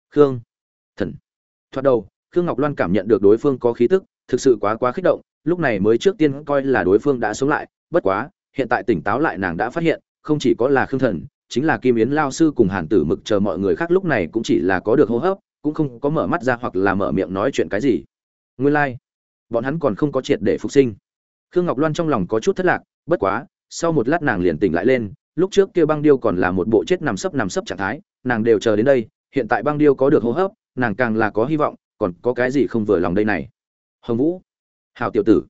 Khương thần. Thoạt đầu, khương ngọc loan cảm nhận được đối phương có khí tức, thực sự quá quá kích động, lúc này mới trước tiên coi là đối phương đã sống lại, bất quá, hiện tại tỉnh táo lại nàng đã phát hiện, không chỉ có là khương thần, chính là kim yến lao sư cùng hàn tử mực chờ mọi người khác lúc này cũng chỉ là có được hô hấp, cũng không có mở mắt ra hoặc là mở miệng nói chuyện cái gì. Nguyên lai、like. bọn hắn còn không có triệt để phục sinh khương ngọc loan trong lòng có chút thất lạc, bất quá, sau một lát nàng liền tỉnh lại lên, lúc trước kia băng điêu còn là một bộ chết nằm sấp nằm sấp trạng thái, nàng đều chờ đến đây, hiện tại băng điêu có được hô hấp, nàng càng là có hy vọng, còn có cái gì không vừa lòng đây này. Hồng vũ hào tiểu tử,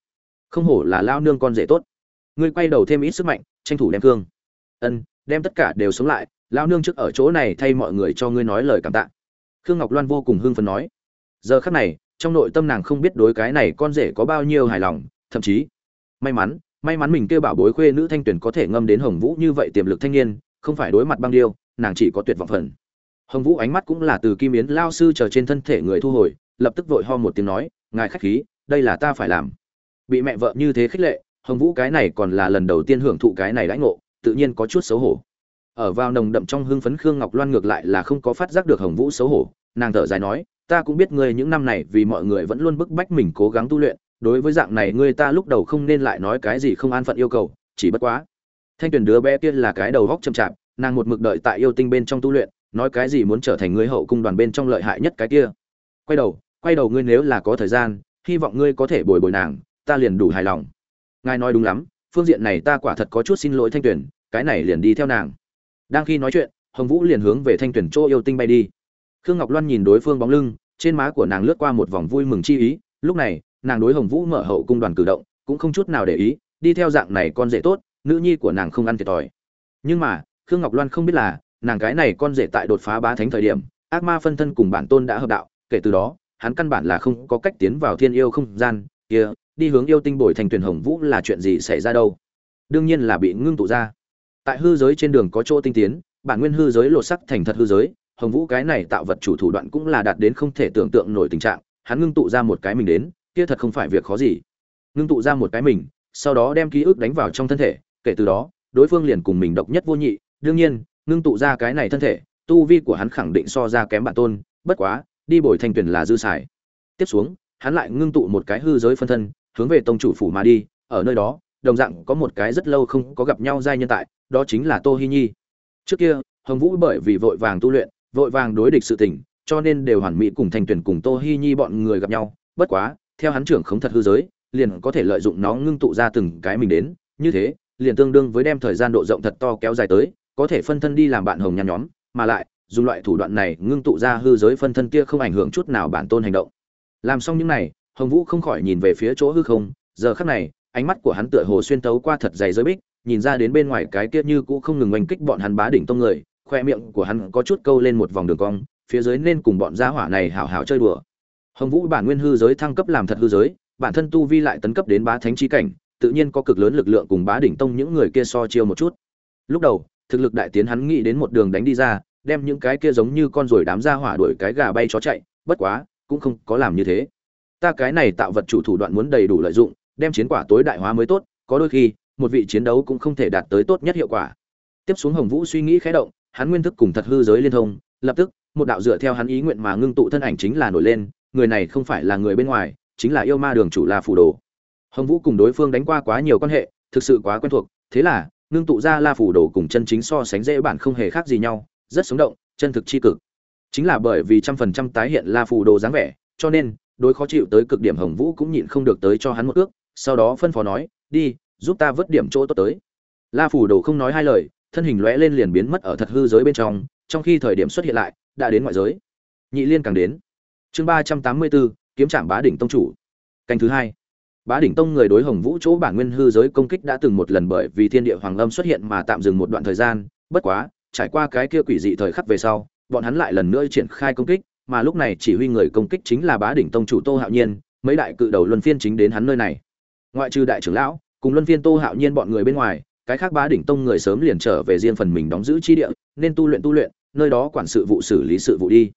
không hổ là lao nương con rể tốt. Ngươi quay đầu thêm ít sức mạnh, tranh thủ đem cương. Ân, đem tất cả đều sống lại, lao nương trước ở chỗ này thay mọi người cho ngươi nói lời cảm tạ. Khương ngọc loan vô cùng hưng phấn nói. Giờ khắc này, trong nội tâm nàng không biết đối cái này con rể có bao nhiêu hài lòng, thậm chí may mắn may mắn mình kêu bảo bối khuê nữ thanh tuyển có thể ngâm đến hồng vũ như vậy tiềm lực thanh niên, không phải đối mặt băng điêu, nàng chỉ có tuyệt vọng phần. Hồng vũ ánh mắt cũng là từ kim yến lao sư chờ trên thân thể người thu hồi, lập tức vội ho một tiếng nói, ngài khách khí, đây là ta phải làm. Bị mẹ vợ như thế khích lệ, hồng vũ cái này còn là lần đầu tiên hưởng thụ cái này lãnh ngộ, tự nhiên có chút xấu hổ. Ở vào nồng đậm trong hưng phấn khương ngọc loan ngược lại là không có phát giác được hồng vũ xấu hổ, nàng thở dài nói, ta cũng biết ngươi những năm này vì mọi người vẫn luôn bức bách mình cố gắng tu luyện đối với dạng này ngươi ta lúc đầu không nên lại nói cái gì không an phận yêu cầu, chỉ bất quá. Thanh tuyền đứa bé kia là cái đầu góc chậm chạp, nàng một mực đợi tại yêu tinh bên trong tu luyện, nói cái gì muốn trở thành người hậu cung đoàn bên trong lợi hại nhất cái kia. Quay đầu quay đầu ngươi nếu là có thời gian, hy vọng ngươi có thể bồi bồi nàng, ta liền đủ hài lòng. Ngài nói đúng lắm, phương diện này ta quả thật có chút xin lỗi thanh tuyền cái này liền đi theo nàng. Đang khi nói chuyện, hồng vũ liền hướng về thanh tuyển chỗ yêu tinh bay đi. Khương ngọc loan nhìn đối phương bóng lưng, trên má của nàng lướt qua một vòng vui mừng chi ý, lúc này nàng đối hồng vũ mở hậu cung đoàn cử động cũng không chút nào để ý, đi theo dạng này con rể tốt, nữ nhi của nàng không ăn thiệt thòi. Nhưng mà, khương ngọc loan không biết là, nàng cái này con rể tại đột phá bá thánh thời điểm, ác ma phân thân cùng bản tôn đã hợp đạo, kể từ đó, hắn căn bản là không có cách tiến vào thiên yêu không gian, kia, đi hướng yêu tinh bồi thành tuyển hồng vũ là chuyện gì xảy ra đâu? Đương nhiên là bị ngưng tụ ra. Tại hư giới trên đường có chỗ tinh tiến, bản nguyên hư giới lột sắc thành thật hư giới, hồng vũ cái này tạo vật chủ thủ đoạn cũng là đạt đến không thể tưởng tượng nổi tình trạng, hắn ngưng tụ ra một cái mình đến kia thật không phải việc khó gì. Ngưng tụ ra một cái mình, sau đó đem ký ức đánh vào trong thân thể, kể từ đó, đối phương liền cùng mình độc nhất vô nhị. Đương nhiên, ngưng tụ ra cái này thân thể, tu vi của hắn khẳng định so ra kém bản tôn, bất quá, đi bồi thanh tuyển là dư xài. Tiếp xuống, hắn lại ngưng tụ một cái hư giới phân thân, hướng về tông chủ phủ mà đi. Ở nơi đó, đồng dạng có một cái rất lâu không có gặp nhau giai nhân tại, đó chính là tô hi nhi. Trước kia, hồng vũ bởi vì vội vàng tu luyện, vội vàng đối địch sự tình, cho nên đều hoàn mỹ cùng thanh tuyển cùng tô hi nhi bọn người gặp nhau. Bất quá theo hắn trưởng không thật hư giới, liền có thể lợi dụng nó ngưng tụ ra từng cái mình đến, như thế, liền tương đương với đem thời gian độ rộng thật to kéo dài tới, có thể phân thân đi làm bạn hồng nhan nhóm, mà lại, dùng loại thủ đoạn này ngưng tụ ra hư giới phân thân kia không ảnh hưởng chút nào bản tôn hành động. Làm xong những này, hồng vũ không khỏi nhìn về phía chỗ hư không, giờ khắc này, ánh mắt của hắn tựa hồ xuyên tấu qua thật dày giới bích, nhìn ra đến bên ngoài cái kia như cũ không ngừng oanh kích bọn hắn bá đỉnh tông người, khoe miệng của hắn có chút câu lên một vòng đường cong, phía dưới nên cùng bọn gia hỏa này hảo hảo chơi đùa hồng vũ bản nguyên hư giới thăng cấp làm thật hư giới, bản thân tu vi lại tấn cấp đến bá thánh chi cảnh, tự nhiên có cực lớn lực lượng cùng bá đỉnh tông những người kia so chiêu một chút. Lúc đầu, thực lực đại tiến hắn nghĩ đến một đường đánh đi ra, đem những cái kia giống như con ruồi đám ra hỏa đuổi cái gà bay chó chạy, bất quá, cũng không có làm như thế. Ta cái này tạo vật chủ thủ đoạn muốn đầy đủ lợi dụng, đem chiến quả tối đại hóa mới tốt, có đôi khi, một vị chiến đấu cũng không thể đạt tới tốt nhất hiệu quả. Tiếp xuống hồng vũ suy nghĩ khẽ động, hắn nguyên thức cùng thật hư giới liên thông, lập tức, một đạo dựa theo hắn ý nguyện mà ngưng tụ thân ảnh chính là nổi lên người này không phải là người bên ngoài, chính là yêu ma đường chủ la phủ đồ. Hồng vũ cùng đối phương đánh qua quá nhiều quan hệ, thực sự quá quen thuộc, thế là, ngưng tụ ra la phủ đồ cùng chân chính so sánh dễ bản không hề khác gì nhau, rất sống động, chân thực chi cực. Chính là bởi vì trăm phần trăm tái hiện la phủ đồ dáng vẻ, cho nên, đối khó chịu tới cực điểm hồng vũ cũng nhịn không được tới cho hắn một ước, sau đó phân phó nói, đi, giúp ta vớt điểm chỗ tốt tới. La phủ đồ không nói hai lời, thân hình lóe lên liền biến mất ở thật hư giới bên trong trong khi thời điểm xuất hiện lại, đã đến ngoại giới. Nhị liên càng đến chương ba trăm tám mươi bốn, kiếm trạm bá đỉnh tông chủ. Canh thứ hai. Bá đỉnh tông người đối hồng vũ chỗ bản nguyên hư giới công kích đã từng một lần bởi vì thiên địa hoàng âm xuất hiện mà tạm dừng một đoạn thời gian, bất quá, trải qua cái kia quỷ dị thời khắc về sau, bọn hắn lại lần nữa triển khai công kích, mà lúc này chỉ huy người công kích chính là bá đỉnh tông chủ tô hạo nhiên, mấy đại cự đầu luân phiên chính đến hắn nơi này. Ngoại trừ đại trưởng lão, cùng luân phiên tô hạo nhiên bọn người bên ngoài, cái khác bá đỉnh tông người sớm liền trở về riêng phần mình đóng giữ chi địa, nên tu luyện tu luyện, nơi đó quản sự vụ xử lý sự vụ đi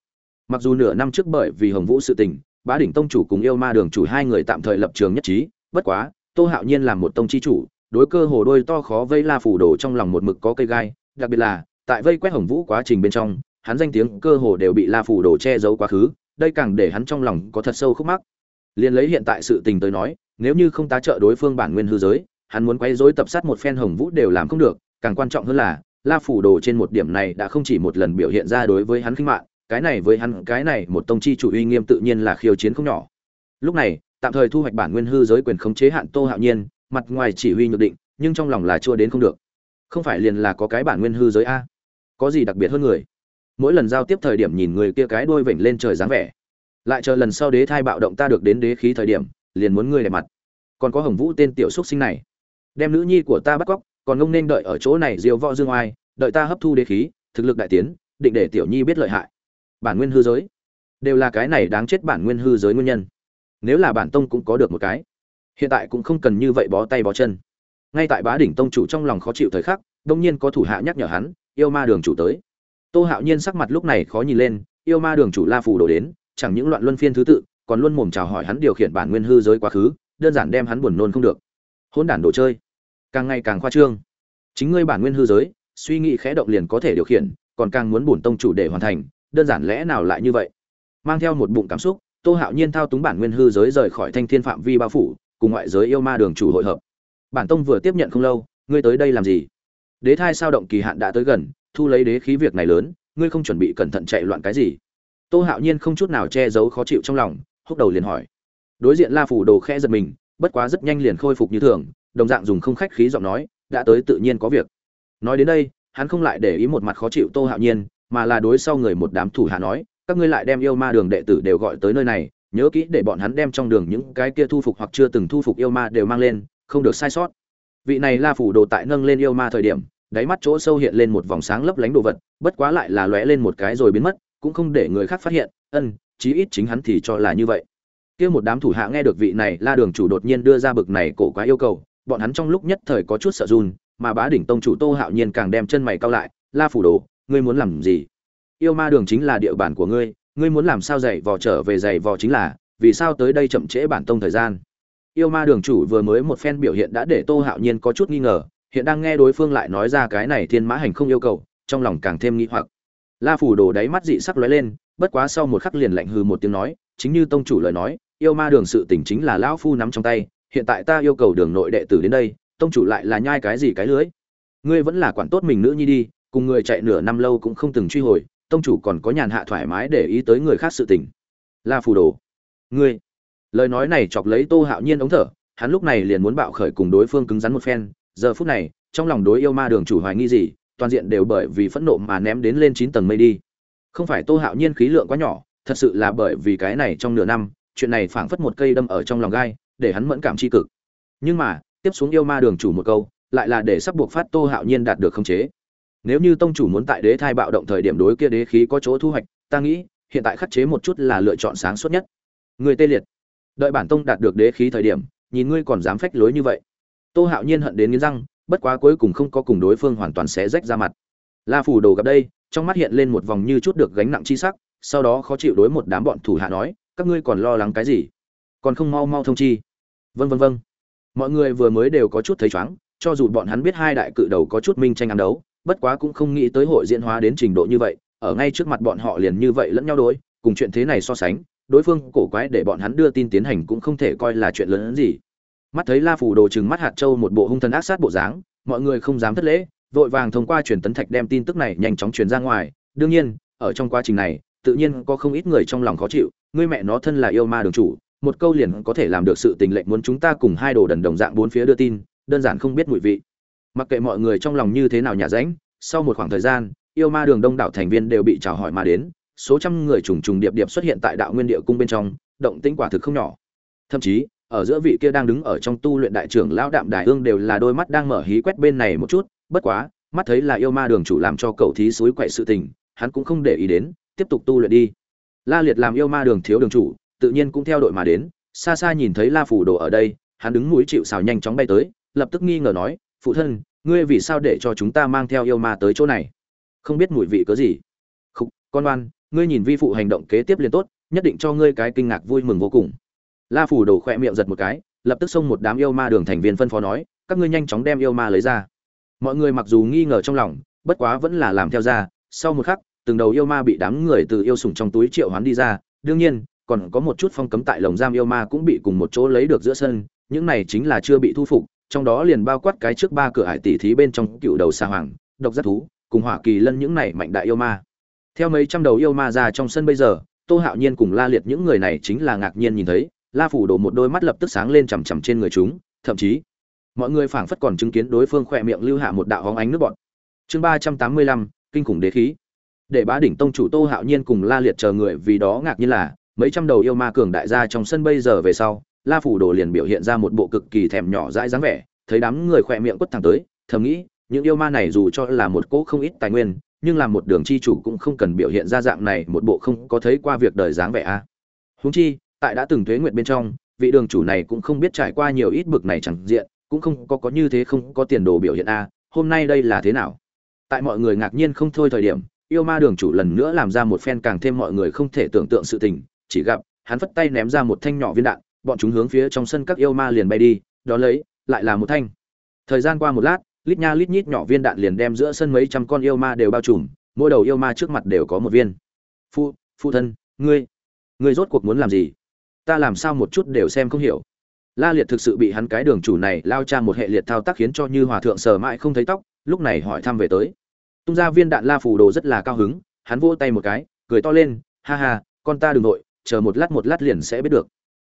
mặc dù nửa năm trước bởi vì hồng vũ sự tình, bá đỉnh tông chủ cùng yêu ma đường chủ hai người tạm thời lập trường nhất trí, bất quá, tô hạo nhiên làm một tông chi chủ, đối cơ hồ đôi to khó vây la phủ đồ trong lòng một mực có cây gai, đặc biệt là, tại vây quét hồng vũ quá trình bên trong, hắn danh tiếng cơ hồ đều bị la phủ đồ che giấu quá khứ, đây càng để hắn trong lòng có thật sâu khúc mắc. Liền lấy hiện tại sự tình tới nói, nếu như không tá trợ đối phương bản nguyên hư giới, hắn muốn quay dối tập sát một phen hồng vũ đều làm không được, càng quan trọng hơn là, la phủ đồ trên một điểm này đã không chỉ một lần biểu hiện ra đối với hắn khinh mạng cái này với hắn, cái này, một tông chi chủ uy nghiêm tự nhiên là khiêu chiến không nhỏ. Lúc này, tạm thời thu hoạch bản nguyên hư giới quyền khống chế hạn tô hạo nhiên, mặt ngoài chỉ huy nhược định, nhưng trong lòng là chua đến không được. Không phải liền là có cái bản nguyên hư giới a? Có gì đặc biệt hơn người? Mỗi lần giao tiếp thời điểm nhìn người kia cái đuôi vểnh lên trời dáng vẻ. Lại chờ lần sau đế thai bạo động ta được đến đế khí thời điểm, liền muốn ngươi đẹp mặt. Còn có hồng vũ tên tiểu xúc sinh này. Đem nữ nhi của ta bắt cóc, còn ngông nên đợi ở chỗ này diều võ dương oai, đợi ta hấp thu đế khí, thực lực đại tiến, định để tiểu nhi biết lợi hại bản nguyên hư giới. Đều là cái này đáng chết bản nguyên hư giới nguyên nhân. Nếu là bản tông cũng có được một cái, hiện tại cũng không cần như vậy bó tay bó chân. Ngay tại bá đỉnh tông chủ trong lòng khó chịu thời khắc, đông nhiên có thủ hạ nhắc nhở hắn, yêu ma đường chủ tới. Tô hạo nhiên sắc mặt lúc này khó nhìn lên, yêu ma đường chủ la phù đổ đến, chẳng những loạn luân phiên thứ tự, còn luôn mồm chào hỏi hắn điều khiển bản nguyên hư giới quá khứ, đơn giản đem hắn buồn nôn không được. Hôn đản đồ chơi. Càng ngày càng khoa trương. Chính ngươi bản nguyên hư giới, suy nghĩ khẽ động liền có thể điều khiển, còn càng muốn bổn tông chủ để hoàn thành đơn giản lẽ nào lại như vậy? Mang theo một bụng cảm xúc, tô hạo nhiên thao túng bản nguyên hư giới rời khỏi thanh thiên phạm vi bao phủ, cùng ngoại giới yêu ma đường chủ hội hợp. Bản tông vừa tiếp nhận không lâu, ngươi tới đây làm gì? Đế thai sao động kỳ hạn đã tới gần, thu lấy đế khí việc này lớn, ngươi không chuẩn bị cẩn thận chạy loạn cái gì? Tô hạo nhiên không chút nào che giấu khó chịu trong lòng, húc đầu liền hỏi. Đối diện la phủ đồ khẽ giật mình, bất quá rất nhanh liền khôi phục như thường, đồng dạng dùng không khách khí giọng nói, đã tới tự nhiên có việc. Nói đến đây, hắn không lại để ý một mặt khó chịu tô hạo nhiên mà là đối sau người một đám thủ hạ nói, các ngươi lại đem yêu ma đường đệ tử đều gọi tới nơi này, nhớ kỹ để bọn hắn đem trong đường những cái kia thu phục hoặc chưa từng thu phục yêu ma đều mang lên, không được sai sót. Vị này la phủ đồ tại nâng lên yêu ma thời điểm, đáy mắt chỗ sâu hiện lên một vòng sáng lấp lánh đồ vật, bất quá lại là lóe lên một cái rồi biến mất, cũng không để người khác phát hiện, ân, chí ít chính hắn thì cho là như vậy. Kia một đám thủ hạ nghe được vị này la đường chủ đột nhiên đưa ra bực này cổ quá yêu cầu, bọn hắn trong lúc nhất thời có chút sợ run, mà bá đỉnh tông chủ tô hạo nhiên càng đem chân mày cao lại, la phủ đồ ngươi muốn làm gì? Yêu ma đường chính là địa bàn của ngươi ngươi muốn làm sao dạy vò trở về dạy vò chính là, vì sao tới đây chậm trễ bản tông thời gian? Yêu ma đường chủ vừa mới một phen biểu hiện đã để tô hạo nhiên có chút nghi ngờ, hiện đang nghe đối phương lại nói ra cái này thiên mã hành không yêu cầu, trong lòng càng thêm nghi hoặc. La phủ đồ đáy mắt dị sắc lóe lên, bất quá sau một khắc liền lạnh hừ một tiếng nói, chính như tông chủ lời nói, yêu ma đường sự tỉnh chính là lão phu nắm trong tay, hiện tại ta yêu cầu đường nội đệ tử đến đây, tông chủ lại là nhai cái gì cái lưới? Ngươi vẫn là quản tốt mình nữ nhi đi cùng người chạy nửa năm lâu cũng không từng truy hồi, tông chủ còn có nhàn hạ thoải mái để ý tới người khác sự tình. La phù đồ, ngươi, lời nói này chọc lấy tô hạo nhiên ống thở, hắn lúc này liền muốn bạo khởi cùng đối phương cứng rắn một phen, giờ phút này, trong lòng đối yêu ma đường chủ hoài nghi gì, toàn diện đều bởi vì phẫn nộ mà ném đến lên chín tầng mây đi. Không phải tô hạo nhiên khí lượng quá nhỏ, thật sự là bởi vì cái này trong nửa năm, chuyện này phảng phất một cây đâm ở trong lòng gai, để hắn mẫn cảm tri cực. Nhưng mà, tiếp xuống yêu ma đường chủ một câu, lại là để sắp buộc phát tô hạo nhiên đạt được khống chế nếu như tông chủ muốn tại đế thai bạo động thời điểm đối kia đế khí có chỗ thu hoạch, ta nghĩ, hiện tại khắc chế một chút là lựa chọn sáng suốt nhất. Người tê liệt. Đợi bản tông đạt được đế khí thời điểm, nhìn ngươi còn dám phách lối như vậy. Tô hạo nhiên hận đến nghiến răng, bất quá cuối cùng không có cùng đối phương hoàn toàn xé rách ra mặt. La phủ đồ gặp đây, trong mắt hiện lên một vòng như chút được gánh nặng chi sắc, sau đó khó chịu đối một đám bọn thủ hạ nói, các ngươi còn lo lắng cái gì? Còn không mau mau thông chi. Vân vân vân mọi người vừa mới đều có chút thấy chóng, cho dù bọn hắn biết hai đại cự đầu có chút minh tranh ăn đấu bất quá cũng không nghĩ tới hội diễn hóa đến trình độ như vậy, ở ngay trước mặt bọn họ liền như vậy lẫn nhau đối, cùng chuyện thế này so sánh, đối phương cổ quái để bọn hắn đưa tin tiến hành cũng không thể coi là chuyện lớn hơn gì. Mắt thấy la phù đồ chừng mắt hạt châu một bộ hung thần ác sát bộ dáng, mọi người không dám thất lễ, vội vàng thông qua truyền tấn thạch đem tin tức này nhanh chóng truyền ra ngoài. Đương nhiên, ở trong quá trình này, tự nhiên có không ít người trong lòng khó chịu, ngươi mẹ nó thân là yêu ma đường chủ, một câu liền có thể làm được sự tình lệnh muốn chúng ta cùng hai đồ đần đồng dạng bốn phía đưa tin, đơn giản không biết mùi vị mặc kệ mọi người trong lòng như thế nào nhà ránh sau một khoảng thời gian, yêu ma đường đông đảo thành viên đều bị chào hỏi mà đến, số trăm người trùng trùng điệp điệp xuất hiện tại đạo nguyên địa cung bên trong, động tĩnh quả thực không nhỏ. Thậm chí, ở giữa vị kia đang đứng ở trong tu luyện đại trưởng lão đạm đại hương đều là đôi mắt đang mở hí quét bên này một chút, bất quá, mắt thấy là yêu ma đường chủ làm cho cậu thí suối quậy sự tình, hắn cũng không để ý đến, tiếp tục tu luyện đi. La liệt làm yêu ma đường thiếu đường chủ, tự nhiên cũng theo đội mà đến, xa xa nhìn thấy la phủ đồ ở đây, hắn đứng mũi chịu xào nhanh chóng bay tới, lập tức nghi ngờ nói phụ thân ngươi vì sao để cho chúng ta mang theo yêu ma tới chỗ này? Không biết mùi vị có gì? Khúc, con oan ngươi nhìn vi phụ hành động kế tiếp liền tốt nhất định cho ngươi cái kinh ngạc vui mừng vô cùng. La phủ đổ khỏe miệng giật một cái lập tức xông một đám yêu ma đường thành viên phân phó nói các ngươi nhanh chóng đem yêu ma lấy ra. Mọi người mặc dù nghi ngờ trong lòng bất quá vẫn là làm theo ra sau một khắc từng đầu yêu ma bị đám người từ yêu sủng trong túi triệu hoán đi ra đương nhiên còn có một chút phong cấm tại lồng giam yêu ma cũng bị cùng một chỗ lấy được giữa sân những này chính là chưa bị thu phục trong đó liền bao quát cái trước ba cửa hải tỷ thí bên trong cựu đầu xa hoàng, độc giác thú, cùng hỏa kỳ lân những này mạnh đại yêu ma. Theo mấy trăm đầu yêu ma ra trong sân bây giờ, tô hạo nhiên cùng la liệt những người này chính là ngạc nhiên nhìn thấy, la phủ đổ một đôi mắt lập tức sáng lên chằm chằm trên người chúng, thậm chí, mọi người phảng phất còn chứng kiến đối phương khỏe miệng lưu hạ một đạo hóng ánh nước bọt. Chương ba trăm tám mươi lăm, kinh khủng đế khí. Để bá đỉnh tông chủ tô hạo nhiên cùng la liệt chờ người vì đó ngạc nhiên là, mấy trăm đầu yêu ma cường đại gia trong sân bây giờ về sau la phủ đồ liền biểu hiện ra một bộ cực kỳ thèm nhỏ dãi dáng vẻ, thấy đám người khỏe miệng quất thẳng tới, thầm nghĩ, những yêu ma này dù cho là một cỗ không ít tài nguyên, nhưng làm một đường chi chủ cũng không cần biểu hiện ra dạng này một bộ không có thấy qua việc đời dáng vẻ a. Huống chi, tại đã từng thuế nguyện bên trong, vị đường chủ này cũng không biết trải qua nhiều ít bực này chẳng diện, cũng không có có như thế không có tiền đồ biểu hiện a, hôm nay đây là thế nào? Tại mọi người ngạc nhiên không thôi thời điểm, yêu ma đường chủ lần nữa làm ra một phen càng thêm mọi người không thể tưởng tượng sự tình, chỉ gặp, hắn phất tay ném ra một thanh nhỏ viên đạn bọn chúng hướng phía trong sân các yêu ma liền bay đi, đó lấy, lại là một thanh. Thời gian qua một lát, lít nha lít nhít nhỏ viên đạn liền đem giữa sân mấy trăm con yêu ma đều bao trùm, mỗi đầu yêu ma trước mặt đều có một viên. Phu phu thân, ngươi ngươi rốt cuộc muốn làm gì? Ta làm sao một chút đều xem không hiểu. La liệt thực sự bị hắn cái đường chủ này lao cha một hệ liệt thao tác khiến cho như hòa thượng sờ mãi không thấy tóc, lúc này hỏi thăm về tới. Tung ra viên đạn la phù đồ rất là cao hứng, hắn vỗ tay một cái, cười to lên, ha ha, con ta đừng nội, chờ một lát một lát liền sẽ biết được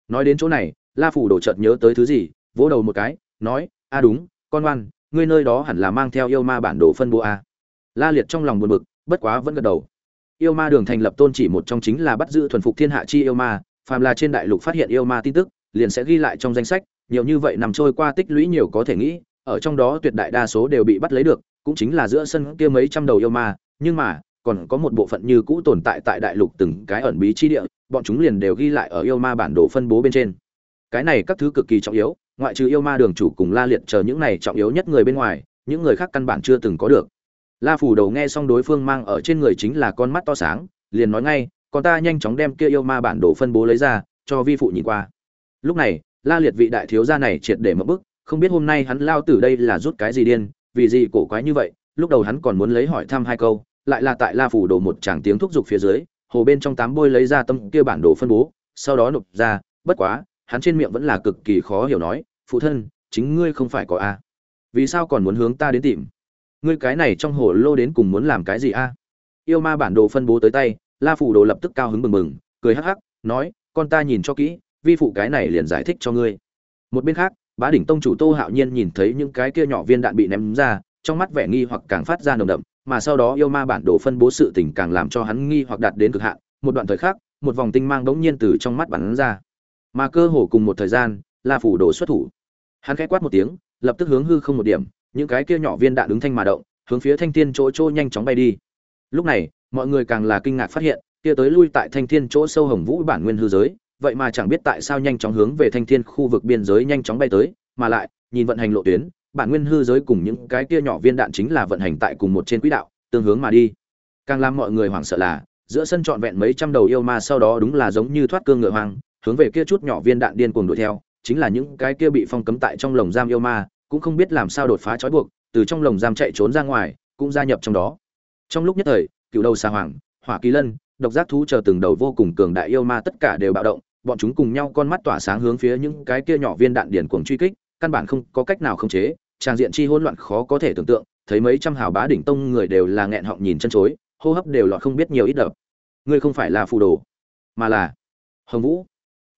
nói đến chỗ này, la phủ đổ chợt nhớ tới thứ gì, vỗ đầu một cái, nói, a, đúng, con oan ngươi nơi đó hẳn là mang theo yêu ma bản đồ phân bố a. La liệt trong lòng buồn bực, bất quá vẫn gật đầu. Yêu ma đường thành lập tôn chỉ một trong chính là bắt giữ thuần phục thiên hạ chi yêu ma, phàm là trên đại lục phát hiện yêu ma tin tức, liền sẽ ghi lại trong danh sách, nhiều như vậy nằm trôi qua tích lũy nhiều có thể nghĩ, ở trong đó tuyệt đại đa số đều bị bắt lấy được, cũng chính là giữa sân kia mấy trăm đầu yêu ma, nhưng mà, còn có một bộ phận như cũ tồn tại tại đại lục từng cái ẩn bí chi địa bọn chúng liền đều ghi lại ở yêu ma bản đồ phân bố bên trên. Cái này các thứ cực kỳ trọng yếu, ngoại trừ yêu ma đường chủ cùng la liệt chờ những này trọng yếu nhất người bên ngoài, những người khác căn bản chưa từng có được. La phủ đầu nghe xong đối phương mang ở trên người chính là con mắt to sáng, liền nói ngay, còn ta nhanh chóng đem kia yêu ma bản đồ phân bố lấy ra, cho vi phụ nhìn qua. Lúc này, la liệt vị đại thiếu gia này triệt để mất bức, không biết hôm nay hắn lao từ đây là rút cái gì điên, vì gì cổ quái như vậy, lúc đầu hắn còn muốn lấy hỏi thăm hai câu, lại là tại la phủ đồ một tràng tiếng thúc giục phía dưới hồ bên trong tám bôi lấy ra tâm kia bản đồ phân bố, sau đó nộp ra, bất quá, hắn trên miệng vẫn là cực kỳ khó hiểu nói, phụ thân, chính ngươi không phải có a. Vì sao còn muốn hướng ta đến tìm? Ngươi cái này trong hồ lô đến cùng muốn làm cái gì a? Yêu ma bản đồ phân bố tới tay, la phủ đồ lập tức cao hứng mừng mừng cười hắc hắc, nói, con ta nhìn cho kỹ, vi phụ cái này liền giải thích cho ngươi. Một bên khác, bá đỉnh tông chủ tô hạo nhiên nhìn thấy những cái kia nhỏ viên đạn bị ném ra trong mắt vẻ nghi hoặc càng phát ra nồng đậm, mà sau đó yêu ma bản đồ phân bố sự tình càng làm cho hắn nghi hoặc đạt đến cực hạn, một đoạn thời khắc, một vòng tinh mang đống nhiên từ trong mắt bắn ra. Mà cơ hồ cùng một thời gian, la phủ đồ xuất thủ. Hắn khẽ quát một tiếng, lập tức hướng hư không một điểm, những cái kia nhỏ viên đạn đứng thanh mà động, hướng phía thanh thiên chỗ chỗ nhanh chóng bay đi. Lúc này, mọi người càng là kinh ngạc phát hiện, kia tới lui tại thanh thiên chỗ sâu hồng vũ bản nguyên hư giới, vậy mà chẳng biết tại sao nhanh chóng hướng về thanh thiên khu vực biên giới nhanh chóng bay tới, mà lại, nhìn vận hành lộ tuyến bản nguyên hư giới cùng những cái kia nhỏ viên đạn chính là vận hành tại cùng một trên quỹ đạo, tương hướng mà đi. Càng làm mọi người hoảng sợ là, giữa sân trọn vẹn mấy trăm đầu yêu ma sau đó đúng là giống như thoát cương ngựa hoang, hướng về kia chút nhỏ viên đạn điên cuồng đuổi theo, chính là những cái kia bị phong cấm tại trong lồng giam yêu ma, cũng không biết làm sao đột phá trói buộc, từ trong lồng giam chạy trốn ra ngoài, cũng gia nhập trong đó. Trong lúc nhất thời, cựu đầu xà hoàng, hỏa kỳ lân, độc giác thú chờ từng đầu vô cùng cường đại yêu ma tất cả đều bạo động, bọn chúng cùng nhau con mắt tỏa sáng hướng phía những cái kia nhỏ viên đạn điền cuồng truy kích căn bản không có cách nào khống chế trang diện chi hỗn loạn khó có thể tưởng tượng, thấy mấy trăm hào bá đỉnh tông người đều là nghẹn họng nhìn chân chối, hô hấp đều lọt không biết nhiều ít đập. Ngươi không phải là phù đồ, mà là hồng vũ.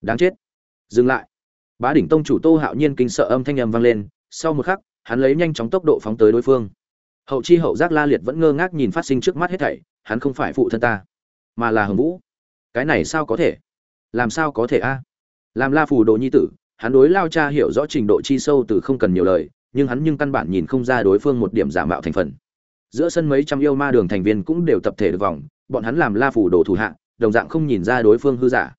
Đáng chết. Dừng lại. Bá đỉnh tông chủ tô hạo nhiên kinh sợ âm thanh ầm vang lên, sau một khắc, hắn lấy nhanh chóng tốc độ phóng tới đối phương. Hậu chi hậu giác la liệt vẫn ngơ ngác nhìn phát sinh trước mắt hết thảy, hắn không phải phụ thân ta, mà là hồng vũ. Cái này sao có thể? Làm sao có thể a? Làm la phù đồ nhi tử hắn đối lao cha hiểu rõ trình độ chi sâu từ không cần nhiều lời, nhưng hắn nhưng căn bản nhìn không ra đối phương một điểm giả mạo thành phần. Giữa sân mấy trăm yêu ma đường thành viên cũng đều tập thể được vòng, bọn hắn làm la phù đồ thủ hạ, đồng dạng không nhìn ra đối phương hư giả.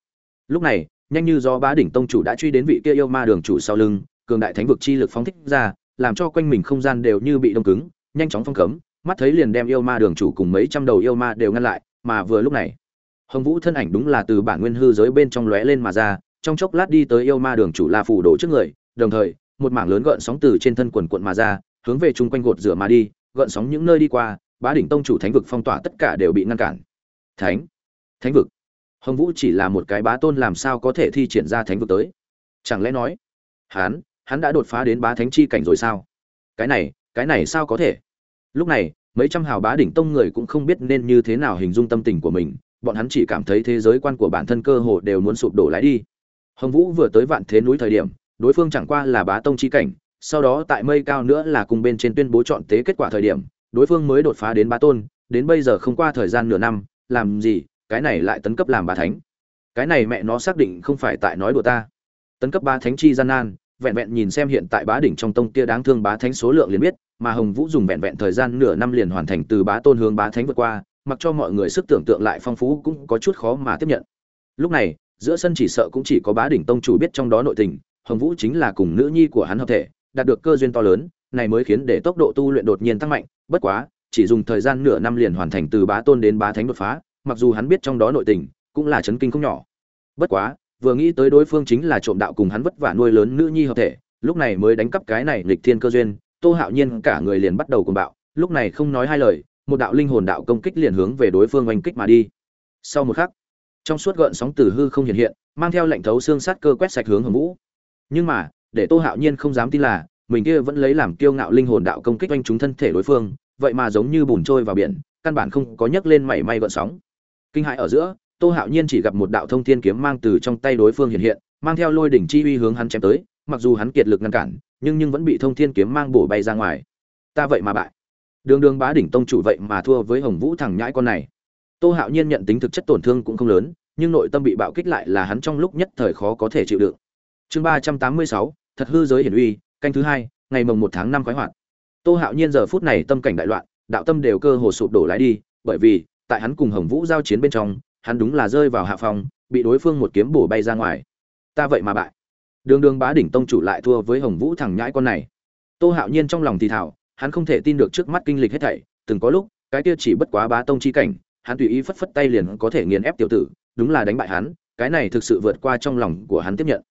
Lúc này, nhanh như do bá đỉnh tông chủ đã truy đến vị kia yêu ma đường chủ sau lưng, cường đại thánh vực chi lực phóng thích ra, làm cho quanh mình không gian đều như bị đông cứng, nhanh chóng phong cấm, mắt thấy liền đem yêu ma đường chủ cùng mấy trăm đầu yêu ma đều ngăn lại, mà vừa lúc này, hồng vũ thân ảnh đúng là từ bản nguyên hư giới bên trong lóe lên mà ra trong chốc lát đi tới yêu ma đường chủ la phủ đổ trước người, đồng thời, một mảng lớn gợn sóng từ trên thân quần quận mà ra, hướng về chung quanh gột rửa mà đi, gợn sóng những nơi đi qua, bá đỉnh tông chủ thánh vực phong tỏa tất cả đều bị ngăn cản. Thánh thánh vực. Hồng vũ chỉ là một cái bá tôn làm sao có thể thi triển ra thánh vực tới? Chẳng lẽ nói, hắn hắn đã đột phá đến bá thánh chi cảnh rồi sao? Cái này cái này sao có thể? Lúc này, mấy trăm hào bá đỉnh tông người cũng không biết nên như thế nào hình dung tâm tình của mình, bọn hắn chỉ cảm thấy thế giới quan của bản thân cơ hồ đều muốn sụp đổ lái đi hồng vũ vừa tới vạn thế núi thời điểm, đối phương chẳng qua là bá tông chi cảnh, sau đó tại mây cao nữa là cùng bên trên tuyên bố chọn tế kết quả thời điểm, đối phương mới đột phá đến bá tôn, đến bây giờ không qua thời gian nửa năm, làm gì, cái này lại tấn cấp làm bá thánh. Cái này mẹ nó xác định không phải tại nói đùa ta. Tấn cấp bá thánh chi gian nan, vẹn vẹn nhìn xem hiện tại bá đỉnh trong tông kia đáng thương bá thánh số lượng liền biết, mà hồng vũ dùng vẹn vẹn thời gian nửa năm liền hoàn thành từ bá tôn hướng bá thánh vượt qua, mặc cho mọi người sức tưởng tượng lại phong phú cũng có chút khó mà tiếp nhận. Lúc này giữa sân chỉ sợ cũng chỉ có bá đỉnh tông chủ biết trong đó nội tình, hồng vũ chính là cùng nữ nhi của hắn hợp thể, đạt được cơ duyên to lớn, này mới khiến để tốc độ tu luyện đột nhiên tăng mạnh, bất quá, chỉ dùng thời gian nửa năm liền hoàn thành từ bá tôn đến bá thánh đột phá, mặc dù hắn biết trong đó nội tình, cũng là chấn kinh không nhỏ. Bất quá, vừa nghĩ tới đối phương chính là trộm đạo cùng hắn vất vả nuôi lớn nữ nhi hợp thể, lúc này mới đánh cắp cái này lịch thiên cơ duyên, tô hạo nhiên cả người liền bắt đầu cùng bạo, lúc này không nói hai lời, một đạo linh hồn đạo công kích liền hướng về đối phương oanh kích mà đi. Sau một khắc trong suốt gợn sóng từ hư không hiện hiện, mang theo lệnh thấu xương sát cơ quét sạch hướng hồng vũ. Nhưng mà, để tô hạo nhiên không dám tin là, mình kia vẫn lấy làm kiêu ngạo linh hồn đạo công kích oanh chúng thân thể đối phương, vậy mà giống như bùn trôi vào biển, căn bản không có nhấc lên mảy may gợn sóng. Kinh hại ở giữa, tô hạo nhiên chỉ gặp một đạo thông thiên kiếm mang từ trong tay đối phương hiện hiện, mang theo lôi đỉnh chi uy hướng hắn chém tới, mặc dù hắn kiệt lực ngăn cản, nhưng nhưng vẫn bị thông thiên kiếm mang bổ bay ra ngoài. Ta vậy mà bại. Đường đường bá đỉnh tông chủ vậy mà thua với hồng vũ thằng nhãi con này tô hạo nhiên nhận tính thực chất tổn thương cũng không lớn, nhưng nội tâm bị bạo kích lại là hắn trong lúc nhất thời khó có thể chịu đựng. Chương ba trăm tám mươi sáu, thật hư giới hiển uy, canh thứ hai, ngày mồng một tháng năm khoái hoạt. Tô hạo nhiên giờ phút này tâm cảnh đại loạn, đạo tâm đều cơ hồ sụp đổ lái đi, bởi vì, tại hắn cùng hồng vũ giao chiến bên trong, hắn đúng là rơi vào hạ phòng bị đối phương một kiếm bổ bay ra ngoài. Ta vậy mà bại. Đường đường bá đỉnh tông chủ lại thua với hồng vũ thằng nhãi con này. Tô hạo nhiên trong lòng thì thảo hắn không thể tin được trước mắt kinh lịch hết thảy, từng có lúc, cái kia chỉ bất quá bá tông chi cảnh hắn tùy ý phất phất tay liền có thể nghiền ép tiểu tử, đúng là đánh bại hắn, cái này thực sự vượt qua trong lòng của hắn tiếp nhận.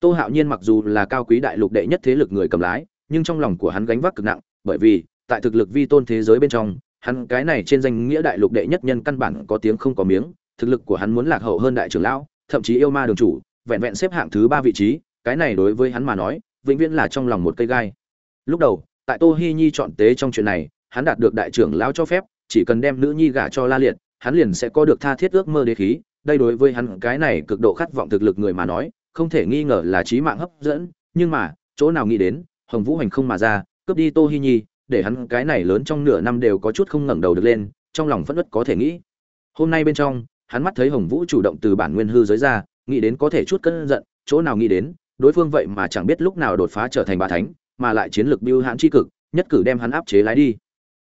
Tô hạo nhiên mặc dù là cao quý đại lục đệ nhất thế lực người cầm lái, nhưng trong lòng của hắn gánh vác cực nặng, bởi vì, tại thực lực vi tôn thế giới bên trong, hắn cái này trên danh nghĩa đại lục đệ nhất nhân căn bản có tiếng không có miếng, thực lực của hắn muốn lạc hậu hơn đại trưởng lão, thậm chí yêu ma đường chủ, vẹn vẹn xếp hạng thứ ba vị trí, cái này đối với hắn mà nói, vĩnh viễn là trong lòng một cây gai. Lúc đầu, tại tô hi nhi chọn tế trong chuyện này, hắn đạt được đại trưởng lão cho phép chỉ cần đem nữ nhi gả cho la liệt, hắn liền sẽ có được tha thiết ước mơ đế khí. Đây đối với hắn cái này cực độ khát vọng thực lực người mà nói, không thể nghi ngờ là chí mạng hấp dẫn. Nhưng mà, chỗ nào nghĩ đến, hồng vũ hành không mà ra, cướp đi tô hi nhi, để hắn cái này lớn trong nửa năm đều có chút không ngẩng đầu được lên, trong lòng phẫn nộ có thể nghĩ. Hôm nay bên trong, hắn mắt thấy hồng vũ chủ động từ bản nguyên hư giới ra, nghĩ đến có thể chút cơn giận, chỗ nào nghĩ đến, đối phương vậy mà chẳng biết lúc nào đột phá trở thành bá thánh, mà lại chiến lược bưu hãn chi cực, nhất cử đem hắn áp chế lái đi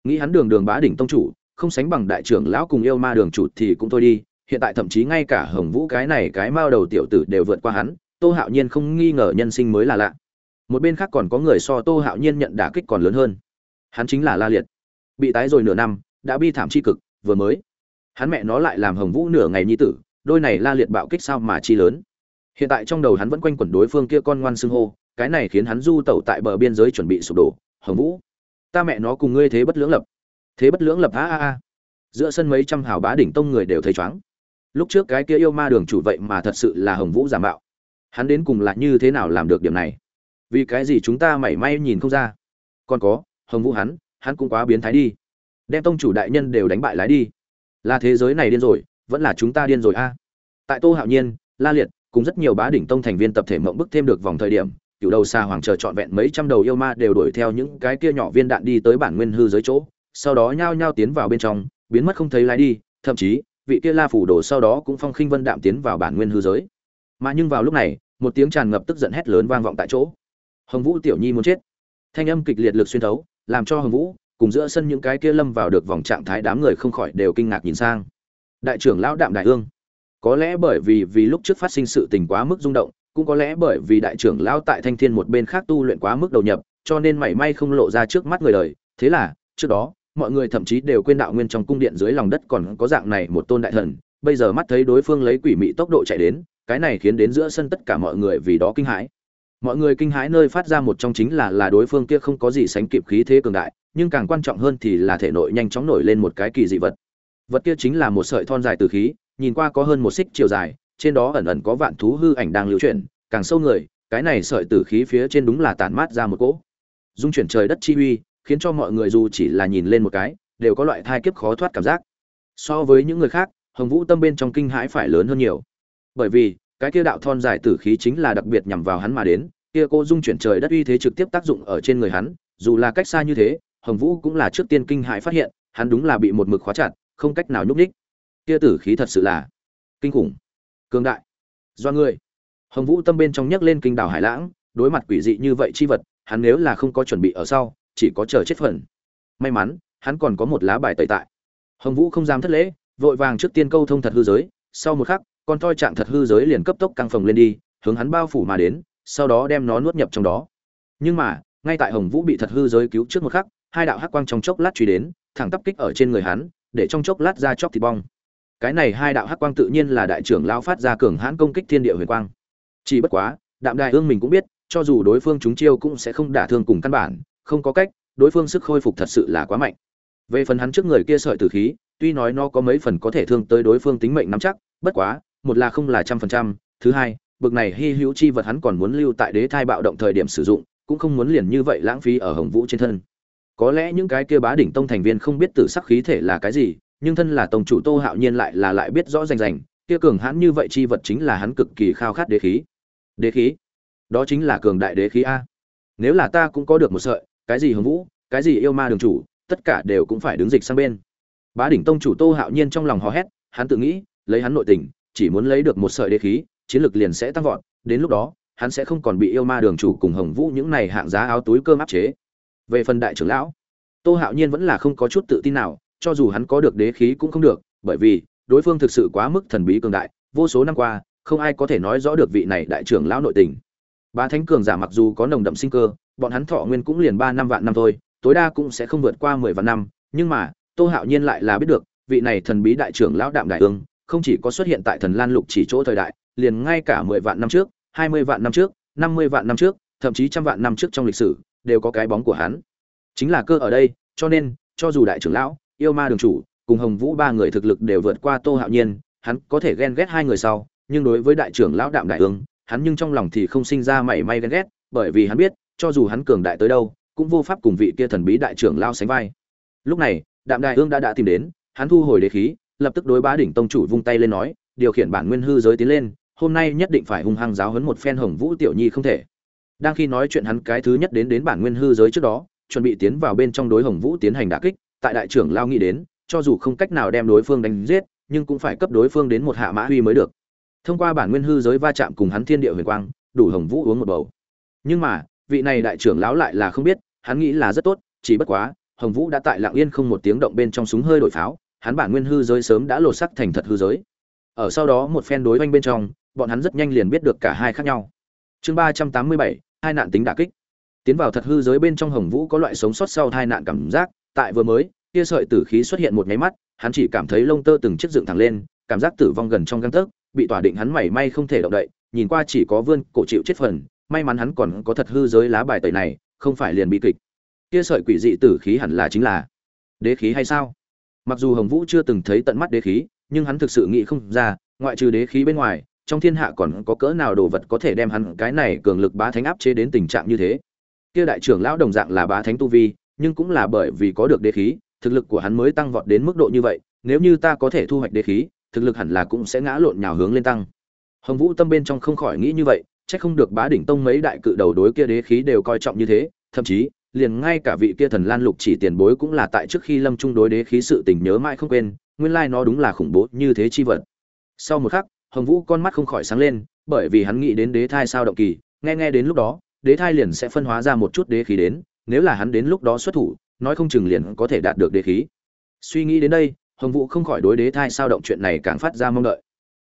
nghĩ hắn đường đường bá đỉnh tông chủ, không sánh bằng đại trưởng lão cùng yêu ma đường chủ thì cũng thôi đi, hiện tại thậm chí ngay cả hồng vũ cái này cái mao đầu tiểu tử đều vượt qua hắn, tô hạo nhiên không nghi ngờ nhân sinh mới là lạ. Một bên khác còn có người so tô hạo nhiên nhận đả kích còn lớn hơn. Hắn chính là la liệt. Bị tái rồi nửa năm, đã bi thảm c h i cực, vừa mới. Hắn mẹ nó lại làm hồng vũ nửa ngày nhi tử, đôi này la liệt bạo kích sao mà chi lớn. Hiện tại trong đầu hắn vẫn quanh quẩn đối phương kia con ngoan xưng hô, cái này khiến hắn du tẩu tại bờ biên giới chuẩn bị sụp đổ, hồng vũ ta mẹ nó cùng ngươi thế bất lưỡng lập. Thế bất lưỡng lập, a a a. Giữa sân mấy trăm hào bá đỉnh tông người đều thấy chóng lúc trước cái kia yêu ma đường chủ vậy mà thật sự là hồng vũ giả mạo. Hắn đến cùng là như thế nào làm được điểm này? Vì cái gì chúng ta mảy may nhìn không ra? Còn có, hồng vũ hắn hắn cũng quá biến thái đi. Đem tông chủ đại nhân đều đánh bại lái đi. Là thế giới này điên rồi, vẫn là chúng ta điên rồi, a. Tại tô hạo nhiên, la liệt cùng rất nhiều bá đỉnh tông thành viên tập thể mộng bức thêm được vòng thời điểm cựu đầu xà hoàng chờ trọn vẹn mấy trăm đầu yêu ma đều đuổi theo những cái kia nhỏ viên đạn đi tới bản nguyên hư dưới chỗ, sau đó nhao nhao tiến vào bên trong, biến mất không thấy lái đi, thậm chí, vị kia la phủ đồ sau đó cũng phong khinh vân đạm tiến vào bản nguyên hư giới. Mà nhưng vào lúc này, một tiếng tràn ngập tức giận hét lớn vang vọng tại chỗ. Hồng vũ tiểu nhi muốn chết. Thanh âm kịch liệt lực xuyên thấu, làm cho hồng vũ, cùng giữa sân những cái kia lâm vào được vòng trạng thái đám người không khỏi đều kinh ngạc nhìn sang. Đại trưởng lão đạm đại ương có lẽ bởi vì vì lúc trước phát sinh sự tình quá mức rung động cũng có lẽ bởi vì đại trưởng lão tại thanh thiên một bên khác tu luyện quá mức đầu nhập, cho nên mảy may không lộ ra trước mắt người đời. Thế là, trước đó, mọi người thậm chí đều quên đạo nguyên trong cung điện dưới lòng đất còn có dạng này một tôn đại thần. Bây giờ mắt thấy đối phương lấy quỷ mị tốc độ chạy đến, cái này khiến đến giữa sân tất cả mọi người vì đó kinh hãi. Mọi người kinh hãi nơi phát ra một trong chính là là đối phương kia không có gì sánh kịp khí thế cường đại, nhưng càng quan trọng hơn thì là thể nội nhanh chóng nổi lên một cái kỳ dị vật. Vật kia chính là một sợi thon dài từ khí, nhìn qua có hơn một xích chiều dài trên đó ẩn ẩn có vạn thú hư ảnh đang lưu chuyển, càng sâu người, cái này sợi tử khí phía trên đúng là tản mát ra một cỗ. Dung chuyển trời đất chi uy, khiến cho mọi người dù chỉ là nhìn lên một cái, đều có loại thai kiếp khó thoát cảm giác. So với những người khác, hồng vũ tâm bên trong kinh hãi phải lớn hơn nhiều. Bởi vì, cái kia đạo thon dài tử khí chính là đặc biệt nhằm vào hắn mà đến, kia cô dung chuyển trời đất uy thế trực tiếp tác dụng ở trên người hắn, dù là cách xa như thế, hồng vũ cũng là trước tiên kinh hãi phát hiện, hắn đúng là bị một mực khóa chặt, không cách nào nhúc ních kia tử khí thật sự là kinh khủng cường đại. Do người hồng vũ tâm bên trong nhấc lên kinh đảo hải lãng, đối mặt quỷ dị như vậy chi vật, hắn nếu là không có chuẩn bị ở sau, chỉ có chờ chết phần. May mắn, hắn còn có một lá bài tẩy tại. Hồng vũ không dám thất lễ, vội vàng trước tiên câu thông thật hư giới, sau một khắc, con toi trạng thật hư giới liền cấp tốc căng phồng lên đi, hướng hắn bao phủ mà đến, sau đó đem nó nuốt nhập trong đó. Nhưng mà, ngay tại hồng vũ bị thật hư giới cứu trước một khắc, hai đạo hắc quang trong chốc lát truy đến, thẳng tắp kích ở trên người hắn, để trong chốc lát ra chóc thịt bong cái này hai đạo hắc quang tự nhiên là đại trưởng lão phát ra cường hãn công kích thiên địa huyền quang. Chỉ bất quá, đạm đài ương mình cũng biết, cho dù đối phương chúng chiêu cũng sẽ không đả thương cùng căn bản, không có cách, đối phương sức khôi phục thật sự là quá mạnh. Về phần hắn trước người kia sợi tử khí, tuy nói nó có mấy phần có thể thương tới đối phương tính mệnh nắm chắc, bất quá, một là không là trăm phần trăm, thứ hai, bực này hy hữu chi vật hắn còn muốn lưu tại đế thai bạo động thời điểm sử dụng, cũng không muốn liền như vậy lãng phí ở hồng vũ trên thân. Có lẽ những cái kia bá đỉnh tông thành viên không biết tử sắc khí thể là cái gì nhưng thân là tông chủ tô hạo nhiên lại là lại biết rõ rành rành, kia cường hãn như vậy chi vật chính là hắn cực kỳ khao khát đế khí. Đế khí? Đó chính là cường đại đế khí a. Nếu là ta cũng có được một sợi, cái gì hồng vũ, cái gì yêu ma đường chủ, tất cả đều cũng phải đứng dịch sang bên. Bá đỉnh tông chủ tô hạo nhiên trong lòng hò hét, hắn tự nghĩ, lấy hắn nội tình, chỉ muốn lấy được một sợi đế khí, chiến lực liền sẽ tăng vọt, đến lúc đó, hắn sẽ không còn bị yêu ma đường chủ cùng hồng vũ những này hạng giá áo túi cơm áp chế. Về phần đại trưởng lão, tô hạo nhiên vẫn là không có chút tự tin nào cho dù hắn có được đế khí cũng không được, bởi vì, đối phương thực sự quá mức thần bí cường đại, vô số năm qua, không ai có thể nói rõ được vị này đại trưởng lão nội tình. Ba thánh cường giả mặc dù có nồng đậm sinh cơ, bọn hắn thọ nguyên cũng liền ba năm vạn năm thôi, tối đa cũng sẽ không vượt qua mười vạn năm, nhưng mà, tô hạo nhiên lại là biết được, vị này thần bí đại trưởng lão đạm đại ương, không chỉ có xuất hiện tại thần lan lục chỉ chỗ thời đại, liền ngay cả mười vạn năm trước, hai mươi vạn năm trước, năm mươi vạn năm trước, thậm chí trăm vạn năm trước trong lịch sử, đều có cái bóng của hắn. Chính là cơ ở đây, cho nên, cho dù đại trưởng lão yêu ma đường chủ, cùng hồng vũ ba người thực lực đều vượt qua tô hạo nhiên, hắn có thể ghen ghét hai người sau, nhưng đối với đại trưởng lão đạm đại ương, hắn nhưng trong lòng thì không sinh ra mảy may ghen ghét, bởi vì hắn biết, cho dù hắn cường đại tới đâu, cũng vô pháp cùng vị kia thần bí đại trưởng lao sánh vai. Lúc này, đạm đại ương đã đã tìm đến, hắn thu hồi đế khí, lập tức đối bá đỉnh tông chủ vung tay lên nói, điều khiển bản nguyên hư giới tiến lên, hôm nay nhất định phải hung hăng giáo huấn một phen hồng vũ tiểu nhi không thể. Đang khi nói chuyện hắn cái thứ nhất đến đến bản nguyên hư giới trước đó, chuẩn bị tiến vào bên trong đối hồng vũ tiến hành đả kích tại đại trưởng lao nghĩ đến, cho dù không cách nào đem đối phương đánh giết, nhưng cũng phải cấp đối phương đến một hạ mã huy mới được. Thông qua bản nguyên hư giới va chạm cùng hắn thiên địa huyền quang, đủ hồng vũ uống một bầu. Nhưng mà, vị này đại trưởng lão lại là không biết, hắn nghĩ là rất tốt, chỉ bất quá, hồng vũ đã tại lạng yên không một tiếng động bên trong súng hơi đổi pháo, hắn bản nguyên hư giới sớm đã lột sắc thành thật hư giới. Ở sau đó một phen đối oanh bên trong, bọn hắn rất nhanh liền biết được cả hai khác nhau. Chương ba trăm tám mươi bảy, hai nạn tính đả kích. Tiến vào thật hư giới bên trong hồng vũ có loại sống sót sau hai nạn cảm giác tại vừa mới, kia sợi tử khí xuất hiện một nháy mắt, hắn chỉ cảm thấy lông tơ từng chiếc dựng thẳng lên, cảm giác tử vong gần trong găng tấc, bị tỏa định hắn mảy may không thể động đậy, nhìn qua chỉ có vươn cổ chịu chết phần, may mắn hắn còn có thật hư giới lá bài tẩy này, không phải liền bị kịch. Kia sợi quỷ dị tử khí hẳn là chính là đế khí hay sao? Mặc dù hồng vũ chưa từng thấy tận mắt đế khí, nhưng hắn thực sự nghĩ không ra, ngoại trừ đế khí bên ngoài, trong thiên hạ còn có cỡ nào đồ vật có thể đem hắn cái này cường lực bá thánh áp chế đến tình trạng như thế. Kia đại trưởng lão đồng dạng là bá thánh tu vi nhưng cũng là bởi vì có được đế khí, thực lực của hắn mới tăng vọt đến mức độ như vậy, nếu như ta có thể thu hoạch đế khí, thực lực hẳn là cũng sẽ ngã lộn nhào hướng lên tăng. Hồng vũ tâm bên trong không khỏi nghĩ như vậy, chắc không được bá đỉnh tông mấy đại cự đầu đối kia đế khí đều coi trọng như thế, thậm chí, liền ngay cả vị kia thần lan lục chỉ tiền bối cũng là tại trước khi lâm trung đối đế khí sự tình nhớ mãi không quên, nguyên lai nó đúng là khủng bố như thế chi vật. Sau một khắc, hồng vũ con mắt không khỏi sáng lên, bởi vì hắn nghĩ đến đế thai sao động kỳ, nghe nghe đến lúc đó, đế thai liền sẽ phân hóa ra một chút đế khí đến nếu là hắn đến lúc đó xuất thủ, nói không chừng liền có thể đạt được đế khí. Suy nghĩ đến đây, hồng vũ không khỏi đối đế thai sao động chuyện này càng phát ra mong đợi.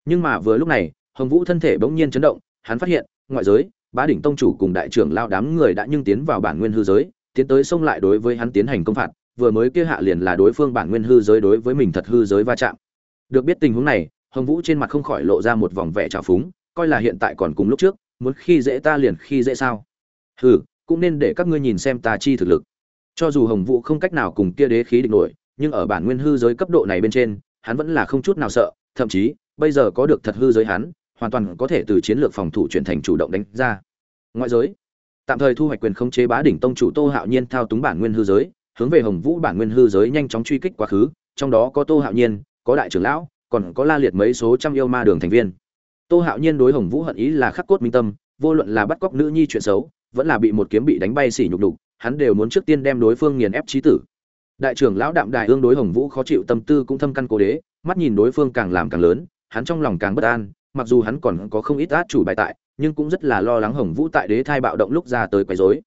Nhưng mà vừa lúc này, hồng vũ thân thể bỗng nhiên chấn động, hắn phát hiện, ngoại giới, bá đỉnh tông chủ cùng đại trưởng lao đám người đã nhưng tiến vào bản nguyên hư giới, tiến tới xông lại đối với hắn tiến hành công phạt, vừa mới kia hạ liền là đối phương bản nguyên hư giới đối với mình thật hư giới va chạm. Được biết tình huống này, hồng vũ trên mặt không khỏi lộ ra một vòng vẻ trào phúng, coi là hiện tại còn cùng lúc trước, muốn khi dễ ta liền khi dễ sao? Hừ cũng nên để các ngươi nhìn xem ta chi thực lực. Cho dù hồng vũ không cách nào cùng kia đế khí địch nổi, nhưng ở bản nguyên hư giới cấp độ này bên trên, hắn vẫn là không chút nào sợ, thậm chí, bây giờ có được thật hư giới hắn, hoàn toàn có thể từ chiến lược phòng thủ chuyển thành chủ động đánh ra. Ngoại giới, tạm thời thu hoạch quyền khống chế bá đỉnh tông chủ tô hạo nhiên thao túng bản nguyên hư giới, hướng về hồng vũ bản nguyên hư giới nhanh chóng truy kích quá khứ, trong đó có tô hạo nhiên, có đại trưởng lão, còn có la liệt mấy số trăm yêu ma đường thành viên. Tô hạo nhiên đối hồng vũ hận ý là khắc cốt minh tâm, vô luận là bắt cóc nữ nhi chuyện xấu vẫn là bị một kiếm bị đánh bay xỉ nhục đục, hắn đều muốn trước tiên đem đối phương nghiền ép trí tử. Đại trưởng lão đạm đại ương đối hồng vũ khó chịu tâm tư cũng thâm căn cố đế, mắt nhìn đối phương càng làm càng lớn, hắn trong lòng càng bất an, mặc dù hắn còn có không ít át chủ bài tại, nhưng cũng rất là lo lắng hồng vũ tại đế thai bạo động lúc ra tới quấy rối.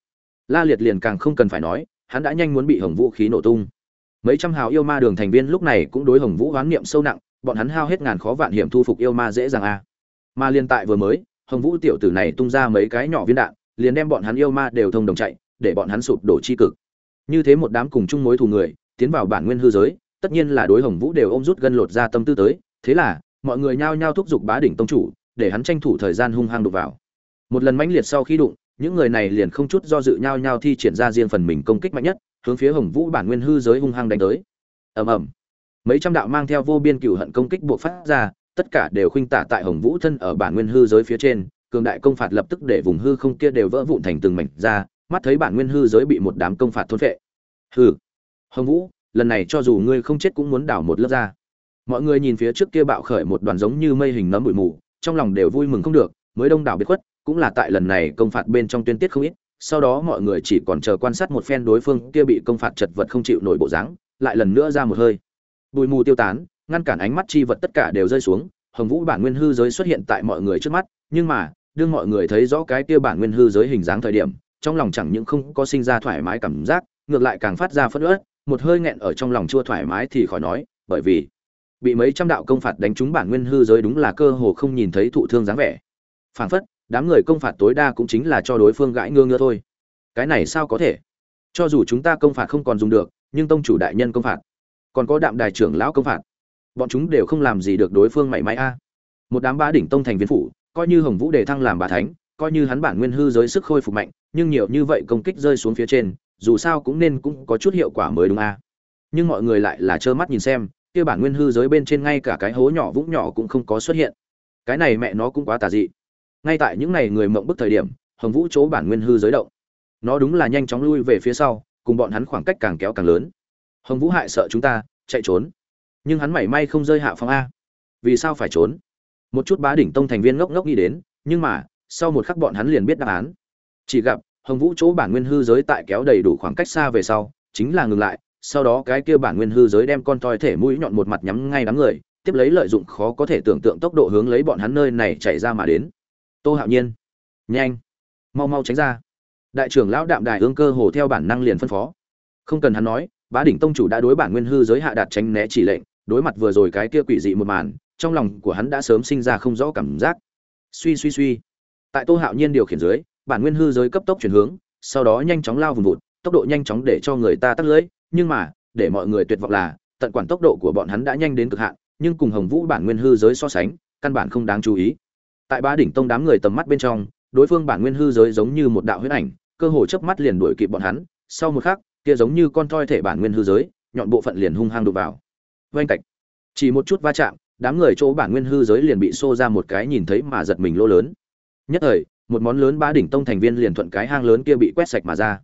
La liệt liền càng không cần phải nói, hắn đã nhanh muốn bị hồng vũ khí nổ tung. Mấy trăm hào yêu ma đường thành viên lúc này cũng đối hồng vũ hoán niệm sâu nặng, bọn hắn hao hết ngàn khó vạn hiểm thu phục yêu ma dễ dàng a. À. mà liên tại vừa mới, hồng vũ tiểu tử này tung ra mấy cái nhỏ viên đạn liền đem bọn hắn yêu ma đều thông đồng chạy, để bọn hắn sụp đổ chi cực. Như thế một đám cùng chung mối thù người, tiến vào bản nguyên hư giới, tất nhiên là đối hồng vũ đều ôm rút gân lột ra tâm tư tới. Thế là, mọi người nhao nhao thúc giục bá đỉnh tông chủ, để hắn tranh thủ thời gian hung hăng đụng vào. Một lần mãnh liệt sau khi đụng, những người này liền không chút do dự nhao nhao thi triển ra riêng phần mình công kích mạnh nhất, hướng phía hồng vũ bản nguyên hư giới hung hăng đánh tới. Ầm ầm. Mấy trăm đạo mang theo vô biên cựu hận công kích buộc phát ra, tất cả đều khuynh tả tại hồng vũ thân ở bản nguyên hư giới phía trên cường đại công phạt lập tức để vùng hư không kia đều vỡ vụn thành từng mảnh ra, mắt thấy bản nguyên hư giới bị một đám công phạt thôn phệ. Hư hồng vũ, lần này cho dù ngươi không chết cũng muốn đảo một lớp ra. Mọi người nhìn phía trước kia bạo khởi một đoàn giống như mây hình nấm bụi mù, trong lòng đều vui mừng không được, mới đông đảo biệt khuất, cũng là tại lần này công phạt bên trong tuyên tiết không ít, sau đó mọi người chỉ còn chờ quan sát một phen đối phương kia bị công phạt chật vật không chịu nổi bộ dáng, lại lần nữa ra một hơi. Bụi mù tiêu tán, ngăn cản ánh mắt chi vật tất cả đều rơi xuống, hồng vũ bản nguyên hư giới xuất hiện tại mọi người trước mắt, nhưng mà đương mọi người thấy rõ cái kia bản nguyên hư giới hình dáng thời điểm, trong lòng chẳng những không có sinh ra thoải mái cảm giác, ngược lại càng phát ra phẫn uất, một hơi nghẹn ở trong lòng chua thoải mái thì khỏi nói, bởi vì bị mấy trăm đạo công phạt đánh trúng bản nguyên hư giới đúng là cơ hồ không nhìn thấy thụ thương dáng vẻ. Phảng phất, đám người công phạt tối đa cũng chính là cho đối phương gãi ngơ ngơ thôi. Cái này sao có thể? Cho dù chúng ta công phạt không còn dùng được, nhưng tông chủ đại nhân công phạt, còn có đạm đài trưởng lão công phạt, bọn chúng đều không làm gì được đối phương mảy may a. Một đám bá đỉnh tông thành viên phủ coi như hồng vũ đề thăng làm bà thánh, coi như hắn bản nguyên hư giới sức khôi phục mạnh, nhưng nhiều như vậy công kích rơi xuống phía trên, dù sao cũng nên cũng có chút hiệu quả mới đúng a. Nhưng mọi người lại là trơ mắt nhìn xem, kia bản nguyên hư giới bên trên ngay cả cái hố nhỏ vũng nhỏ cũng không có xuất hiện. Cái này mẹ nó cũng quá tà dị. Ngay tại những ngày người mộng bức thời điểm, hồng vũ chỗ bản nguyên hư giới động. Nó đúng là nhanh chóng lui về phía sau, cùng bọn hắn khoảng cách càng kéo càng lớn. Hồng vũ hại sợ chúng ta, chạy trốn. Nhưng hắn mảy may không rơi hạ phong a. Vì sao phải trốn? Một chút bá đỉnh tông thành viên ngốc ngốc nghĩ đến, nhưng mà, sau một khắc bọn hắn liền biết đáp án. Chỉ gặp, hồng vũ chỗ bản nguyên hư giới tại kéo đầy đủ khoảng cách xa về sau, chính là ngừng lại, sau đó cái kia bản nguyên hư giới đem con toi thể mũi nhọn một mặt nhắm ngay đám người, tiếp lấy lợi dụng khó có thể tưởng tượng tốc độ hướng lấy bọn hắn nơi này chạy ra mà đến. Tô hạo nhiên, nhanh, mau mau tránh ra. Đại trưởng lão đạm đài ương cơ hồ theo bản năng liền phân phó. Không cần hắn nói, bá đỉnh tông chủ đã đối bản nguyên hư giới hạ đạt tránh né chỉ lệnh, đối mặt vừa rồi cái kia quỷ dị một màn trong lòng của hắn đã sớm sinh ra không rõ cảm giác. Suy suy suy. Tại tô hạo nhiên điều khiển dưới, bản nguyên hư giới cấp tốc chuyển hướng, sau đó nhanh chóng lao vùng vụt, tốc độ nhanh chóng để cho người ta tắt lưỡi. Nhưng mà, để mọi người tuyệt vọng là, tận quản tốc độ của bọn hắn đã nhanh đến cực hạn, nhưng cùng hồng vũ bản nguyên hư giới so sánh, căn bản không đáng chú ý. Tại ba đỉnh tông đám người tầm mắt bên trong, đối phương bản nguyên hư giới giống như một đạo huyết ảnh, cơ hồ chớp mắt liền đuổi kịp bọn hắn. Sau một khắc, kia giống như con toi thể bản nguyên hư giới, nhọn bộ phận liền hung hăng đụng vào. Vênh cạch. Chỉ một chút va chạm đám người chỗ bản nguyên hư giới liền bị xô ra một cái nhìn thấy mà giật mình lỗ lớn. Nhất thời, một món lớn ba đỉnh tông thành viên liền thuận cái hang lớn kia bị quét sạch mà ra.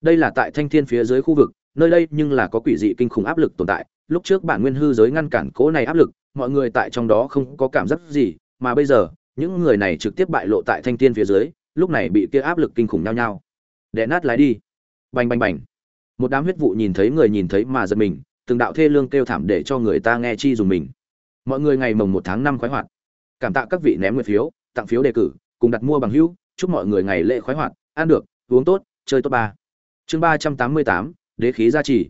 Đây là tại thanh thiên phía dưới khu vực, nơi đây nhưng là có quỷ dị kinh khủng áp lực tồn tại, lúc trước bản nguyên hư giới ngăn cản cố này áp lực, mọi người tại trong đó không có cảm giác gì, mà bây giờ, những người này trực tiếp bại lộ tại thanh thiên phía dưới, lúc này bị kia áp lực kinh khủng nhao nhau đè nát lái đi. Bành bành bành. Một đám huyết vụ nhìn thấy người nhìn thấy mà giật mình, từng đạo thê lương kêu thảm để cho người ta nghe chi dùng mình mọi người ngày mồng một tháng năm khoái hoạt. Cảm tạ các vị ném nguyện phiếu, tặng phiếu đề cử, cùng đặt mua bằng hữu. Chúc mọi người ngày lễ khoái hoạt, ăn được, uống tốt, chơi tốt ba. Chương ba trăm tám mươi tám, đế khí gia trì.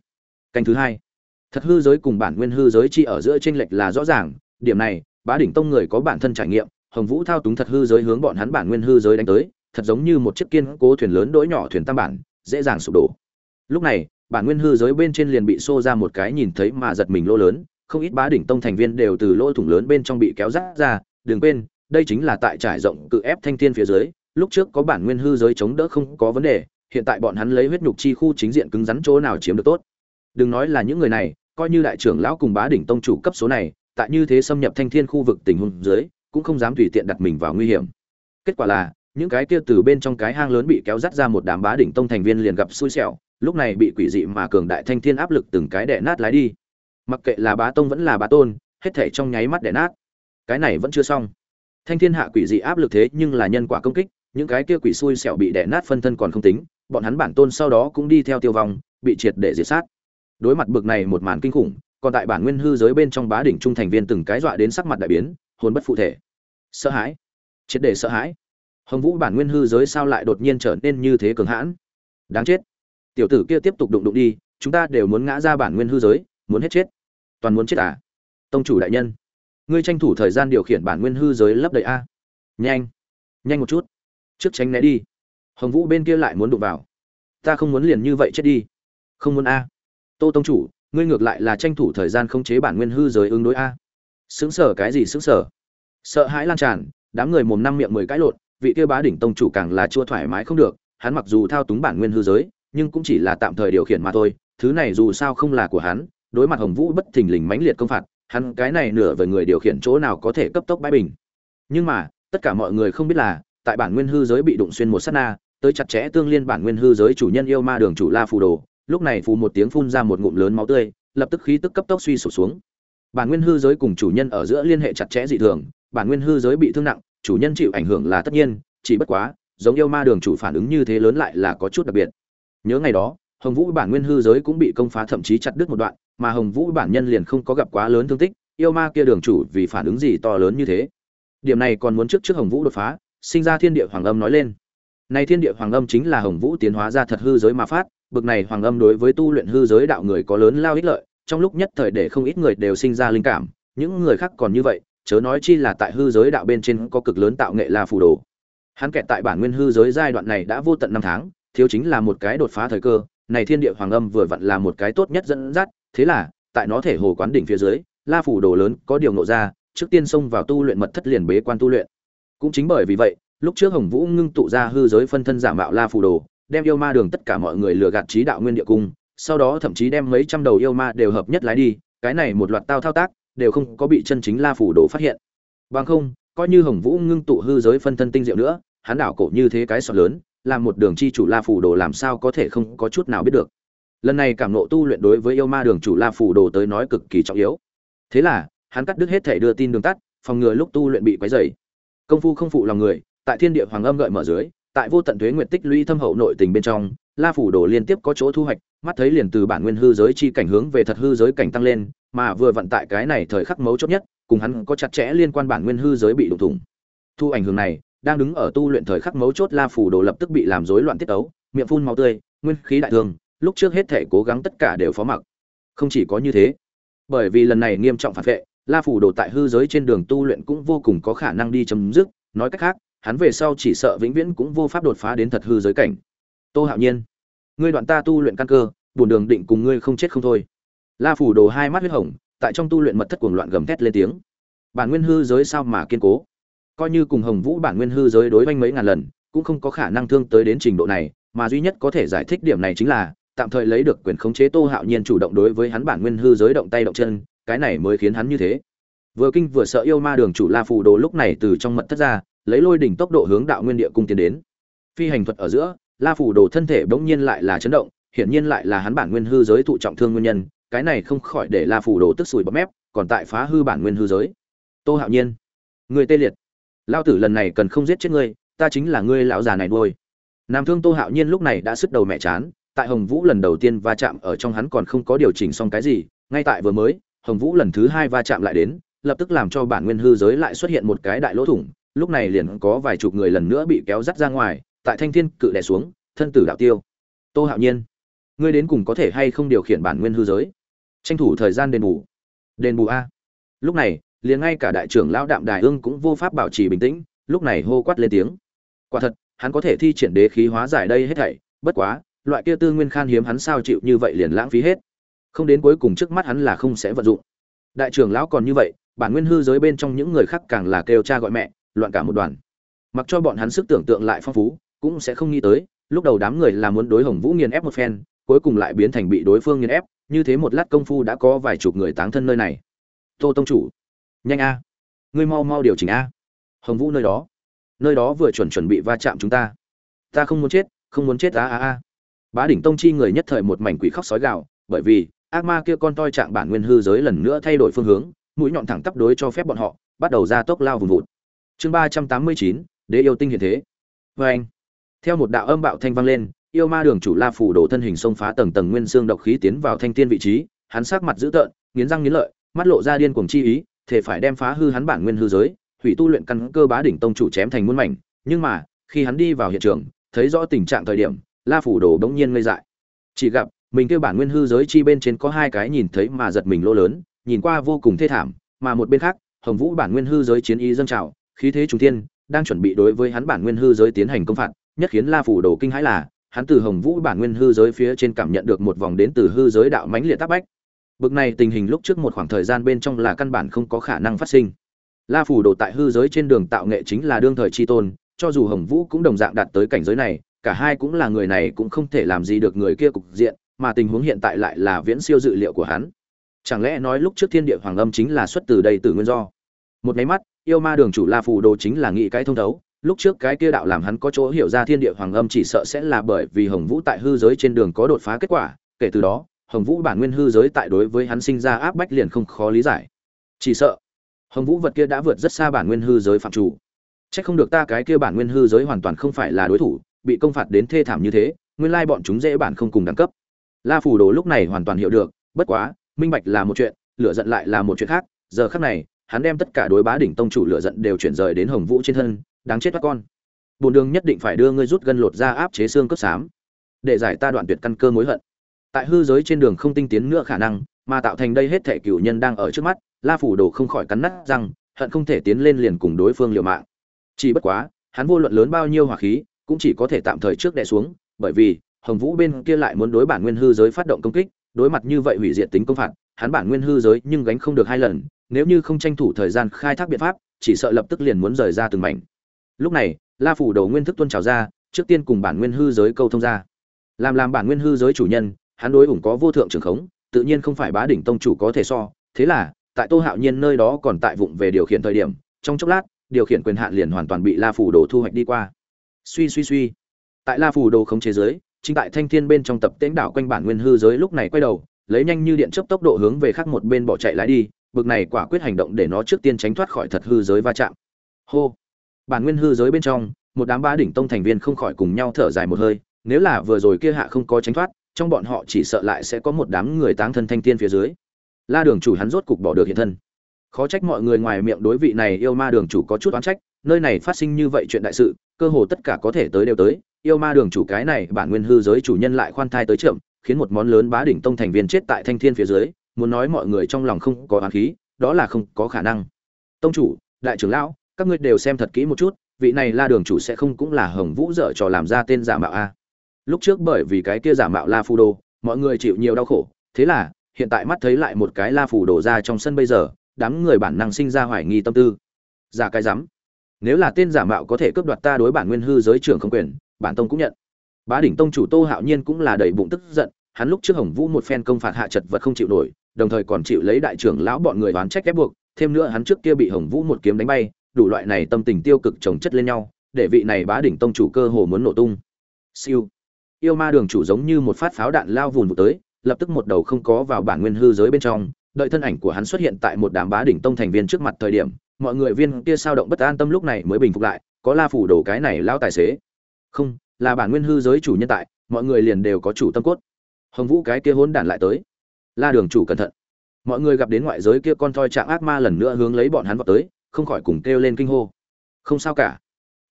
Canh thứ hai. Thật hư giới cùng bản nguyên hư giới chi ở giữa tranh lệch là rõ ràng. Điểm này, bá đỉnh tông người có bản thân trải nghiệm, hồng vũ thao túng thật hư giới hướng bọn hắn bản nguyên hư giới đánh tới, thật giống như một chiếc kiên cố thuyền lớn đỗi nhỏ thuyền tam bản, dễ dàng sụp đổ. Lúc này, bản nguyên hư giới bên trên liền bị xô ra một cái nhìn thấy mà giật mình lô lớn không ít bá đỉnh tông thành viên đều từ lỗ thủng lớn bên trong bị kéo rát ra, đừng quên, đây chính là tại trải rộng cự ép thanh thiên phía dưới, lúc trước có bản nguyên hư giới chống đỡ không có vấn đề, hiện tại bọn hắn lấy huyết nhục chi khu chính diện cứng rắn chỗ nào chiếm được tốt. Đừng nói là những người này, coi như đại trưởng lão cùng bá đỉnh tông chủ cấp số này, tại như thế xâm nhập thanh thiên khu vực tình huống dưới, cũng không dám tùy tiện đặt mình vào nguy hiểm. Kết quả là, những cái kia từ bên trong cái hang lớn bị kéo dắt ra một đám bá đỉnh tông thành viên liền gặp xui xẻo, lúc này bị quỷ dị mà cường đại thanh thiên áp lực từng cái đè nát lái đi mặc kệ là bá tông vẫn là bá tôn, hết thể trong nháy mắt đẻ nát. Cái này vẫn chưa xong. Thanh thiên hạ quỷ dị áp lực thế nhưng là nhân quả công kích, những cái kia quỷ xui xẻo bị đẻ nát phân thân còn không tính, bọn hắn bản tôn sau đó cũng đi theo tiêu vong, bị triệt để diệt sát. Đối mặt bực này một màn kinh khủng, còn tại bản nguyên hư giới bên trong bá đỉnh trung thành viên từng cái dọa đến sắc mặt đại biến, hồn bất phụ thể. Sợ hãi. Triệt để sợ hãi. Hồng vũ bản nguyên hư giới sao lại đột nhiên trở nên như thế cường hãn? Đáng chết. Tiểu tử kia tiếp tục đụng đụng đi, chúng ta đều muốn ngã ra bản nguyên hư giới muốn hết chết. Toàn muốn chết à? Tông chủ đại nhân, ngươi tranh thủ thời gian điều khiển bản nguyên hư giới lấp đầy a. Nhanh nhanh một chút. Trước tránh né đi. Hồng vũ bên kia lại muốn đụng vào. Ta không muốn liền như vậy chết đi. Không muốn a. Tô tông chủ, ngươi ngược lại là tranh thủ thời gian khống chế bản nguyên hư giới ứng đối a. Xứng sở cái gì xứng sở sợ hãi lan tràn, đám người mồm năm miệng mười cãi lộn, vị kia bá đỉnh tông chủ càng là chua thoải mái không được, hắn mặc dù thao túng bản nguyên hư giới, nhưng cũng chỉ là tạm thời điều khiển mà thôi, thứ này dù sao không là của hắn đối mặt hồng vũ bất thình lình mãnh liệt công phạt, hắn cái này nửa về người điều khiển chỗ nào có thể cấp tốc bãi bình. Nhưng mà, tất cả mọi người không biết là, tại bản nguyên hư giới bị đụng xuyên một sát na, tới chặt chẽ tương liên bản nguyên hư giới chủ nhân yêu ma đường chủ la phù đồ, lúc này phù một tiếng phun ra một ngụm lớn máu tươi, lập tức khí tức cấp tốc suy sụp xuống. Bản nguyên hư giới cùng chủ nhân ở giữa liên hệ chặt chẽ dị thường, bản nguyên hư giới bị thương nặng, chủ nhân chịu ảnh hưởng là tất nhiên, chỉ bất quá, giống yêu ma đường chủ phản ứng như thế lớn lại là có chút đặc biệt. Nhớ ngày đó, hồng vũ bản nguyên hư giới cũng bị công phá thậm chí chặt đứt một đoạn mà hồng vũ bản nhân liền không có gặp quá lớn thương tích, yêu ma kia đường chủ vì phản ứng gì to lớn như thế. Điểm này còn muốn trước trước hồng vũ đột phá, sinh ra thiên địa hoàng âm nói lên. Này thiên địa hoàng âm chính là hồng vũ tiến hóa ra thật hư giới mà phát, bực này hoàng âm đối với tu luyện hư giới đạo người có lớn lao ích lợi, trong lúc nhất thời để không ít người đều sinh ra linh cảm, những người khác còn như vậy, chớ nói chi là tại hư giới đạo bên trên có cực lớn tạo nghệ là phù đồ. Hắn kẹt tại bản nguyên hư giới giai đoạn này đã vô tận năm tháng, thiếu chính là một cái đột phá thời cơ, này thiên địa hoàng âm vừa vặn là một cái tốt nhất dẫn dắt thế là, tại nó thể hồ quán đỉnh phía dưới, la phủ đồ lớn có điều nộ ra, trước tiên xông vào tu luyện mật thất liền bế quan tu luyện. Cũng chính bởi vì vậy, lúc trước hồng vũ ngưng tụ ra hư giới phân thân giả mạo la phủ đồ, đem yêu ma đường tất cả mọi người lừa gạt trí đạo nguyên địa cung, sau đó thậm chí đem mấy trăm đầu yêu ma đều hợp nhất lái đi, cái này một loạt tao thao tác, đều không có bị chân chính la phủ đồ phát hiện. Bằng không, coi như hồng vũ ngưng tụ hư giới phân thân tinh diệu nữa, hắn đảo cổ như thế cái sọt lớn, làm một đường chi chủ la phủ đồ làm sao có thể không có chút nào biết được lần này cảm nộ tu luyện đối với yêu ma đường chủ la phủ đồ tới nói cực kỳ trọng yếu. Thế là, hắn cắt đứt hết thể đưa tin đường tắt, phòng ngừa lúc tu luyện bị quấy dày công phu không phụ lòng người, tại thiên địa hoàng âm gợi mở dưới, tại vô tận thuế nguyện tích lũy thâm hậu nội tình bên trong, la phủ đồ liên tiếp có chỗ thu hoạch, mắt thấy liền từ bản nguyên hư giới chi cảnh hướng về thật hư giới cảnh tăng lên, mà vừa vận tại cái này thời khắc mấu chốt nhất, cùng hắn có chặt chẽ liên quan bản nguyên hư giới bị đụng thủng. Thu ảnh hưởng này, đang đứng ở tu luyện thời khắc mấu chốt la phủ đồ lập tức bị làm rối loạn tiết ấu, miệng phun máu tươi, nguyên khí đại thương lúc trước hết thể cố gắng tất cả đều phó mặc. Không chỉ có như thế, bởi vì lần này nghiêm trọng phản vệ, la phủ đồ tại hư giới trên đường tu luyện cũng vô cùng có khả năng đi chấm dứt. Nói cách khác, hắn về sau chỉ sợ vĩnh viễn cũng vô pháp đột phá đến thật hư giới cảnh. Tô hạo nhiên, ngươi đoạn ta tu luyện căn cơ, buồn đường định cùng ngươi không chết không thôi. La phủ đồ hai mắt huyết hồng, tại trong tu luyện mật thất cuồng loạn gầm thét lên tiếng. Bản nguyên hư giới sao mà kiên cố? Coi như cùng hồng vũ bản nguyên hư giới đối với mấy ngàn lần, cũng không có khả năng thương tới đến trình độ này, mà duy nhất có thể giải thích điểm này chính là tạm thời lấy được quyền khống chế tô hạo nhiên chủ động đối với hắn bản nguyên hư giới động tay động chân, cái này mới khiến hắn như thế. Vừa kinh vừa sợ yêu ma đường chủ la phù đồ lúc này từ trong mật thất ra, lấy lôi đỉnh tốc độ hướng đạo nguyên địa cung tiến đến. Phi hành thuật ở giữa, la phù đồ thân thể bỗng nhiên lại là chấn động, hiển nhiên lại là hắn bản nguyên hư giới thụ trọng thương nguyên nhân, cái này không khỏi để la phù đồ tức sùi bọt mép, còn tại phá hư bản nguyên hư giới. Tô hạo nhiên người tê liệt. Lao tử lần này cần không giết chết ngươi, ta chính là ngươi lão già này đuôi nam thương tô hạo nhiên lúc này đã sứt đầu mẹ chán tại hồng vũ lần đầu tiên va chạm ở trong hắn còn không có điều chỉnh xong cái gì, ngay tại vừa mới, hồng vũ lần thứ hai va chạm lại đến, lập tức làm cho bản nguyên hư giới lại xuất hiện một cái đại lỗ thủng, lúc này liền có vài chục người lần nữa bị kéo dắt ra ngoài, tại thanh thiên cự đè xuống, thân tử đạo tiêu. Tô hạo nhiên, ngươi đến cùng có thể hay không điều khiển bản nguyên hư giới? Tranh thủ thời gian đền bù. Đền bù a. Lúc này, liền ngay cả đại trưởng lão đạm đài ương cũng vô pháp bảo trì bình tĩnh, lúc này hô quát lên tiếng. Quả thật, hắn có thể thi triển đế khí hóa giải đây hết thảy, bất quá loại kia tư nguyên khan hiếm hắn sao chịu như vậy liền lãng phí hết. Không đến cuối cùng trước mắt hắn là không sẽ vận dụng. Đại trưởng lão còn như vậy, bản nguyên hư giới bên trong những người khác càng là kêu cha gọi mẹ, loạn cả một đoàn. Mặc cho bọn hắn sức tưởng tượng lại phong phú, cũng sẽ không nghĩ tới, lúc đầu đám người là muốn đối hồng vũ nghiền ép một phen, cuối cùng lại biến thành bị đối phương nghiền ép, như thế một lát công phu đã có vài chục người táng thân nơi này. Tô tông chủ, nhanh a. Ngươi mau mau điều chỉnh a. Hồng vũ nơi đó. Nơi đó vừa chuẩn chuẩn bị va chạm chúng ta. Ta không muốn chết, không muốn chết, a a a bá đỉnh tông chi người nhất thời một mảnh quỷ khóc sói gạo bởi vì, ác ma kia con toi trạng bản nguyên hư giới lần nữa thay đổi phương hướng, mũi nhọn thẳng tắp đối cho phép bọn họ, bắt đầu ra tốc lao vùng vụt. Chương ba trăm tám mươi chín, đế yêu tinh hiện thế. Vê anh. Theo một đạo âm bạo thanh vang lên, yêu ma đường chủ la phủ đổ thân hình xông phá tầng tầng nguyên xương độc khí tiến vào thanh tiên vị trí, hắn sắc mặt dữ tợn, nghiến răng nghiến lợi, mắt lộ ra điên cuồng chi ý, thể phải đem phá hư hắn bản nguyên hư giới, hủy tu luyện căn cơ bá đỉnh tông chủ chém thành muôn mảnh. Nhưng mà, khi hắn đi vào hiện trường, thấy rõ tình trạng thời điểm la phủ đồ đống nhiên ngây dại. Chỉ gặp, mình kêu bản nguyên hư giới chi bên trên có hai cái nhìn thấy mà giật mình lỗ lớn, nhìn qua vô cùng thê thảm, mà một bên khác, hồng vũ bản nguyên hư giới chiến ý dâng trào, khí thế trung thiên, đang chuẩn bị đối với hắn bản nguyên hư giới tiến hành công phạt, nhất khiến la phủ đồ kinh hãi là, hắn từ hồng vũ bản nguyên hư giới phía trên cảm nhận được một vòng đến từ hư giới đạo mãnh liệt tác bách. Bực này tình hình lúc trước một khoảng thời gian bên trong là căn bản không có khả năng phát sinh. La phủ đồ tại hư giới trên đường tạo nghệ chính là đương thời chi tôn, cho dù hồng vũ cũng đồng dạng đạt tới cảnh giới này cả hai cũng là người này cũng không thể làm gì được người kia cục diện, mà tình huống hiện tại lại là viễn siêu dự liệu của hắn. Chẳng lẽ nói lúc trước thiên địa hoàng âm chính là xuất từ đây từ nguyên do? Một máy mắt, yêu ma đường chủ la phù đồ chính là nghĩ cái thông thấu, lúc trước cái kia đạo làm hắn có chỗ hiểu ra thiên địa hoàng âm chỉ sợ sẽ là bởi vì hồng vũ tại hư giới trên đường có đột phá kết quả, kể từ đó, hồng vũ bản nguyên hư giới tại đối với hắn sinh ra áp bách liền không khó lý giải. Chỉ sợ, hồng vũ vật kia đã vượt rất xa bản nguyên hư giới phạm chủ. Chắc không được ta cái kia bản nguyên hư giới hoàn toàn không phải là đối thủ bị công phạt đến thê thảm như thế nguyên lai bọn chúng dễ bản không cùng đẳng cấp. La phù đồ lúc này hoàn toàn hiểu được bất quá minh bạch là một chuyện lửa giận lại là một chuyện khác giờ khắc này hắn đem tất cả đối bá đỉnh tông chủ lửa giận đều chuyển rời đến hồng vũ trên thân đáng chết các con. Bồn đường nhất định phải đưa ngươi rút gân lột ra áp chế xương cấp xám để giải ta đoạn tuyệt căn cơ mối hận. Tại hư giới trên đường không tinh tiến nữa khả năng mà tạo thành đây hết thể cửu nhân đang ở trước mắt la phủ đồ không khỏi cắn nát rằng, hận không thể tiến lên liền cùng đối phương liều mạng. Chỉ bất quá hắn vô luận lớn bao nhiêu hỏa khí cũng chỉ có thể tạm thời trước đè xuống, bởi vì hồng vũ bên kia lại muốn đối bản nguyên hư giới phát động công kích, đối mặt như vậy hủy diệt tính công phạt, hắn bản nguyên hư giới nhưng gánh không được hai lần, nếu như không tranh thủ thời gian khai thác biện pháp, chỉ sợ lập tức liền muốn rời ra từng mảnh. Lúc này, la phủ đầu nguyên thức tuân trào ra, trước tiên cùng bản nguyên hư giới câu thông ra. Làm làm bản nguyên hư giới chủ nhân, hắn đối ủng có vô thượng trường khống, tự nhiên không phải bá đỉnh tông chủ có thể so, thế là, tại tô hạo nhiên nơi đó còn tại vụng về điều khiển thời điểm, trong chốc lát, điều khiển quyền hạn liền hoàn toàn bị la phủ đồ thu hoạch đi qua suy suy suy. Tại la phủ đồ khống chế giới, chính tại thanh thiên bên trong tập tễnh đảo quanh bản nguyên hư giới lúc này quay đầu, lấy nhanh như điện chớp tốc độ hướng về khác một bên bỏ chạy lái đi, bực này quả quyết hành động để nó trước tiên tránh thoát khỏi thật hư giới va chạm. Hô! Bản nguyên hư giới bên trong, một đám ba đỉnh tông thành viên không khỏi cùng nhau thở dài một hơi, nếu là vừa rồi kia hạ không có tránh thoát, trong bọn họ chỉ sợ lại sẽ có một đám người táng thân thanh thiên phía dưới. La đường chủ hắn rốt cục bỏ được hiện thân. Khó trách mọi người ngoài miệng đối vị này yêu ma đường chủ có chút oán trách nơi này phát sinh như vậy chuyện đại sự, cơ hồ tất cả có thể tới đều tới. Yêu ma đường chủ cái này, bản nguyên hư giới chủ nhân lại khoan thai tới chậm, khiến một món lớn bá đỉnh tông thành viên chết tại thanh thiên phía dưới, muốn nói mọi người trong lòng không có oán khí, đó là không có khả năng. Tông chủ, đại trưởng lão, các ngươi đều xem thật kỹ một chút, vị này la đường chủ sẽ không cũng là hồng vũ dở trò làm ra tên giả mạo a. Lúc trước bởi vì cái kia giả mạo la phù đồ mọi người chịu nhiều đau khổ, thế là, hiện tại mắt thấy lại một cái la phù đồ ra trong sân bây giờ, đám người bản năng sinh ra hoài nghi tâm tư. Giả cái rắm nếu là tên giả mạo có thể cướp đoạt ta đối bản nguyên hư giới trưởng không quyền, bản tông cũng nhận. Bá đỉnh tông chủ tô hạo nhiên cũng là đầy bụng tức giận, hắn lúc trước hồng vũ một phen công phạt hạ chật vật không chịu nổi, đồng thời còn chịu lấy đại trưởng lão bọn người đoán trách ép buộc, thêm nữa hắn trước kia bị hồng vũ một kiếm đánh bay, đủ loại này tâm tình tiêu cực chồng chất lên nhau, để vị này bá đỉnh tông chủ cơ hồ muốn nổ tung. Siêu. Yêu ma đường chủ giống như một phát pháo đạn lao vùn vụt tới, lập tức một đầu không có vào bản nguyên hư giới bên trong, đợi thân ảnh của hắn xuất hiện tại một đám bá đỉnh tông thành viên trước mặt thời điểm mọi người viên kia sao động bất an tâm lúc này mới bình phục lại, có la phủ đổ cái này lao tài xế. Không, là bản nguyên hư giới chủ nhân tại, mọi người liền đều có chủ tâm cốt. Hồng vũ cái kia hỗn đản lại tới. La đường chủ cẩn thận. Mọi người gặp đến ngoại giới kia con thoi trạng ác ma lần nữa hướng lấy bọn hắn vào tới, không khỏi cùng kêu lên kinh hô. Không sao cả.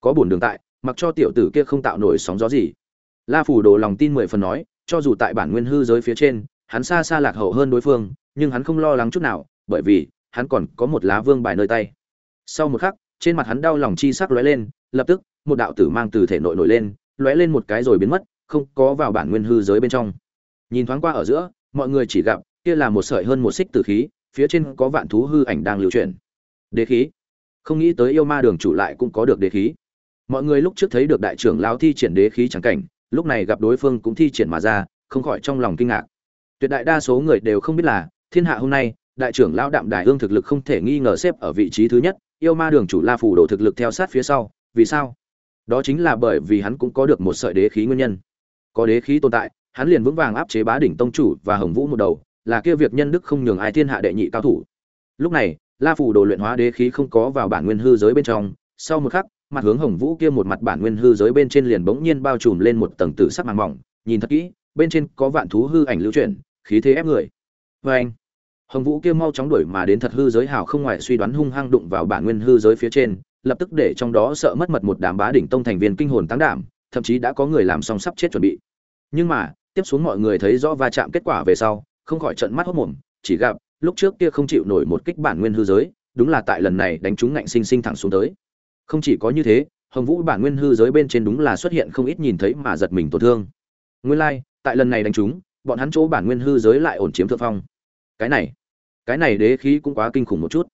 Có buồn đường tại, mặc cho tiểu tử kia không tạo nổi sóng gió gì. La phủ đồ lòng tin mười phần nói, cho dù tại bản nguyên hư giới phía trên, hắn xa xa lạc hậu hơn đối phương, nhưng hắn không lo lắng chút nào, bởi vì, hắn còn có một lá vương bài nơi tay sau một khắc, trên mặt hắn đau lòng chi sắc lóe lên, lập tức, một đạo tử mang từ thể nội nổi lên, lóe lên một cái rồi biến mất, không có vào bản nguyên hư giới bên trong. Nhìn thoáng qua ở giữa, mọi người chỉ gặp, kia là một sợi hơn một xích tử khí, phía trên có vạn thú hư ảnh đang lưu chuyển. Đế khí. Không nghĩ tới yêu ma đường chủ lại cũng có được đế khí. Mọi người lúc trước thấy được đại trưởng lao thi triển đế khí chẳng cảnh, lúc này gặp đối phương cũng thi triển mà ra, không khỏi trong lòng kinh ngạc. Tuyệt đại đa số người đều không biết là, thiên hạ hôm nay, đại trưởng lao đạm đài ương thực lực không thể nghi ngờ xếp ở vị trí thứ nhất yêu ma đường chủ la phủ đổ thực lực theo sát phía sau, vì sao? Đó chính là bởi vì hắn cũng có được một sợi đế khí nguyên nhân. Có đế khí tồn tại, hắn liền vững vàng áp chế bá đỉnh tông chủ và hồng vũ một đầu, là kia việc nhân đức không nhường ai thiên hạ đệ nhị cao thủ. Lúc này, la phủ đồ luyện hóa đế khí không có vào bản nguyên hư giới bên trong, sau một khắc, mặt hướng hồng vũ kia một mặt bản nguyên hư giới bên trên liền bỗng nhiên bao trùm lên một tầng tử sắc màng mỏng, nhìn thật kỹ, bên trên có vạn thú hư ảnh lưu chuyển, khí thế ép người. Vê anh hồng vũ kia mau chóng đuổi mà đến thật hư giới hào không ngoài suy đoán hung hăng đụng vào bản nguyên hư giới phía trên lập tức để trong đó sợ mất mật một đám bá đỉnh tông thành viên kinh hồn tăng đảm thậm chí đã có người làm xong sắp chết chuẩn bị. Nhưng mà tiếp xuống mọi người thấy rõ va chạm kết quả về sau không khỏi trợn mắt hốt mồm chỉ gặp lúc trước kia không chịu nổi một kích bản nguyên hư giới đúng là tại lần này đánh chúng ngạnh sinh sinh thẳng xuống tới. Không chỉ có như thế hồng vũ bản nguyên hư giới bên trên đúng là xuất hiện không ít nhìn thấy mà giật mình tổn thương. Nguyên lai tại lần này đánh chúng, bọn hắn chỗ bản nguyên hư giới lại ổn chiếm thượng phong cái này cái này đế khí cũng quá kinh khủng một chút.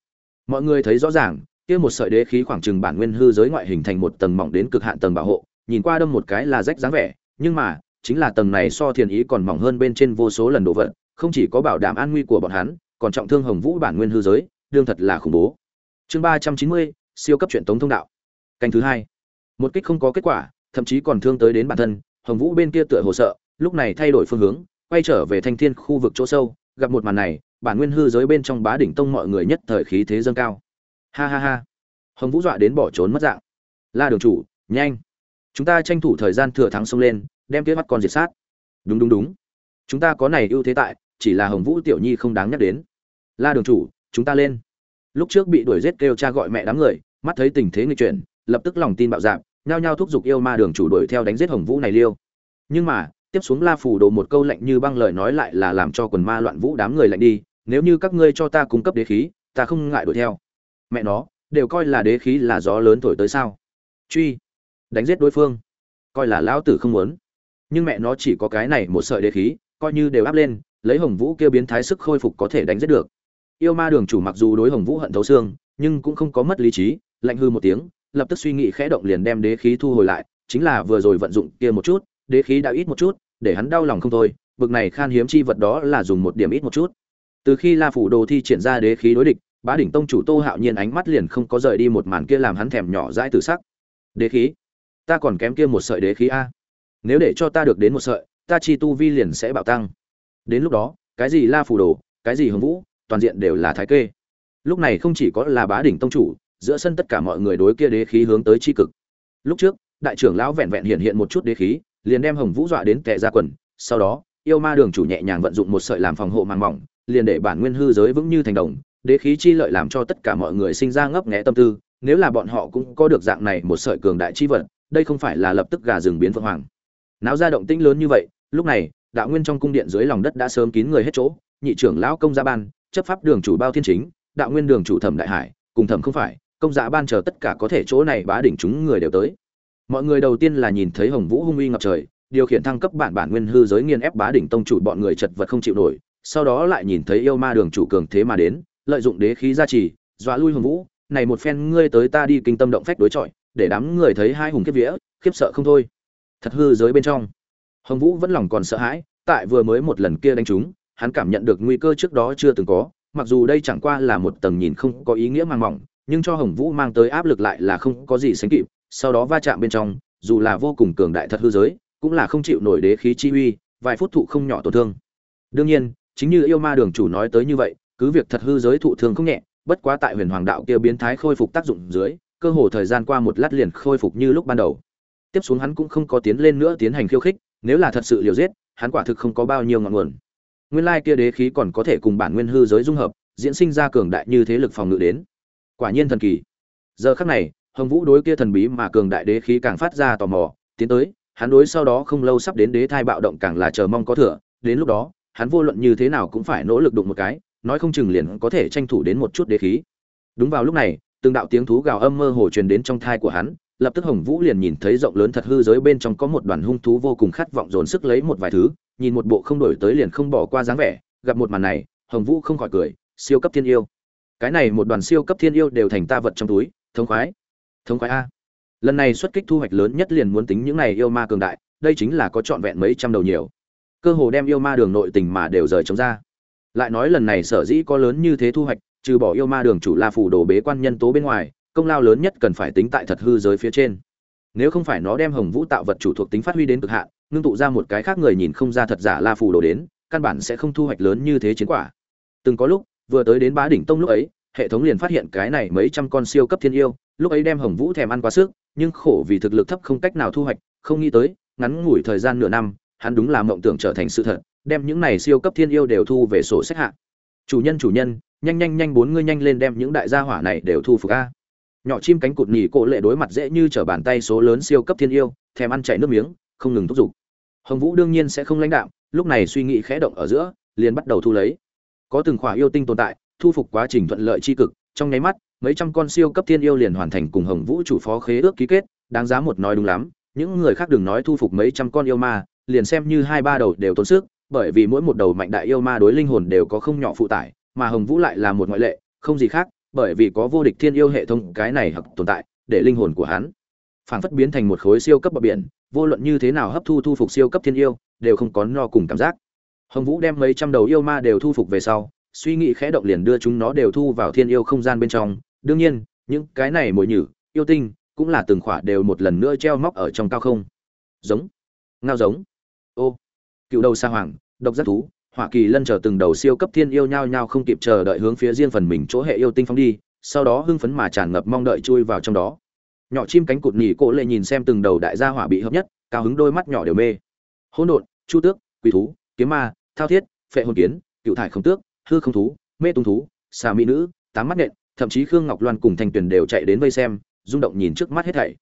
Mọi người thấy rõ ràng, kia một sợi đế khí khoảng chừng bản nguyên hư giới ngoại hình thành một tầng mỏng đến cực hạn tầng bảo hộ, nhìn qua đâm một cái là rách dáng vẻ, nhưng mà, chính là tầng này so thiền ý còn mỏng hơn bên trên vô số lần đổ vật, không chỉ có bảo đảm an nguy của bọn hắn, còn trọng thương hồng vũ bản nguyên hư giới, đương thật là khủng bố. Chương ba trăm chín mươi, siêu cấp truyện tống thông đạo. Canh thứ hai. Một kích không có kết quả, thậm chí còn thương tới đến bản thân, hồng vũ bên kia tựa hồ sợ, lúc này thay đổi phương hướng, quay trở về thanh thiên khu vực chỗ sâu gặp một màn này, bản nguyên hư giới bên trong bá đỉnh tông mọi người nhất thời khí thế dâng cao. Ha ha ha. Hồng vũ dọa đến bỏ trốn mất dạng. La đường chủ, nhanh. Chúng ta tranh thủ thời gian thừa thắng xông lên, đem kế mắt con diệt sát. Đúng đúng đúng. Chúng ta có này ưu thế tại, chỉ là hồng vũ tiểu nhi không đáng nhắc đến. La đường chủ, chúng ta lên. Lúc trước bị đuổi giết kêu cha gọi mẹ đám người, mắt thấy tình thế nghịch chuyển, lập tức lòng tin bạo dạn, nhao nhao thúc giục yêu ma đường chủ đuổi theo đánh giết hồng vũ này liêu. Nhưng mà tiếp xuống la phủ đồ một câu lạnh như băng lời nói lại là làm cho quần ma loạn vũ đám người lạnh đi, nếu như các ngươi cho ta cung cấp đế khí, ta không ngại đuổi theo. Mẹ nó, đều coi là đế khí là gió lớn thổi tới sao? Truy, đánh giết đối phương, coi là lão tử không muốn. Nhưng mẹ nó chỉ có cái này một sợi đế khí, coi như đều áp lên, lấy hồng vũ kêu biến thái sức khôi phục có thể đánh giết được. Yêu ma đường chủ mặc dù đối hồng vũ hận thấu xương, nhưng cũng không có mất lý trí, lạnh hư một tiếng, lập tức suy nghĩ khẽ động liền đem đế khí thu hồi lại, chính là vừa rồi vận dụng kia một chút đế khí đã ít một chút, để hắn đau lòng không thôi Bực này khan hiếm chi vật đó là dùng một điểm ít một chút. Từ khi la phủ đồ thi triển ra đế khí đối địch, bá đỉnh tông chủ tô hạo nhiên ánh mắt liền không có rời đi một màn kia làm hắn thèm nhỏ dãi từ sắc. Đế khí? Ta còn kém kia một sợi đế khí a. Nếu để cho ta được đến một sợi, ta chi tu vi liền sẽ bạo tăng. Đến lúc đó, cái gì la phủ đồ, cái gì hồng vũ, toàn diện đều là thái kê. Lúc này không chỉ có là bá đỉnh tông chủ, giữa sân tất cả mọi người đối kia đế khí hướng tới chi cực. Lúc trước, đại trưởng lão vẹn vẹn hiện hiện một chút đế khí liền đem hồng vũ dọa đến tệ ra quần. Sau đó, yêu ma đường chủ nhẹ nhàng vận dụng một sợi làm phòng hộ màng mỏng, liền để bản nguyên hư giới vững như thành đồng. Đế khí chi lợi làm cho tất cả mọi người sinh ra ngấp nghé tâm tư. Nếu là bọn họ cũng có được dạng này một sợi cường đại chi vật đây không phải là lập tức gà rừng biến phượng hoàng. Náo ra động tĩnh lớn như vậy, lúc này, đạo nguyên trong cung điện dưới lòng đất đã sớm kín người hết chỗ. Nhị trưởng lão công gia ban, chấp pháp đường chủ bao thiên chính, đạo nguyên đường chủ thẩm đại hải, cùng thẩm không phải, công dạ ban chờ tất cả có thể chỗ này bá đỉnh chúng người đều tới mọi người đầu tiên là nhìn thấy hồng vũ hung uy ngập trời, điều khiển thăng cấp bản bản nguyên hư giới nghiên ép bá đỉnh tông chủ bọn người chật vật không chịu nổi, sau đó lại nhìn thấy yêu ma đường chủ cường thế mà đến, lợi dụng đế khí gia trì, dọa lui hồng vũ, này một phen ngươi tới ta đi kinh tâm động phách đối chọi, để đám người thấy hai hùng kiếp vía, khiếp sợ không thôi. Thật hư giới bên trong, hồng vũ vẫn lòng còn sợ hãi, tại vừa mới một lần kia đánh chúng, hắn cảm nhận được nguy cơ trước đó chưa từng có, mặc dù đây chẳng qua là một tầng nhìn không có ý nghĩa mang mỏng, nhưng cho hồng vũ mang tới áp lực lại là không có gì sánh kịp sau đó va chạm bên trong, dù là vô cùng cường đại thật hư giới, cũng là không chịu nổi đế khí chi uy, vài phút thụ không nhỏ tổn thương. Đương nhiên, chính như yêu ma đường chủ nói tới như vậy, cứ việc thật hư giới thụ thương không nhẹ, bất quá tại huyền hoàng đạo kia biến thái khôi phục tác dụng dưới, cơ hồ thời gian qua một lát liền khôi phục như lúc ban đầu. Tiếp xuống hắn cũng không có tiến lên nữa tiến hành khiêu khích, nếu là thật sự liều giết, hắn quả thực không có bao nhiêu ngọn nguồn. Nguyên lai kia đế khí còn có thể cùng bản nguyên hư giới dung hợp, diễn sinh ra cường đại như thế lực phòng ngự đến. Quả nhiên thần kỳ. Giờ khắc này hồng vũ đối kia thần bí mà cường đại đế khí càng phát ra tò mò, tiến tới, hắn đối sau đó không lâu sắp đến đế thai bạo động càng là chờ mong có thừa, đến lúc đó, hắn vô luận như thế nào cũng phải nỗ lực đụng một cái, nói không chừng liền có thể tranh thủ đến một chút đế khí. Đúng vào lúc này, từng đạo tiếng thú gào âm mơ hồ truyền đến trong thai của hắn, lập tức hồng vũ liền nhìn thấy rộng lớn thật hư giới bên trong có một đoàn hung thú vô cùng khát vọng dồn sức lấy một vài thứ, nhìn một bộ không đổi tới liền không bỏ qua dáng vẻ, gặp một màn này, hồng vũ không khỏi cười, siêu cấp thiên yêu. Cái này một đoàn siêu cấp thiên yêu đều thành ta vật trong túi thống khoái thống khoái a. Lần này xuất kích thu hoạch lớn nhất liền muốn tính những này yêu ma cường đại, đây chính là có trọn vẹn mấy trăm đầu nhiều. Cơ hồ đem yêu ma đường nội tình mà đều rời chống ra. Lại nói lần này sở dĩ có lớn như thế thu hoạch, trừ bỏ yêu ma đường chủ la phủ đồ bế quan nhân tố bên ngoài, công lao lớn nhất cần phải tính tại thật hư giới phía trên. Nếu không phải nó đem hồng vũ tạo vật chủ thuộc tính phát huy đến cực hạn, ngưng tụ ra một cái khác người nhìn không ra thật giả la phủ đồ đến, căn bản sẽ không thu hoạch lớn như thế chiến quả. Từng có lúc, vừa tới đến bá đỉnh tông lúc ấy, hệ thống liền phát hiện cái này mấy trăm con siêu cấp thiên yêu lúc ấy đem hồng vũ thèm ăn quá sức, nhưng khổ vì thực lực thấp không cách nào thu hoạch, không nghĩ tới, ngắn ngủi thời gian nửa năm, hắn đúng là mộng tưởng trở thành sự thật, đem những này siêu cấp thiên yêu đều thu về sổ sách hạ. Chủ nhân chủ nhân, nhanh nhanh nhanh, bốn ngươi nhanh lên đem những đại gia hỏa này đều thu phục a. Nhỏ chim cánh cụt nhì cổ lệ đối mặt dễ như trở bàn tay số lớn siêu cấp thiên yêu, thèm ăn chảy nước miếng, không ngừng thúc giục. Hồng vũ đương nhiên sẽ không lãnh đạo lúc này suy nghĩ khẽ động ở giữa, liền bắt đầu thu lấy. Có từng khỏa yêu tinh tồn tại, thu phục quá trình thuận lợi tri cực, trong nháy mắt mấy trăm con siêu cấp thiên yêu liền hoàn thành cùng hồng vũ chủ phó khế ước ký kết, đáng giá một nói đúng lắm, những người khác đừng nói thu phục mấy trăm con yêu ma, liền xem như hai ba đầu đều tốn sức, bởi vì mỗi một đầu mạnh đại yêu ma đối linh hồn đều có không nhỏ phụ tải, mà hồng vũ lại là một ngoại lệ, không gì khác, bởi vì có vô địch thiên yêu hệ thống cái này hoặc tồn tại, để linh hồn của hắn phảng phất biến thành một khối siêu cấp bờ biển, vô luận như thế nào hấp thu thu phục siêu cấp thiên yêu, đều không có no cùng cảm giác. Hồng vũ đem mấy trăm đầu yêu ma đều thu phục về sau, suy nghĩ khẽ động liền đưa chúng nó đều thu vào thiên yêu không gian bên trong đương nhiên, những cái này mồi nhử, yêu tinh, cũng là từng khỏa đều một lần nữa treo móc ở trong cao không. Giống. Ngao giống. Ô. Cựu đầu sa hoàng, độc giác thú, hỏa kỳ lân chờ từng đầu siêu cấp thiên yêu nhau nhau không kịp chờ đợi hướng phía riêng phần mình chỗ hệ yêu tinh phóng đi, sau đó hưng phấn mà tràn ngập mong đợi chui vào trong đó. Nhỏ chim cánh cụt nhỉ cỗ lệ nhìn xem từng đầu đại gia hỏa bị hợp nhất, cao hứng đôi mắt nhỏ đều mê. Hỗn độn, chu tước, quỷ thú, kiếm ma, thao thiết, phệ hồn kiến, cựu thải không tước, hư không thú, mê tung thú, xà mỹ nữ, tám mắt nện thậm chí khương ngọc loan cùng thanh tuyền đều chạy đến vây xem, rung động nhìn trước mắt hết thảy.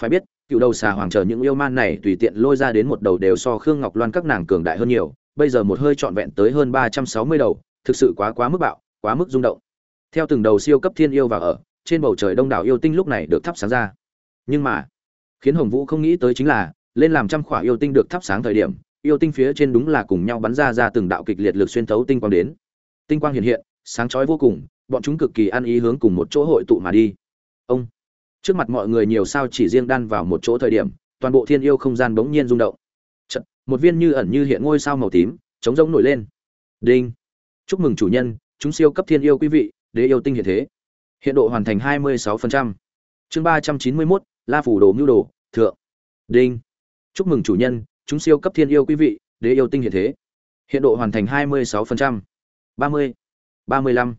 Phải biết, cựu đầu xà hoàng chờ những yêu man này tùy tiện lôi ra đến một đầu đều so khương ngọc loan các nàng cường đại hơn nhiều, bây giờ một hơi trọn vẹn tới hơn ba trăm sáu mươi đầu, thực sự quá quá mức bạo, quá mức rung động. Theo từng đầu siêu cấp thiên yêu và ở, trên bầu trời đông đảo yêu tinh lúc này được thắp sáng ra. Nhưng mà, khiến hồng vũ không nghĩ tới chính là, lên làm trăm khỏa yêu tinh được thắp sáng thời điểm, yêu tinh phía trên đúng là cùng nhau bắn ra ra từng đạo kịch liệt lực xuyên thấu tinh quang đến. Tinh quang hiện hiện, sáng chói vô cùng bọn chúng cực kỳ ăn ý hướng cùng một chỗ hội tụ mà đi ông trước mặt mọi người nhiều sao chỉ riêng đan vào một chỗ thời điểm toàn bộ thiên yêu không gian bỗng nhiên rung động Chật, một viên như ẩn như hiện ngôi sao màu tím chống rỗng nổi lên đinh chúc mừng chủ nhân chúng siêu cấp thiên yêu quý vị đế yêu tinh hiện thế hiện độ hoàn thành 26%. chương 391, la phủ đồ mưu đồ thượng đinh chúc mừng chủ nhân chúng siêu cấp thiên yêu quý vị đế yêu tinh hiện thế hiện độ hoàn thành 26%. 30. 35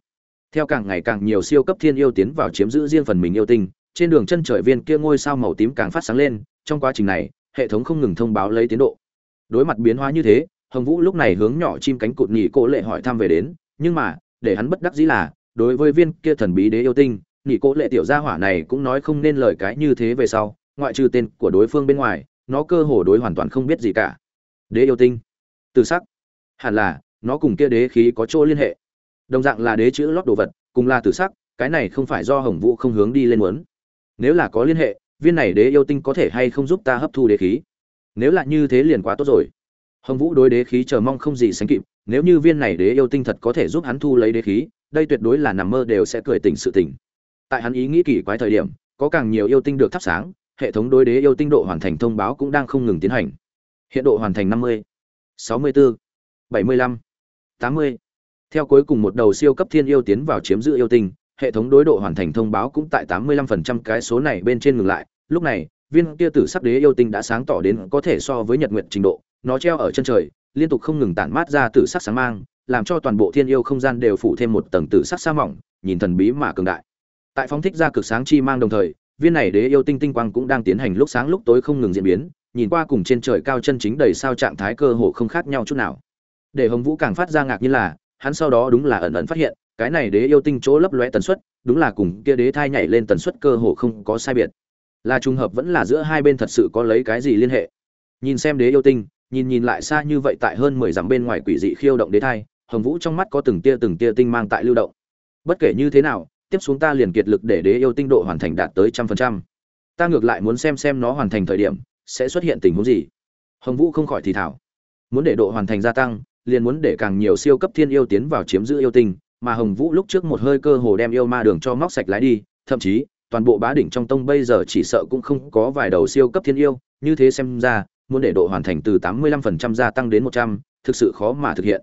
theo càng ngày càng nhiều siêu cấp thiên yêu tiến vào chiếm giữ riêng phần mình yêu tinh, trên đường chân trời viên kia ngôi sao màu tím càng phát sáng lên, trong quá trình này, hệ thống không ngừng thông báo lấy tiến độ. Đối mặt biến hóa như thế, hồng vũ lúc này hướng nhỏ chim cánh cụt nhị cô lệ hỏi thăm về đến, nhưng mà, để hắn bất đắc dĩ là, đối với viên kia thần bí đế yêu tinh, nhị cô lệ tiểu gia hỏa này cũng nói không nên lời cái như thế về sau, ngoại trừ tên của đối phương bên ngoài, nó cơ hồ đối hoàn toàn không biết gì cả. Đế yêu tinh. Từ sắc. Hẳn là, nó cùng kia đế khí có chỗ liên hệ đồng dạng là đế chữ lót đồ vật, cùng là tử sắc, cái này không phải do hồng vũ không hướng đi lên muốn. Nếu là có liên hệ, viên này đế yêu tinh có thể hay không giúp ta hấp thu đế khí? Nếu là như thế liền quá tốt rồi. Hồng vũ đối đế khí chờ mong không gì sánh kịp, nếu như viên này đế yêu tinh thật có thể giúp hắn thu lấy đế khí, đây tuyệt đối là nằm mơ đều sẽ cười tỉnh sự tỉnh. Tại hắn ý nghĩ kỳ quái thời điểm, có càng nhiều yêu tinh được thắp sáng, hệ thống đối đế yêu tinh độ hoàn thành thông báo cũng đang không ngừng tiến hành. Hiện độ hoàn thành năm mươi, sáu mươi bốn bảy mươi lăm, tám mươi theo cuối cùng một đầu siêu cấp thiên yêu tiến vào chiếm giữ yêu tinh hệ thống đối độ hoàn thành thông báo cũng tại 85% cái số này bên trên ngừng lại, lúc này, viên kia tử sắc đế yêu tinh đã sáng tỏ đến có thể so với nhật nguyệt trình độ, nó treo ở chân trời, liên tục không ngừng tản mát ra tử sắc sáng mang, làm cho toàn bộ thiên yêu không gian đều phủ thêm một tầng tử sắc sa mỏng, nhìn thần bí mà cường đại. Tại phóng thích ra cực sáng chi mang đồng thời, viên này đế yêu tinh tinh quang cũng đang tiến hành lúc sáng lúc tối không ngừng diễn biến, nhìn qua cùng trên trời cao chân chính đầy sao trạng thái cơ hồ không khác nhau chút nào. Để Hồng Vũ càng phát ra ngạc nhiên là, hắn sau đó đúng là ẩn ẩn phát hiện, cái này đế yêu tinh chỗ lấp lóe tần suất đúng là cùng kia đế thai nhảy lên tần suất cơ hồ không có sai biệt. Là trùng hợp vẫn là giữa hai bên thật sự có lấy cái gì liên hệ. Nhìn xem đế yêu tinh nhìn nhìn lại xa như vậy tại hơn mười dặm bên ngoài quỷ dị khiêu động đế thai hồng vũ trong mắt có từng tia từng tia tinh mang tại lưu động. Bất kể như thế nào tiếp xuống ta liền kiệt lực để đế yêu tinh độ hoàn thành đạt tới trăm phần trăm. Ta ngược lại muốn xem xem nó hoàn thành thời điểm sẽ xuất hiện tình huống gì. Hồng vũ không khỏi thì thảo muốn để độ hoàn thành gia tăng liền muốn để càng nhiều siêu cấp thiên yêu tiến vào chiếm giữ yêu tinh, mà hồng vũ lúc trước một hơi cơ hồ đem yêu ma đường cho móc sạch lái đi, thậm chí, toàn bộ bá đỉnh trong tông bây giờ chỉ sợ cũng không có vài đầu siêu cấp thiên yêu, như thế xem ra, muốn để độ hoàn thành từ tám mươi lăm phần trăm gia tăng đến một trăm, thực sự khó mà thực hiện.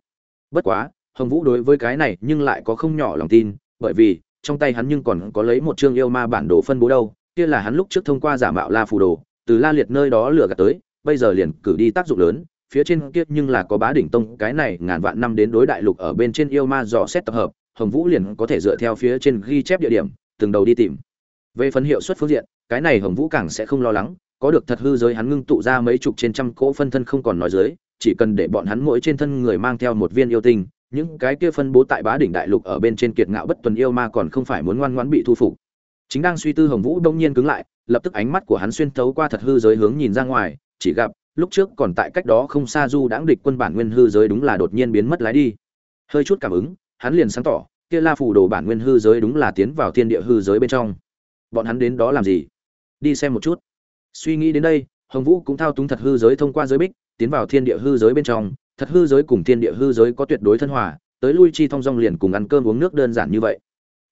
Bất quá, hồng vũ đối với cái này nhưng lại có không nhỏ lòng tin, bởi vì, trong tay hắn nhưng còn có lấy một chương yêu ma bản đồ phân bố đâu, kia là hắn lúc trước thông qua giả mạo la phù đồ, từ la liệt nơi đó lừa gạt tới, bây giờ liền cử đi tác dụng lớn phía trên kia nhưng là có bá đỉnh tông, cái này ngàn vạn năm đến đối đại lục ở bên trên yêu ma dò xét tập hợp, hồng vũ liền có thể dựa theo phía trên ghi chép địa điểm, từng đầu đi tìm. Về phần hiệu suất phương diện, cái này hồng vũ càng sẽ không lo lắng, có được thật hư giới hắn ngưng tụ ra mấy chục trên trăm cỗ phân thân không còn nói dưới, chỉ cần để bọn hắn mỗi trên thân người mang theo một viên yêu tinh, những cái kia phân bố tại bá đỉnh đại lục ở bên trên kiệt ngạo bất tuần yêu ma còn không phải muốn ngoan ngoãn bị thu phục. Chính đang suy tư hồng vũ đông nhiên cứng lại, lập tức ánh mắt của hắn xuyên thấu qua thật hư giới hướng nhìn ra ngoài, chỉ gặp lúc trước còn tại cách đó không xa du đãng địch quân bản nguyên hư giới đúng là đột nhiên biến mất lái đi. Hơi chút cảm ứng, hắn liền sáng tỏ, kia la phủ đồ bản nguyên hư giới đúng là tiến vào thiên địa hư giới bên trong. Bọn hắn đến đó làm gì? Đi xem một chút. Suy nghĩ đến đây, hồng vũ cũng thao túng thật hư giới thông qua giới bích, tiến vào thiên địa hư giới bên trong. Thật hư giới cùng thiên địa hư giới có tuyệt đối thân hòa, tới lui chi thông dong liền cùng ăn cơm uống nước đơn giản như vậy.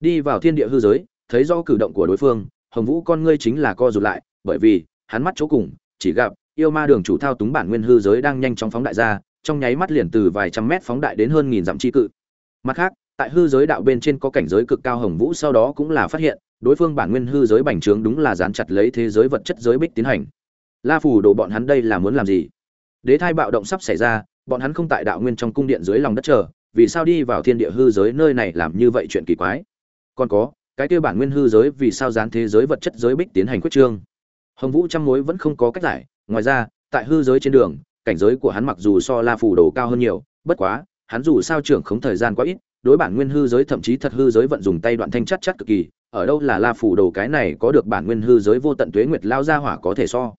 Đi vào thiên địa hư giới, thấy do cử động của đối phương, hồng vũ con ngươi chính là co rụt lại, bởi vì, hắn mắt chỗ cùng, chỉ gặp yêu ma đường chủ thao túng bản nguyên hư giới đang nhanh chóng phóng đại ra, trong nháy mắt liền từ vài trăm mét phóng đại đến hơn nghìn dặm chi cự. Mặt khác, tại hư giới đạo bên trên có cảnh giới cực cao hồng vũ sau đó cũng là phát hiện, đối phương bản nguyên hư giới bành trướng đúng là dán chặt lấy thế giới vật chất giới bích tiến hành. La phủ đồ bọn hắn đây là muốn làm gì? Đế thai bạo động sắp xảy ra, bọn hắn không tại đạo nguyên trong cung điện dưới lòng đất chờ, vì sao đi vào thiên địa hư giới nơi này làm như vậy chuyện kỳ quái? Còn có, cái kia bản nguyên hư giới vì sao dán thế giới vật chất giới bích tiến hành quyết trương? Hồng vũ trăm mối vẫn không có cách giải ngoài ra, tại hư giới trên đường, cảnh giới của hắn mặc dù so la phù đồ cao hơn nhiều, bất quá, hắn dù sao trưởng không thời gian quá ít, đối bản nguyên hư giới thậm chí thật hư giới vận dùng tay đoạn thanh chắc chắc cực kỳ, ở đâu là la phù đồ cái này có được bản nguyên hư giới vô tận tuế nguyệt lao ra hỏa có thể so.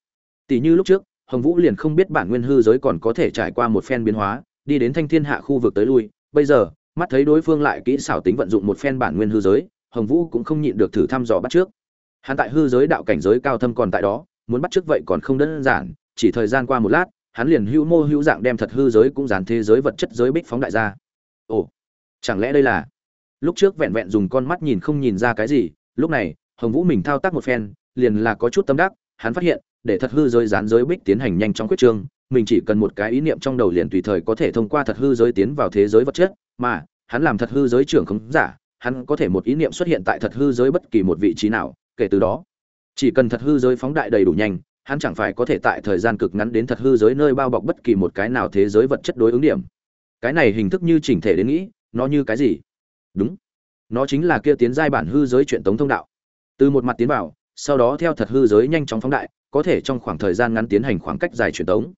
Tỷ như lúc trước, hồng vũ liền không biết bản nguyên hư giới còn có thể trải qua một phen biến hóa, đi đến thanh thiên hạ khu vực tới lui, bây giờ, mắt thấy đối phương lại kỹ xảo tính vận dụng một phen bản nguyên hư giới, hồng vũ cũng không nhịn được thử thăm dò bắt trước. Hắn tại hư giới đạo cảnh giới cao thâm còn tại đó muốn bắt trước vậy còn không đơn giản, chỉ thời gian qua một lát, hắn liền hữu mô hữu dạng đem thật hư giới cũng dán thế giới vật chất giới bích phóng đại ra. Ồ, chẳng lẽ đây là? Lúc trước vẹn vẹn dùng con mắt nhìn không nhìn ra cái gì, lúc này, hồng vũ mình thao tác một phen, liền là có chút tâm đắc, hắn phát hiện, để thật hư giới dán giới bích tiến hành nhanh chóng quyết trương mình chỉ cần một cái ý niệm trong đầu liền tùy thời có thể thông qua thật hư giới tiến vào thế giới vật chất, mà, hắn làm thật hư giới trưởng không giả, hắn có thể một ý niệm xuất hiện tại thật hư giới bất kỳ một vị trí nào, kể từ đó chỉ cần thật hư giới phóng đại đầy đủ nhanh, hắn chẳng phải có thể tại thời gian cực ngắn đến thật hư giới nơi bao bọc bất kỳ một cái nào thế giới vật chất đối ứng điểm. Cái này hình thức như chỉnh thể đến nghĩ, nó như cái gì? Đúng. Nó chính là kia tiến giai bản hư giới chuyện tống thông đạo. Từ một mặt tiến vào, sau đó theo thật hư giới nhanh chóng phóng đại, có thể trong khoảng thời gian ngắn tiến hành khoảng cách dài truyền tống.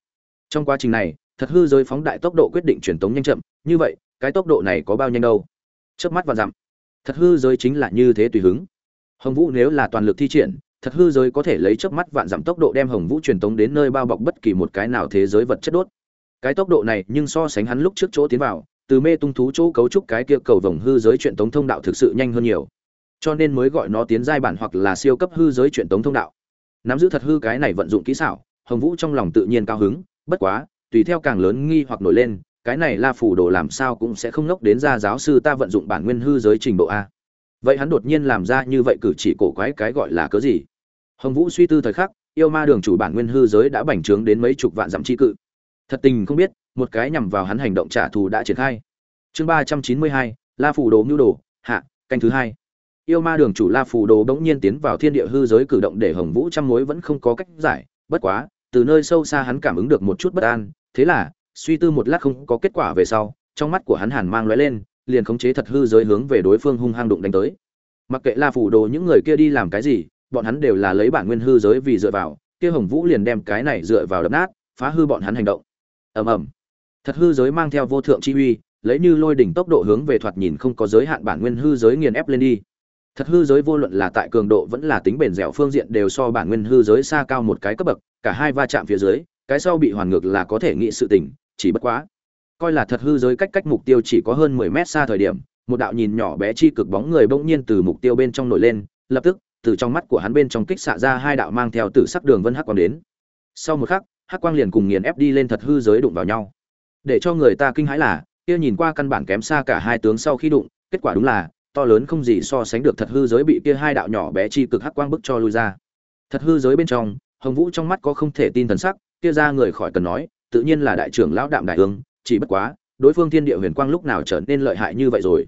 Trong quá trình này, thật hư giới phóng đại tốc độ quyết định truyền tống nhanh chậm, như vậy, cái tốc độ này có bao nhanh đâu? Trước mắt và dặm. Thật hư giới chính là như thế tùy hứng. Hồng vũ nếu là toàn lực thi triển thật hư giới có thể lấy chớp mắt vạn giảm tốc độ đem hồng vũ truyền tống đến nơi bao bọc bất kỳ một cái nào thế giới vật chất đốt. Cái tốc độ này nhưng so sánh hắn lúc trước chỗ tiến vào, từ mê tung thú chỗ cấu trúc cái kia cầu vồng hư giới truyền tống thông đạo thực sự nhanh hơn nhiều. Cho nên mới gọi nó tiến giai bản hoặc là siêu cấp hư giới truyền tống thông đạo. Nắm giữ thật hư cái này vận dụng kỹ xảo, hồng vũ trong lòng tự nhiên cao hứng, bất quá, tùy theo càng lớn nghi hoặc nổi lên, cái này la phủ đồ làm sao cũng sẽ không ngốc đến ra giáo sư ta vận dụng bản nguyên hư giới trình độ a vậy hắn đột nhiên làm ra như vậy cử chỉ cổ quái cái gọi là cớ gì? Hồng vũ suy tư thời khắc, yêu ma đường chủ bản nguyên hư giới đã bành trướng đến mấy chục vạn dặm chi cự. Thật tình không biết, một cái nhằm vào hắn hành động trả thù đã triển khai. Chương ba trăm chín mươi hai, la phủ đồ mưu đồ, hạ, canh thứ hai. Yêu ma đường chủ la phủ đồ bỗng nhiên tiến vào thiên địa hư giới cử động để hồng vũ trăm mối vẫn không có cách giải, bất quá, từ nơi sâu xa hắn cảm ứng được một chút bất an, thế là, suy tư một lát không có kết quả về sau, trong mắt của hắn hàn mang lóe lên liền khống chế thật hư giới hướng về đối phương hung hăng đụng đánh tới. Mặc kệ la phủ đồ những người kia đi làm cái gì, bọn hắn đều là lấy bản nguyên hư giới vì dựa vào, kia hồng vũ liền đem cái này dựa vào đập nát, phá hư bọn hắn hành động. Ầm ầm. Thật hư giới mang theo vô thượng chi uy, lấy như lôi đỉnh tốc độ hướng về thoạt nhìn không có giới hạn bản nguyên hư giới nghiền ép lên đi. Thật hư giới vô luận là tại cường độ vẫn là tính bền dẻo phương diện đều so bản nguyên hư giới xa cao một cái cấp bậc, cả hai va chạm phía dưới, cái sau bị hoàn ngược là có thể nghĩ sự tỉnh chỉ bất quá coi là thật hư giới cách cách mục tiêu chỉ có hơn 10 mét xa thời điểm một đạo nhìn nhỏ bé chi cực bóng người bỗng nhiên từ mục tiêu bên trong nổi lên lập tức từ trong mắt của hắn bên trong kích xạ ra hai đạo mang theo tử sắc đường vân hắc quang đến. Sau một khắc hắc quang liền cùng nghiền ép đi lên thật hư giới đụng vào nhau. Để cho người ta kinh hãi là kia nhìn qua căn bản kém xa cả hai tướng sau khi đụng kết quả đúng là to lớn không gì so sánh được thật hư giới bị kia hai đạo nhỏ bé chi cực hắc quang bức cho lui ra. Thật hư giới bên trong hồng vũ trong mắt có không thể tin thần sắc kia ra người khỏi cần nói tự nhiên là đại trưởng lão đạm đại Ưng, chỉ bất quá, đối phương thiên địa huyền quang lúc nào trở nên lợi hại như vậy rồi.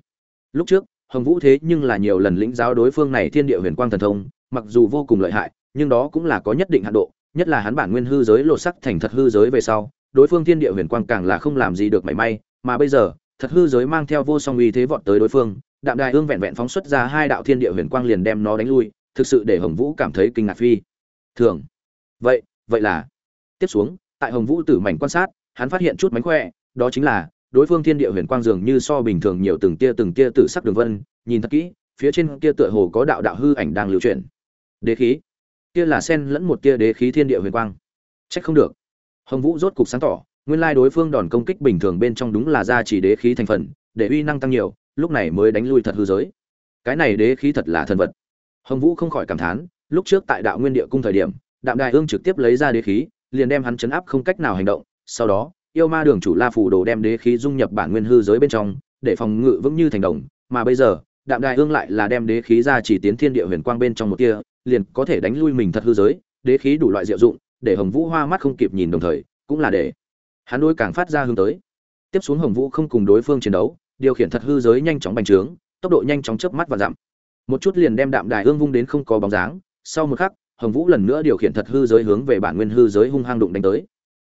Lúc trước, hồng vũ thế nhưng là nhiều lần lĩnh giáo đối phương này thiên địa huyền quang thần thông, mặc dù vô cùng lợi hại, nhưng đó cũng là có nhất định hạn độ, nhất là hắn bản nguyên hư giới lột sắc thành thật hư giới về sau, đối phương thiên địa huyền quang càng là không làm gì được mảy may, mà bây giờ, thật hư giới mang theo vô song uy thế vọt tới đối phương, đạm đại hương vẹn vẹn phóng xuất ra hai đạo thiên địa huyền quang liền đem nó đánh lui, thực sự để hồng vũ cảm thấy kinh ngạc phi. Thường. Vậy vậy là. Tiếp xuống, tại hồng vũ tử mảnh quan sát hắn phát hiện chút mánh khỏe, đó chính là, đối phương thiên địa huyền quang dường như so bình thường nhiều từng tia từng tia tự sắc đường vân, nhìn thật kỹ, phía trên kia tựa hồ có đạo đạo hư ảnh đang lưu chuyển. Đế khí. Kia là sen lẫn một tia đế khí thiên địa huyền quang. Trách không được. Hồng vũ rốt cục sáng tỏ, nguyên lai đối phương đòn công kích bình thường bên trong đúng là ra chỉ đế khí thành phần, để uy năng tăng nhiều, lúc này mới đánh lui thật hư giới. Cái này đế khí thật là thần vật. Hồng vũ không khỏi cảm thán, lúc trước tại đạo nguyên địa cung thời điểm, đạm đại hương trực tiếp lấy ra đế khí, liền đem hắn chấn áp không cách nào hành động sau đó, yêu ma đường chủ la phù đồ đem đế khí dung nhập bản nguyên hư giới bên trong, để phòng ngự vững như thành đồng. Mà bây giờ, đạm đại hương lại là đem đế khí ra chỉ tiến thiên địa huyền quang bên trong một kia, liền có thể đánh lui mình thật hư giới. Đế khí đủ loại diệu dụng, để hồng vũ hoa mắt không kịp nhìn đồng thời, cũng là để hắn đôi càng phát ra hướng tới. Tiếp xuống hồng vũ không cùng đối phương chiến đấu, điều khiển thật hư giới nhanh chóng bành trướng, tốc độ nhanh chóng chớp mắt và giảm. Một chút liền đem đạm đài hương vung đến không có bóng dáng. Sau một khắc, hồng vũ lần nữa điều khiển thật hư giới hướng về bản nguyên hư giới hung hăng đụng đánh tới.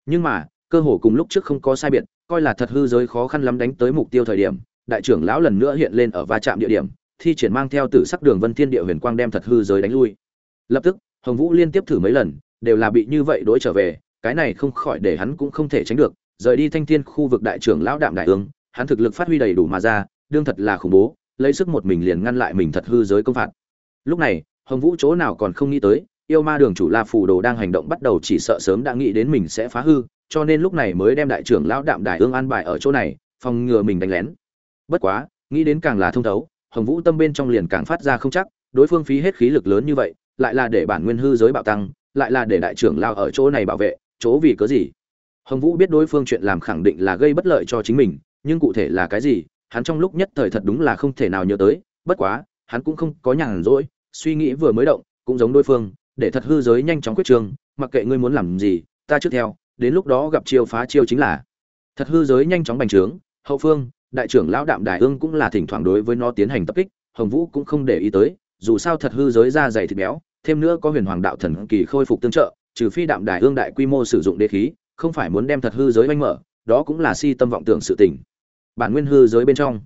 Nhưng mà cơ hồ cùng lúc trước không có sai biệt, coi là thật hư giới khó khăn lắm đánh tới mục tiêu thời điểm, đại trưởng lão lần nữa hiện lên ở va chạm địa điểm, thi triển mang theo tử sắc đường vân thiên địa huyền quang đem thật hư giới đánh lui. Lập tức, hồng vũ liên tiếp thử mấy lần, đều là bị như vậy đối trở về, cái này không khỏi để hắn cũng không thể tránh được, rời đi thanh thiên khu vực đại trưởng lão đạm đại ương, hắn thực lực phát huy đầy đủ mà ra, đương thật là khủng bố, lấy sức một mình liền ngăn lại mình thật hư giới công phạt. Lúc này, hồng vũ chỗ nào còn không nghĩ tới, yêu ma đường chủ la phù đồ đang hành động bắt đầu chỉ sợ sớm đã nghĩ đến mình sẽ phá hư cho nên lúc này mới đem đại trưởng lão đạm đại ương an bài ở chỗ này, phòng ngừa mình đánh lén. Bất quá, nghĩ đến càng là thông thấu, hồng vũ tâm bên trong liền càng phát ra không chắc, đối phương phí hết khí lực lớn như vậy, lại là để bản nguyên hư giới bạo tăng, lại là để đại trưởng lao ở chỗ này bảo vệ, chỗ vì cớ gì? Hồng vũ biết đối phương chuyện làm khẳng định là gây bất lợi cho chính mình, nhưng cụ thể là cái gì, hắn trong lúc nhất thời thật đúng là không thể nào nhớ tới, bất quá, hắn cũng không có nhàn rỗi, suy nghĩ vừa mới động, cũng giống đối phương, để thật hư giới nhanh chóng quyết trường, mặc kệ ngươi muốn làm gì, ta trước theo đến lúc đó gặp chiêu phá chiêu chính là. Thật hư giới nhanh chóng bành trướng, hậu phương, đại trưởng lão đạm đại ương cũng là thỉnh thoảng đối với nó tiến hành tập kích, hồng vũ cũng không để ý tới, dù sao thật hư giới ra dày thịt béo, thêm nữa có huyền hoàng đạo thần kỳ khôi phục tương trợ, trừ phi đạm đại ương đại quy mô sử dụng đế khí, không phải muốn đem thật hư giới oanh mở, đó cũng là si tâm vọng tưởng sự tình. Bản nguyên hư giới bên trong,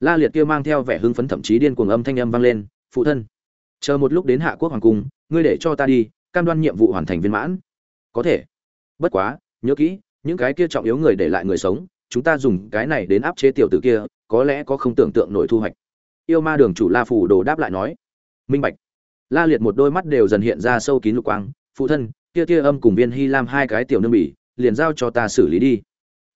la liệt kia mang theo vẻ hưng phấn thậm chí điên cuồng âm thanh âm vang lên, phụ thân, chờ một lúc đến hạ quốc hoàng cung, ngươi để cho ta đi, cam đoan nhiệm vụ hoàn thành viên mãn. Có thể bất quá, nhớ kỹ, những cái kia trọng yếu người để lại người sống, chúng ta dùng cái này đến áp chế tiểu tử kia, có lẽ có không tưởng tượng nổi thu hoạch. Yêu ma đường chủ la phủ đồ đáp lại nói. Minh bạch. La liệt một đôi mắt đều dần hiện ra sâu kín lục quang. Phụ thân, kia kia âm cùng viên hy lam hai cái tiểu nương bỉ, liền giao cho ta xử lý đi.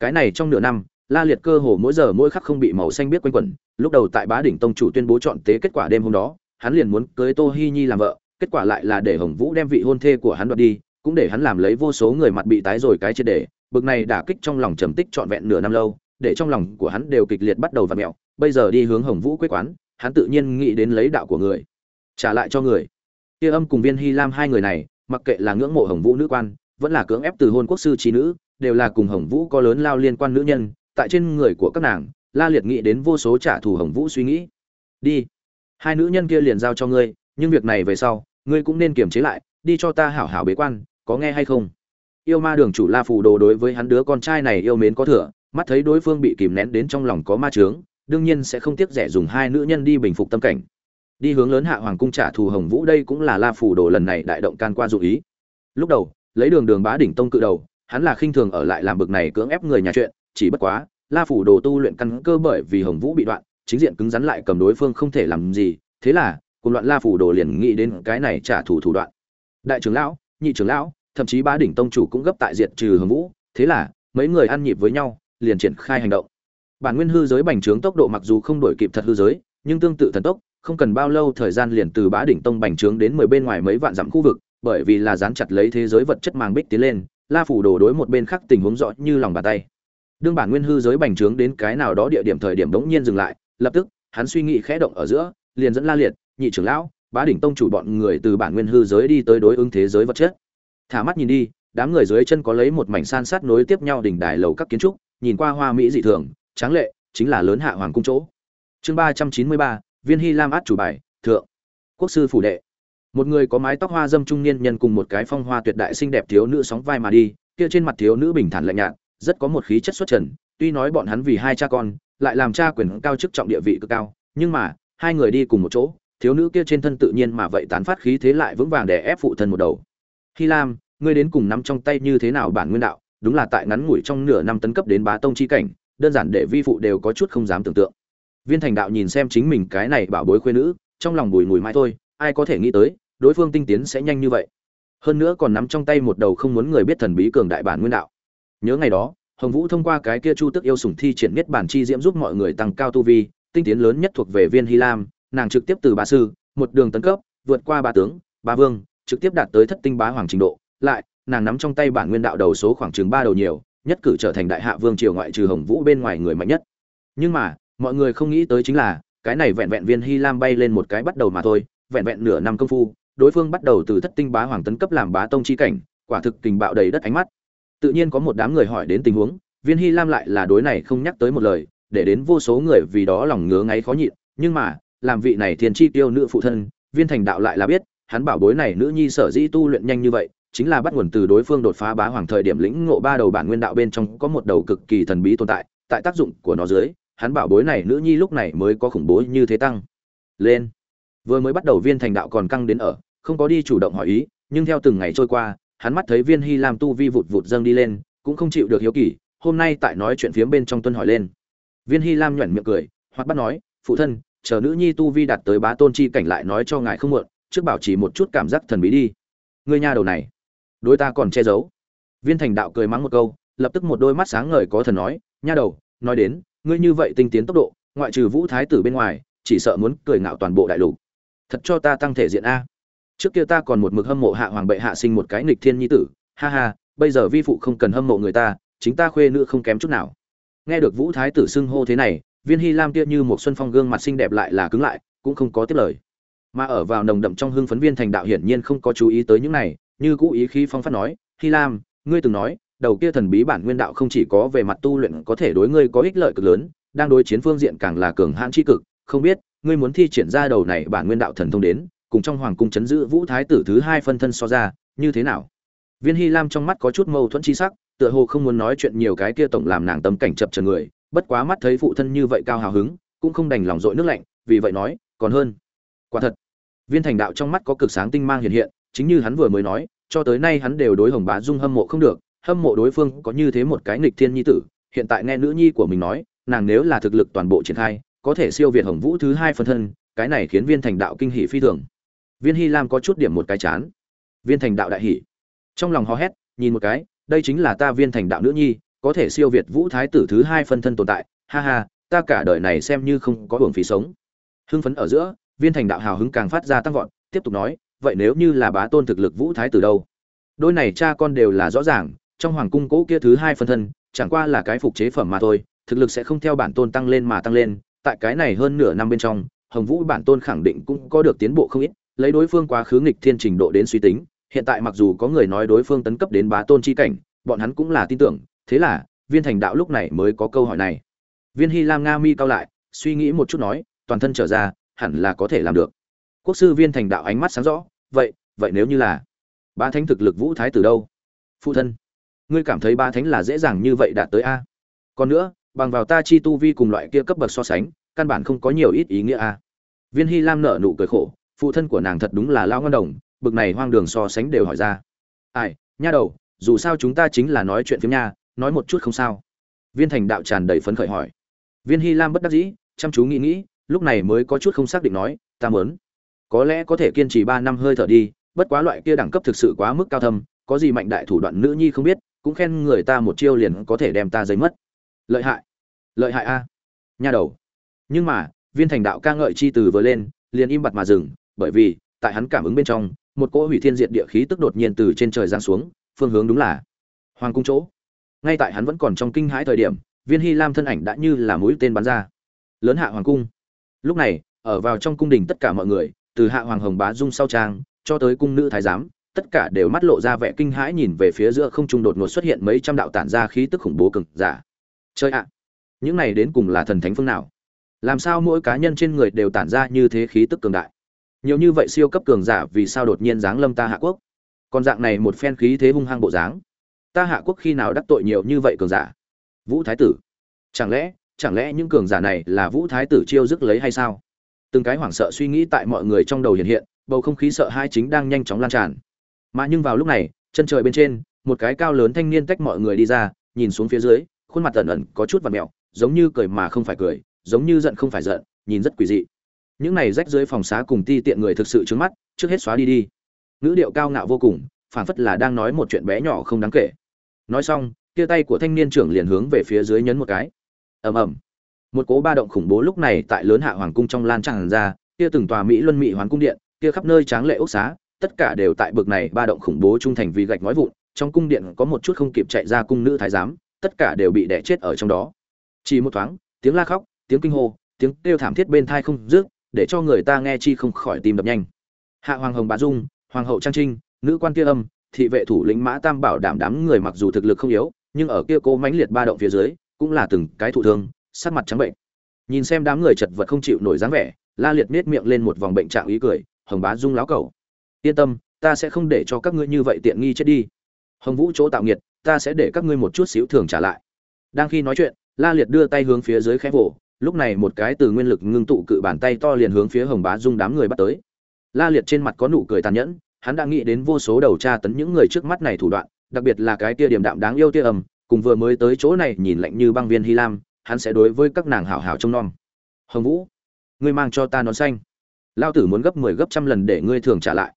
Cái này trong nửa năm, la liệt cơ hồ mỗi giờ mỗi khắc không bị màu xanh biết quanh quẩn. Lúc đầu tại bá đỉnh tông chủ tuyên bố chọn tế kết quả đêm hôm đó, hắn liền muốn cưới tô hi nhi làm vợ, kết quả lại là để hồng vũ đem vị hôn thê của hắn đoạt đi cũng để hắn làm lấy vô số người mặt bị tái rồi cái chết để bực này đả kích trong lòng trầm tích trọn vẹn nửa năm lâu, để trong lòng của hắn đều kịch liệt bắt đầu và mẹo, bây giờ đi hướng hồng vũ quế quán, hắn tự nhiên nghĩ đến lấy đạo của người. Trả lại cho người. Kia âm cùng viên hy lam hai người này, mặc kệ là ngưỡng mộ hồng vũ nữ quan, vẫn là cưỡng ép từ hôn quốc sư trí nữ, đều là cùng hồng vũ có lớn lao liên quan nữ nhân, tại trên người của các nàng, la liệt nghĩ đến vô số trả thù hồng vũ suy nghĩ. Đi. Hai nữ nhân kia liền giao cho ngươi, nhưng việc này về sau, ngươi cũng nên kiềm chế lại, đi cho ta hảo hảo bế quan có nghe hay không? Yêu ma đường chủ la phù đồ đối với hắn đứa con trai này yêu mến có thừa, mắt thấy đối phương bị kìm nén đến trong lòng có ma trướng đương nhiên sẽ không tiếc rẻ dùng hai nữ nhân đi bình phục tâm cảnh. Đi hướng lớn hạ hoàng cung trả thù hồng vũ đây cũng là la phù đồ lần này đại động can qua dụ ý. Lúc đầu, lấy đường đường bá đỉnh tông cự đầu, hắn là khinh thường ở lại làm bực này cưỡng ép người nhà chuyện, chỉ bất quá, la phủ đồ tu luyện căn cơ bởi vì hồng vũ bị đoạn, chính diện cứng rắn lại cầm đối phương không thể làm gì, thế là, cùng loạn la phủ đồ liền nghĩ đến cái này trả thù thủ đoạn. Đại trưởng lão nhị trưởng lão, thậm chí bá đỉnh tông chủ cũng gấp tại diện trừ hồng vũ. Thế là, mấy người ăn nhịp với nhau, liền triển khai hành động. Bản nguyên hư giới bành trướng tốc độ mặc dù không đổi kịp thật hư giới, nhưng tương tự thần tốc, không cần bao lâu thời gian liền từ bá đỉnh tông bành trướng đến mười bên ngoài mấy vạn dặm khu vực, bởi vì là dán chặt lấy thế giới vật chất mang bích tiến lên, la phủ đổ đối một bên khác tình huống rõ như lòng bàn tay. Đương bản nguyên hư giới bành trướng đến cái nào đó địa điểm thời điểm đống nhiên dừng lại, lập tức, hắn suy nghĩ khẽ động ở giữa, liền dẫn la liệt, nhị trưởng lão bá đỉnh tông chủ bọn người từ bản nguyên hư giới đi tới đối ứng thế giới vật chất. Thả mắt nhìn đi, đám người dưới chân có lấy một mảnh san sát nối tiếp nhau đỉnh đài lầu các kiến trúc, nhìn qua hoa mỹ dị thường, tráng lệ, chính là lớn hạ hoàng cung chỗ. Chương ba trăm chín mươi ba, viên hy lam át chủ bài, thượng. Quốc sư phủ đệ. Một người có mái tóc hoa dâm trung niên nhân cùng một cái phong hoa tuyệt đại xinh đẹp thiếu nữ sóng vai mà đi, kia trên mặt thiếu nữ bình thản lạnh nhạt, rất có một khí chất xuất trần, tuy nói bọn hắn vì hai cha con, lại làm cha quyền cao chức trọng địa vị cực cao, nhưng mà, hai người đi cùng một chỗ thiếu nữ kia trên thân tự nhiên mà vậy tán phát khí thế lại vững vàng để ép phụ thân một đầu. Hy lam, ngươi đến cùng nắm trong tay như thế nào bản nguyên đạo? Đúng là tại ngắn ngủi trong nửa năm tấn cấp đến bá tông chi cảnh, đơn giản để vi phụ đều có chút không dám tưởng tượng. Viên thành đạo nhìn xem chính mình cái này bảo bối khuê nữ, trong lòng bùi ngùi mãi thôi, ai có thể nghĩ tới, đối phương tinh tiến sẽ nhanh như vậy. Hơn nữa còn nắm trong tay một đầu không muốn người biết thần bí cường đại bản nguyên đạo. Nhớ ngày đó, hồng vũ thông qua cái kia chu tức yêu sủng thi triển miết bản chi diễm giúp mọi người tăng cao tu vi, tinh tiến lớn nhất thuộc về viên hy lam nàng trực tiếp từ bá sư, một đường tấn cấp, vượt qua ba tướng ba vương, trực tiếp đạt tới thất tinh bá hoàng trình độ. Lại, nàng nắm trong tay bản nguyên đạo đầu số khoảng chừng ba đầu nhiều, nhất cử trở thành đại hạ vương triều ngoại trừ hồng vũ bên ngoài người mạnh nhất. Nhưng mà, mọi người không nghĩ tới chính là, cái này vẹn vẹn viên hy lam bay lên một cái bắt đầu mà thôi, vẹn vẹn nửa năm công phu, đối phương bắt đầu từ thất tinh bá hoàng tấn cấp làm bá tông chi cảnh, quả thực tình bạo đầy đất ánh mắt. Tự nhiên có một đám người hỏi đến tình huống, viên hy lam lại là đối này không nhắc tới một lời, để đến vô số người vì đó lòng ngứa ngáy khó nhịn, nhưng mà làm vị này thiên chi tiêu nữ phụ thân, viên thành đạo lại là biết, hắn bảo bối này nữ nhi sở dĩ tu luyện nhanh như vậy, chính là bắt nguồn từ đối phương đột phá bá hoàng thời điểm lĩnh ngộ ba đầu bản nguyên đạo bên trong có một đầu cực kỳ thần bí tồn tại tại tác dụng của nó dưới, hắn bảo bối này nữ nhi lúc này mới có khủng bố như thế tăng lên. Vừa mới bắt đầu viên thành đạo còn căng đến ở, không có đi chủ động hỏi ý, nhưng theo từng ngày trôi qua, hắn mắt thấy viên hy lam tu vi vụt vụt dâng đi lên, cũng không chịu được hiếu kỳ, hôm nay tại nói chuyện phía bên trong tuân hỏi lên. Viên hy lam nhoẻn miệng cười, hoặc bắt nói, phụ thân chờ nữ nhi tu vi đạt tới bá tôn chi cảnh lại nói cho ngài không muộn, trước bảo trì một chút cảm giác thần bí đi. Ngươi nha đầu này đối ta còn che giấu. Viên thành đạo cười mắng một câu, lập tức một đôi mắt sáng ngời có thần nói, nha đầu, nói đến, ngươi như vậy tinh tiến tốc độ, ngoại trừ vũ thái tử bên ngoài, chỉ sợ muốn cười ngạo toàn bộ đại lục. Thật cho ta tăng thể diện a. Trước kia ta còn một mực hâm mộ hạ hoàng bệ hạ sinh một cái nghịch thiên nhi tử, ha ha, bây giờ vi phụ không cần hâm mộ người ta, chính ta khuê nữ không kém chút nào. Nghe được vũ thái tử xưng hô thế này viên hy lam kia như một xuân phong gương mặt xinh đẹp lại là cứng lại, cũng không có tiếp lời. Mà ở vào nồng đậm trong hưng phấn viên thành đạo hiển nhiên không có chú ý tới những này, như cũ ý khí phong phát nói, hy lam, ngươi từng nói, đầu kia thần bí bản nguyên đạo không chỉ có về mặt tu luyện có thể đối ngươi có ích lợi cực lớn, đang đối chiến phương diện càng là cường hãn chi cực, không biết, ngươi muốn thi triển ra đầu này bản nguyên đạo thần thông đến, cùng trong hoàng cung chấn giữ vũ thái tử thứ hai phân thân so ra, như thế nào? Viên hy lam trong mắt có chút mâu thuẫn tri sắc, tựa hồ không muốn nói chuyện nhiều cái kia tổng làm nàng tâm cảnh chập chờn người bất quá mắt thấy phụ thân như vậy cao hào hứng, cũng không đành lòng dội nước lạnh, vì vậy nói, còn hơn. Quả thật, viên thành đạo trong mắt có cực sáng tinh mang hiện hiện, chính như hắn vừa mới nói, cho tới nay hắn đều đối hồng bá dung hâm mộ không được, hâm mộ đối phương có như thế một cái nghịch thiên nhi tử, hiện tại nghe nữ nhi của mình nói, nàng nếu là thực lực toàn bộ triển khai, có thể siêu việt hồng vũ thứ hai phân thân, cái này khiến viên thành đạo kinh hỷ phi thường. Viên hy lam có chút điểm một cái chán. Viên thành đạo đại hỷ trong lòng hò hét, nhìn một cái, đây chính là ta viên thành đạo nữ nhi có thể siêu việt vũ thái tử thứ hai phân thân tồn tại, ha ha, ta cả đời này xem như không có hưởng phí sống. Hưng phấn ở giữa, viên thành đạo hào hứng càng phát ra tăng vọt, tiếp tục nói, vậy nếu như là bá tôn thực lực vũ thái tử đâu? Đôi này cha con đều là rõ ràng, trong hoàng cung cũ kia thứ hai phân thân, chẳng qua là cái phục chế phẩm mà thôi, thực lực sẽ không theo bản tôn tăng lên mà tăng lên, tại cái này hơn nửa năm bên trong, hồng vũ bản tôn khẳng định cũng có được tiến bộ không ít, lấy đối phương quá khứ nghịch thiên trình độ đến suy tính, hiện tại mặc dù có người nói đối phương tấn cấp đến bá tôn chi cảnh, bọn hắn cũng là tin tưởng thế là, viên thành đạo lúc này mới có câu hỏi này. Viên hy lam nga mi cao lại, suy nghĩ một chút nói, toàn thân trở ra, hẳn là có thể làm được. Quốc sư viên thành đạo ánh mắt sáng rõ, vậy vậy nếu như là, ba thánh thực lực vũ thái từ đâu? Phụ thân, ngươi cảm thấy ba thánh là dễ dàng như vậy đạt tới a? Còn nữa, bằng vào ta chi tu vi cùng loại kia cấp bậc so sánh, căn bản không có nhiều ít ý nghĩa a. Viên hy lam nở nụ cười khổ, phụ thân của nàng thật đúng là lao ngon đồng, bực này hoang đường so sánh đều hỏi ra. Ai, nha đầu, dù sao chúng ta chính là nói chuyện phim nha nói một chút không sao. Viên thành đạo tràn đầy phấn khởi hỏi. Viên hy lam bất đắc dĩ, chăm chú nghĩ nghĩ, lúc này mới có chút không xác định nói, ta mớn có lẽ có thể kiên trì ba năm hơi thở đi, bất quá loại kia đẳng cấp thực sự quá mức cao thâm, có gì mạnh đại thủ đoạn nữ nhi không biết, cũng khen người ta một chiêu liền có thể đem ta giấy mất. Lợi hại. Lợi hại a. Nha đầu. Nhưng mà, viên thành đạo ca ngợi chi từ vừa lên, liền im bặt mà dừng, bởi vì, tại hắn cảm ứng bên trong, một cỗ hủy thiên diệt địa khí tức đột nhiên từ trên trời giáng xuống, phương hướng đúng là hoàng cung chỗ ngay tại hắn vẫn còn trong kinh hãi thời điểm, viên hy lam thân ảnh đã như là mũi tên bắn ra. Lớn hạ hoàng cung. Lúc này, ở vào trong cung đình tất cả mọi người, từ hạ hoàng hồng bá dung sau trang, cho tới cung nữ thái giám, tất cả đều mắt lộ ra vẻ kinh hãi nhìn về phía giữa không trung đột ngột xuất hiện mấy trăm đạo tản ra khí tức khủng bố cực giả. Chơi ạ! Những này đến cùng là thần thánh phương nào? Làm sao mỗi cá nhân trên người đều tản ra như thế khí tức cường đại? Nhiều như vậy siêu cấp cường giả vì sao đột nhiên giáng lâm ta hạ quốc? Còn dạng này một phen khí thế hung hăng bộ dáng ta hạ quốc khi nào đắc tội nhiều như vậy cường giả? Vũ thái tử. Chẳng lẽ chẳng lẽ những cường giả này là vũ thái tử chiêu dứt lấy hay sao? Từng cái hoảng sợ suy nghĩ tại mọi người trong đầu hiện hiện, bầu không khí sợ hai chính đang nhanh chóng lan tràn. Mà nhưng vào lúc này, chân trời bên trên, một cái cao lớn thanh niên tách mọi người đi ra, nhìn xuống phía dưới, khuôn mặt ẩn ẩn có chút và mẹo, giống như cười mà không phải cười, giống như giận không phải giận, nhìn rất quỷ dị. Những này rách dưới phòng xá cùng ti tiện người thực sự trướng mắt, trước hết xóa đi đi. Ngữ điệu cao ngạo vô cùng, phảng phất là đang nói một chuyện bé nhỏ không đáng kể nói xong, tia tay của thanh niên trưởng liền hướng về phía dưới nhấn một cái. Ầm ầm. Một cố ba động khủng bố lúc này tại lớn hạ hoàng cung trong lan tràn ra, tia từng tòa mỹ luân mỹ hoàn cung điện, tia khắp nơi tráng lệ ốc xá, tất cả đều tại bực này ba động khủng bố trung thành vì gạch nói vụn, trong cung điện có một chút không kịp chạy ra cung nữ thái giám, tất cả đều bị đẻ chết ở trong đó. Chỉ một thoáng, tiếng la khóc, tiếng kinh hô, tiếng kêu thảm thiết bên thai không dứt, để cho người ta nghe chi không khỏi tìm đập nhanh. Hạ hoàng hồng bá dung, hoàng hậu trang trinh, nữ quan kia âm thị vệ thủ lĩnh mã tam bảo đảm đám người mặc dù thực lực không yếu, nhưng ở kia cố mãnh liệt ba động phía dưới, cũng là từng cái thụ thương, sắc mặt trắng bệnh. Nhìn xem đám người chật vật không chịu nổi dáng vẻ, la liệt nết miệng lên một vòng bệnh trạng ý cười, hồng bá dung láo cầu yên tâm, ta sẽ không để cho các ngươi như vậy tiện nghi chết đi. Hồng vũ chỗ tạo nghiệt, ta sẽ để các ngươi một chút xíu thường trả lại. Đang khi nói chuyện, la liệt đưa tay hướng phía dưới khẽ vỗ, lúc này một cái từ nguyên lực ngưng tụ cự bàn tay to liền hướng phía hồng bá dung đám người bắt tới. La liệt trên mặt có nụ cười tàn nhẫn hắn đã nghĩ đến vô số đầu tra tấn những người trước mắt này thủ đoạn, đặc biệt là cái tia điểm đạm đáng yêu tia ầm cùng vừa mới tới chỗ này nhìn lạnh như băng viên hy lam, hắn sẽ đối với các nàng hảo hảo trông nom. Hồng vũ, ngươi mang cho ta nón xanh. Lao tử muốn gấp mười 10 gấp trăm lần để ngươi thường trả lại.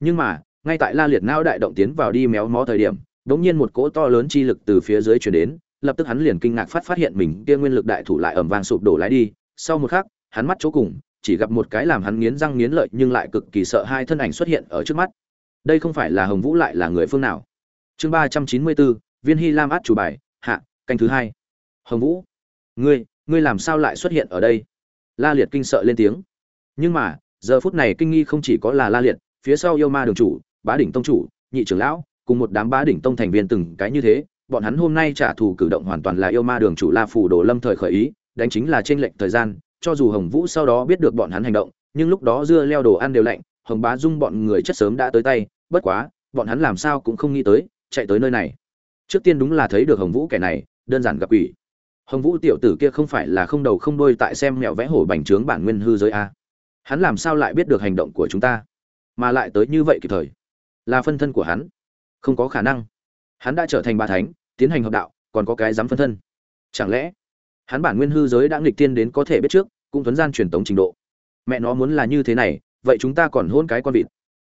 Nhưng mà, ngay tại la liệt não đại động tiến vào đi méo mó thời điểm, đống nhiên một cỗ to lớn chi lực từ phía dưới chuyển đến, lập tức hắn liền kinh ngạc phát phát hiện mình kia nguyên lực đại thủ lại ầm vang sụp đổ lái đi. Sau một khắc, hắn mắt chỗ cùng chỉ gặp một cái làm hắn nghiến răng nghiến lợi nhưng lại cực kỳ sợ hai thân ảnh xuất hiện ở trước mắt. Đây không phải là hồng vũ lại là người phương nào? Chương ba trăm chín mươi bốn, viên hy lam át chủ bài, hạ, canh thứ hai. Hồng vũ, ngươi ngươi làm sao lại xuất hiện ở đây? La liệt kinh sợ lên tiếng. Nhưng mà, giờ phút này kinh nghi không chỉ có là la liệt, phía sau yêu ma đường chủ, bá đỉnh tông chủ, nhị trưởng lão, cùng một đám bá đỉnh tông thành viên từng cái như thế, bọn hắn hôm nay trả thù cử động hoàn toàn là yêu ma đường chủ la phủ đồ lâm thời khởi ý, đánh chính là trên lệnh thời gian cho dù hồng vũ sau đó biết được bọn hắn hành động, nhưng lúc đó dưa leo đồ ăn đều lạnh, hồng bá dung bọn người chất sớm đã tới tay, bất quá, bọn hắn làm sao cũng không nghĩ tới, chạy tới nơi này. Trước tiên đúng là thấy được hồng vũ kẻ này, đơn giản gặp ủy hồng vũ tiểu tử kia không phải là không đầu không đuôi tại xem mẹo vẽ hổ bành trướng bản nguyên hư giới a. Hắn làm sao lại biết được hành động của chúng ta, mà lại tới như vậy kịp thời? Là phân thân của hắn. Không có khả năng. Hắn đã trở thành ba thánh, tiến hành hợp đạo, còn có cái dám phân thân. Chẳng lẽ hắn bản nguyên hư giới đã nghịch tiên đến có thể biết trước, cũng thuấn gian truyền tống trình độ. Mẹ nó muốn là như thế này, vậy chúng ta còn hôn cái con vịt.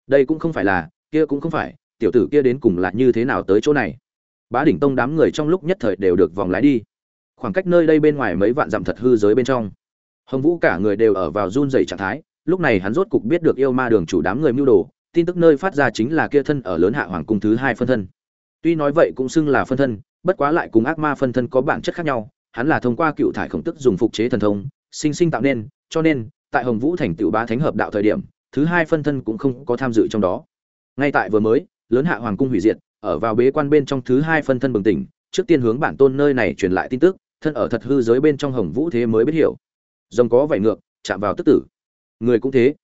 Đây cũng không phải là, kia cũng không phải, tiểu tử kia đến cùng là như thế nào tới chỗ này. Bá đỉnh tông đám người trong lúc nhất thời đều được vòng lái đi. Khoảng cách nơi đây bên ngoài mấy vạn dặm thật hư giới bên trong. Hồng vũ cả người đều ở vào run dày trạng thái, lúc này hắn rốt cục biết được yêu ma đường chủ đám người mưu đồ, tin tức nơi phát ra chính là kia thân ở lớn hạ hoàng cung thứ hai phân thân. Tuy nói vậy cũng xưng là phân thân, bất quá lại cùng ác ma phân thân có bản chất khác nhau hắn là thông qua cựu thải khổng tức dùng phục chế thần thông, sinh sinh tạo nên, cho nên, tại hồng vũ thành tựu bá thánh hợp đạo thời điểm, thứ hai phân thân cũng không có tham dự trong đó. Ngay tại vừa mới, lớn hạ hoàng cung hủy diệt, ở vào bế quan bên trong thứ hai phân thân bừng tỉnh, trước tiên hướng bản tôn nơi này truyền lại tin tức, thân ở thật hư giới bên trong hồng vũ thế mới biết hiểu. Rồng có vảy ngược, chạm vào tức tử. Người cũng thế.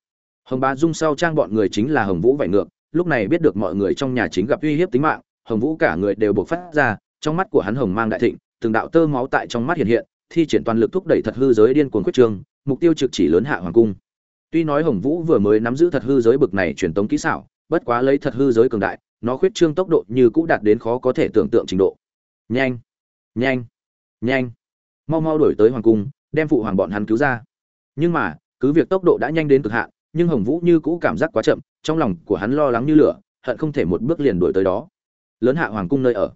Hồng bá dung sau trang bọn người chính là hồng vũ vảy ngược, lúc này biết được mọi người trong nhà chính gặp uy hiếp tính mạng, hồng vũ cả người đều buộc phát ra, trong mắt của hắn hồng mang đại thịnh từng đạo tơ máu tại trong mắt hiện hiện thi triển toàn lực thúc đẩy thật hư giới điên cuồng quyết trường, mục tiêu trực chỉ lớn hạ hoàng cung. Tuy nói hồng vũ vừa mới nắm giữ thật hư giới bực này truyền tống kỹ xảo bất quá lấy thật hư giới cường đại nó khuyết trương tốc độ như cũ đạt đến khó có thể tưởng tượng trình độ. Nhanh! Nhanh! Nhanh! Mau mau đuổi tới hoàng cung đem phụ hoàng bọn hắn cứu ra. Nhưng mà cứ việc tốc độ đã nhanh đến cực hạn nhưng hồng vũ như cũ cảm giác quá chậm trong lòng của hắn lo lắng như lửa hận không thể một bước liền đuổi tới đó. Lớn hạ hoàng cung nơi ở.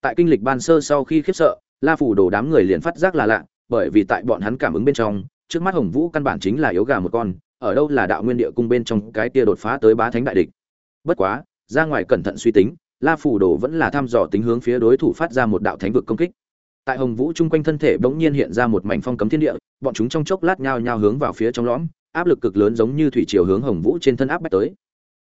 Tại kinh lịch ban sơ sau khi khiếp sợ la phủ đồ đám người liền phát giác là lạ, bởi vì tại bọn hắn cảm ứng bên trong, trước mắt hồng vũ căn bản chính là yếu gà một con, ở đâu là đạo nguyên địa cung bên trong cái kia đột phá tới bá thánh đại địch. Bất quá, ra ngoài cẩn thận suy tính, la phủ đồ vẫn là thăm dò tính hướng phía đối thủ phát ra một đạo thánh vực công kích. Tại hồng vũ chung quanh thân thể bỗng nhiên hiện ra một mảnh phong cấm thiên địa, bọn chúng trong chốc lát nhao nhao hướng vào phía trong lõm, áp lực cực lớn giống như thủy chiều hướng hồng vũ trên thân áp bách tới.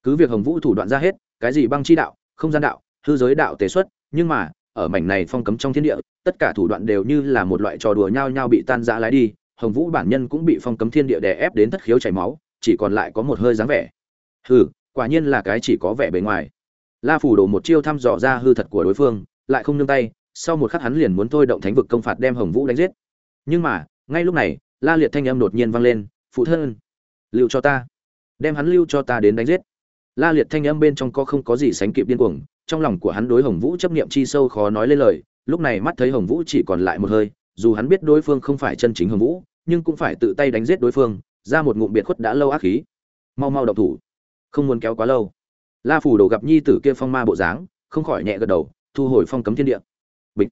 Cứ việc hồng vũ thủ đoạn ra hết, cái gì băng chi đạo, không gian đạo, hư giới đạo tế xuất, nhưng mà ở mảnh này phong cấm trong thiên địa, tất cả thủ đoạn đều như là một loại trò đùa nhau nhau bị tan rã lái đi, hồng vũ bản nhân cũng bị phong cấm thiên địa đè ép đến thất khiếu chảy máu, chỉ còn lại có một hơi dáng vẻ. Hừ, quả nhiên là cái chỉ có vẻ bề ngoài. La phủ đổ một chiêu thăm dò ra hư thật của đối phương, lại không nương tay, sau một khắc hắn liền muốn thôi động thánh vực công phạt đem hồng vũ đánh giết. Nhưng mà, ngay lúc này, la liệt thanh âm đột nhiên vang lên, phụ thân, lưu cho ta, đem hắn lưu cho ta đến đánh giết. La liệt thanh âm bên trong có không có gì sánh kịp điên cuồng trong lòng của hắn đối hồng vũ chấp niệm chi sâu khó nói lên lời, lúc này mắt thấy hồng vũ chỉ còn lại một hơi, dù hắn biết đối phương không phải chân chính hồng vũ, nhưng cũng phải tự tay đánh giết đối phương, ra một ngụm biệt khuất đã lâu ác khí. Mau mau động thủ. Không muốn kéo quá lâu. La phủ đồ gặp nhi tử kia phong ma bộ dáng, không khỏi nhẹ gật đầu, thu hồi phong cấm thiên địa. Bịch.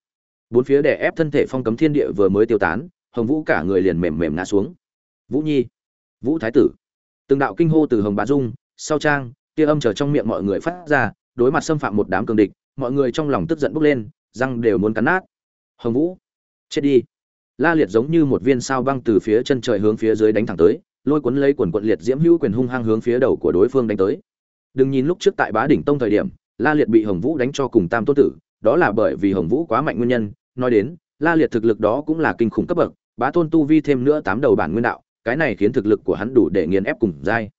Bốn phía đè ép thân thể phong cấm thiên địa vừa mới tiêu tán, hồng vũ cả người liền mềm mềm ngã xuống. Vũ nhi. Vũ thái tử. Từng đạo kinh hô từ hồng bá dung, sau trang kia âm trở trong miệng mọi người phát ra đối mặt xâm phạm một đám cường địch, mọi người trong lòng tức giận bốc lên, răng đều muốn cắn nát. Hồng vũ, chết đi. La liệt giống như một viên sao băng từ phía chân trời hướng phía dưới đánh thẳng tới, lôi cuốn lấy quần quận liệt diễm hữu quyền hung hăng hướng phía đầu của đối phương đánh tới. Đừng nhìn lúc trước tại bá đỉnh tông thời điểm, la liệt bị hồng vũ đánh cho cùng tam tô tử, đó là bởi vì hồng vũ quá mạnh nguyên nhân. Nói đến, la liệt thực lực đó cũng là kinh khủng cấp bậc, bá tôn tu vi thêm nữa tám đầu bản nguyên đạo, cái này khiến thực lực của hắn đủ để nghiền ép cùng giai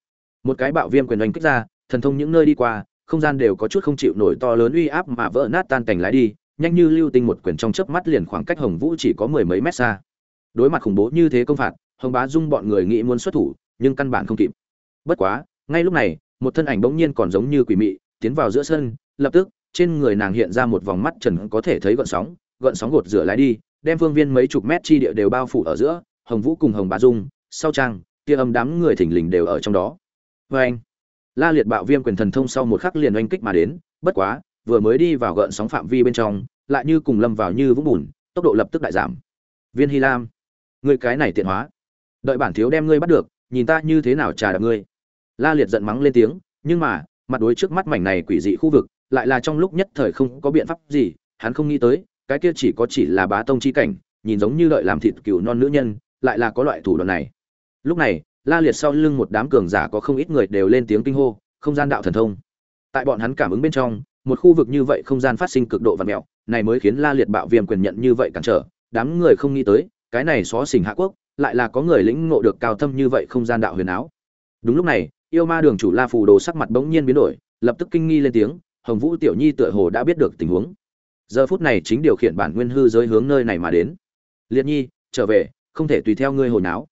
một cái bạo viêm quyền oanh kích ra, thần thông những nơi đi qua không gian đều có chút không chịu nổi to lớn uy áp mà vỡ nát tan cảnh lái đi, nhanh như lưu tinh một quyền trong chớp mắt liền khoảng cách hồng vũ chỉ có mười mấy mét xa. Đối mặt khủng bố như thế công phạt, hồng bá dung bọn người nghĩ muốn xuất thủ, nhưng căn bản không kịp. Bất quá, ngay lúc này, một thân ảnh bỗng nhiên còn giống như quỷ mị, tiến vào giữa sân, lập tức, trên người nàng hiện ra một vòng mắt trần có thể thấy gợn sóng gợn sóng gột rửa lái đi, đem phương viên mấy chục mét chi địa đều bao phủ ở giữa, hồng vũ cùng hồng bá dung, sau trang tia âm đám người thỉnh lình đều ở trong đó. Vê anh la liệt bạo viêm quyền thần thông sau một khắc liền oanh kích mà đến, bất quá, vừa mới đi vào gợn sóng phạm vi bên trong, lại như cùng lâm vào như vũng bùn, tốc độ lập tức đại giảm. Viên hy lam, ngươi cái này tiện hóa. Đợi bản thiếu đem ngươi bắt được, nhìn ta như thế nào trà đạp ngươi. La liệt giận mắng lên tiếng, nhưng mà, mặt đối trước mắt mảnh này quỷ dị khu vực, lại là trong lúc nhất thời không có biện pháp gì, hắn không nghĩ tới, cái kia chỉ có chỉ là bá tông chi cảnh, nhìn giống như đợi làm thịt cừu non nữ nhân, lại là có loại thủ đoạn này. Lúc này la liệt sau lưng một đám cường giả có không ít người đều lên tiếng kinh hô, không gian đạo thần thông. Tại bọn hắn cảm ứng bên trong, một khu vực như vậy không gian phát sinh cực độ và mẹo này mới khiến la liệt bạo viêm quyền nhận như vậy cản trở, đám người không nghĩ tới, cái này xó xỉnh hạ quốc, lại là có người lĩnh ngộ được cao thâm như vậy không gian đạo huyền áo. Đúng lúc này, yêu ma đường chủ la phù đồ sắc mặt bỗng nhiên biến đổi, lập tức kinh nghi lên tiếng, hồng vũ tiểu nhi tựa hồ đã biết được tình huống. Giờ phút này chính điều khiển bản nguyên hư giới hướng nơi này mà đến. Liệt nhi, trở về, không thể tùy theo ngươi hồi náo.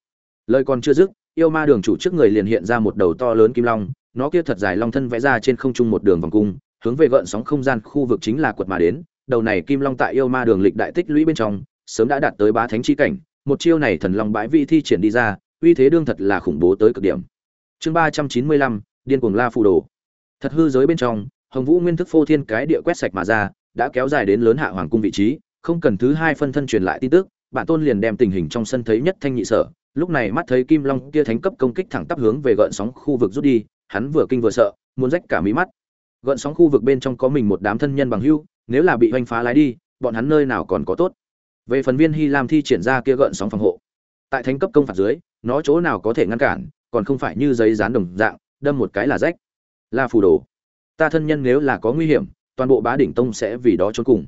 Lời còn chưa dứt yêu ma đường chủ trước người liền hiện ra một đầu to lớn kim long, nó kia thật dài long thân vẽ ra trên không trung một đường vòng cung, hướng về gợn sóng không gian khu vực chính là quật mà đến. Đầu này kim long tại yêu ma đường lịch đại tích lũy bên trong, sớm đã đạt tới bá thánh chi cảnh. Một chiêu này thần long bãi vi thi triển đi ra, uy thế đương thật là khủng bố tới cực điểm. Chương ba trăm chín mươi lăm, điên cuồng la phù đồ. Thật hư giới bên trong, hồng vũ nguyên thức phô thiên cái địa quét sạch mà ra, đã kéo dài đến lớn hạ hoàng cung vị trí, không cần thứ hai phân thân truyền lại tin tức, bản tôn liền đem tình hình trong sân thấy nhất thanh nhị sở lúc này mắt thấy kim long kia thánh cấp công kích thẳng tắp hướng về gợn sóng khu vực rút đi, hắn vừa kinh vừa sợ, muốn rách cả mí mắt. Gợn sóng khu vực bên trong có mình một đám thân nhân bằng hưu, nếu là bị hoành phá lái đi, bọn hắn nơi nào còn có tốt. Về phần viên hy lam thi triển ra kia gợn sóng phòng hộ. Tại thánh cấp công phạt dưới, nó chỗ nào có thể ngăn cản, còn không phải như giấy dán đồng dạng, đâm một cái là rách. La phù đồ. Ta thân nhân nếu là có nguy hiểm, toàn bộ bá đỉnh tông sẽ vì đó trốn cùng.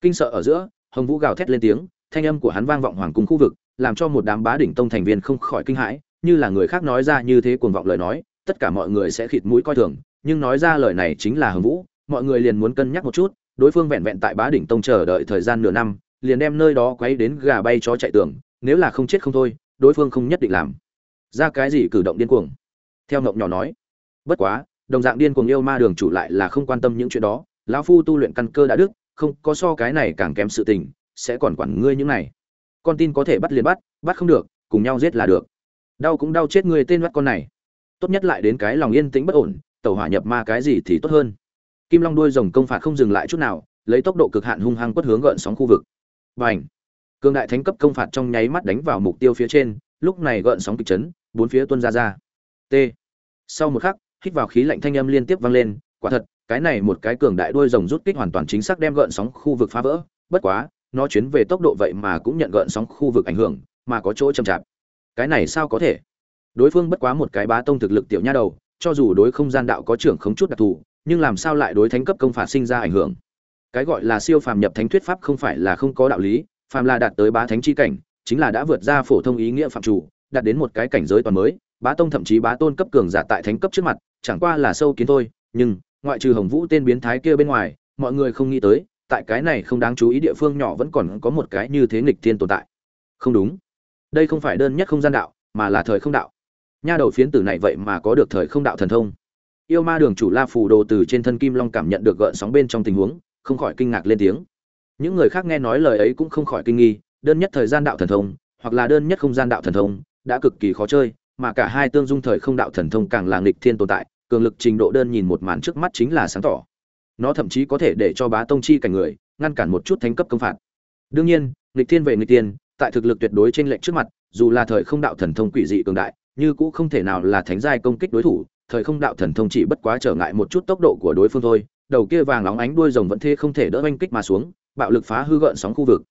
Kinh sợ ở giữa, hồng vũ gào thét lên tiếng, thanh âm của hắn vang vọng hoàng cung khu vực làm cho một đám bá đỉnh tông thành viên không khỏi kinh hãi, như là người khác nói ra như thế cuồng vọng lời nói, tất cả mọi người sẽ khịt mũi coi thường, nhưng nói ra lời này chính là hưng vũ, mọi người liền muốn cân nhắc một chút, đối phương vẹn vẹn tại bá đỉnh tông chờ đợi thời gian nửa năm, liền đem nơi đó quấy đến gà bay chó chạy tường, nếu là không chết không thôi, đối phương không nhất định làm ra cái gì cử động điên cuồng. Theo ngộng nhỏ nói, bất quá, đồng dạng điên cuồng yêu ma đường chủ lại là không quan tâm những chuyện đó, lão phu tu luyện căn cơ đã đức, không có so cái này càng kém sự tình, sẽ còn quản ngươi những này con tin có thể bắt liền bắt bắt không được, cùng nhau giết là được. Đau cũng đau chết người tên bắt con này. Tốt nhất lại đến cái lòng yên tĩnh bất ổn tàu hỏa nhập ma cái gì thì tốt hơn. Kim long đuôi rồng công phạt không dừng lại chút nào, lấy tốc độ cực hạn hung hăng quất hướng gợn sóng khu vực. Và ảnh cương đại thánh cấp công phạt trong nháy mắt đánh vào mục tiêu phía trên, lúc này gợn sóng kịch chấn, bốn phía tuôn ra ra. T. Sau một khắc, hít vào khí lạnh thanh âm liên tiếp vang lên, quả thật, cái này một cái cường đại đuôi rồng rút kích hoàn toàn chính xác đem gợn sóng khu vực phá vỡ, bất quá nó chuyến về tốc độ vậy mà cũng nhận gợn sóng khu vực ảnh hưởng, mà có chỗ chậm chạp. Cái này sao có thể? Đối phương bất quá một cái bá tông thực lực tiểu nha đầu, cho dù đối không gian đạo có trưởng không chút đặc thù, nhưng làm sao lại đối thánh cấp công phạt sinh ra ảnh hưởng? Cái gọi là siêu phàm nhập thánh thuyết pháp không phải là không có đạo lý, phàm là đạt tới bá thánh chi cảnh, chính là đã vượt ra phổ thông ý nghĩa phạm chủ, đạt đến một cái cảnh giới toàn mới, bá tông thậm chí bá tôn cấp cường giả tại thánh cấp trước mặt, chẳng qua là sâu kiến thôi, nhưng, ngoại trừ hồng vũ tên biến thái kia bên ngoài, mọi người không nghĩ tới tại cái này không đáng chú ý địa phương nhỏ vẫn còn có một cái như thế nghịch thiên tồn tại. Không đúng. Đây không phải đơn nhất không gian đạo, mà là thời không đạo. Nha đầu phiến tử này vậy mà có được thời không đạo thần thông. Yêu ma đường chủ la phù đồ từ trên thân kim long cảm nhận được gợn sóng bên trong tình huống, không khỏi kinh ngạc lên tiếng. Những người khác nghe nói lời ấy cũng không khỏi kinh nghi, đơn nhất thời gian đạo thần thông, hoặc là đơn nhất không gian đạo thần thông, đã cực kỳ khó chơi, mà cả hai tương dung thời không đạo thần thông càng là nghịch thiên tồn tại, cường lực trình độ đơn nhìn một màn trước mắt chính là sáng tỏ nó thậm chí có thể để cho bá tông chi cảnh người ngăn cản một chút thánh cấp công phạt. Đương nhiên, nghịch thiên về nghịch tiên tại thực lực tuyệt đối trên lệnh trước mặt, dù là thời không đạo thần thông quỷ dị cường đại, như cũng không thể nào là thánh giai công kích đối thủ, thời không đạo thần thông chỉ bất quá trở ngại một chút tốc độ của đối phương thôi, đầu kia vàng óng ánh đuôi rồng vẫn thế không thể đỡ oanh kích mà xuống, bạo lực phá hư gợn sóng khu vực.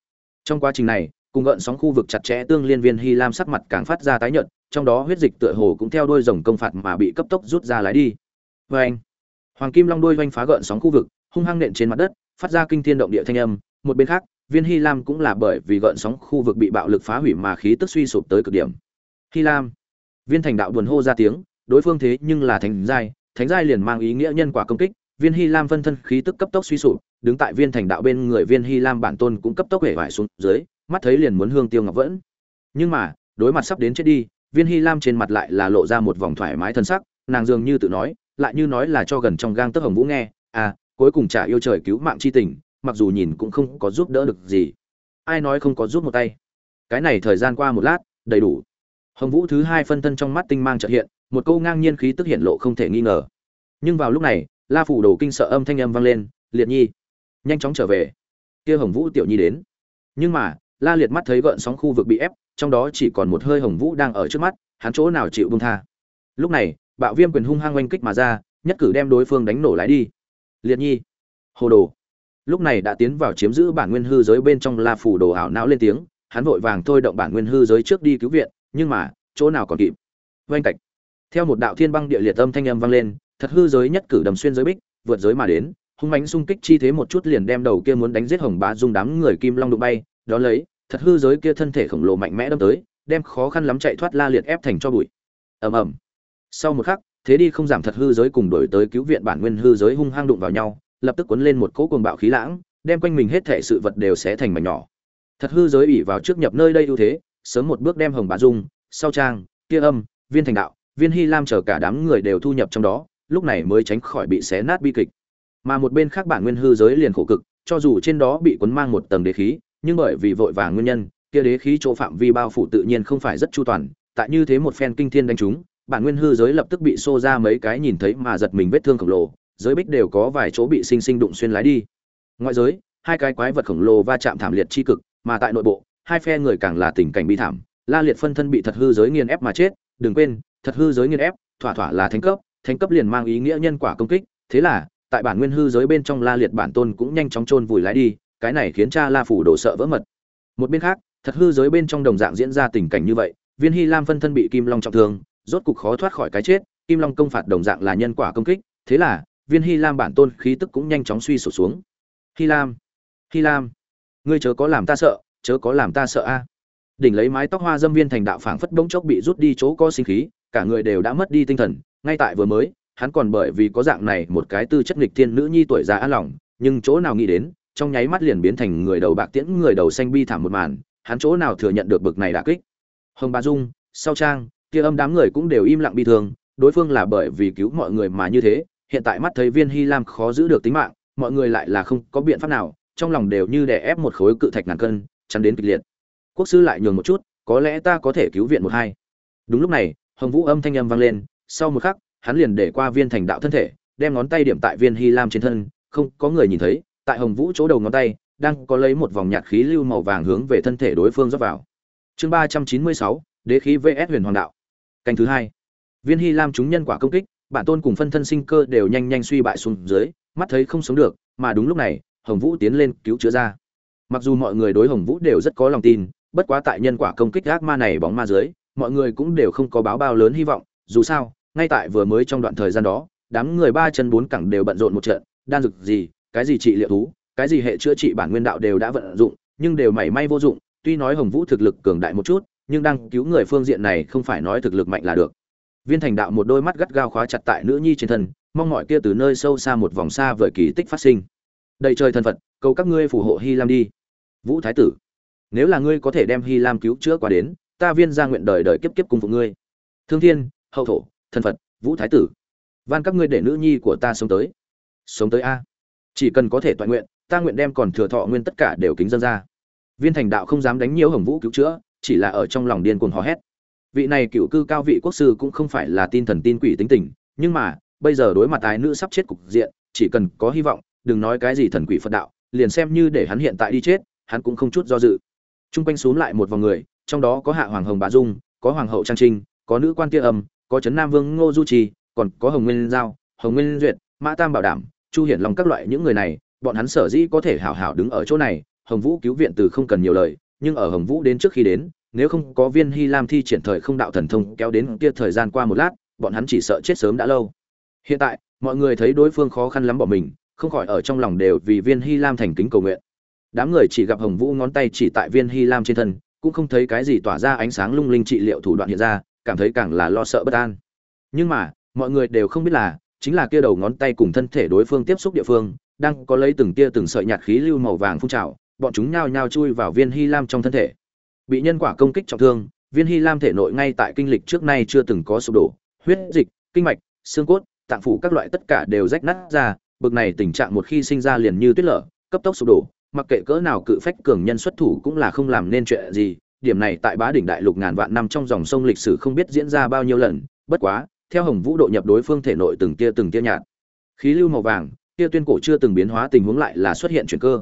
Trong quá trình này, cùng gợn sóng khu vực chặt chẽ tương liên viên hy lam sắc mặt càng phát ra tái nhợt, trong đó huyết dịch tựa hồ cũng theo đuôi rồng công phạt mà bị cấp tốc rút ra lái đi. Vê anh hoàng kim long đuôi Vành phá gợn sóng khu vực, hung hăng nện trên mặt đất, phát ra kinh thiên động địa thanh âm. Một bên khác, viên hy lam cũng là bởi vì gợn sóng khu vực bị bạo lực phá hủy mà khí tức suy sụp tới cực điểm. Hy lam. Viên thành đạo buồn hô ra tiếng, đối phương thế nhưng là thánh giai thánh giai liền mang ý nghĩa nhân quả công kích, viên hy lam phân thân khí tức cấp tốc suy sụp, đứng tại viên thành đạo bên người viên hy lam bản tôn cũng cấp tốc hể vải xuống dưới, mắt thấy liền muốn hương tiêu ngọc vẫn. Nhưng mà, đối mặt sắp đến chết đi, viên hy lam trên mặt lại là lộ ra một vòng thoải mái thân sắc, nàng dường như tự nói lại như nói là cho gần trong gang tấc hồng vũ nghe à cuối cùng trả yêu trời cứu mạng chi tình, mặc dù nhìn cũng không có giúp đỡ được gì. Ai nói không có giúp một tay? Cái này thời gian qua một lát, đầy đủ. Hồng vũ thứ hai phân thân trong mắt tinh mang trợ hiện, một câu ngang nhiên khí tức hiện lộ không thể nghi ngờ. Nhưng vào lúc này, la phủ đồ kinh sợ âm thanh âm vang lên, liệt nhi, nhanh chóng trở về. Kia hồng vũ tiểu nhi đến. Nhưng mà, la liệt mắt thấy gợn sóng khu vực bị ép, trong đó chỉ còn một hơi hồng vũ đang ở trước mắt, hắn chỗ nào chịu bông tha. Lúc này bạo viêm quyền hung hăng oanh kích mà ra, nhất cử đem đối phương đánh nổ lái đi. Liệt nhi, hồ đồ. Lúc này đã tiến vào chiếm giữ bản nguyên hư giới bên trong la phủ đồ ảo não lên tiếng, hắn vội vàng thôi động bản nguyên hư giới trước đi cứu viện, nhưng mà, chỗ nào còn kịp. Oanh cạch theo một đạo thiên băng địa liệt âm thanh âm vang lên, thật hư giới nhất cử đầm xuyên giới bích, vượt giới mà đến, hung mãnh xung kích chi thế một chút liền đem đầu kia muốn đánh giết hồng bá dung đám người kim long đụng bay đó lấy, thật hư giới kia thân thể khổng lồ mạnh mẽ đâm tới, đem khó khăn lắm chạy thoát la liệt ép thành cho bụi. Ầm ầm sau một khắc, thế đi không giảm thật hư giới cùng đổi tới cứu viện bản nguyên hư giới hung hăng đụng vào nhau, lập tức cuốn lên một cỗ cuồng bạo khí lãng, đem quanh mình hết thể sự vật đều sẽ thành mảnh nhỏ. Thật hư giới ủy vào trước nhập nơi đây ưu thế, sớm một bước đem hồng bà dung, sau trang, kia âm, viên thành đạo, viên hy lam chờ cả đám người đều thu nhập trong đó, lúc này mới tránh khỏi bị xé nát bi kịch. Mà một bên khác bản nguyên hư giới liền khổ cực, cho dù trên đó bị cuốn mang một tầng đế khí, nhưng bởi vì vội vàng nguyên nhân, kia đế khí chỗ phạm vi bao phủ tự nhiên không phải rất chu toàn, tại như thế một phen kinh thiên đánh trúng bản nguyên hư giới lập tức bị xô ra mấy cái nhìn thấy mà giật mình vết thương khổng lồ, giới bích đều có vài chỗ bị sinh sinh đụng xuyên lái đi. Ngoại giới, hai cái quái vật khổng lồ va chạm thảm liệt chi cực, mà tại nội bộ, hai phe người càng là tình cảnh bi thảm, la liệt phân thân bị thật hư giới nghiền ép mà chết, đừng quên, thật hư giới nghiền ép, thỏa thỏa là thánh cấp thánh cấp liền mang ý nghĩa nhân quả công kích, thế là, tại bản nguyên hư giới bên trong la liệt bản tôn cũng nhanh chóng chôn vùi lái đi, cái này khiến cha la phủ đổ sợ vỡ mật. Một bên khác, thật hư giới bên trong đồng dạng diễn ra tình cảnh như vậy, viên hy lam phân thân bị kim long trọng thương rốt cục khó thoát khỏi cái chết, kim long công phạt đồng dạng là nhân quả công kích, thế là, viên hy lam bản tôn khí tức cũng nhanh chóng suy sụp xuống. Hy lam hy lam, ngươi chớ có làm ta sợ, chớ có làm ta sợ a. Đỉnh lấy mái tóc hoa dâm viên thành đạo phảng phất bỗng chốc bị rút đi chỗ có sinh khí, cả người đều đã mất đi tinh thần, ngay tại vừa mới, hắn còn bởi vì có dạng này một cái tư chất nghịch thiên nữ nhi tuổi già an lòng, nhưng chỗ nào nghĩ đến, trong nháy mắt liền biến thành người đầu bạc tiễn, người đầu xanh bi thảm một màn, hắn chỗ nào thừa nhận được bực này đả kích. Hồng Ba dung, sau trang kia âm đám người cũng đều im lặng bi thương, đối phương là bởi vì cứu mọi người mà như thế, hiện tại mắt thấy viên hy lam khó giữ được tính mạng, mọi người lại là không có biện pháp nào, trong lòng đều như đè ép một khối cự thạch ngàn cân, chắn đến kịch liệt. Quốc sư lại nhường một chút, có lẽ ta có thể cứu viện một hai. Đúng lúc này, hồng vũ âm thanh âm vang lên, sau một khắc, hắn liền để qua viên thành đạo thân thể, đem ngón tay điểm tại viên hy lam trên thân, không có người nhìn thấy, tại hồng vũ chỗ đầu ngón tay, đang có lấy một vòng nhạt khí lưu màu vàng hướng về thân thể đối phương rót vào. Chương ba trăm chín mươi sáu, đế khí vs huyền hoàng đạo canh thứ hai. Viên hy lam chúng nhân quả công kích, bản tôn cùng phân thân sinh cơ đều nhanh nhanh suy bại xuống dưới, mắt thấy không sống được, mà đúng lúc này, hồng vũ tiến lên cứu chữa ra. Mặc dù mọi người đối hồng vũ đều rất có lòng tin, bất quá tại nhân quả công kích ác ma này bóng ma dưới, mọi người cũng đều không có báo bao lớn hy vọng, dù sao, ngay tại vừa mới trong đoạn thời gian đó, đám người ba chân bốn cẳng đều bận rộn một trận, đan dược gì, cái gì trị liệu thú, cái gì hệ chữa trị bản nguyên đạo đều đã vận dụng, nhưng đều mảy may vô dụng, tuy nói hồng vũ thực lực cường đại một chút nhưng đang cứu người phương diện này không phải nói thực lực mạnh là được. Viên thành đạo một đôi mắt gắt gao khóa chặt tại nữ nhi trên thân, mong mọi kia từ nơi sâu xa một vòng xa vời kỳ tích phát sinh. Đầy trời thần phật, cầu các ngươi phù hộ hy lam đi. Vũ thái tử, nếu là ngươi có thể đem hy lam cứu chữa qua đến, ta viên ra nguyện đời đời kiếp kiếp cùng phụ ngươi. Thương thiên, hậu thổ, thần phật, vũ thái tử, van các ngươi để nữ nhi của ta sống tới. Sống tới a. Chỉ cần có thể toàn nguyện, ta nguyện đem còn thừa thọ nguyên tất cả đều kính dân ra. Viên thành đạo không dám đánh nhiều hồng vũ cứu chữa chỉ là ở trong lòng điên cuồng hò hét. Vị này cựu cư cao vị quốc sư cũng không phải là tin thần tin quỷ tính tình, nhưng mà, bây giờ đối mặt ái nữ sắp chết cục diện, chỉ cần có hy vọng, đừng nói cái gì thần quỷ phật đạo, liền xem như để hắn hiện tại đi chết, hắn cũng không chút do dự. T r u n g quanh xuống lại một vòng người, trong đó có hạ hoàng hồng bà dung, có hoàng hậu trang trinh, có nữ quan tia âm, có trấn nam vương ngô du trì, còn có hồng nguyên giao, hồng nguyên duyệt, mã tam bảo đảm, chu hiển long các loại những người này, bọn hắn sở dĩ có thể hảo hảo đứng ở chỗ này, hồng vũ cứu viện từ không cần nhiều lời nhưng ở hồng vũ đến trước khi đến, nếu không có viên hy lam thi triển thời không đạo thần thông kéo đến kia thời gian qua một lát, bọn hắn chỉ sợ chết sớm đã lâu. Hiện tại, mọi người thấy đối phương khó khăn lắm bỏ mình, không khỏi ở trong lòng đều vì viên hy lam thành kính cầu nguyện. Đám người chỉ gặp hồng vũ ngón tay chỉ tại viên hy lam trên thân, cũng không thấy cái gì tỏa ra ánh sáng lung linh trị liệu thủ đoạn hiện ra, cảm thấy càng là lo sợ bất an. Nhưng mà, mọi người đều không biết là, chính là kia đầu ngón tay cùng thân thể đối phương tiếp xúc địa phương, đang có lấy từng tia từng sợi nhạt khí lưu màu vàng phun trào bọn chúng nhao nhao chui vào viên hy lam trong thân thể. Bị nhân quả công kích trọng thương, viên hy lam thể nội ngay tại kinh lịch trước nay chưa từng có sụp đổ, huyết dịch, kinh mạch, xương cốt, tạng phủ các loại tất cả đều rách nát ra, bực này tình trạng một khi sinh ra liền như tuyết lở, cấp tốc sụp đổ, mặc kệ cỡ nào cự phách cường nhân xuất thủ cũng là không làm nên chuyện gì, điểm này tại bá đỉnh đại lục ngàn vạn năm trong dòng sông lịch sử không biết diễn ra bao nhiêu lần, bất quá, theo hồng vũ độ nhập đối phương thể nội từng tia từng tia nhạt, khí lưu màu vàng, tia tuyên cổ chưa từng biến hóa tình huống lại là xuất hiện chuyển cơ.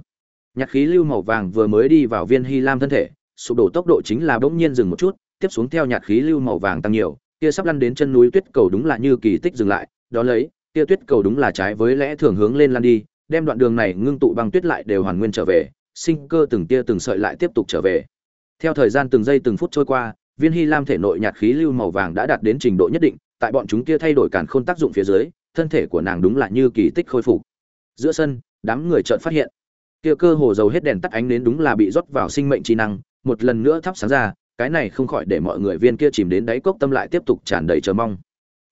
Nhạc khí lưu màu vàng vừa mới đi vào viên hy lam thân thể sụp đổ tốc độ chính là bỗng nhiên dừng một chút, tiếp xuống theo nhạc khí lưu màu vàng tăng nhiều, kia sắp lăn đến chân núi tuyết cầu đúng là như kỳ tích dừng lại, đó lấy, kia tuyết cầu đúng là trái với lẽ thường hướng lên lăn đi, đem đoạn đường này ngưng tụ băng tuyết lại đều hoàn nguyên trở về, sinh cơ từng tia từng sợi lại tiếp tục trở về. Theo thời gian từng giây từng phút trôi qua, viên hy lam thể nội nhạt khí lưu màu vàng đã đạt đến trình độ nhất định, tại bọn chúng kia thay đổi càn khôn tác dụng phía dưới, thân thể của nàng đúng là như kỳ tích khôi phục. Giữa sân, đám người chợt phát hiện, kia cơ hồ dầu hết đèn tắt ánh đến đúng là bị rót vào sinh mệnh trí năng, một lần nữa thắp sáng ra cái này không khỏi để mọi người viên kia chìm đến đáy cốc tâm lại tiếp tục tràn đầy chờ mong.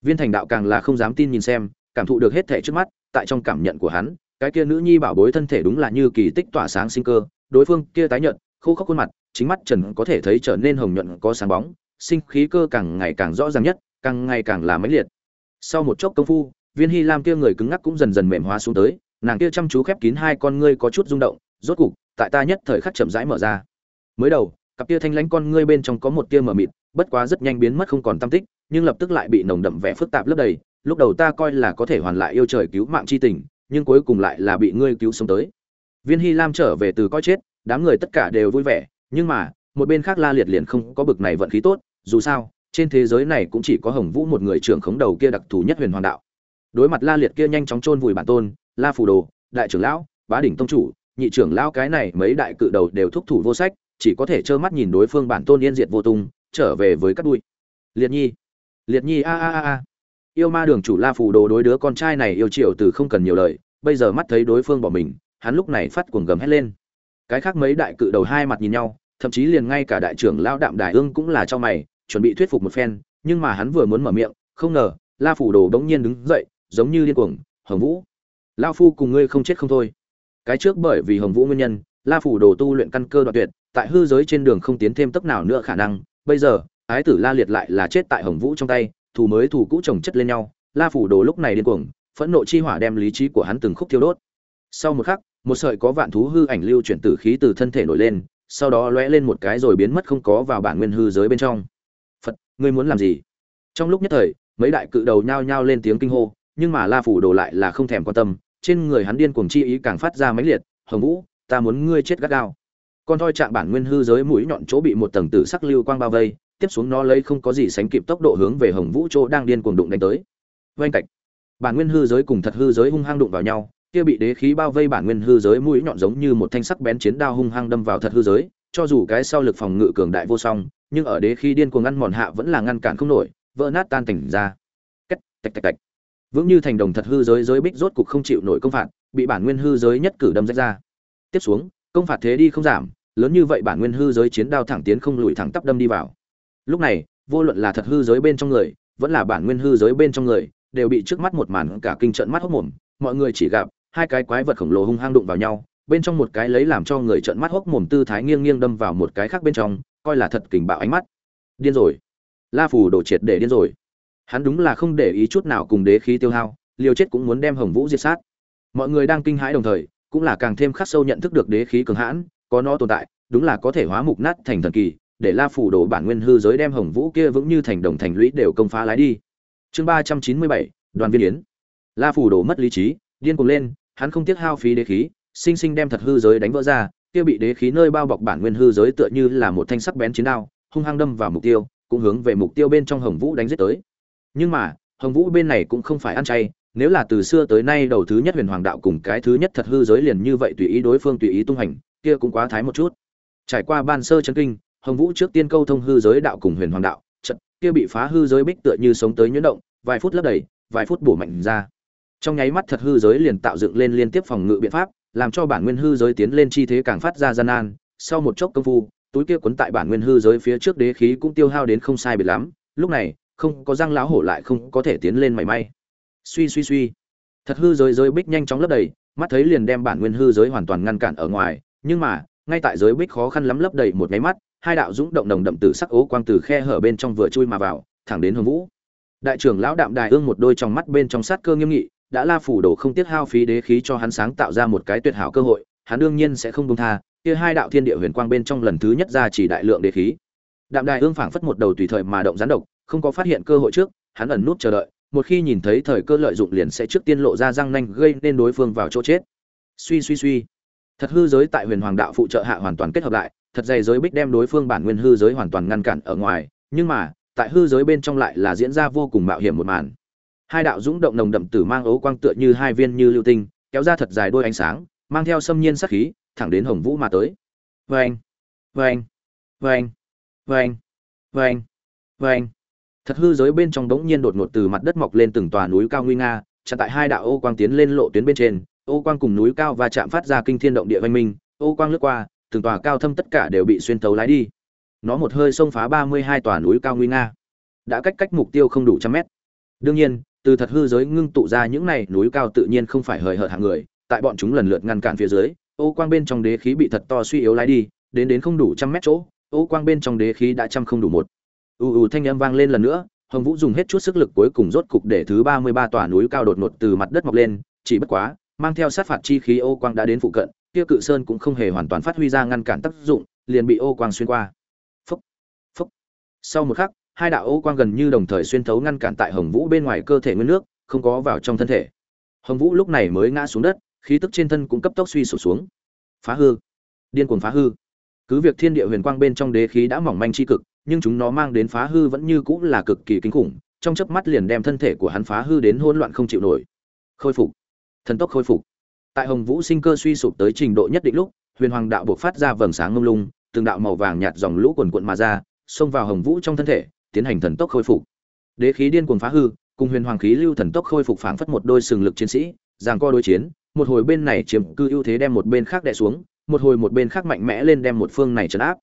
Viên thành đạo càng là không dám tin nhìn xem cảm thụ được hết thể trước mắt tại trong cảm nhận của hắn cái kia nữ nhi bảo bối thân thể đúng là như kỳ tích tỏa sáng sinh cơ đối phương kia tái nhận khô khốc khuôn mặt chính mắt trần có thể thấy trở nên hồng nhuận có sáng bóng sinh khí cơ càng ngày càng rõ ràng nhất càng ngày càng là mãnh liệt. Sau một chốc công phu viên hy lam kia người cứng ngắc cũng dần dần mềm hóa xuống tới nàng kia chăm chú khép kín hai con ngươi có chút rung động, rốt cục, tại ta nhất thời khắc chậm rãi mở ra. Mới đầu, cặp kia thanh lãnh con ngươi bên trong có một tia mờ mịt, bất quá rất nhanh biến mất không còn tâm tích, nhưng lập tức lại bị nồng đậm vẻ phức tạp lấp đầy. Lúc đầu ta coi là có thể hoàn lại yêu trời cứu mạng c h i tình, nhưng cuối cùng lại là bị ngươi cứu sống tới. Viên hy lam trở về từ coi chết, đám người tất cả đều vui vẻ, nhưng mà, một bên khác la liệt liền không có bực này vận khí tốt, dù sao, trên thế giới này cũng chỉ có hồng vũ một người trưởng khống đầu kia đặc thù nhất huyền hoàng đạo. Đối mặt la liệt kia nhanh chóng chôn vùi bản tôn la phù đồ, đại trưởng lão, bá đỉnh tông chủ, nhị trưởng lão cái này mấy đại cự đầu đều thúc thủ vô sách, chỉ có thể trơ mắt nhìn đối phương bản tôn yên diệt vô tung, trở về với các đuôi. Liệt nhi liệt nhi, a a a a. Yêu ma đường chủ la phù đồ đối đứa con trai này yêu triệu từ không cần nhiều lời, bây giờ mắt thấy đối phương bỏ mình, hắn lúc này phát cuồng gầm hét lên. Cái khác mấy đại cự đầu hai mặt nhìn nhau, thậm chí liền ngay cả đại trưởng Lão đạm đại ương cũng là cho mày, chuẩn bị thuyết phục một phen, nhưng mà hắn vừa muốn mở miệng, không ngờ la phủ đồ bỗng nhiên đứng dậy, giống như điên cuồng, hồng vũ lao phu cùng ngươi không chết không thôi. Cái trước bởi vì hồng vũ nguyên nhân, la phủ đồ tu luyện căn cơ đoạn tuyệt, tại hư giới trên đường không tiến thêm tốc nào nữa khả năng. Bây giờ, ái tử la liệt lại là chết tại hồng vũ trong tay, thù mới thù cũ chồng chất lên nhau. La phủ đồ lúc này điên cuồng, phẫn nộ chi hỏa đem lý trí của hắn từng khúc thiêu đốt. Sau một khắc, một sợi có vạn thú hư ảnh lưu chuyển tử khí từ thân thể nổi lên, sau đó lóe lên một cái rồi biến mất không có vào bản nguyên hư giới bên trong. Phật, ngươi muốn làm gì? Trong lúc nhất thời, mấy đại cự đầu nhao nhao lên tiếng kinh hô, nhưng mà la phủ đồ lại là không thèm quan tâm trên người hắn điên cuồng chi ý càng phát ra mãnh liệt hồng vũ ta muốn ngươi chết gắt gao. Con thoi chạm bản nguyên hư giới mũi nhọn chỗ bị một tầng tử sắc lưu quang bao vây tiếp xuống nó lấy không có gì sánh kịp tốc độ hướng về hồng vũ chỗ đang điên cuồng đụng đánh tới. Vênh cạnh, bản nguyên hư giới cùng thật hư giới hung hăng đụng vào nhau kia bị đế khí bao vây bản nguyên hư giới mũi nhọn giống như một thanh sắc bén chiến đao hung hăng đâm vào thật hư giới cho dù cái sau lực phòng ngự cường đại vô song nhưng ở đế khí điên cuồng ngăn mòn hạ vẫn là ngăn cản không nổi vỡ nát tan tành ra. Cách tạch tạch tạch vững như thành đồng thật hư giới giới bích rốt cục không chịu nổi công phạt, bị bản nguyên hư giới nhất cử đâm rách ra. Tiếp xuống, công phạt thế đi không giảm, lớn như vậy bản nguyên hư giới chiến đao thẳng tiến không lùi thẳng tắp đâm đi vào. Lúc này, vô luận là thật hư giới bên trong người, vẫn là bản nguyên hư giới bên trong người, đều bị trước mắt một màn cả kinh trận mắt hốc mồm. Mọi người chỉ gặp, hai cái quái vật khổng lồ hung hăng đụng vào nhau, bên trong một cái lấy làm cho người trợn mắt hốc mồm tư thái nghiêng nghiêng đâm vào một cái khác bên trong, coi là thật kình bạo ánh mắt. Điên rồi. La phù đổ triệt để điên rồi hắn đúng là không để ý chút nào cùng đế khí tiêu hao, liều chết cũng muốn đem hồng vũ diệt sát. Mọi người đang kinh hãi đồng thời, cũng là càng thêm khắc sâu nhận thức được đế khí cường hãn, có nó tồn tại, đúng là có thể hóa mục nát thành thần kỳ, để la phủ đổ bản nguyên hư giới đem hồng vũ kia vững như thành đồng thành lũy đều công phá lái đi. Chương ba trăm chín mươi bảy, đoàn viên yến. La phủ đổ mất lý trí, điên cuồng lên, hắn không tiếc hao phí đế khí, sinh sinh đem thật hư giới đánh vỡ ra, kia bị đế khí nơi bao bọc bản nguyên hư giới tựa như là một thanh sắc bén chiến đao, hung hăng đâm vào mục tiêu, cũng hướng về mục tiêu bên trong hồng vũ đánh giết tới nhưng mà, hồng vũ bên này cũng không phải ăn chay, nếu là từ xưa tới nay đầu thứ nhất huyền hoàng đạo cùng cái thứ nhất thật hư giới liền như vậy tùy ý đối phương tùy ý tung hành, kia cũng quá thái một chút. Trải qua ban sơ chân kinh, hồng vũ trước tiên câu thông hư giới đạo cùng huyền hoàng đạo, trận kia bị phá hư giới bích tựa như sống tới nhuyễn động, vài phút lấp đầy, vài phút bổ mạnh ra. Trong nháy mắt thật hư giới liền tạo dựng lên liên tiếp phòng ngự biện pháp, làm cho bản nguyên hư giới tiến lên chi thế càng phát ra gian nan. Sau một chốc công phu, túi kia quấn tại bản nguyên hư giới phía trước đế khí cũng tiêu hao đến không sai biệt lắm. Lúc này không có răng lão hổ lại không có thể tiến lên mảy may. Suy suy suy. Thật hư giới giới bích nhanh chóng lấp đầy, mắt thấy liền đem bản nguyên hư giới hoàn toàn ngăn cản ở ngoài, nhưng mà, ngay tại giới bích khó khăn lắm lấp đầy một máy mắt, hai đạo dũng động đồng đậm tử sắc ố quang từ khe hở bên trong vừa chui mà vào, thẳng đến hồng vũ. Đại trưởng lão đạm đài ương một đôi trong mắt bên trong sát cơ nghiêm nghị, đã la phủ đổ không tiếc hao phí đế khí cho hắn sáng tạo ra một cái tuyệt hảo cơ hội, hắn đương nhiên sẽ không buông tha, kia hai đạo thiên địa huyền quang bên trong lần thứ nhất ra chỉ đại lượng đế khí. Đạm đài ương phảng phất một đầu tùy thời mà động gián độc không có phát hiện cơ hội trước, hắn ẩn nút chờ đợi, một khi nhìn thấy thời cơ lợi dụng liền sẽ trước tiên lộ ra răng nanh gây nên đối phương vào chỗ chết. Suy suy suy. Thật hư giới tại huyền hoàng đạo phụ trợ hạ hoàn toàn kết hợp lại, thật dày giới bích đem đối phương bản nguyên hư giới hoàn toàn ngăn cản ở ngoài, nhưng mà, tại hư giới bên trong lại là diễn ra vô cùng mạo hiểm một màn. Hai đạo dũng động nồng đậm tử mang ấu quang tựa như hai viên như lưu tinh, kéo ra thật dài đôi ánh sáng, mang theo xâm nhiên sắc khí, thẳng đến hồng vũ mà tới. Vê anh vê anh vê anh thật hư giới bên trong đống nhiên đột ngột từ mặt đất mọc lên từng tòa núi cao nguy nga, chặn tại hai đạo ô quang tiến lên lộ tuyến bên trên, ô quang cùng núi cao và chạm phát ra kinh thiên động địa văn minh, ô quang lướt qua, từng tòa cao thâm tất cả đều bị xuyên tấu lái đi. Nó một hơi xông phá ba mươi hai tòa núi cao nguy nga. Đã cách cách mục tiêu không đủ trăm mét. Đương nhiên, từ thật hư giới ngưng tụ ra những này núi cao tự nhiên không phải hời hợt hàng người, tại bọn chúng lần lượt ngăn cản phía dưới, ô quang bên trong đế khí bị thật to suy yếu lái đi, đến đến không đủ trăm mét chỗ, ô quang bên trong đế khí đã trăm không đủ một ù ù thanh âm vang lên lần nữa, hồng vũ dùng hết chút sức lực cuối cùng rốt cục để thứ ba mươi ba tòa núi cao đột ngột từ mặt đất mọc lên, chỉ bất quá, mang theo sát phạt chi khí ô quang đã đến phụ cận, kia cự sơn cũng không hề hoàn toàn phát huy ra ngăn cản tác dụng, liền bị ô quang xuyên qua. Phúc phúc sau một khắc, hai đạo ô quang gần như đồng thời xuyên thấu ngăn cản tại hồng vũ bên ngoài cơ thể nguyên nước, không có vào trong thân thể. Hồng vũ lúc này mới ngã xuống đất, khí tức trên thân cũng cấp tốc suy sụp xuống. Phá hư. Điên cuồng phá hư. Cứ việc thiên địa huyền quang bên trong đế khí đã mỏng manh chi cực nhưng chúng nó mang đến phá hư vẫn như cũng là cực kỳ kinh khủng, trong chớp mắt liền đem thân thể của hắn phá hư đến hỗn loạn không chịu nổi. Khôi phục. Thần tốc khôi phục. Tại hồng vũ sinh cơ suy sụp tới trình độ nhất định lúc, huyền hoàng đạo buộc phát ra vầng sáng ngông lung, từng đạo màu vàng nhạt dòng lũ quần quận mà ra, xông vào hồng vũ trong thân thể, tiến hành thần tốc khôi phục. Đế khí điên cuồng phá hư, cùng huyền hoàng khí lưu thần tốc khôi phục phảng phất một đôi sừng lực chiến sĩ, giằng co đối chiến, một hồi bên này chiếm cư ưu thế đem một bên khác đè xuống, một hồi một bên khác mạnh mẽ lên đem một phương này trấn áp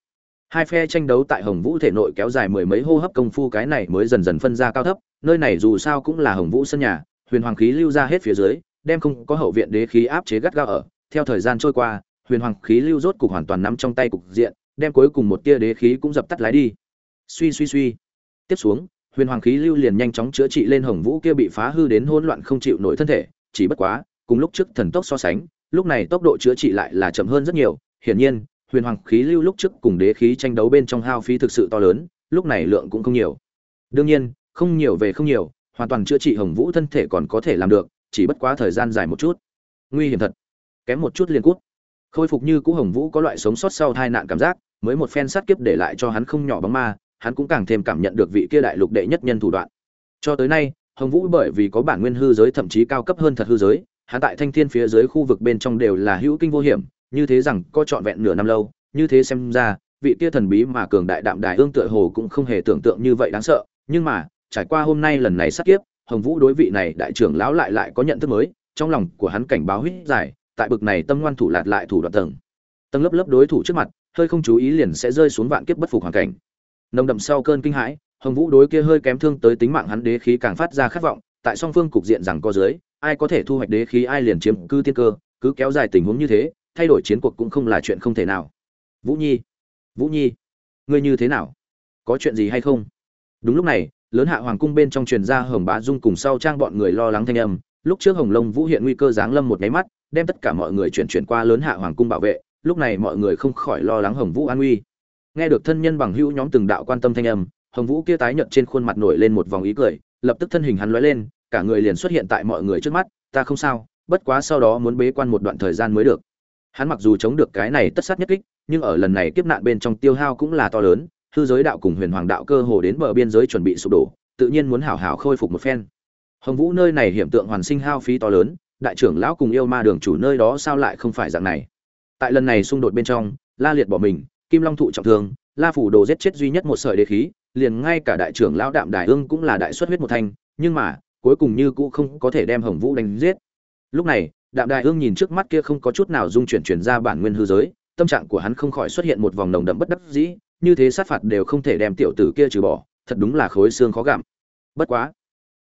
hai phe tranh đấu tại hồng vũ thể nội kéo dài mười mấy hô hấp công phu cái này mới dần dần phân ra cao thấp, nơi này dù sao cũng là hồng vũ sân nhà, huyền hoàng khí lưu ra hết phía dưới, đem không có hậu viện đế khí áp chế gắt gao ở. Theo thời gian trôi qua, huyền hoàng khí lưu rốt cục hoàn toàn nắm trong tay cục diện, đem cuối cùng một tia đế khí cũng dập tắt lái đi. Suy suy suy. Tiếp xuống, huyền hoàng khí lưu liền nhanh chóng chữa trị lên hồng vũ kia bị phá hư đến hỗn loạn không chịu nổi thân thể, chỉ bất quá, cùng lúc trước thần tốc so sánh, lúc này tốc độ chữa trị lại là chậm hơn rất nhiều. Hiển nhiên huyền hoàng khí lưu lúc trước cùng đế khí tranh đấu bên trong hao phí thực sự to lớn, lúc này lượng cũng không nhiều. Đương nhiên, không nhiều về không nhiều, hoàn toàn chữa trị hồng vũ thân thể còn có thể làm được, chỉ bất quá thời gian dài một chút. Nguy hiểm thật. Kém một chút liền cút. Khôi phục như cũ hồng vũ có loại sống sót sau tai nạn cảm giác, mới một phen sát kiếp để lại cho hắn không nhỏ bóng ma, hắn cũng càng thêm cảm nhận được vị kia đại lục đệ nhất nhân thủ đoạn. Cho tới nay, hồng vũ bởi vì có bản nguyên hư giới thậm chí cao cấp hơn thật hư giới, hắn tại thanh thiên phía dưới khu vực bên trong đều là hữu kinh vô hiểm như thế rằng có trọn vẹn nửa năm lâu, như thế xem ra, vị kia thần bí mà cường đại đạm đài ương tựa hồ cũng không hề tưởng tượng như vậy đáng sợ. Nhưng mà, trải qua hôm nay lần này sát kiếp, hồng vũ đối vị này đại trưởng lão lại lại có nhận thức mới, trong lòng của hắn cảnh báo huyết giải tại bực này tâm ngoan thủ lạt lại thủ đoạn tầng. Tầng lớp lớp đối thủ trước mặt, hơi không chú ý liền sẽ rơi xuống vạn kiếp bất phục hoàn cảnh. Nồng đậm sau cơn kinh hãi, hồng vũ đối kia hơi kém thương tới tính mạng hắn đế khí càng phát ra khát vọng, tại song phương cục diện rằng có dưới, ai có thể thu hoạch đế khí ai liền chiếm cư tiên cơ, cứ kéo dài tình huống như thế thay đổi chiến cuộc cũng không là chuyện không thể nào. Vũ nhi vũ nhi, ngươi như thế nào? Có chuyện gì hay không? Đúng lúc này, lớn hạ hoàng cung bên trong truyền ra hồng bá dung cùng sau trang bọn người lo lắng thanh âm. Lúc trước hồng lông vũ hiện nguy cơ giáng lâm một nháy mắt, đem tất cả mọi người chuyển chuyển qua lớn hạ hoàng cung bảo vệ. Lúc này mọi người không khỏi lo lắng hồng vũ an nguy. Nghe được thân nhân bằng hữu nhóm từng đạo quan tâm thanh âm, hồng vũ kia tái nhợt trên khuôn mặt nổi lên một vòng ý cười, lập tức thân hình hắn lóe lên, cả người liền xuất hiện tại mọi người trước mắt. Ta không sao, bất quá sau đó muốn bế quan một đoạn thời gian mới được hắn mặc dù chống được cái này tất sát nhất kích, nhưng ở lần này kiếp nạn bên trong tiêu hao cũng là to lớn, hư giới đạo cùng huyền hoàng đạo cơ hồ đến bờ biên giới chuẩn bị sụp đổ, tự nhiên muốn hảo hảo khôi phục một phen. Hồng vũ nơi này hiểm tượng hoàn sinh hao phí to lớn, đại trưởng lão cùng yêu ma đường chủ nơi đó sao lại không phải dạng này? Tại lần này xung đột bên trong, la liệt bỏ mình, kim long thụ trọng thương, la phủ đồ giết chết duy nhất một sợi đế khí, liền ngay cả đại trưởng lão đạm đài ương cũng là đại xuất huyết một thanh, nhưng mà, cuối cùng như cũ không có thể đem hồng vũ đánh giết. Lúc này đạm đài hương nhìn trước mắt kia không có chút nào dung chuyển chuyển ra bản nguyên hư giới, tâm trạng của hắn không khỏi xuất hiện một vòng nồng đậm bất đắc dĩ, như thế sát phạt đều không thể đem tiểu tử kia trừ bỏ, thật đúng là khối xương khó gặm. Bất quá,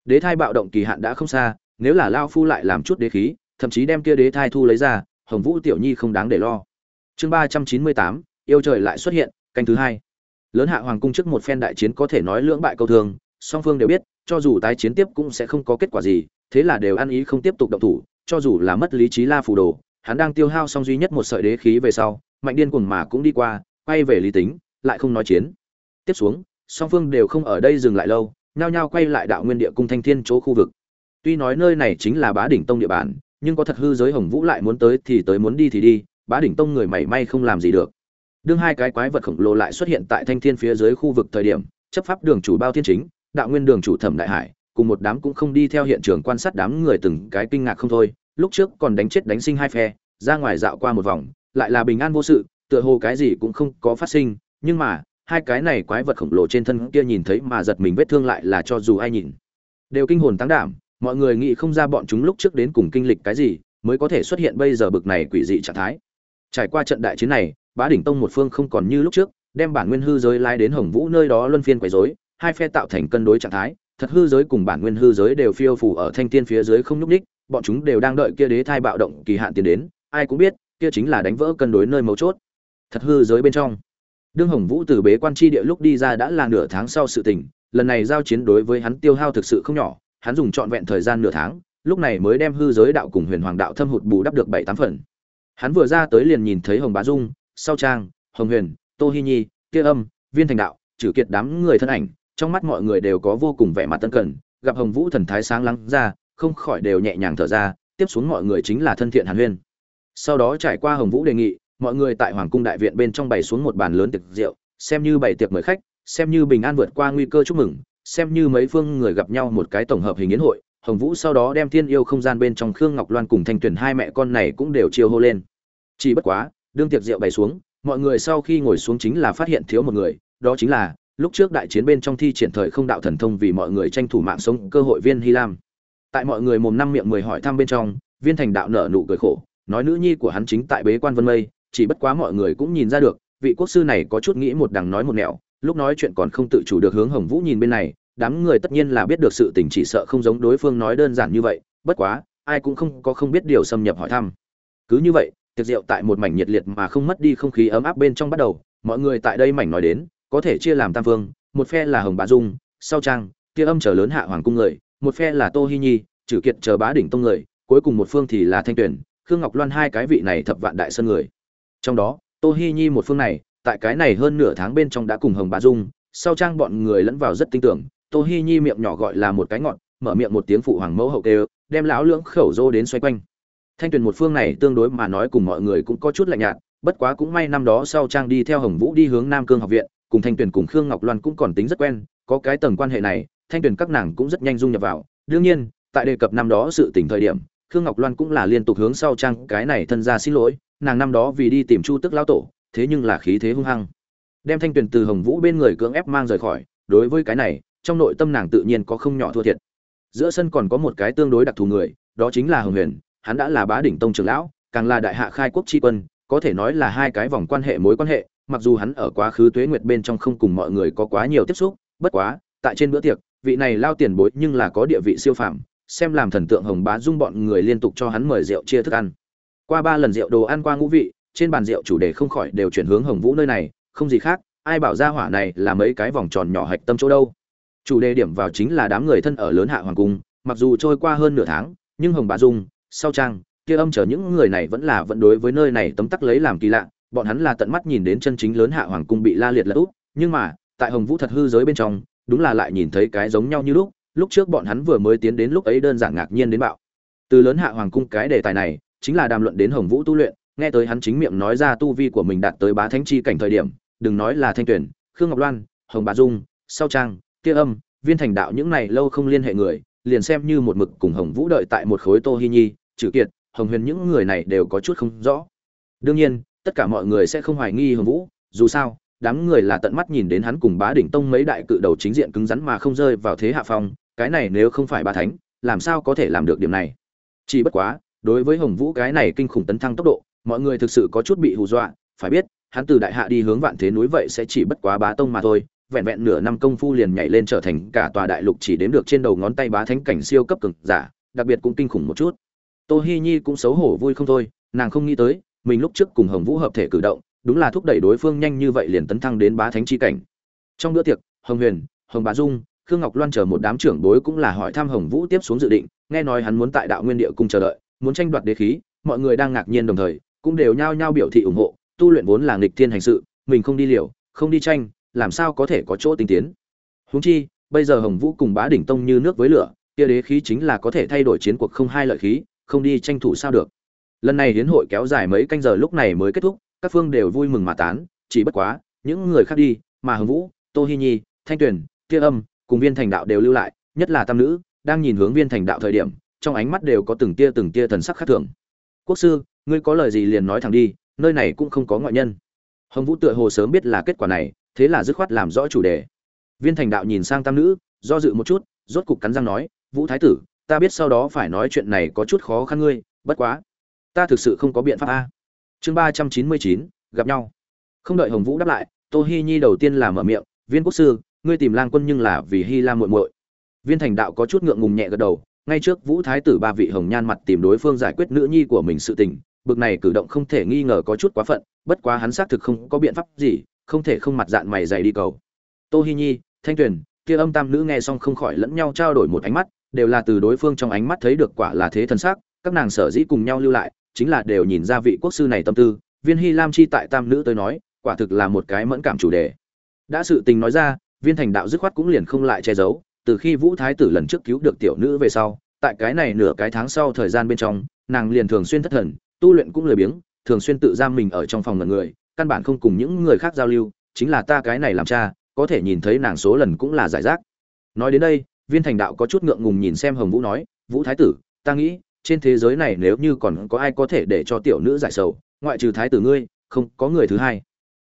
đế thai bạo động kỳ hạn đã không xa, nếu là lao phu lại làm chút đế khí, thậm chí đem kia đế thai thu lấy ra, hồng vũ tiểu nhi không đáng để lo. Chương ba trăm chín mươi tám, yêu trời lại xuất hiện, canh thứ hai. Lớn hạ hoàng cung trước một phen đại chiến có thể nói lưỡng bại câu thường, song phương đều biết, cho dù tái chiến tiếp cũng sẽ không có kết quả gì, thế là đều ăn ý không tiếp tục động thủ cho dù là mất lý trí la phù đồ, hắn đang tiêu hao xong duy nhất một sợi đế khí về sau, mạnh điên cuồng mà cũng đi qua, quay về lý tính, lại không nói chiến. Tiếp xuống, song phương đều không ở đây dừng lại lâu, nhao nhao quay lại đạo nguyên địa cung thanh thiên chỗ khu vực. Tuy nói nơi này chính là bá đỉnh tông địa bàn, nhưng có thật hư giới hồng vũ lại muốn tới thì tới muốn đi thì đi, bá đỉnh tông người mảy may không làm gì được. Đương hai cái quái vật khổng lồ lại xuất hiện tại thanh thiên phía dưới khu vực thời điểm, chấp pháp đường chủ bao thiên chính, đạo nguyên đường chủ thẩm đại hải cùng một đám cũng không đi theo hiện trường quan sát đám người từng cái kinh ngạc không thôi, lúc trước còn đánh chết đánh sinh hai phe, ra ngoài dạo qua một vòng, lại là bình an vô sự, tựa hồ cái gì cũng không có phát sinh, nhưng mà, hai cái này quái vật khổng lồ trên thân kia nhìn thấy mà giật mình vết thương lại là cho dù ai nhìn, đều kinh hồn tăng đảm, mọi người nghĩ không ra bọn chúng lúc trước đến cùng kinh lịch cái gì, mới có thể xuất hiện bây giờ bực này quỷ dị trạng thái. Trải qua trận đại chiến này, bá đỉnh tông một phương không còn như lúc trước, đem bản nguyên hư giới lái đến hồng vũ nơi đó luân phiên quấy rối, hai phe tạo thành cân đối trạng thái thật hư giới cùng bản nguyên hư giới đều phiêu phù ở thanh tiên phía dưới không nhúc nhích, bọn chúng đều đang đợi kia đế thai bạo động kỳ hạn tiến đến ai cũng biết kia chính là đánh vỡ cân đối nơi mấu chốt. Thật hư giới bên trong đương hồng vũ từ bế quan chi địa lúc đi ra đã là nửa tháng sau sự tình lần này giao chiến đối với hắn tiêu hao thực sự không nhỏ hắn dùng trọn vẹn thời gian nửa tháng lúc này mới đem hư giới đạo cùng huyền hoàng đạo thâm hụt bù đắp được bảy tám phần. Hắn vừa ra tới liền nhìn thấy hồng bá dung sau trang hồng huyền tô hi nhi kia âm viên thành đạo trừ kiệt đám người thân ảnh trong mắt mọi người đều có vô cùng vẻ mặt tân cần, gặp hồng vũ thần thái sáng lắng ra, không khỏi đều nhẹ nhàng thở ra, tiếp xuống mọi người chính là thân thiện hàn huyên. Sau đó trải qua hồng vũ đề nghị, mọi người tại hoàng cung đại viện bên trong bày xuống một bàn lớn tiệc rượu, xem như bày tiệc mời khách, xem như bình an vượt qua nguy cơ chúc mừng, xem như mấy phương người gặp nhau một cái tổng hợp hình yến hội, hồng vũ sau đó đem thiên yêu không gian bên trong khương ngọc loan cùng thanh tuyền hai mẹ con này cũng đều chiêu hô lên. Chỉ bất quá, đương tiệc rượu bày xuống, mọi người sau khi ngồi xuống chính là phát hiện thiếu một người, đó chính là lúc trước đại chiến bên trong thi triển thời không đạo thần thông vì mọi người tranh thủ mạng sống, cơ hội viên hy lam. Tại mọi người mồm năm miệng mười hỏi thăm bên trong, viên thành đạo nở nụ cười khổ, nói nữ nhi của hắn chính tại bế quan vân mây, chỉ bất quá mọi người cũng nhìn ra được, vị quốc sư này có chút nghĩ một đằng nói một nẻo, lúc nói chuyện còn không tự chủ được hướng hồng vũ nhìn bên này, đám người tất nhiên là biết được sự tình chỉ sợ không giống đối phương nói đơn giản như vậy, bất quá, ai cũng không có không biết điều xâm nhập hỏi thăm. Cứ như vậy, tiệc rượu tại một mảnh nhiệt liệt mà không mất đi không khí ấm áp bên trong bắt đầu, mọi người tại đây mảnh nói đến có thể chia làm tam phương, một phe là hồng bá dung, sau trang, kia âm chờ lớn hạ hoàng cung người, một phe là tô hi nhi trừ kiệt chờ bá đỉnh tông người, cuối cùng một phương thì là thanh tuyển khương ngọc loan hai cái vị này thập vạn đại sơn người. Trong đó, tô hi nhi một phương này, tại cái này hơn nửa tháng bên trong đã cùng hồng bá dung, sau trang bọn người lẫn vào rất tin tưởng, tô hi nhi miệng nhỏ gọi là một cái ngọn, mở miệng một tiếng phụ hoàng mẫu hậu đều đem lão lưỡng khẩu dô đến xoay quanh. Thanh tuyền một phương này tương đối mà nói cùng mọi người cũng có chút lạnh nhạt, bất quá cũng may năm đó sau trang đi theo hồng vũ đi hướng nam cương học viện cùng thanh tuyền cùng khương ngọc loan cũng còn tính rất quen, có cái tầng quan hệ này, thanh tuyền các nàng cũng rất nhanh dung nhập vào. Đương nhiên, tại đề cập năm đó sự tỉnh thời điểm, khương ngọc loan cũng là liên tục hướng sau trang cái này thân ra xin lỗi, nàng năm đó vì đi tìm chu tức lão tổ, thế nhưng là khí thế hung hăng. Đem thanh tuyền từ hồng vũ bên người cưỡng ép mang rời khỏi, đối với cái này, trong nội tâm nàng tự nhiên có không nhỏ thua thiệt. Giữa sân còn có một cái tương đối đặc thù người, đó chính là hồng huyền, hắn đã là bá đỉnh tông trưởng lão, càng là đại hạ khai quốc tri quân, có thể nói là hai cái vòng quan hệ mối quan hệ mặc dù hắn ở quá khứ tuế nguyệt bên trong không cùng mọi người có quá nhiều tiếp xúc, bất quá, tại trên bữa tiệc, vị này lao tiền bối nhưng là có địa vị siêu phàm, xem làm thần tượng hồng bá dung bọn người liên tục cho hắn mời rượu chia thức ăn. Qua ba lần rượu đồ ăn qua ngũ vị, trên bàn rượu chủ đề không khỏi đều chuyển hướng hồng vũ nơi này, không gì khác, ai bảo ra hỏa này là mấy cái vòng tròn nhỏ hạch tâm chỗ đâu. Chủ đề điểm vào chính là đám người thân ở lớn hạ hoàng cung, mặc dù trôi qua hơn nửa tháng, nhưng hồng bá dung, sau trang, kia âm chờ những người này vẫn là vẫn đối với nơi này tấm tắc lấy làm kỳ lạ bọn hắn là tận mắt nhìn đến chân chính lớn hạ hoàng cung bị la liệt lật úp, nhưng mà, tại hồng vũ thật hư giới bên trong, đúng là lại nhìn thấy cái giống nhau như lúc lúc trước bọn hắn vừa mới tiến đến lúc ấy đơn giản ngạc nhiên đến bạo. Từ lớn hạ hoàng cung cái đề tài này, chính là đàm luận đến hồng vũ tu luyện, nghe tới hắn chính miệng nói ra tu vi của mình đạt tới bá thánh chi cảnh thời điểm, đừng nói là thanh tuyển, khương ngọc loan, hồng bà dung, sau trang tia âm, viên thành đạo những này lâu không liên hệ người, liền xem như một mực cùng hồng vũ đợi tại một khối tô hi nhi trừ kiệt, hồng huyền những người này đều có chút không rõ. Đương nhiên tất cả mọi người sẽ không hoài nghi hồng vũ, dù sao, đám người là tận mắt nhìn đến hắn cùng bá đỉnh tông mấy đại cự đầu chính diện cứng rắn mà không rơi vào thế hạ phong, cái này nếu không phải ba thánh, làm sao có thể làm được điểm này? Chỉ bất quá, đối với hồng vũ cái này kinh khủng tấn thăng tốc độ, mọi người thực sự có chút bị hù dọa, phải biết, hắn từ đại hạ đi hướng vạn thế núi vậy sẽ chỉ bất quá bá tông mà thôi, vẹn vẹn nửa năm công phu liền nhảy lên trở thành cả tòa đại lục chỉ đếm được trên đầu ngón tay bá thánh cảnh siêu cấp cực giả, đặc biệt cũng kinh khủng một chút. Tô hi nhi cũng xấu hổ vui không thôi, nàng không nghĩ tới mình lúc trước cùng hồng vũ hợp thể cử động, đúng là thúc đẩy đối phương nhanh như vậy liền tấn thăng đến bá thánh chi cảnh. Trong bữa tiệc, hồng huyền, hồng bá dung, khương ngọc loan chờ một đám trưởng bối cũng là hỏi thăm hồng vũ tiếp xuống dự định, nghe nói hắn muốn tại đạo nguyên địa cung chờ đợi, muốn tranh đoạt đế khí, mọi người đang ngạc nhiên đồng thời, cũng đều nhao nhao biểu thị ủng hộ, tu luyện vốn là nghịch thiên hành sự, mình không đi liều, không đi tranh, làm sao có thể có chỗ tinh tiến. Huống chi, bây giờ hồng vũ cùng bá đỉnh tông như nước với lửa, kia đế khí chính là có thể thay đổi chiến cuộc không hai lợi khí, không đi tranh thủ sao được lần này hiến hội kéo dài mấy canh giờ lúc này mới kết thúc, các phương đều vui mừng mà tán, chỉ bất quá, những người khác đi, mà hưng vũ, tô hi nhi, thanh tuyền, tia âm, cùng viên thành đạo đều lưu lại, nhất là tam nữ, đang nhìn hướng viên thành đạo thời điểm, trong ánh mắt đều có từng tia từng tia thần sắc khác thường. Quốc sư, ngươi có lời gì liền nói thẳng đi, nơi này cũng không có ngoại nhân. Hồng vũ tựa hồ sớm biết là kết quả này, thế là dứt khoát làm rõ chủ đề. Viên thành đạo nhìn sang tam nữ, do dự một chút, rốt cục cắn răng nói, vũ thái tử, ta biết sau đó phải nói chuyện này có chút khó khăn ngươi, bất quá ta thực sự không có biện pháp a. Chương ba trăm chín mươi chín, gặp nhau. Không đợi hồng vũ đáp lại, tô hi nhi đầu tiên là mở miệng, viên quốc sư, ngươi tìm lang quân nhưng là vì hy la muội muội. Viên thành đạo có chút ngượng ngùng nhẹ gật đầu, ngay trước vũ thái tử ba vị hồng nhan mặt tìm đối phương giải quyết nữ nhi của mình sự tình, bực này cử động không thể nghi ngờ có chút quá phận, bất quá hắn xác thực không có biện pháp gì, không thể không mặt dạng mày dày đi cầu. Tô hi nhi, thanh tuyền, kia âm tam nữ nghe xong không khỏi lẫn nhau trao đổi một ánh mắt, đều là từ đối phương trong ánh mắt thấy được quả là thế thân xác, các nàng sở dĩ cùng nhau lưu lại chính là đều nhìn ra vị quốc sư này tâm tư, viên hy lam chi tại tam nữ tới nói, quả thực là một cái mẫn cảm chủ đề. Đã sự tình nói ra, viên thành đạo dứt khoát cũng liền không lại che giấu, từ khi vũ thái tử lần trước cứu được tiểu nữ về sau, tại cái này nửa cái tháng sau thời gian bên trong, nàng liền thường xuyên thất thần, tu luyện cũng lười biếng, thường xuyên tự giam mình ở trong phòng ngần người, căn bản không cùng những người khác giao lưu, chính là ta cái này làm cha, có thể nhìn thấy nàng số lần cũng là giải rác. Nói đến đây, viên thành đạo có chút ngượng ngùng nhìn xem hồng vũ nói, vũ thái tử, ta nghĩ trên thế giới này nếu như còn có ai có thể để cho tiểu nữ giải sầu, ngoại trừ thái tử ngươi, không có người thứ hai.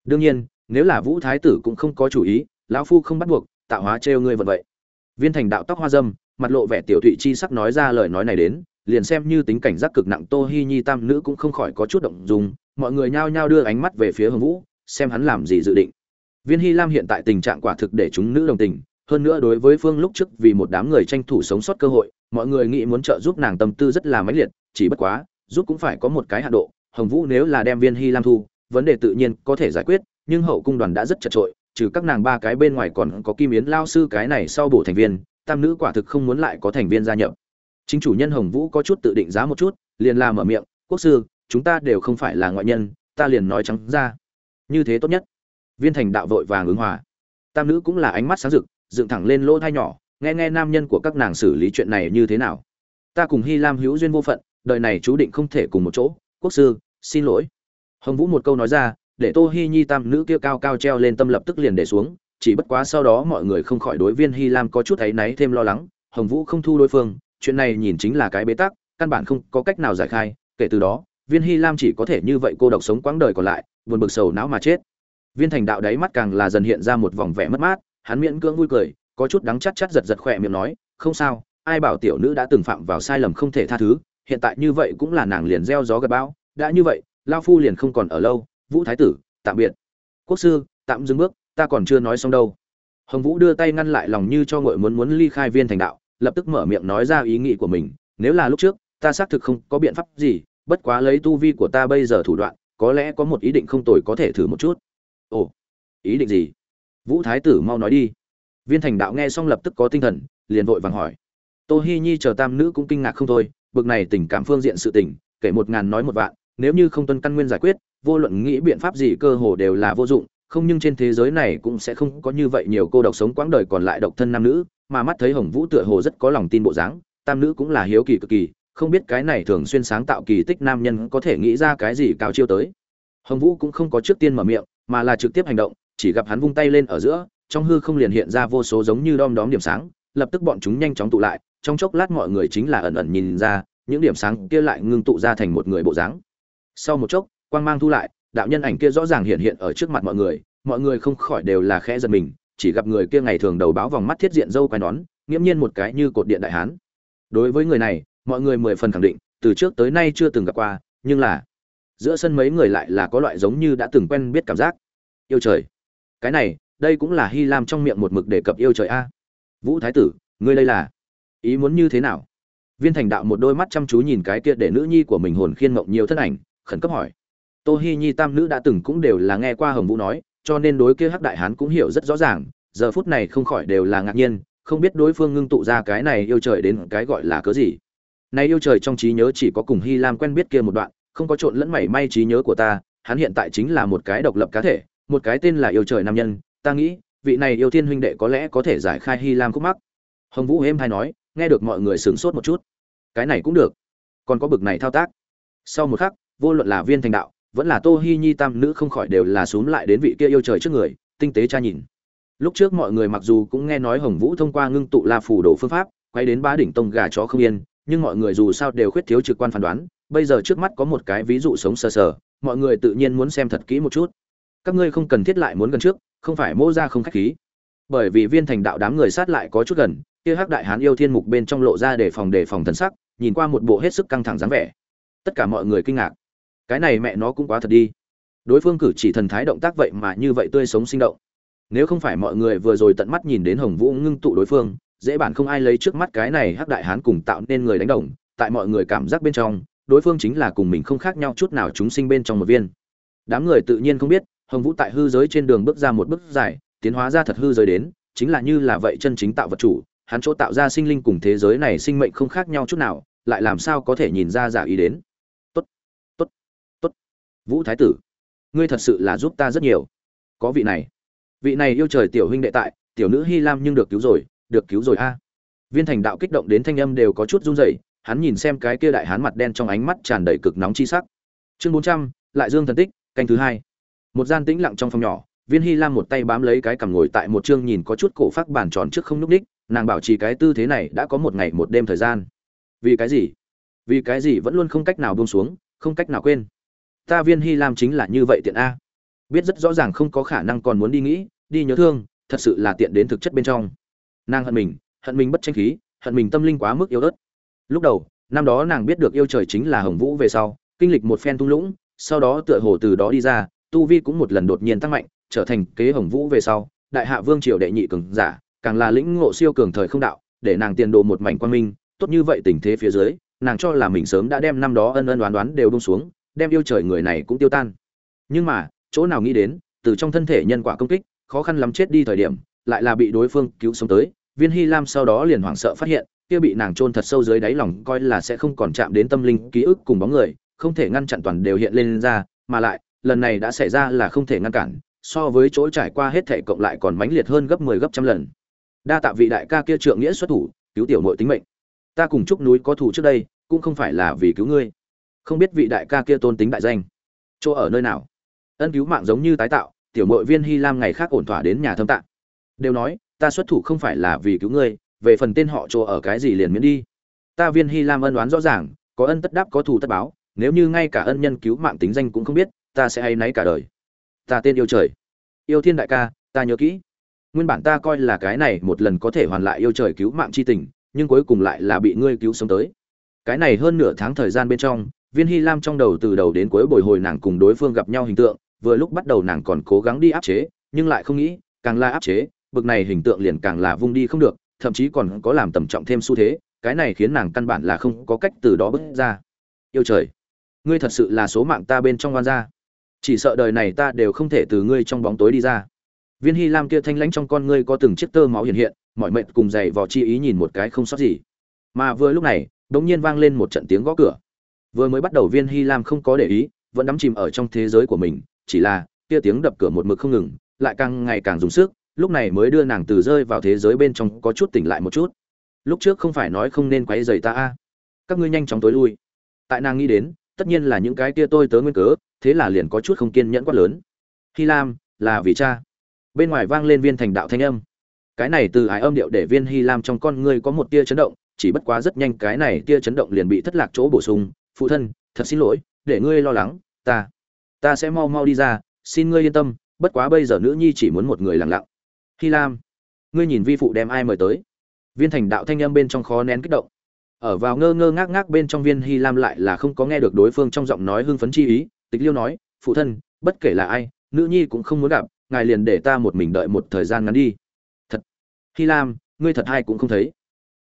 Đương nhiên, nếu là vũ thái tử cũng không có chủ ý, lão phu không bắt buộc, tạo hóa trêu ngươi vật vậy. Viên thành đạo tóc hoa dâm, mặt lộ vẻ tiểu thụy chi sắc nói ra lời nói này đến, liền xem như tính cảnh giác cực nặng tô hi nhi tam nữ cũng không khỏi có chút động dung, mọi người nhao nhao đưa ánh mắt về phía hồng vũ, xem hắn làm gì dự định. Viên hy lam hiện tại tình trạng quả thực để chúng nữ đồng tình, hơn nữa đối với phương lúc trước vì một đám người tranh thủ sống sót cơ hội mọi người nghĩ muốn trợ giúp nàng tâm tư rất là mãnh liệt, chỉ bất quá, giúp cũng phải có một cái hạn độ, hồng vũ nếu là đem viên hy lam thu, vấn đề tự nhiên có thể giải quyết, nhưng hậu cung đoàn đã rất chật trội trừ các nàng ba cái bên ngoài còn có kim yến lao sư cái này sau bổ thành viên, tam nữ quả thực không muốn lại có thành viên gia nhập. Chính chủ nhân hồng vũ có chút tự định giá một chút, liền làm ở miệng, quốc sư, chúng ta đều không phải là ngoại nhân, ta liền nói trắng ra. Như thế tốt nhất. Viên thành đạo vội vàng ứng hòa. Tam nữ cũng là ánh mắt sáng rực, dựng thẳng lên lỗ thai nhỏ nghe nghe nam nhân của các nàng xử lý chuyện này như thế nào. Ta cùng hy lam hữu duyên vô phận, đời này chú định không thể cùng một chỗ. Quốc sư, xin lỗi. Hồng vũ một câu nói ra, để tô hi nhi tam nữ kia cao cao treo lên tâm lập tức liền để xuống. Chỉ bất quá sau đó mọi người không khỏi đối viên hy lam có chút áy náy thêm lo lắng. Hồng vũ không thu đối phương, chuyện này nhìn chính là cái bế tắc, căn bản không có cách nào giải khai. Kể từ đó, viên hy lam chỉ có thể như vậy cô độc sống quãng đời còn lại, buồn bực sầu não mà chết. Viên thành đạo đáy mắt càng là dần hiện ra một vòng vẻ mất mát, hắn miễn cưỡng vui cười có chút đắng chắt chắt giật giật khỏe miệng nói, không sao, ai bảo tiểu nữ đã từng phạm vào sai lầm không thể tha thứ, hiện tại như vậy cũng là nàng liền gieo gió gật bão, đã như vậy lao phu liền không còn ở lâu, vũ thái tử, tạm biệt. Quốc sư, tạm dừng bước, ta còn chưa nói xong đâu. Hồng vũ đưa tay ngăn lại lòng như cho ngội muốn muốn ly khai viên thành đạo, lập tức mở miệng nói ra ý nghĩ của mình, nếu là lúc trước, ta xác thực không có biện pháp gì, bất quá lấy tu vi của ta bây giờ thủ đoạn, có lẽ có một ý định không tồi có thể thử một chút. Ồ, ý định gì? Vũ thái tử mau nói đi viên thành đạo nghe xong lập tức có tinh thần, liền vội vàng hỏi. Tô hi nhi chờ tam nữ cũng kinh ngạc không thôi, bực này tình cảm phương diện sự tình, kể một ngàn nói một vạn, nếu như không tuân căn nguyên giải quyết, vô luận nghĩ biện pháp gì cơ hồ đều là vô dụng, không nhưng trên thế giới này cũng sẽ không có như vậy nhiều cô độc sống quãng đời còn lại độc thân nam nữ, mà mắt thấy hồng vũ tựa hồ rất có lòng tin bộ dáng, tam nữ cũng là hiếu kỳ cực kỳ, không biết cái này thường xuyên sáng tạo kỳ tích nam nhân có thể nghĩ ra cái gì cao chiêu tới. Hồng vũ cũng không có trước tiên mở miệng, mà là trực tiếp hành động, chỉ gặp hắn vung tay lên ở giữa trong hư không liền hiện ra vô số giống như đom đóm điểm sáng, lập tức bọn chúng nhanh chóng tụ lại, trong chốc lát mọi người chính là ẩn ẩn nhìn ra, những điểm sáng kia lại ngưng tụ ra thành một người bộ dáng. Sau một chốc, quang mang thu lại, đạo nhân ảnh kia rõ ràng hiện hiện ở trước mặt mọi người mọi người không khỏi đều là khẽ giật mình, chỉ gặp người kia ngày thường đầu báo vòng mắt thiết diện dâu quai nón nghiêm nhiên một cái như cột điện đại hán. Đối với người này, mọi người mười phần khẳng định, từ trước tới nay chưa từng gặp qua, nhưng là, giữa sân mấy người lại là có loại giống như đã từng quen biết cảm giác. Yêu trời! Cái này đây cũng là hy lam trong miệng một mực đề cập yêu trời a. Vũ thái tử, ngươi đây là? Ý muốn như thế nào? Viên thành đạo một đôi mắt chăm chú nhìn cái kia để nữ nhi của mình hồn khiên mộng nhiều thân ảnh, khẩn cấp hỏi. Tô hi nhi tam nữ đã từng cũng đều là nghe qua hồng vũ nói, cho nên đối kia hắc đại hán cũng hiểu rất rõ ràng, giờ phút này không khỏi đều là ngạc nhiên, không biết đối phương ngưng tụ ra cái này yêu trời đến cái gọi là cớ gì. Nay yêu trời trong trí nhớ chỉ có cùng hy lam quen biết kia một đoạn, không có trộn lẫn mảy may trí nhớ của ta, hắn hiện tại chính là một cái độc lập cá thể, một cái tên là yêu trời nam nhân ta nghĩ, vị này yêu thiên huynh đệ có lẽ có thể giải khai hy lam khúc mắc. Hồng vũ êm hay nói, nghe được mọi người sửng sốt một chút. Cái này cũng được. Còn có bực này thao tác. Sau một khắc, vô luận là viên thành đạo, vẫn là tô hi nhi tam nữ không khỏi đều là xuống lại đến vị kia yêu trời trước người, tinh tế cha nhìn. Lúc trước mọi người mặc dù cũng nghe nói hồng vũ thông qua ngưng tụ la phủ đồ phương pháp, quay đến ba đỉnh tông gà chó không yên, nhưng mọi người dù sao đều khuyết thiếu trực quan phán đoán, bây giờ trước mắt có một cái ví dụ sống sờ sờ, mọi người tự nhiên muốn xem thật kỹ một chút. Các ngươi không cần thiết lại muốn gần trước không phải mô ra không khách khí. Bởi vì viên thành đạo đám người sát lại có chút gần, kia hắc đại hán yêu thiên mục bên trong lộ ra để phòng đề phòng thần sắc, nhìn qua một bộ hết sức căng thẳng dáng vẻ. Tất cả mọi người kinh ngạc. Cái này mẹ nó cũng quá thật đi. Đối phương cử chỉ thần thái động tác vậy mà như vậy tươi sống sinh động. Nếu không phải mọi người vừa rồi tận mắt nhìn đến hồng vũ ngưng tụ đối phương, dễ bản không ai lấy trước mắt cái này hắc đại hán cùng tạo nên người đánh đồng, tại mọi người cảm giác bên trong, đối phương chính là cùng mình không khác nhau chút nào chúng sinh bên trong một viên. Đám người tự nhiên không biết hồng vũ tại hư giới trên đường bước ra một bước dài, tiến hóa ra thật hư giới đến, chính là như là vậy chân chính tạo vật chủ, hắn chỗ tạo ra sinh linh cùng thế giới này sinh mệnh không khác nhau chút nào, lại làm sao có thể nhìn ra giả ý đến? Tốt tốt tốt. Vũ thái tử, ngươi thật sự là giúp ta rất nhiều. Có vị này. Vị này yêu trời tiểu huynh đệ tại, tiểu nữ hy lam nhưng được cứu rồi, được cứu rồi a. Viên thành đạo kích động đến thanh âm đều có chút run rẩy, hắn nhìn xem cái kia đại hán mặt đen trong ánh mắt tràn đầy cực nóng chi sắc. Chương bốn trăm, lại dương thần tích, canh thứ hai một gian tĩnh lặng trong phòng nhỏ, viên hy lam một tay bám lấy cái cằm ngồi tại một chương nhìn có chút cổ phát bàn tròn trước không nhúc ních, nàng bảo trì cái tư thế này đã có một ngày một đêm thời gian. Vì cái gì? Vì cái gì vẫn luôn không cách nào buông xuống, không cách nào quên? Ta viên hy lam chính là như vậy tiện a. Biết rất rõ ràng không có khả năng còn muốn đi nghĩ, đi nhớ thương, thật sự là tiện đến thực chất bên trong. Nàng hận mình hận mình bất tranh khí, hận mình tâm linh quá mức yếu ớt. Lúc đầu, năm đó nàng biết được yêu trời chính là hồng vũ về sau, kinh lịch một phen thung lũng, sau đó tựa hồ từ đó đi ra tu vi cũng một lần đột nhiên tăng mạnh, trở thành kế hồng vũ về sau, đại hạ vương triều đệ nhị cường giả, càng là lĩnh ngộ siêu cường thời không đạo, để nàng tiền đồ một mảnh quan minh, tốt như vậy tình thế phía dưới, nàng cho là mình sớm đã đem năm đó ân ân đoán đoán đều bông xuống, đem yêu trời người này cũng tiêu tan. Nhưng mà, chỗ nào nghĩ đến, từ trong thân thể nhân quả công kích, khó khăn lắm chết đi thời điểm, lại là bị đối phương cứu sống tới, viên hy lam sau đó liền hoảng sợ phát hiện, kia bị nàng chôn thật sâu dưới đáy lòng coi là sẽ không còn chạm đến tâm linh ký ức cùng bóng người, không thể ngăn chặn toàn đều hiện lên ra, mà lại lần này đã xảy ra là không thể ngăn cản, so với chỗ trải qua hết thể cộng lại còn mãnh liệt hơn gấp 10 gấp trăm lần. Đa tạ vị đại ca kia trượng nghĩa xuất thủ, cứu tiểu nội tính mệnh. Ta cùng chúc núi có thủ trước đây, cũng không phải là vì cứu ngươi. Không biết vị đại ca kia tôn tính đại danh. Chỗ ở nơi nào? Ân cứu mạng giống như tái tạo, tiểu nội viên hy lam ngày khác ổn thỏa đến nhà thâm tạng đều nói, ta xuất thủ không phải là vì cứu ngươi, về phần tên họ chỗ ở cái gì liền miễn đi. Ta viên hy lam ân đoán rõ ràng, có ân tất đáp có thù tất báo, nếu như ngay cả ân nhân cứu mạng tính danh cũng không biết ta sẽ hay náy cả đời. Ta tên yêu trời. Yêu thiên đại ca, ta nhớ kỹ. Nguyên bản ta coi là cái này một lần có thể hoàn lại yêu trời cứu mạng c h i tình, nhưng cuối cùng lại là bị ngươi cứu sống tới. Cái này hơn nửa tháng thời gian bên trong, viên hy lam trong đầu từ đầu đến cuối bồi hồi nàng cùng đối phương gặp nhau hình tượng, vừa lúc bắt đầu nàng còn cố gắng đi áp chế, nhưng lại không nghĩ, càng la áp chế, bực này hình tượng liền càng là vung đi không được, thậm chí còn có làm tầm trọng thêm xu thế, cái này khiến nàng căn bản là không có cách từ đó bước ra. Yêu trời, ngươi thật sự là số mạng ta bên trong oan gia chỉ sợ đời này ta đều không thể từ ngươi trong bóng tối đi ra. Viên hy lam kia thanh lãnh trong con ngươi có từng chiếc tơ máu hiện hiện, mọi mệnh cùng dày vò chi ý nhìn một cái không sót gì. Mà vừa lúc này đ ỗ n g nhiên vang lên một trận tiếng gõ cửa. Vừa mới bắt đầu viên hy lam không có để ý, vẫn đắm chìm ở trong thế giới của mình, chỉ là, kia tiếng đập cửa một mực không ngừng, lại càng ngày càng dùng sức, lúc này mới đưa nàng từ rơi vào thế giới bên trong có chút tỉnh lại một chút. Lúc trước không phải nói không nên quấy rầy ta a. Các ngươi nhanh chóng tối lui. Tại nàng nghĩ đến, tất nhiên là những cái kia tôi tớ nguyên cớ thế là liền có chút không kiên nhẫn quát lớn. Hy lam, là vì cha. Bên ngoài vang lên viên thành đạo thanh âm. Cái này từ ái âm điệu để viên hy lam trong con ngươi có một tia chấn động, chỉ bất quá rất nhanh cái này tia chấn động liền bị thất lạc chỗ bổ sung. Phụ thân, thật xin lỗi, để ngươi lo lắng, ta ta sẽ mau mau đi ra, xin ngươi yên tâm, bất quá bây giờ nữ nhi chỉ muốn một người lặng lặng. Hy lam, ngươi nhìn vi phụ đem ai mời tới? Viên thành đạo thanh âm bên trong khó nén kích động. Ở vào ngơ ngơ ngác ngác bên trong viên hy lam lại là không có nghe được đối phương trong giọng nói hưng phấn chi ý tịch liêu nói, phụ thân, bất kể là ai, nữ nhi cũng không muốn gặp, ngài liền để ta một mình đợi một thời gian ngắn đi. Thật? Hy lam, ngươi thật hay cũng không thấy?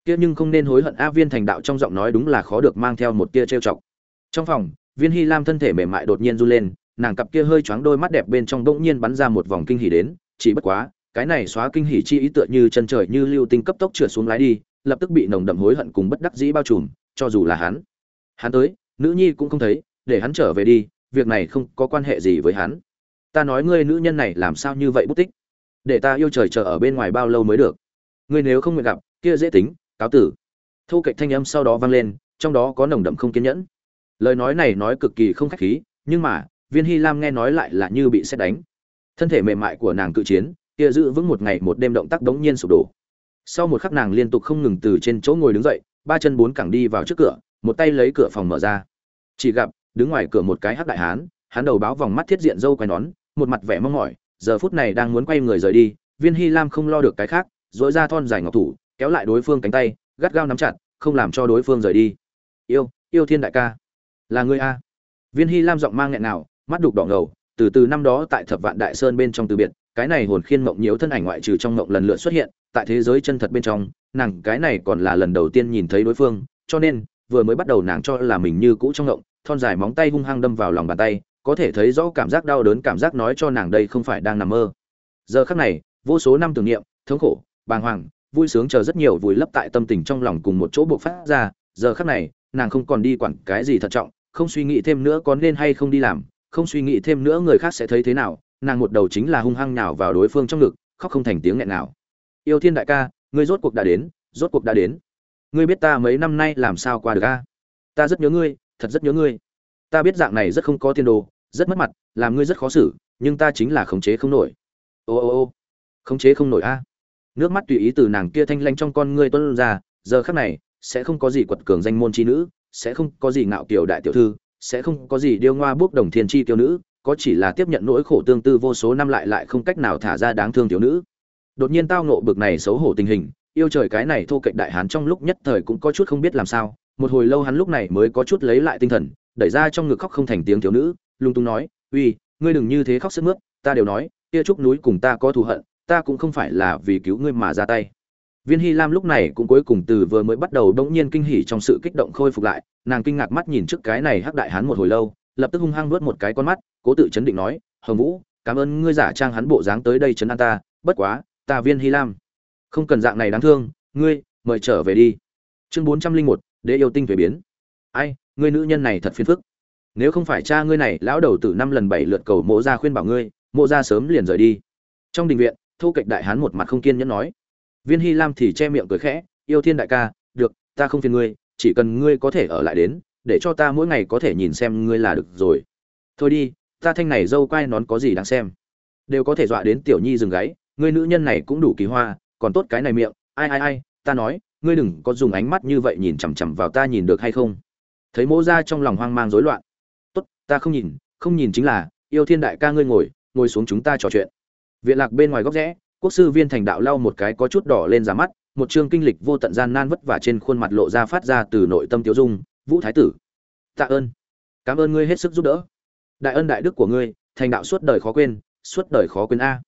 Kia nhưng không nên hối hận a viên thành đạo trong giọng nói đúng là khó được mang theo một tia trêu chọc. Trong phòng, viên hy lam thân thể mềm mại đột nhiên run lên, nàng cặp kia hơi choáng đôi mắt đẹp bên trong đ nhiên bắn ra một vòng kinh hỉ đến, chỉ bất quá, cái này xóa kinh hỉ chi ý tựa như chân trời như lưu tinh cấp tốc trượt xuống lái đi, lập tức bị nồng đậm hối hận cùng bất đắc dĩ bao trùm, cho dù là hắn. Hắn tới, nữ nhi cũng không thấy, để hắn trở về đi việc này không có quan hệ gì với hắn. Ta nói ngươi nữ nhân này làm sao như vậy bút tích? Để ta yêu trời chờ ở bên ngoài bao lâu mới được? Ngươi nếu không nguyện gặp, kia dễ tính, cáo tử. Thu cạnh thanh âm sau đó vang lên, trong đó có nồng đậm không kiên nhẫn. Lời nói này nói cực kỳ không khách khí, nhưng mà, viên hy lam nghe nói lại là như bị xét đánh. Thân thể mềm mại của nàng cự chiến, kia giữ vững một ngày một đêm động tác đống nhiên sụp đổ. Sau một khắc nàng liên tục không ngừng từ trên chỗ ngồi đứng dậy, ba chân bốn cẳng đi vào trước cửa, một tay lấy cửa phòng mở ra. Chỉ gặp đứng ngoài cửa một cái hắc đại hán, hắn đầu báo vòng mắt thiết diện dâu quai nón, một mặt vẻ mong mỏi, giờ phút này đang muốn quay người rời đi, viên hy lam không lo được cái khác rũa ra thon dài ngọc thủ, kéo lại đối phương cánh tay, gắt gao nắm chặt, không làm cho đối phương rời đi. Yêu yêu thiên đại ca. Là ngươi a. Viên hy lam giọng mang nghẹn nào, mắt đục đỏ ngầu, từ từ năm đó tại thập vạn đại sơn bên trong từ biệt, cái này hồn khiên mộng nhiễu thân ảnh ngoại trừ trong mộng lần lượt xuất hiện, tại thế giới chân thật bên trong, nàng cái này còn là lần đầu tiên nhìn thấy đối phương, cho nên, vừa mới bắt đầu nàng cho là mình như cũ trong ngộng thon dài móng tay hung hăng đâm vào lòng bàn tay, có thể thấy rõ cảm giác đau đớn cảm giác nói cho nàng đây không phải đang nằm mơ. Giờ khắc này, vô số năm tưởng niệm, thống khổ, bàng hoàng, vui sướng chờ rất nhiều vùi lấp tại tâm tình trong lòng cùng một chỗ buộc phát ra. Giờ khắc này, nàng không còn đi quản cái gì thận trọng, không suy nghĩ thêm nữa có nên hay không đi làm, không suy nghĩ thêm nữa người khác sẽ thấy thế nào, nàng một đầu chính là hung hăng nào vào đối phương trong ngực, khóc không thành tiếng nghẹn nào. Yêu thiên đại ca, ngươi rốt cuộc đã đến, rốt cuộc đã đến. Ngươi biết ta mấy năm nay làm sao qua được a? Ta rất nhớ ngươi thật rất nhớ ngươi. Ta biết dạng này rất không có tiền đồ, rất mất mặt, làm ngươi rất khó xử, nhưng ta chính là khống chế không nổi. Ô ô ô. Khống chế không nổi a. Nước mắt tùy ý từ nàng kia thanh lanh trong con ngươi tuân ra, giờ khắc này, sẽ không có gì quật cường danh môn chi nữ, sẽ không có gì ngạo kiều đại tiểu thư, sẽ không có gì điêu ngoa bước đồng thiên chi tiểu nữ, có chỉ là tiếp nhận nỗi khổ tương tư vô số năm lại lại không cách nào thả ra đáng thương tiểu nữ. Đột nhiên tao nộ bực này xấu hổ tình hình, yêu trời cái này thô kệch đại hán trong lúc nhất thời cũng có chút không biết làm sao một hồi lâu hắn lúc này mới có chút lấy lại tinh thần, đẩy ra trong ngực khóc không thành tiếng thiếu nữ, lung tung nói, uy, ngươi đừng như thế khóc sức mướt, ta đều nói, kia trúc núi cùng ta có thù hận, ta cũng không phải là vì cứu ngươi mà ra tay. Viên hy lam lúc này cũng cuối cùng từ vừa mới bắt đầu đ ỗ n g nhiên kinh hỉ trong sự kích động khôi phục lại, nàng kinh ngạc mắt nhìn trước cái này hắc đại hán một hồi lâu, lập tức hung hăng nuốt một cái con mắt, cố tự chấn định nói, hồng vũ, cảm ơn ngươi giả trang hắn bộ dáng tới đây chấn an ta, bất quá, ta viên hy lam, không cần dạng này đáng thương, ngươi, mời trở về đi. Chương bốn trăm linh một để yêu tinh thuế biến. Ai, ngươi nữ nhân này thật phiền phức. Nếu không phải cha ngươi này, lão đầu tử năm lần bảy lượt cầu mộ ra khuyên bảo ngươi, mộ ra sớm liền rời đi. Trong đình viện, thu kịch đại hán một mặt không kiên nhẫn nói. Viên hy lam thì che miệng cười khẽ, yêu thiên đại ca, được, ta không phiền ngươi, chỉ cần ngươi có thể ở lại đến, để cho ta mỗi ngày có thể nhìn xem ngươi là được rồi. Thôi đi, ta thanh này dâu quai nón có gì đáng xem? Đều có thể dọa đến tiểu nhi dừng gáy, ngươi nữ nhân này cũng đủ kỳ hoa, còn tốt cái này miệng. Ai ai ai, ta nói ngươi đừng có dùng ánh mắt như vậy nhìn chằm chằm vào ta nhìn được hay không? Thấy mỗ ra trong lòng hoang mang rối loạn. Tốt, ta không nhìn không nhìn chính là yêu thiên đại ca ngươi ngồi ngồi xuống chúng ta trò chuyện. Viện lạc bên ngoài góc rẽ quốc sư viên thành đạo lau một cái có chút đỏ lên giá mắt một chương kinh lịch vô tận gian nan vất vả trên khuôn mặt lộ ra phát ra từ nội tâm tiêu dung vũ thái tử tạ ơn. Cảm ơn ngươi hết sức giúp đỡ. Đại ân đại đức của ngươi thành đạo suốt đời khó quên suốt đời khó quên a.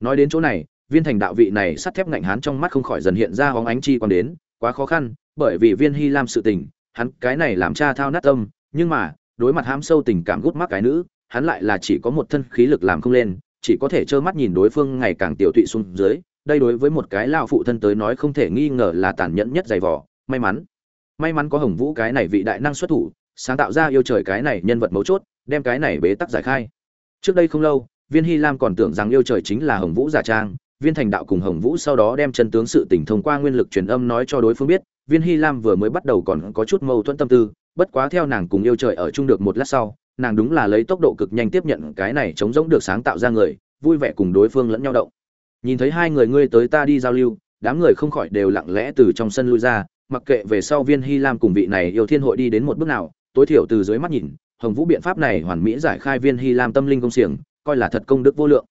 Nói đến chỗ này viên thành đạo vị này sắt thép ngạnh hán trong mắt không khỏi dần hiện ra hóng ánh chi còn đến, quá khó khăn, bởi vì viên hy lam sự tình, hắn cái này làm cha thao nát tâm, nhưng mà, đối mặt hám sâu tình cảm gút mắc cái nữ, hắn lại là chỉ có một thân khí lực làm không lên, chỉ có thể trơ mắt nhìn đối phương ngày càng tiểu tụy xuống dưới, đây đối với một cái lao phụ thân tới nói không thể nghi ngờ là tàn nhẫn nhất dày vỏ may mắn. May mắn có hồng vũ cái này vị đại năng xuất thủ, sáng tạo ra yêu trời cái này nhân vật mấu chốt, đem cái này bế tắc giải khai. Trước đây không lâu, viên hy lam còn tưởng rằng yêu trời chính là hồng vũ giả trang viên thành đạo cùng hồng vũ sau đó đem chân tướng sự tình thông qua nguyên lực truyền âm nói cho đối phương biết, viên hy lam vừa mới bắt đầu còn có chút mâu thuẫn tâm tư, bất quá theo nàng cùng yêu trời ở chung được một lát sau, nàng đúng là lấy tốc độ cực nhanh tiếp nhận cái này chống rỗng được sáng tạo ra người, vui vẻ cùng đối phương lẫn nhau động. Nhìn thấy hai người ngươi tới ta đi giao lưu, đám người không khỏi đều lặng lẽ từ trong sân lui ra, mặc kệ về sau viên hy lam cùng vị này yêu thiên hội đi đến một bước nào, tối thiểu từ dưới mắt nhìn, hồng vũ biện pháp này hoàn mỹ giải khai viên hy lam tâm linh công xiềng, coi là thật công đức vô lượng.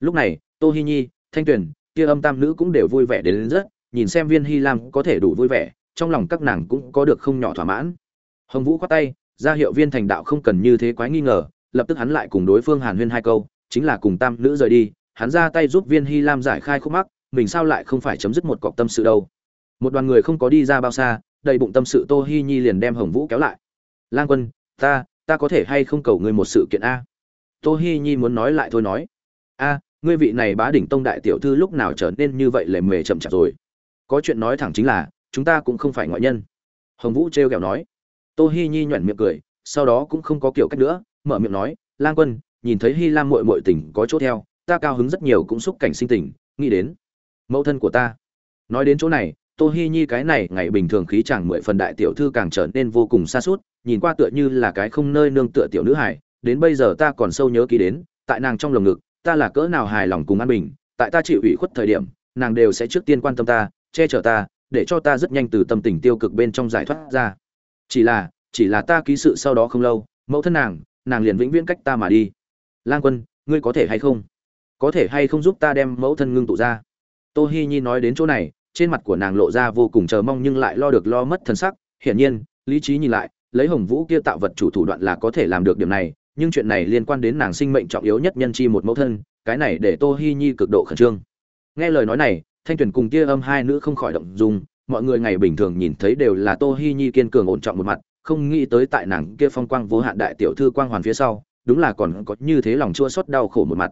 Lúc này, tô hy nhi thanh tuyền kia âm tam nữ cũng đều vui vẻ đến, đến rất nhìn xem viên hy lam có thể đủ vui vẻ trong lòng các nàng cũng có được không nhỏ thỏa mãn. Hồng vũ khoát tay ra hiệu viên thành đạo không cần như thế quái nghi ngờ lập tức hắn lại cùng đối phương hàn huyên hai câu chính là cùng tam nữ rời đi hắn ra tay giúp viên hy lam giải khai khúc mắc mình sao lại không phải chấm dứt một cọc tâm sự đâu. Một đoàn người không có đi ra bao xa đầy bụng tâm sự tô hi nhi liền đem hồng vũ kéo lại. Lang quân ta ta có thể hay không cầu ngươi một sự kiện a? Tô hi nhi muốn nói lại thôi nói. A ngươi vị này bá đỉnh tông đại tiểu thư lúc nào trở nên như vậy lề mề chậm chạp rồi? Có chuyện nói thẳng chính là, chúng ta cũng không phải ngoại nhân. Hồng vũ trêu ghẹo nói. Tô hi nhi nhoẻn miệng cười, sau đó cũng không có kiểu cách nữa, mở miệng nói, lang quân, nhìn thấy hi lam muội muội tình có chỗ theo, ta cao hứng rất nhiều cũng xúc cảnh sinh tình nghĩ đến mẫu thân của ta. Nói đến chỗ này, tô hi nhi cái này ngày bình thường khí chàng mười phần đại tiểu thư càng trở nên vô cùng xa suốt nhìn qua tựa như là cái không nơi nương tựa tiểu nữ hải đến bây giờ ta còn sâu nhớ ký đến, tại nàng trong lồng ngực ta là cỡ nào hài lòng cùng an bình, tại ta chịu ủy khuất thời điểm, nàng đều sẽ trước tiên quan tâm ta, che chở ta, để cho ta rất nhanh từ tâm tình tiêu cực bên trong giải thoát ra. Chỉ là chỉ là ta ký sự sau đó không lâu, mẫu thân nàng nàng liền vĩnh viễn cách ta mà đi. Lang quân, ngươi có thể hay không? Có thể hay không giúp ta đem mẫu thân ngưng tụ ra? Tô hi nhi nói đến chỗ này, trên mặt của nàng lộ ra vô cùng chờ mong nhưng lại lo được lo mất thân sắc. Hiển nhiên, lý trí nhìn lại, lấy hồng vũ kia tạo vật chủ thủ đoạn là có thể làm được điểm này nhưng chuyện này liên quan đến nàng sinh mệnh trọng yếu nhất nhân chi một mẫu thân, cái này để tô hi nhi cực độ khẩn trương. Nghe lời nói này, thanh tuyển cùng kia âm hai nữ không khỏi động dung, mọi người ngày bình thường nhìn thấy đều là tô hi nhi kiên cường ổn trọng một mặt, không nghĩ tới tại nàng kia phong quang vô hạn đại tiểu thư quang hoàn phía sau, đúng là còn có như thế lòng chua xót đau khổ một mặt.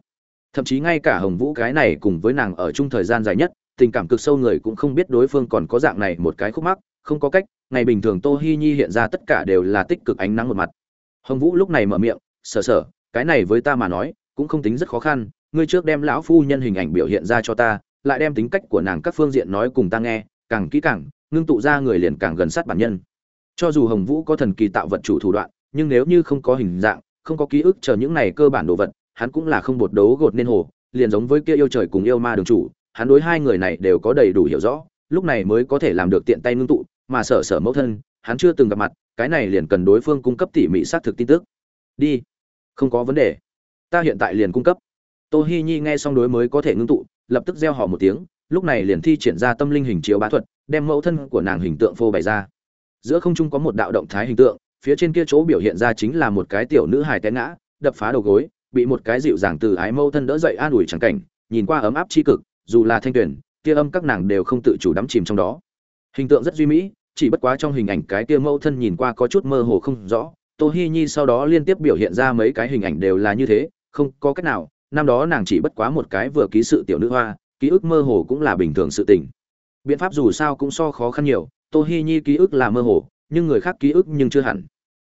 Thậm chí ngay cả hồng vũ cái này cùng với nàng ở chung thời gian dài nhất, tình cảm cực sâu người cũng không biết đối phương còn có dạng này một cái khúc mắc, không có cách, ngày bình thường tô hi nhi hiện ra tất cả đều là tích cực ánh nắng một mặt. Hồng vũ lúc này mở miệng sở sở, cái này với ta mà nói, cũng không tính rất khó khăn, ngươi trước đem lão phu nhân hình ảnh biểu hiện ra cho ta, lại đem tính cách của nàng các phương diện nói cùng ta nghe, càng kỹ càng, ngưng tụ ra người liền càng gần sát bản nhân. Cho dù hồng vũ có thần kỳ tạo vật chủ thủ đoạn, nhưng nếu như không có hình dạng, không có ký ức chờ những này cơ bản đồ vật, hắn cũng là không bột đấu gột nên hồ, liền giống với kia yêu trời cùng yêu ma đường chủ, hắn đối hai người này đều có đầy đủ hiểu rõ, lúc này mới có thể làm được tiện tay ngưng tụ, mà sở sở mẫu thân, hắn chưa từng gặp mặt, cái này liền cần đối phương cung cấp tỉ mỉ xác thực tin tức. Đi không có vấn đề. Ta hiện tại liền cung cấp. Tô hi nhi nghe xong đối mới có thể ngưng tụ, lập tức gieo họ một tiếng, lúc này liền thi triển ra tâm linh hình chiếu bá thuật, đem mẫu thân của nàng hình tượng phô bày ra. Giữa không trung có một đạo động thái hình tượng, phía trên kia chỗ biểu hiện ra chính là một cái tiểu nữ hài té ngã, đập phá đầu gối, bị một cái dịu dàng từ ái mẫu thân đỡ dậy an ủi trắng cảnh, nhìn qua ấm áp tri cực, dù là thanh tuyển, kia âm các nàng đều không tự chủ đắm chìm trong đó. Hình tượng rất duy mỹ, chỉ bất quá trong hình ảnh cái kia mẫu thân nhìn qua có chút mơ hồ không rõ tô hi nhi sau đó liên tiếp biểu hiện ra mấy cái hình ảnh đều là như thế, không có cách nào, năm đó nàng chỉ bất quá một cái vừa ký sự tiểu nữ hoa, ký ức mơ hồ cũng là bình thường sự tình. Biện pháp dù sao cũng so khó khăn nhiều tô hi nhi ký ức là mơ hồ, nhưng người khác ký ức nhưng chưa hẳn.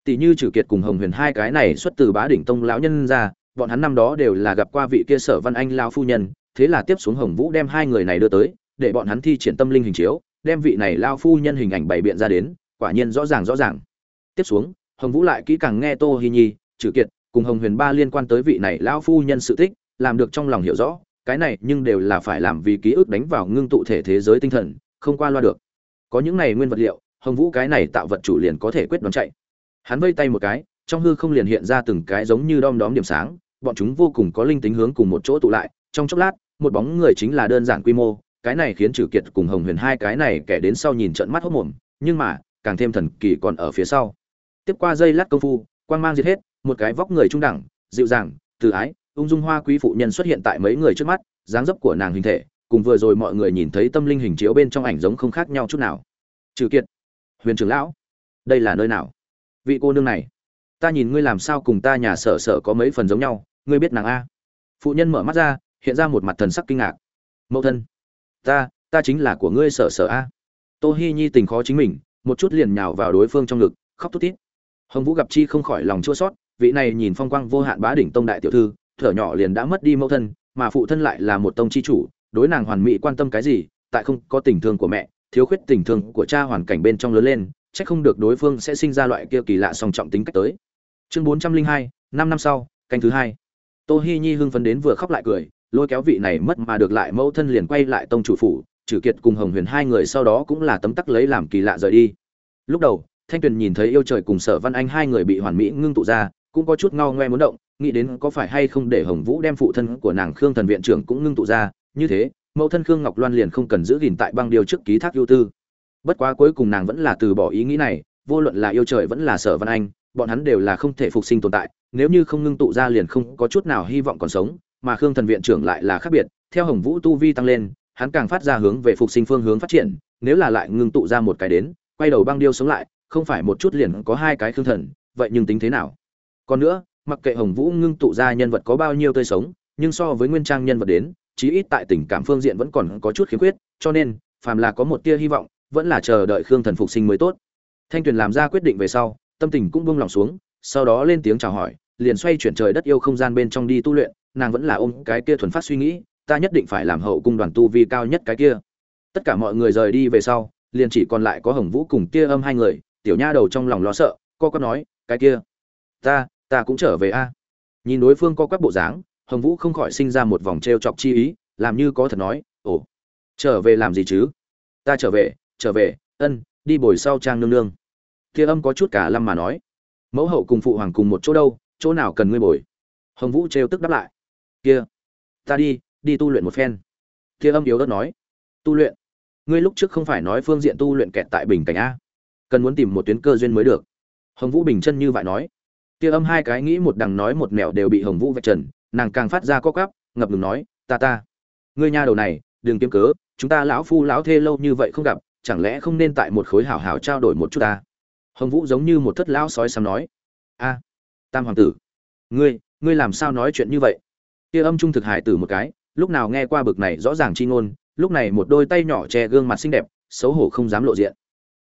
Tỷ như trừ kiệt cùng hồng huyền hai cái này xuất từ bá đỉnh tông lão nhân ra, bọn hắn năm đó đều là gặp qua vị kia sở văn anh lão phu nhân, thế là tiếp xuống hồng vũ đem hai người này đưa tới, để bọn hắn thi triển tâm linh hình chiếu, đem vị này lao phu nhân hình ảnh bày biện ra đến, quả nhiên rõ ràng rõ ràng. Tiếp xuống hồng vũ lại kỹ càng nghe tô hi nhi trừ kiệt cùng hồng huyền ba liên quan tới vị này lão phu nhân sự tích, làm được trong lòng hiểu rõ, cái này nhưng đều là phải làm vì ký ức đánh vào ngưng tụ thể thế giới tinh thần, không qua loa được. Có những này nguyên vật liệu, hồng vũ cái này tạo vật chủ liền có thể quyết đoán chạy. Hắn vây tay một cái, trong hư không liền hiện ra từng cái giống như đom đóm điểm sáng, bọn chúng vô cùng có linh tính hướng cùng một chỗ tụ lại, trong chốc lát, một bóng người chính là đơn giản quy mô, cái này khiến trừ kiệt cùng hồng huyền hai cái này kẻ đến sau nhìn trận mắt hốc mồm, nhưng mà, càng thêm thần kỳ còn ở phía sau tiếp qua dây lát công phu, quang mang diệt hết, một cái vóc người trung đẳng, dịu dàng, từ ái, ung dung hoa quý phụ nhân xuất hiện tại mấy người trước mắt, dáng dấp của nàng hình thể, cùng vừa rồi mọi người nhìn thấy tâm linh hình chiếu bên trong ảnh giống không khác nhau chút nào. Trừ kiệt, huyền trưởng lão, đây là nơi nào? Vị cô nương này, ta nhìn ngươi làm sao cùng ta nhà sở sở có mấy phần giống nhau, ngươi biết nàng a? Phụ nhân mở mắt ra, hiện ra một mặt thần sắc kinh ngạc. Mẫu thân, ta ta chính là của ngươi sở sở a. Tô hi nhi tình khó chính mình, một chút liền nhào vào đối phương trong ngực, khóc thút thít hồng vũ gặp chi không khỏi lòng chua xót, vị này nhìn phong quang vô hạn bá đỉnh tông đại tiểu thư, thở nhỏ liền đã mất đi mẫu thân, mà phụ thân lại là một tông chi chủ, đối nàng hoàn mỹ quan tâm cái gì, tại không có tình thương của mẹ, thiếu khuyết tình thương của cha hoàn cảnh bên trong lớn lên, chắc không được đối phương sẽ sinh ra loại kia kỳ lạ song trọng tính cách tới. Chương bốn trăm linh hai, năm năm sau, canh thứ hai. Tô hi nhi hưng phấn đến vừa khóc lại cười, lôi kéo vị này mất mà được lại mẫu thân liền quay lại tông chủ phủ trừ kiệt cùng hồng huyền hai người sau đó cũng là tấm tắc lấy làm kỳ lạ rời đi. Lúc đầu thanh tuyền nhìn thấy yêu trời cùng sở văn anh hai người bị hoàn mỹ ngưng tụ ra, cũng có chút ngao ngoe muốn động, nghĩ đến có phải hay không để hồng vũ đem phụ thân của nàng khương thần viện trưởng cũng ngưng tụ ra, như thế, mẫu thân khương ngọc loan liền không cần giữ gìn tại băng điều trước ký thác ưu tư. Bất quá cuối cùng nàng vẫn là từ bỏ ý nghĩ này, vô luận là yêu trời vẫn là sở văn anh, bọn hắn đều là không thể phục sinh tồn tại, nếu như không ngưng tụ ra liền không có chút nào hy vọng còn sống, mà khương thần viện trưởng lại là khác biệt, theo hồng vũ tu vi tăng lên, hắn càng phát ra hướng về phục sinh phương hướng phát triển, nếu là lại ngưng tụ ra một cái đến, quay đầu băng điêu sống lại không phải một chút liền có hai cái khương thần, vậy nhưng tính thế nào? Còn nữa, mặc kệ hồng vũ ngưng tụ ra nhân vật có bao nhiêu tươi sống, nhưng so với nguyên trang nhân vật đến, chí ít tại tình cảm phương diện vẫn còn có chút khiếm khuyết, cho nên, phàm là có một tia hy vọng, vẫn là chờ đợi khương thần phục sinh mới tốt. Thanh tuyền làm ra quyết định về sau, tâm tình cũng buông lòng xuống, sau đó lên tiếng chào hỏi, liền xoay chuyển trời đất yêu không gian bên trong đi tu luyện, nàng vẫn là ôm cái kia thuần phát suy nghĩ, ta nhất định phải làm hậu cung đoàn tu vi cao nhất cái kia. Tất cả mọi người rời đi về sau, liền chỉ còn lại có hồng vũ cùng kia âm hai người tiểu nha đầu trong lòng lo sợ, co quắp nói, cái kia, ta ta cũng trở về a. Nhìn đối phương co quắp bộ dáng, hồng vũ không khỏi sinh ra một vòng t r e o chọc chi ý, làm như có thật nói, ồ, trở về làm gì chứ? Ta trở về trở về, ân, đi bồi sau trang nương nương. Kia âm có chút cả lâm mà nói, mẫu hậu cùng phụ hoàng cùng một chỗ đâu, chỗ nào cần ngươi bồi? Hồng vũ trêu tức đáp lại, kia, ta đi đi tu luyện một phen. Kia âm yếu đất nói, tu luyện? Ngươi lúc trước không phải nói phương diện tu luyện kẹt tại bình cảnh a? Cần muốn tìm một tuyến cơ duyên mới được. Hồng vũ bình chân như vậy nói. Tia âm hai cái nghĩ một đằng nói một mẹo đều bị hồng vũ vạch trần, nàng càng phát ra co cắp ngập ngừng nói, ta ta, ngươi nha đầu này, đừng kiếm cớ, chúng ta lão phu lão thê lâu như vậy không gặp, chẳng lẽ không nên tại một khối hảo hảo trao đổi một chút ta? Hồng vũ giống như một thất lão sói xám nói. A, tam hoàng tử, ngươi ngươi làm sao nói chuyện như vậy? Tia âm trung thực hải tử một cái, lúc nào nghe qua bực này rõ ràng chi ngôn, lúc này một đôi tay nhỏ che gương mặt xinh đẹp, xấu hổ không dám lộ diện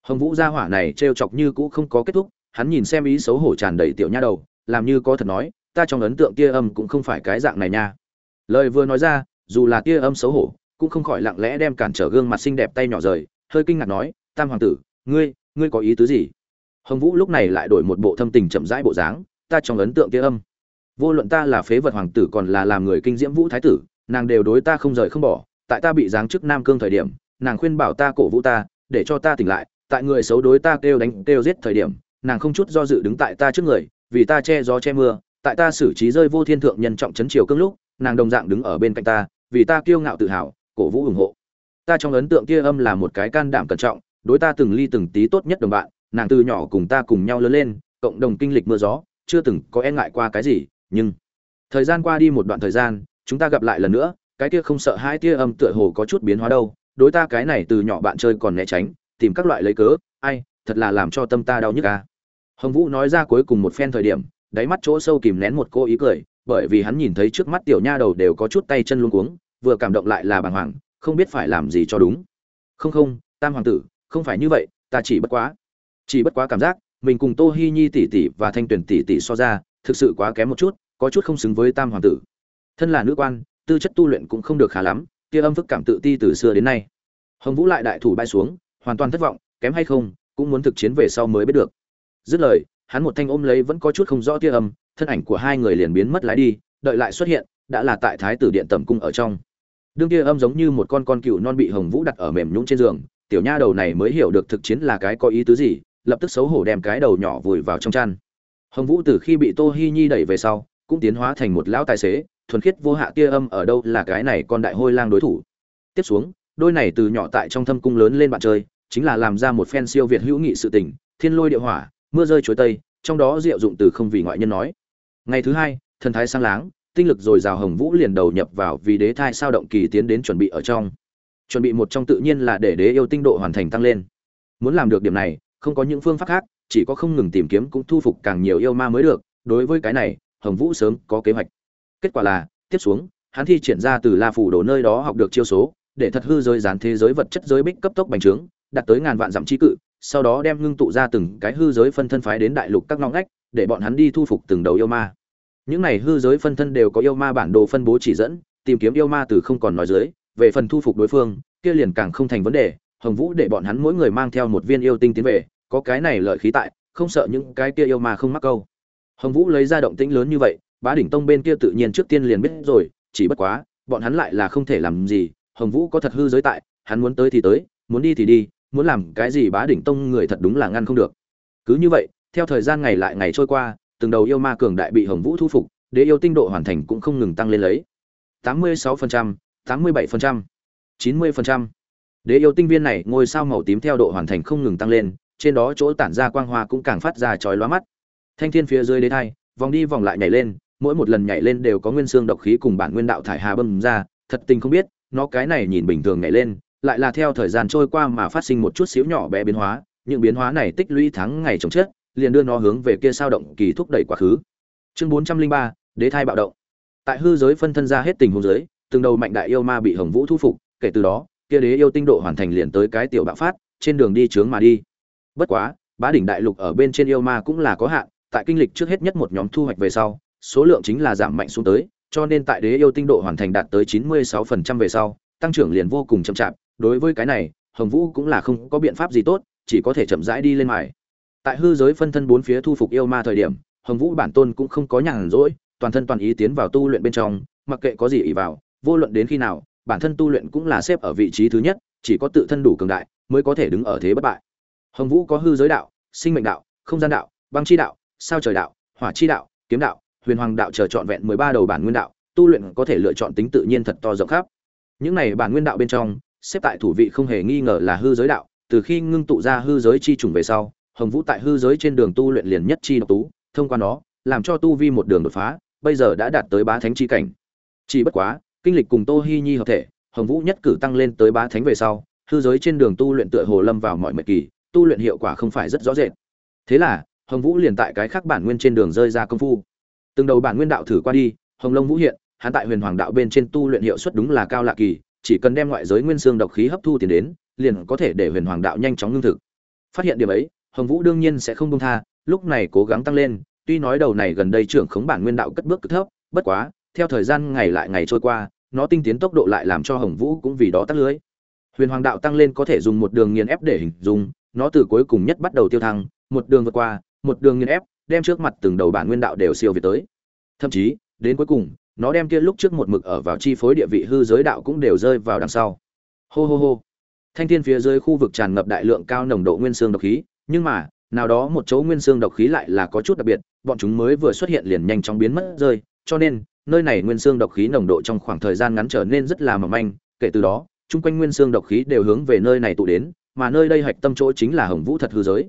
hồng vũ gia hỏa này trêu chọc như cũ không có kết thúc, hắn nhìn xem ý xấu hổ tràn đầy tiểu nha đầu, làm như có thật nói, ta trong ấn tượng tia âm cũng không phải cái dạng này nha. Lời vừa nói ra, dù là tia âm xấu hổ, cũng không khỏi lặng lẽ đem cản trở gương mặt xinh đẹp tay nhỏ rời, hơi kinh ngạc nói, tam hoàng tử, ngươi ngươi có ý tứ gì? Hồng vũ lúc này lại đổi một bộ thâm tình chậm rãi bộ dáng, ta trong ấn tượng tia âm, vô luận ta là phế vật hoàng tử còn là làm người kinh diễm vũ thái tử, nàng đều đối ta không rời không bỏ, tại ta bị giáng chức nam cương thời điểm, nàng khuyên bảo ta cổ vũ ta, để cho ta tỉnh lại tại người xấu đối ta kêu đánh, kêu giết thời điểm, nàng không chút do dự đứng tại ta trước người, vì ta che gió che mưa, tại ta xử trí rơi vô thiên thượng nhân trọng chấn triều cương lúc, nàng đồng dạng đứng ở bên cạnh ta, vì ta kiêu ngạo tự hào, cổ vũ ủng hộ. Ta trong ấn tượng kia âm là một cái can đảm cẩn trọng, đối ta từng ly từng tí tốt nhất đồng bạn, nàng từ nhỏ cùng ta cùng nhau lớn lên, cộng đồng kinh lịch mưa gió, chưa từng có e ngại qua cái gì, nhưng thời gian qua đi một đoạn thời gian, chúng ta gặp lại lần nữa, cái kia không sợ hai tia âm tựa hồ có chút biến hóa đâu, đối ta cái này từ nhỏ bạn chơi còn né tránh tìm các loại lấy cớ, ai, thật là làm cho tâm ta đau nhức ca hồng vũ nói ra cuối cùng một phen thời điểm, đáy mắt chỗ sâu kìm nén một cô ý cười, bởi vì hắn nhìn thấy trước mắt tiểu nha đầu đều có chút tay chân luống cuống, vừa cảm động lại là bàng hoàng, không biết phải làm gì cho đúng. Không không, tam hoàng tử, không phải như vậy, ta chỉ bất quá, chỉ bất quá cảm giác, mình cùng tô hi nhi tỷ tỷ và thanh tuyển tỷ tỷ so ra, thực sự quá kém một chút, có chút không xứng với tam hoàng tử. Thân là nữ quan, tư chất tu luyện cũng không được khá lắm, kia âm phức cảm tự ti từ xưa đến nay. Hồng vũ lại đại thủ bay xuống hoàn toàn thất vọng, kém hay không, cũng muốn thực chiến về sau mới biết được. Dứt lời, hắn một thanh ôm lấy vẫn có chút không rõ tia âm, thân ảnh của hai người liền biến mất lái đi, đợi lại xuất hiện, đã là tại thái tử điện tầm cung ở trong. Đương tia âm giống như một con con cừu non bị hồng vũ đặt ở mềm nhũng trên giường, tiểu nha đầu này mới hiểu được thực chiến là cái có ý tứ gì, lập tức xấu hổ đem cái đầu nhỏ vùi vào trong chăn. Hồng vũ từ khi bị tô hi nhi đẩy về sau, cũng tiến hóa thành một lão tài xế, thuần khiết vô hạ tia âm ở đâu là cái này con đại hôi lang đối thủ. Tiếp xuống, đôi này từ nhỏ tại trong thâm cung lớn lên bạn chơi chính là làm ra một phen siêu việt hữu nghị sự tình, thiên lôi địa hỏa, mưa rơi chuối tây, trong đó diệu dụng từ không vì ngoại nhân nói. Ngày thứ hai, thần thái sang láng, tinh lực dồi dào hồng vũ liền đầu nhập vào vì đế thai sao động kỳ tiến đến chuẩn bị ở trong. Chuẩn bị một trong tự nhiên là để đế yêu tinh độ hoàn thành tăng lên. Muốn làm được điểm này, không có những phương pháp khác, chỉ có không ngừng tìm kiếm cũng thu phục càng nhiều yêu ma mới được. Đối với cái này, hồng vũ sớm có kế hoạch. Kết quả là, tiếp xuống, hắn thi triển ra từ la phủ đồ nơi đó học được chiêu số, để thật hư giới gián thế giới vật chất giới bích cấp tốc bành trướng đạt tới ngàn vạn dặm trí cự, sau đó đem ngưng tụ ra từng cái hư giới phân thân phái đến đại lục các ngõ ngách, để bọn hắn đi thu phục từng đầu yêu ma. Những này hư giới phân thân đều có yêu ma bản đồ phân bố chỉ dẫn, tìm kiếm yêu ma từ không còn nói dưới, về phần thu phục đối phương, kia liền càng không thành vấn đề. Hồng vũ để bọn hắn mỗi người mang theo một viên yêu tinh tiến về, có cái này lợi khí tại, không sợ những cái kia yêu ma không mắc câu. Hồng vũ lấy ra động tĩnh lớn như vậy, bá đỉnh tông bên kia tự nhiên trước tiên liền biết rồi, chỉ bất quá, bọn hắn lại là không thể làm gì. Hồng vũ có thật hư giới tại, hắn muốn tới thì tới, muốn đi thì đi muốn làm cái gì bá đỉnh tông người thật đúng là ngăn không được. Cứ như vậy theo thời gian ngày lại ngày trôi qua từng đầu yêu ma cường đại bị hồng vũ thu phục đế yêu tinh độ hoàn thành cũng không ngừng tăng lên lấy. 86%, 87%, 90%. đế yêu tinh viên này ngôi sao màu tím theo độ hoàn thành không ngừng tăng lên trên đó chỗ tản ra quang hoa cũng càng phát ra chói lóa mắt. Thanh thiên phía dưới đế thai vòng đi vòng lại nhảy lên mỗi một lần nhảy lên đều có nguyên xương độc khí cùng bản nguyên đạo thải hà bâm ra thật tình không biết nó cái này nhìn bình thường nhảy lên lại là theo thời gian trôi qua mà phát sinh một chút xíu nhỏ bé biến hóa, những biến hóa này tích lũy tháng ngày chồng chết liền đưa nó hướng về kia sao động kỳ thúc đẩy quá khứ. Chương bốn trăm linh ba, đế thai bạo động. Tại hư giới phân thân ra hết tình huống giới, từng đầu mạnh đại yêu ma bị hồng vũ thu phục, kể từ đó, kia đế yêu tinh độ hoàn thành liền tới cái tiểu bạo phát, trên đường đi trướng mà đi. Bất quá, bá đỉnh đại lục ở bên trên yêu ma cũng là có hạn, tại kinh lịch trước hết nhất một nhóm thu hoạch về sau, số lượng chính là giảm mạnh xuống tới, cho nên tại đế yêu tinh độ hoàn thành đạt tới chín mươi sáu phần trăm về sau, tăng trưởng liền vô cùng chậm chạp đối với cái này, hồng vũ cũng là không có biện pháp gì tốt, chỉ có thể chậm rãi đi lên mài. Tại hư giới phân thân bốn phía thu phục yêu ma thời điểm, hồng vũ bản tôn cũng không có nhàn rỗi, toàn thân toàn ý tiến vào tu luyện bên trong, mặc kệ có gì ỷ vào, vô luận đến khi nào, bản thân tu luyện cũng là xếp ở vị trí thứ nhất, chỉ có tự thân đủ cường đại mới có thể đứng ở thế bất bại. Hồng vũ có hư giới đạo, sinh mệnh đạo, không gian đạo, băng chi đạo, sao trời đạo, hỏa chi đạo, kiếm đạo, huyền hoàng đạo chờ chọn vẹn mười ba đầu bản nguyên đạo, tu luyện có thể lựa chọn tính tự nhiên thật to rộng khắp. Những này bản nguyên đạo bên trong xếp tại thủ vị không hề nghi ngờ là hư giới đạo, từ khi ngưng tụ ra hư giới chi trùng về sau, hồng vũ tại hư giới trên đường tu luyện liền nhất chi độc tú, thông qua nó, làm cho tu vi một đường đột phá, bây giờ đã đạt tới bá thánh chi cảnh. Chỉ bất quá, kinh lịch cùng tô hi nhi hợp thể, hồng vũ nhất cử tăng lên tới bá thánh về sau, hư giới trên đường tu luyện tựa hồ lâm vào mọi mệt kỳ, tu luyện hiệu quả không phải rất rõ rệt. Thế là, hồng vũ liền tại cái khác bản nguyên trên đường rơi ra công phu. Từng đầu bản nguyên đạo thử qua đi, hồng long vũ hiện, hắn tại huyền hoàng đạo bên trên tu luyện hiệu suất đúng là cao lạ kỳ chỉ cần đem ngoại giới nguyên xương độc khí hấp thu tiền đến, liền có thể để huyền hoàng đạo nhanh chóng ngưng thực. Phát hiện điểm ấy, hồng vũ đương nhiên sẽ không buông tha, lúc này cố gắng tăng lên, tuy nói đầu này gần đây trưởng khống bản nguyên đạo cất bước cực thấp, bất quá, theo thời gian ngày lại ngày trôi qua, nó tinh tiến tốc độ lại làm cho hồng vũ cũng vì đó tắt lưới. Huyền hoàng đạo tăng lên có thể dùng một đường nghiền ép để hình dung, nó từ cuối cùng nhất bắt đầu tiêu thăng, một đường vượt qua, một đường nghiền ép, đem trước mặt từng đầu bản nguyên đạo đều siêu việt tới. Thậm chí, đến cuối cùng nó đem kia lúc trước một mực ở vào chi phối địa vị hư giới đạo cũng đều rơi vào đằng sau. Hô hô hô. Thanh thiên phía dưới khu vực tràn ngập đại lượng cao nồng độ nguyên xương độc khí, nhưng mà, nào đó một chỗ nguyên xương độc khí lại là có chút đặc biệt, bọn chúng mới vừa xuất hiện liền nhanh chóng biến mất rơi, cho nên, nơi này nguyên xương độc khí nồng độ trong khoảng thời gian ngắn trở nên rất là mỏng manh, kể từ đó, chung quanh nguyên xương độc khí đều hướng về nơi này tụ đến, mà nơi đây hạch tâm chỗ chính là hồng vũ thật hư giới.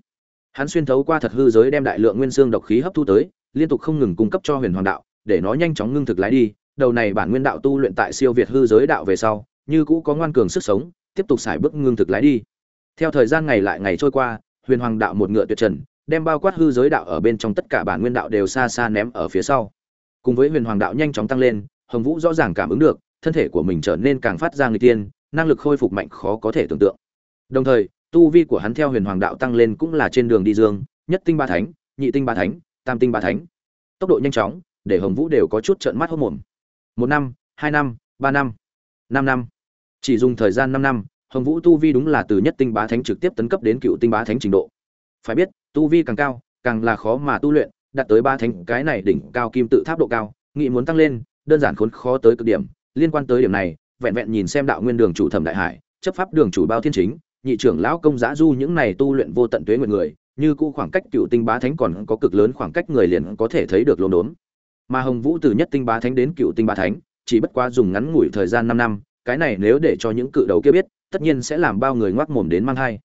Hắn xuyên thấu qua thật hư giới đem đại lượng nguyên xương độc khí hấp thu tới, liên tục không ngừng cung cấp cho huyền hoàng đạo để nó nhanh chóng ngưng thực lái đi, đầu này bản nguyên đạo tu luyện tại siêu việt hư giới đạo về sau, như cũ có ngoan cường sức sống, tiếp tục xài bước ngưng thực lái đi. Theo thời gian ngày lại ngày trôi qua, huyền hoàng đạo một ngựa tuyệt trần, đem bao quát hư giới đạo ở bên trong tất cả bản nguyên đạo đều xa xa ném ở phía sau. Cùng với huyền hoàng đạo nhanh chóng tăng lên, hồng vũ rõ ràng cảm ứng được, thân thể của mình trở nên càng phát ra người tiên, năng lực khôi phục mạnh khó có thể tưởng tượng. Đồng thời, tu vi của hắn theo huyền hoàng đạo tăng lên cũng là trên đường đi dương, nhất tinh ba thánh, nhị tinh ba thánh, tam tinh ba thánh. Tốc độ nhanh chóng để hồng vũ đều có chút trợn mắt hốc mồm. Một năm, hai năm, ba năm năm năm. Chỉ dùng thời gian năm năm, hồng vũ tu vi đúng là từ nhất tinh bá thánh trực tiếp tấn cấp đến cựu tinh bá thánh trình độ. Phải biết, tu vi càng cao, càng là khó mà tu luyện, đạt tới ba thánh, cái này đỉnh cao kim tự tháp độ cao, nghị muốn tăng lên, đơn giản khốn khó tới cực điểm. Liên quan tới điểm này, vẹn vẹn nhìn xem đạo nguyên đường chủ thẩm đại hải, chấp pháp đường chủ bao thiên chính, nhị trưởng lão công giã du những này tu luyện vô tận tuế nguyện người, như cũ khoảng cách cựu tinh bá thánh còn có cực lớn khoảng cách người liền có thể thấy được lồn đốn mà hồng vũ từ nhất tinh bá thánh đến cựu tinh bá thánh, chỉ bất quá dùng ngắn ngủi thời gian năm năm, cái này nếu để cho những cự đầu kia biết, tất nhiên sẽ làm bao người ngoác mồm đến mang hai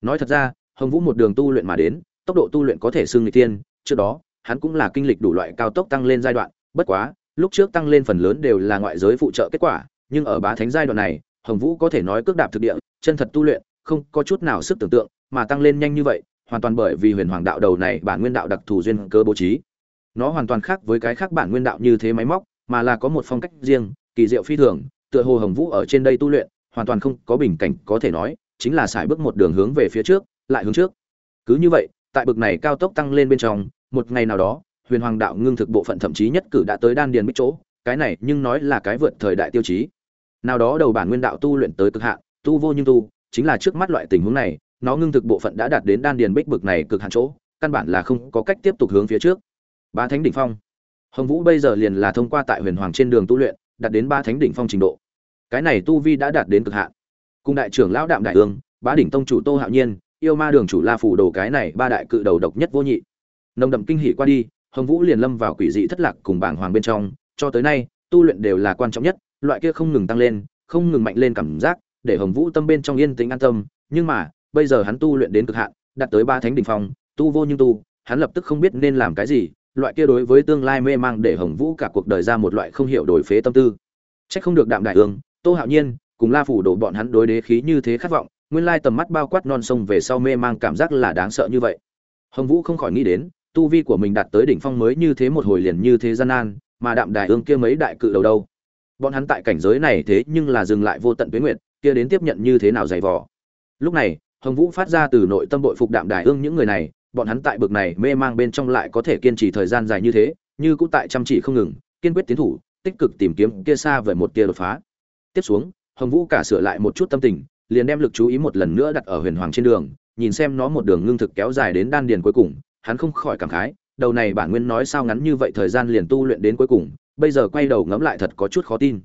nói thật ra, hồng vũ một đường tu luyện mà đến, tốc độ tu luyện có thể xưng người tiên trước đó, hắn cũng là kinh lịch đủ loại cao tốc tăng lên giai đoạn, bất quá, lúc trước tăng lên phần lớn đều là ngoại giới phụ trợ kết quả, nhưng ở bá thánh giai đoạn này, hồng vũ có thể nói cước đạp thực địa, chân thật tu luyện, không có chút nào sức tưởng tượng, mà tăng lên nhanh như vậy, hoàn toàn bởi vì huyền hoàng đạo đầu này bản nguyên đạo đặc thù duyên cơ bố trí nó hoàn toàn khác với cái khác bản nguyên đạo như thế máy móc, mà là có một phong cách riêng, kỳ diệu phi thường, tựa hồ hồng vũ ở trên đây tu luyện, hoàn toàn không có bình cảnh, có thể nói, chính là xài bước một đường hướng về phía trước, lại hướng trước. Cứ như vậy, tại bực này cao tốc tăng lên bên trong, một ngày nào đó, huyền hoàng đạo ngưng thực bộ phận thậm chí nhất cử đã tới đan điền bích chỗ, cái này nhưng nói là cái vượt thời đại tiêu chí. Nào đó đầu bản nguyên đạo tu luyện tới cực hạn, tu vô nhưng tu, chính là trước mắt loại tình huống này, nó ngưng thực bộ phận đã đạt đến đan điền bích bực này cực hạn chỗ, căn bản là không có cách tiếp tục hướng phía trước ba thánh đỉnh phong. Hồng vũ bây giờ liền là thông qua tại huyền hoàng trên đường tu luyện, đạt đến ba thánh đỉnh phong trình độ. Cái này tu vi đã đạt đến cực hạn. Cùng đại trưởng lão đạm đại ương, bá đỉnh tông chủ tô hạo nhiên, yêu ma đường chủ la phủ đồ cái này ba đại cự đầu độc nhất vô nhị. Nồng đậm kinh hỉ qua đi, hồng vũ liền lâm vào quỷ dị thất lạc cùng bảng hoàng bên trong, cho tới nay, tu luyện đều là quan trọng nhất, loại kia không ngừng tăng lên, không ngừng mạnh lên cảm giác, để hồng vũ tâm bên trong yên tĩnh an tâm. Nhưng mà, bây giờ hắn tu luyện đến cực hạn, đạt tới ba thánh đỉnh phong, tu vô nhưng tu, hắn lập tức không biết nên làm cái gì loại kia đối với tương lai mê mang để hồng vũ cả cuộc đời ra một loại không hiểu đổi phế tâm tư. Trách không được đạm đại ương, tô hạo nhiên, cùng la phủ đổ bọn hắn đối đế khí như thế khát vọng, nguyên lai tầm mắt bao quát non sông về sau mê mang cảm giác là đáng sợ như vậy. Hồng vũ không khỏi nghĩ đến, tu vi của mình đạt tới đỉnh phong mới như thế một hồi liền như thế gian nan, mà đạm đại ương kia mấy đại cự đầu đâu? Bọn hắn tại cảnh giới này thế nhưng là dừng lại vô tận tuyến nguyện kia đến tiếp nhận như thế nào dày vò? Lúc này, hồng vũ phát ra từ nội tâm bội phục đạm đại ương những người này bọn hắn tại bực này mê mang bên trong lại có thể kiên trì thời gian dài như thế, như cũng tại chăm chỉ không ngừng, kiên quyết tiến thủ, tích cực tìm kiếm kia xa về một tia đột phá. Tiếp xuống, hồng vũ cả sửa lại một chút tâm tình, liền đem lực chú ý một lần nữa đặt ở huyền hoàng trên đường, nhìn xem nó một đường ngưng thực kéo dài đến đan điền cuối cùng, hắn không khỏi cảm khái, đầu này bản nguyên nói sao ngắn như vậy thời gian liền tu luyện đến cuối cùng, bây giờ quay đầu ngẫm lại thật có chút khó tin.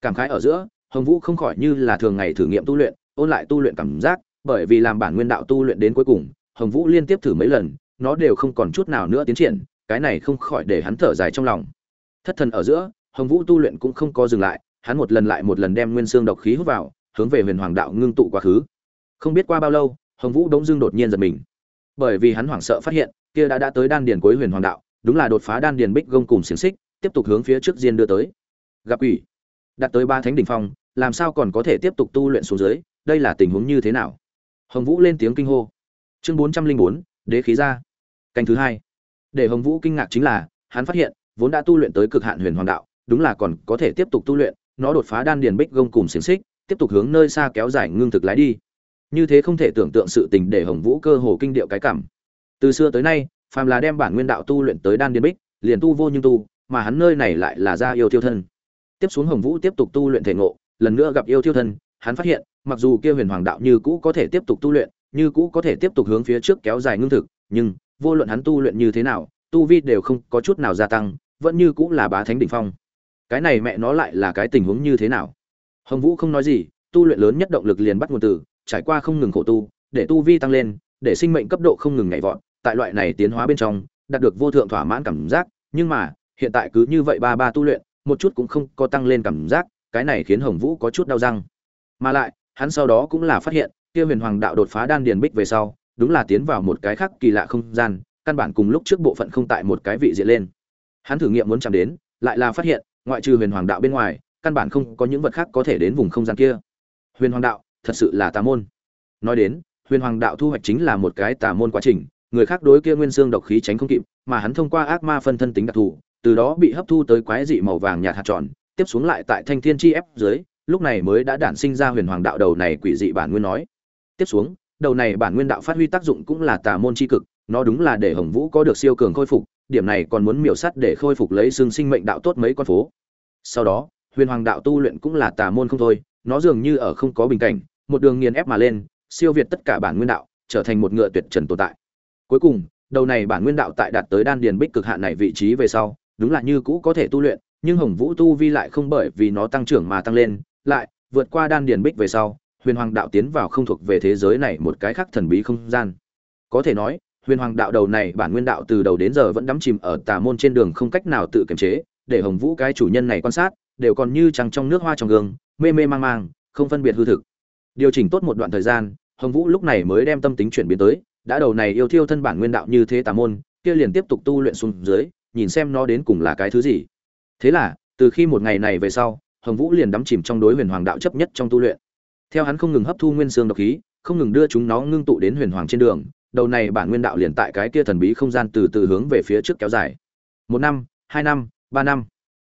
Cảm khái ở giữa, hồng vũ không khỏi như là thường ngày thử nghiệm tu luyện, ôn lại tu luyện cảm giác, bởi vì làm bản nguyên đạo tu luyện đến cuối cùng hồng vũ liên tiếp thử mấy lần, nó đều không còn chút nào nữa tiến triển, cái này không khỏi để hắn thở dài trong lòng. Thất thần ở giữa, hồng vũ tu luyện cũng không có dừng lại, hắn một lần lại một lần đem nguyên xương độc khí hút vào, hướng về huyền hoàng đạo ngưng tụ quá khứ. Không biết qua bao lâu, hồng vũ đống dương đột nhiên giật mình. Bởi vì hắn hoảng sợ phát hiện, kia đã đã tới đan điền cuối huyền hoàng đạo, đúng là đột phá đan điền bích gông cùng xiềng xích, tiếp tục hướng phía trước diên đưa tới. Gặp ủy đạt tới ba thánh đỉnh phong, làm sao còn có thể tiếp tục tu luyện xuống dưới, đây là tình huống như thế nào? Hồng vũ lên tiếng kinh hô chương bốn trăm linh bốn, đế khí ra. Canh thứ hai. Để hồng vũ kinh ngạc chính là, hắn phát hiện, vốn đã tu luyện tới cực hạn huyền hoàng đạo, đúng là còn có thể tiếp tục tu luyện, nó đột phá đan điền bích gông cùng xiềng xích, tiếp tục hướng nơi xa kéo dài ngưng thực lái đi. Như thế không thể tưởng tượng sự tình để hồng vũ cơ hồ kinh điệu cái cảm. Từ xưa tới nay, phàm là đem bản nguyên đạo tu luyện tới đan điền bích, liền tu vô nhưng tu, mà hắn nơi này lại là ra yêu thiêu thân. Tiếp xuống hồng vũ tiếp tục tu luyện thể ngộ, lần nữa gặp yêu thiêu thân, hắn phát hiện, mặc dù kia huyền hoàng đạo như cũ có thể tiếp tục tu luyện như cũ có thể tiếp tục hướng phía trước kéo dài ngưng thực, nhưng, vô luận hắn tu luyện như thế nào, tu vi đều không có chút nào gia tăng, vẫn như cũ là bá thánh đỉnh phong. Cái này mẹ nó lại là cái tình huống như thế nào? Hồng vũ không nói gì, tu luyện lớn nhất động lực liền bắt nguồn từ, trải qua không ngừng khổ tu, để tu vi tăng lên, để sinh mệnh cấp độ không ngừng nhảy vọt, tại loại này tiến hóa bên trong, đạt được vô thượng thỏa mãn cảm giác, nhưng mà, hiện tại cứ như vậy ba ba tu luyện, một chút cũng không có tăng lên cảm giác, cái này khiến hồng vũ có chút đau răng. Mà lại, hắn sau đó cũng là phát hiện kia huyền hoàng đạo đột phá đan điền bích về sau, đúng là tiến vào một cái khác kỳ lạ không gian, căn bản cùng lúc trước bộ phận không tại một cái vị diện lên. Hắn thử nghiệm muốn chạm đến, lại là phát hiện, ngoại trừ huyền hoàng đạo bên ngoài, căn bản không có những vật khác có thể đến vùng không gian kia. Huyền hoàng đạo, thật sự là tà môn. Nói đến, huyền hoàng đạo thu hoạch chính là một cái tà môn quá trình, người khác đối kia nguyên xương độc khí tránh không kịp, mà hắn thông qua ác ma phân thân tính đặc thù, từ đó bị hấp thu tới quái dị màu vàng nhạt hạt tròn, tiếp xuống lại tại thanh thiên chi ép dưới, lúc này mới đã đản sinh ra huyền hoàng đạo đầu này quỷ dị bản nguyên nói tiếp xuống, đầu này bản nguyên đạo phát huy tác dụng cũng là tà môn chi cực, nó đúng là để hồng vũ có được siêu cường khôi phục, điểm này còn muốn miểu sắt để khôi phục lấy xương sinh mệnh đạo tốt mấy con phố. Sau đó, huyền hoàng đạo tu luyện cũng là tà môn không thôi, nó dường như ở không có bình cảnh, một đường nghiền ép mà lên, siêu việt tất cả bản nguyên đạo, trở thành một ngựa tuyệt trần tồn tại. Cuối cùng, đầu này bản nguyên đạo tại đạt tới đan điền bích cực hạn này vị trí về sau, đúng là như cũ có thể tu luyện, nhưng hồng vũ tu vi lại không bởi vì nó tăng trưởng mà tăng lên, lại vượt qua đan điền bích về sau huyền hoàng đạo tiến vào không thuộc về thế giới này một cái khác thần bí không gian. Có thể nói, huyền hoàng đạo đầu này bản nguyên đạo từ đầu đến giờ vẫn đắm chìm ở tà môn trên đường không cách nào tự kiềm chế, để hồng vũ cái chủ nhân này quan sát, đều còn như trăng trong nước hoa trong gương, mê mê mang mang, không phân biệt hư thực. Điều chỉnh tốt một đoạn thời gian, hồng vũ lúc này mới đem tâm tính chuyển biến tới, đã đầu này yêu thiêu thân bản nguyên đạo như thế tà môn, kia liền tiếp tục tu luyện xuống dưới, nhìn xem nó đến cùng là cái thứ gì. Thế là, từ khi một ngày này về sau, hồng vũ liền đắm chìm trong đối huyền hoàng đạo chấp nhất trong tu luyện theo hắn không ngừng hấp thu nguyên xương độc khí, không ngừng đưa chúng nó ngưng tụ đến huyền hoàng trên đường, đầu này bản nguyên đạo liền tại cái kia thần bí không gian từ từ hướng về phía trước kéo dài. Một năm, hai năm, ba năm.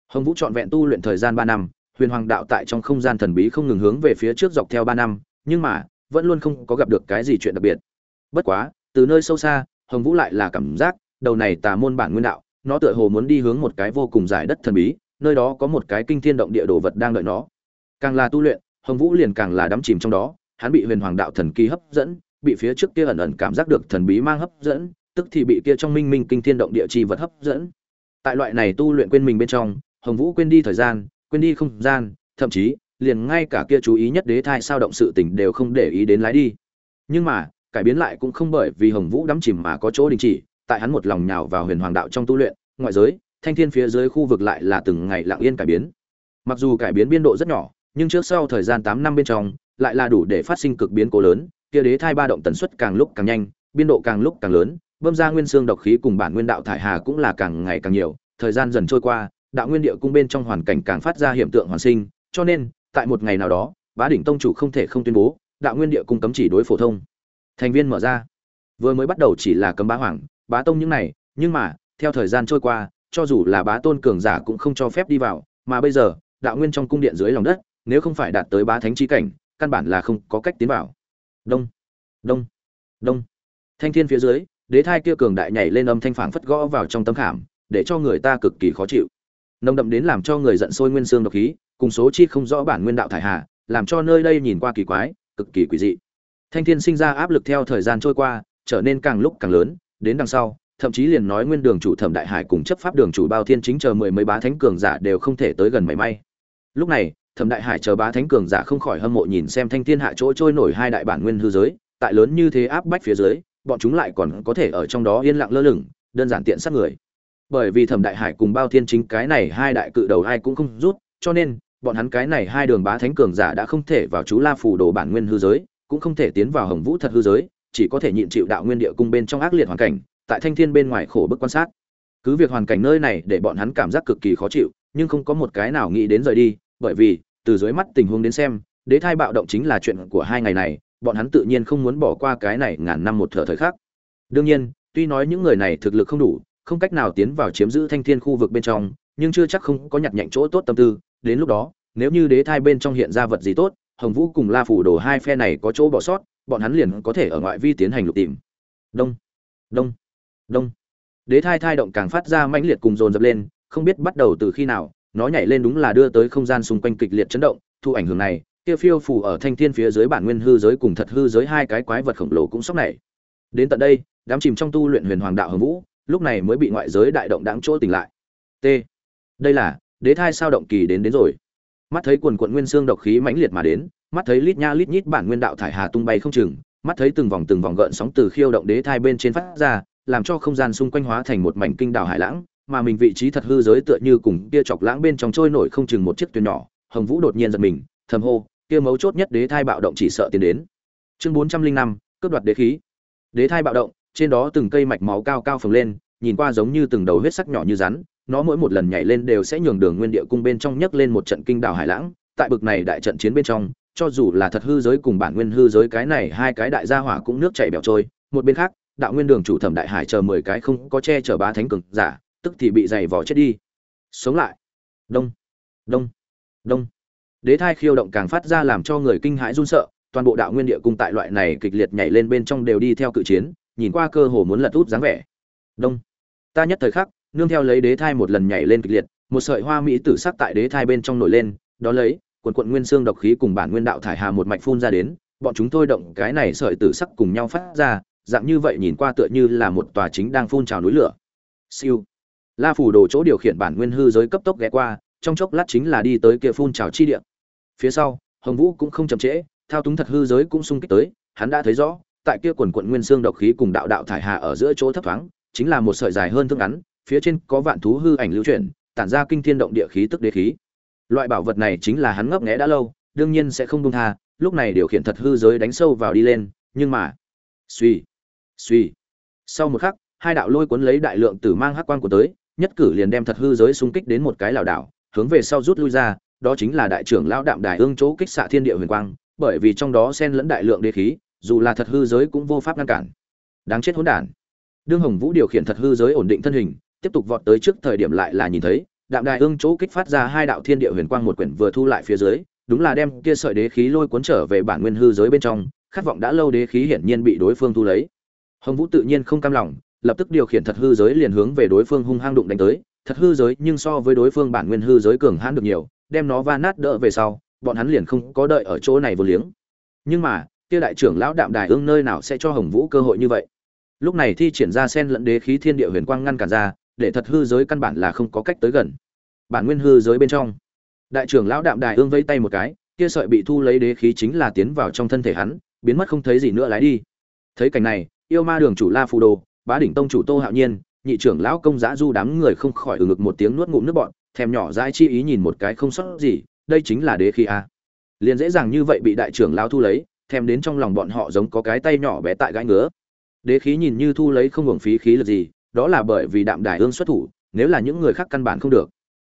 Hồng vũ trọn vẹn tu luyện thời gian ba năm, huyền hoàng đạo tại trong không gian thần bí không ngừng hướng về phía trước dọc theo ba năm, nhưng mà, vẫn luôn không có gặp được cái gì chuyện đặc biệt. Bất quá, từ nơi sâu xa, hồng vũ lại là cảm giác, đầu này tà môn bản nguyên đạo, nó tựa hồ muốn đi hướng một cái vô cùng dài đất thần bí, nơi đó có một cái kinh thiên động địa đồ vật đang đợi nó. Càng là tu luyện hồng vũ liền càng là đắm chìm trong đó, hắn bị huyền hoàng đạo thần kỳ hấp dẫn, bị phía trước kia ẩn ẩn cảm giác được thần bí mang hấp dẫn, tức thì bị kia trong minh minh kinh thiên động địa chi vật hấp dẫn. Tại loại này tu luyện quên mình bên trong, hồng vũ quên đi thời gian, quên đi không gian, thậm chí, liền ngay cả kia chú ý nhất đế thai sao động sự tình đều không để ý đến lái đi. Nhưng mà, cải biến lại cũng không bởi vì hồng vũ đắm chìm mà có chỗ đình chỉ, tại hắn một lòng nhào vào huyền hoàng đạo trong tu luyện, ngoại giới, thanh thiên phía dưới khu vực lại là từng ngày lặng yên cải biến. Mặc dù cải biến biên độ rất nhỏ nhưng trước sau thời gian tám năm bên trong, lại là đủ để phát sinh cực biến cố lớn, kia đế thai ba động tần suất càng lúc càng nhanh, biên độ càng lúc càng lớn, bơm ra nguyên xương độc khí cùng bản nguyên đạo thải hà cũng là càng ngày càng nhiều. Thời gian dần trôi qua, đạo nguyên địa cung bên trong hoàn cảnh càng phát ra hiện tượng hoàn sinh, cho nên, tại một ngày nào đó, bá đỉnh tông chủ không thể không tuyên bố, đạo nguyên địa cung cấm chỉ đối phổ thông. Thành viên mở ra. Vừa mới bắt đầu chỉ là cấm bá hoàng, bá tông những này, nhưng mà, theo thời gian trôi qua, cho dù là bá tôn cường giả cũng không cho phép đi vào, mà bây giờ, đạo nguyên trong cung điện dưới lòng đất nếu không phải đạt tới bá thánh chi cảnh, căn bản là không có cách tiến vào. Đông đông đông. Thanh thiên phía dưới, đế thai kia cường đại nhảy lên âm thanh phảng phất gõ vào trong tâm khảm, để cho người ta cực kỳ khó chịu. Nồng đậm đến làm cho người giận sôi nguyên xương độc khí, cùng số chi không rõ bản nguyên đạo thải hà, làm cho nơi đây nhìn qua kỳ quái, cực kỳ quỷ dị. Thanh thiên sinh ra áp lực theo thời gian trôi qua, trở nên càng lúc càng lớn, đến đằng sau, thậm chí liền nói nguyên đường chủ thẩm đại hải cùng chấp pháp đường chủ bao thiên chính chờ mười mấy bá thánh cường giả đều không thể tới gần mảy may. Lúc này thẩm đại hải chờ bá thánh cường giả không khỏi hâm mộ nhìn xem thanh thiên hạ chỗ trôi nổi hai đại bản nguyên hư giới, tại lớn như thế áp bách phía dưới, bọn chúng lại còn có thể ở trong đó yên lặng lơ lửng, đơn giản tiện sát người. Bởi vì thẩm đại hải cùng bao thiên chính cái này hai đại cự đầu ai cũng không rút, cho nên, bọn hắn cái này hai đường bá thánh cường giả đã không thể vào chú la phủ đồ bản nguyên hư giới, cũng không thể tiến vào hồng vũ thật hư giới, chỉ có thể nhịn chịu đạo nguyên địa cung bên trong ác liệt hoàn cảnh, tại thanh thiên bên ngoài khổ bức quan sát. Cứ việc hoàn cảnh nơi này để bọn hắn cảm giác cực kỳ khó chịu, nhưng không có một cái nào nghĩ đến rời đi, bởi vì từ dưới mắt tình huống đến xem, đế thai bạo động chính là chuyện của hai ngày này, bọn hắn tự nhiên không muốn bỏ qua cái này ngàn năm một thở thời khắc. Đương nhiên, tuy nói những người này thực lực không đủ, không cách nào tiến vào chiếm giữ thanh thiên khu vực bên trong, nhưng chưa chắc không có nhặt nhạnh chỗ tốt tâm tư. Đến lúc đó, nếu như đế thai bên trong hiện ra vật gì tốt, hồng vũ cùng la phủ đồ hai phe này có chỗ bỏ sót, bọn hắn liền có thể ở ngoại vi tiến hành lục tìm. Đông đông đông. Đế thai thai động càng phát ra mãnh liệt cùng dồn dập lên, không biết bắt đầu từ khi nào nó nhảy lên đúng là đưa tới không gian xung quanh kịch liệt chấn động, thu ảnh hưởng này, kia phiêu phủ ở thanh thiên phía dưới bản nguyên hư giới cùng thật hư giới hai cái quái vật khổng lồ cũng sốc này. Đến tận đây, đám chìm trong tu luyện huyền hoàng đạo hồng vũ, lúc này mới bị ngoại giới đại động đáng chỗ tỉnh lại. T. Đây là, đế thai sao động kỳ đến đến rồi. Mắt thấy quần quận nguyên xương độc khí mãnh liệt mà đến, mắt thấy lít nha lít nhít bản nguyên đạo thải hà tung bay không chừng, mắt thấy từng vòng từng vòng gợn sóng từ khiêu động đế thai bên trên phát ra, làm cho không gian xung quanh hóa thành một mảnh kinh đảo hải lãng mà mình vị trí thật hư giới tựa như cùng kia chọc lãng bên trong trôi nổi không chừng một chiếc thuyền nhỏ. Hồng vũ đột nhiên giật mình, thầm hô, kia mấu chốt nhất đế thai bạo động chỉ sợ tiến đến. Chương bốn trăm linh năm, cướp đoạt đế khí. Đế thai bạo động, trên đó từng cây mạch máu cao cao phồng lên, nhìn qua giống như từng đầu huyết sắc nhỏ như rắn, nó mỗi một lần nhảy lên đều sẽ nhường đường nguyên địa cung bên trong nhấc lên một trận kinh đảo hải lãng. Tại bực này đại trận chiến bên trong, cho dù là thật hư giới cùng bản nguyên hư giới cái này hai cái đại gia hỏa cũng nước chảy bẹo trôi. Một bên khác, đạo nguyên đường chủ thẩm đại hải chờ mười cái không có che chở ba thánh cường giả tức thì bị dày vò chết đi. Sống lại. Đông. Đông. Đông. Đế thai khiêu động càng phát ra làm cho người kinh hãi run sợ, toàn bộ đạo nguyên địa cung tại loại này kịch liệt nhảy lên bên trong đều đi theo cự chiến, nhìn qua cơ hồ muốn lật út dáng vẻ. Đông. Ta nhất thời khắc, nương theo lấy đế thai một lần nhảy lên kịch liệt, một sợi hoa mỹ tử sắc tại đế thai bên trong nổi lên, đó lấy, quần quận nguyên xương độc khí cùng bản nguyên đạo thải hà một mạch phun ra đến, bọn chúng thôi động cái này sợi tử sắc cùng nhau phát ra, dạng như vậy nhìn qua tựa như là một tòa chính đang phun trào núi lửa. Siêu la phủ đồ chỗ điều khiển bản nguyên hư giới cấp tốc ghé qua, trong chốc lát chính là đi tới kia phun trào chi địa. Phía sau, hồng vũ cũng không chậm trễ, thao túng thật hư giới cũng xung kích tới, hắn đã thấy rõ, tại kia quần quận nguyên xương độc khí cùng đạo đạo thải hạ ở giữa chỗ thấp thoáng, chính là một sợi dài hơn thương ngắn, phía trên có vạn thú hư ảnh lưu chuyển, tản ra kinh thiên động địa khí tức đế khí. Loại bảo vật này chính là hắn ngấp nghé đã lâu, đương nhiên sẽ không buông tha, lúc này điều khiển thật hư giới đánh sâu vào đi lên, nhưng mà, suy suy. Sau một khắc, hai đạo lôi cuốn lấy đại lượng tử mang hắc quang của tới nhất cử liền đem thật hư giới xung kích đến một cái lảo đảo, hướng về sau rút lui ra, đó chính là đại trưởng lão đạm đài ương chỗ kích xạ thiên địa huyền quang, bởi vì trong đó xen lẫn đại lượng đế khí, dù là thật hư giới cũng vô pháp ngăn cản. Đáng chết hỗn đản. Đương hồng vũ điều khiển thật hư giới ổn định thân hình, tiếp tục vọt tới trước thời điểm lại là nhìn thấy, đạm đài ương chỗ kích phát ra hai đạo thiên địa huyền quang một quyển vừa thu lại phía dưới, đúng là đem kia sợi đế khí lôi cuốn trở về bản nguyên hư giới bên trong, khát vọng đã lâu đế khí hiển nhiên bị đối phương thu lấy. Hồng vũ tự nhiên không cam lòng lập tức điều khiển thật hư giới liền hướng về đối phương hung hăng đụng đánh tới. Thật hư giới, nhưng so với đối phương bản nguyên hư giới cường hãn được nhiều, đem nó va nát đỡ về sau, bọn hắn liền không có đợi ở chỗ này vô liếng. Nhưng mà, kia đại trưởng lão đạm đài ương nơi nào sẽ cho hồng vũ cơ hội như vậy? Lúc này thi triển ra sen lẫn đế khí thiên địa huyền quang ngăn cản ra, để thật hư giới căn bản là không có cách tới gần. Bản nguyên hư giới bên trong, đại trưởng lão đạm đài ương vẫy tay một cái, kia sợi bị thu lấy đế khí chính là tiến vào trong thân thể hắn, biến mất không thấy gì nữa lái đi. Thấy cảnh này, yêu ma đường chủ la phù đồ bá đỉnh tông chủ tô hạo nhiên, nhị trưởng lão công giã du đám người không khỏi ừ ngực một tiếng nuốt ngụm nước bọn thèm nhỏ dãi chi ý nhìn một cái không sót gì, đây chính là đế khí a. Liền dễ dàng như vậy bị đại trưởng lão thu lấy, thèm đến trong lòng bọn họ giống có cái tay nhỏ bé tại gãi ngứa. Đế khí nhìn như thu lấy không hưởng phí khí lực gì, đó là bởi vì đạm đài ương xuất thủ, nếu là những người khác căn bản không được.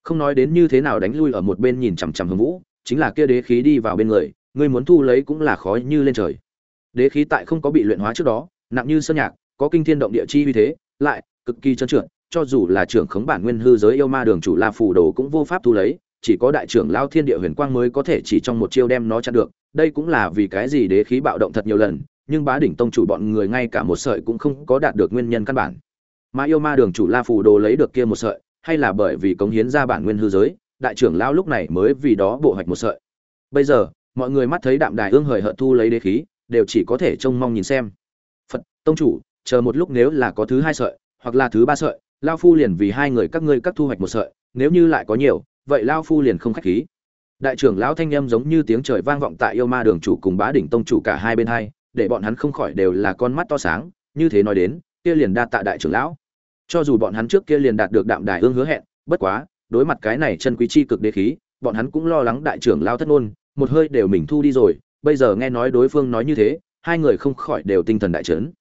Không nói đến như thế nào đánh lui ở một bên nhìn chằm chằm hưng vũ, chính là kia đế khí đi vào bên người người muốn thu lấy cũng là khó như lên trời. Đế khí tại không có bị luyện hóa trước đó, nặng như sơn nhạc có kinh thiên động địa chi uy thế, lại cực kỳ trơn trượt, cho dù là trưởng khống bản nguyên hư giới yêu ma đường chủ la phù đồ cũng vô pháp thu lấy, chỉ có đại trưởng lao thiên địa huyền quang mới có thể chỉ trong một chiêu đem nó chặn được, đây cũng là vì cái gì đế khí bạo động thật nhiều lần, nhưng bá đỉnh tông chủ bọn người ngay cả một sợi cũng không có đạt được nguyên nhân căn bản. Mà yêu ma đường chủ la phù đồ lấy được kia một sợi, hay là bởi vì cống hiến ra bản nguyên hư giới, đại trưởng lao lúc này mới vì đó bộ hoạch một sợi. Bây giờ, mọi người mắt thấy đạm đài ương hời hợt thu lấy đế khí, đều chỉ có thể trông mong nhìn xem. Phật, tông chủ chờ một lúc nếu là có thứ hai sợi, hoặc là thứ ba sợi, lao phu liền vì hai người các ngươi các thu hoạch một sợi, nếu như lại có nhiều, vậy lao phu liền không khách khí. Đại trưởng lão thanh âm giống như tiếng trời vang vọng tại yêu ma đường chủ cùng bá đỉnh tông chủ cả hai bên hai, để bọn hắn không khỏi đều là con mắt to sáng, như thế nói đến, kia liền đa tạ đại trưởng lão. Cho dù bọn hắn trước kia liền đạt được đạm đài ương hứa hẹn, bất quá, đối mặt cái này chân quý chi cực đế khí, bọn hắn cũng lo lắng đại trưởng lão thất ngôn, một hơi đều mình thu đi rồi, bây giờ nghe nói đối phương nói như thế, hai người không khỏi đều tinh thần đại trấn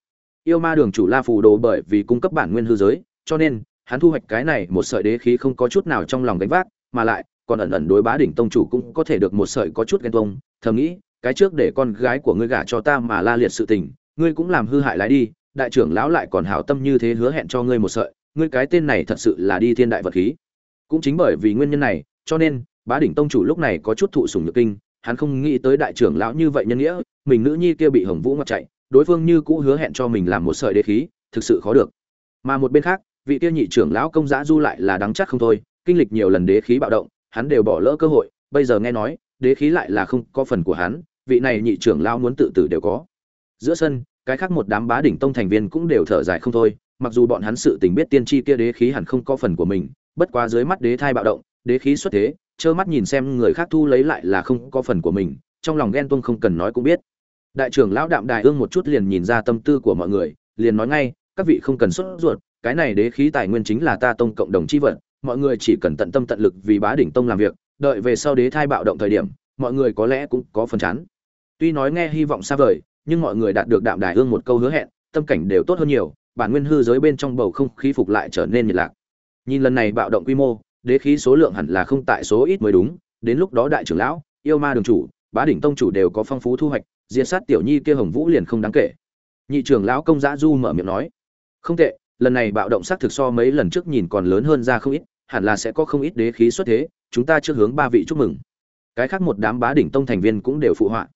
yêu ma đường chủ la phù đồ bởi vì cung cấp bản nguyên hư giới, cho nên, hắn thu hoạch cái này một sợi đế khí không có chút nào trong lòng gánh vác, mà lại, còn ẩn ẩn đối bá đỉnh tông chủ cũng có thể được một sợi có chút ghen tông thầm nghĩ, cái trước để con gái của ngươi gả cho ta mà la liệt sự tình, ngươi cũng làm hư hại lái đi, đại trưởng lão lại còn hảo tâm như thế hứa hẹn cho ngươi một sợi, ngươi cái tên này thật sự là đi thiên đại vật khí. Cũng chính bởi vì nguyên nhân này, cho nên, bá đỉnh tông chủ lúc này có chút thụ sủng nhược kinh, hắn không nghĩ tới đại trưởng lão như vậy nhân nghĩa, mình nữ nhi kia bị hồng vũ ngọc chạy đối phương như cũ hứa hẹn cho mình làm một sợi đế khí, thực sự khó được. Mà một bên khác, vị tiêu nhị trưởng lão công giã du lại là đắng chắc không thôi, kinh lịch nhiều lần đế khí bạo động, hắn đều bỏ lỡ cơ hội, bây giờ nghe nói, đế khí lại là không có phần của hắn, vị này nhị trưởng lão muốn tự tử đều có. Giữa sân, cái khác một đám bá đỉnh tông thành viên cũng đều thở dài không thôi, mặc dù bọn hắn sự tình biết tiên tri kia đế khí hẳn không có phần của mình, bất quá dưới mắt đế thai bạo động, đế khí xuất thế, trơ mắt nhìn xem người khác thu lấy lại là không có phần của mình, trong lòng ghen tuông không cần nói cũng biết đại trưởng lão đạm đài ương một chút liền nhìn ra tâm tư của mọi người, liền nói ngay, các vị không cần sốt ruột, cái này đế khí tài nguyên chính là ta tông cộng đồng chi vận mọi người chỉ cần tận tâm tận lực vì bá đỉnh tông làm việc, đợi về sau đế thai bạo động thời điểm, mọi người có lẽ cũng có phần chán. Tuy nói nghe hy vọng xa vời, nhưng mọi người đạt được đạm đài ương một câu hứa hẹn, tâm cảnh đều tốt hơn nhiều, bản nguyên hư giới bên trong bầu không khí phục lại trở nên nhiệt lạc. Nhìn lần này bạo động quy mô, đế khí số lượng hẳn là không tại số ít mới đúng, đến lúc đó đại trưởng lão, yêu ma đường chủ, bá đỉnh tông chủ đều có phong phú thu hoạch diệt sát tiểu nhi kia hồng vũ liền không đáng kể. Nhị trưởng lão công giã du mở miệng nói, không tệ, lần này bạo động xác thực so mấy lần trước nhìn còn lớn hơn ra không ít, hẳn là sẽ có không ít đế khí xuất thế, chúng ta trước hướng ba vị chúc mừng. Cái khác một đám bá đỉnh tông thành viên cũng đều phụ họa.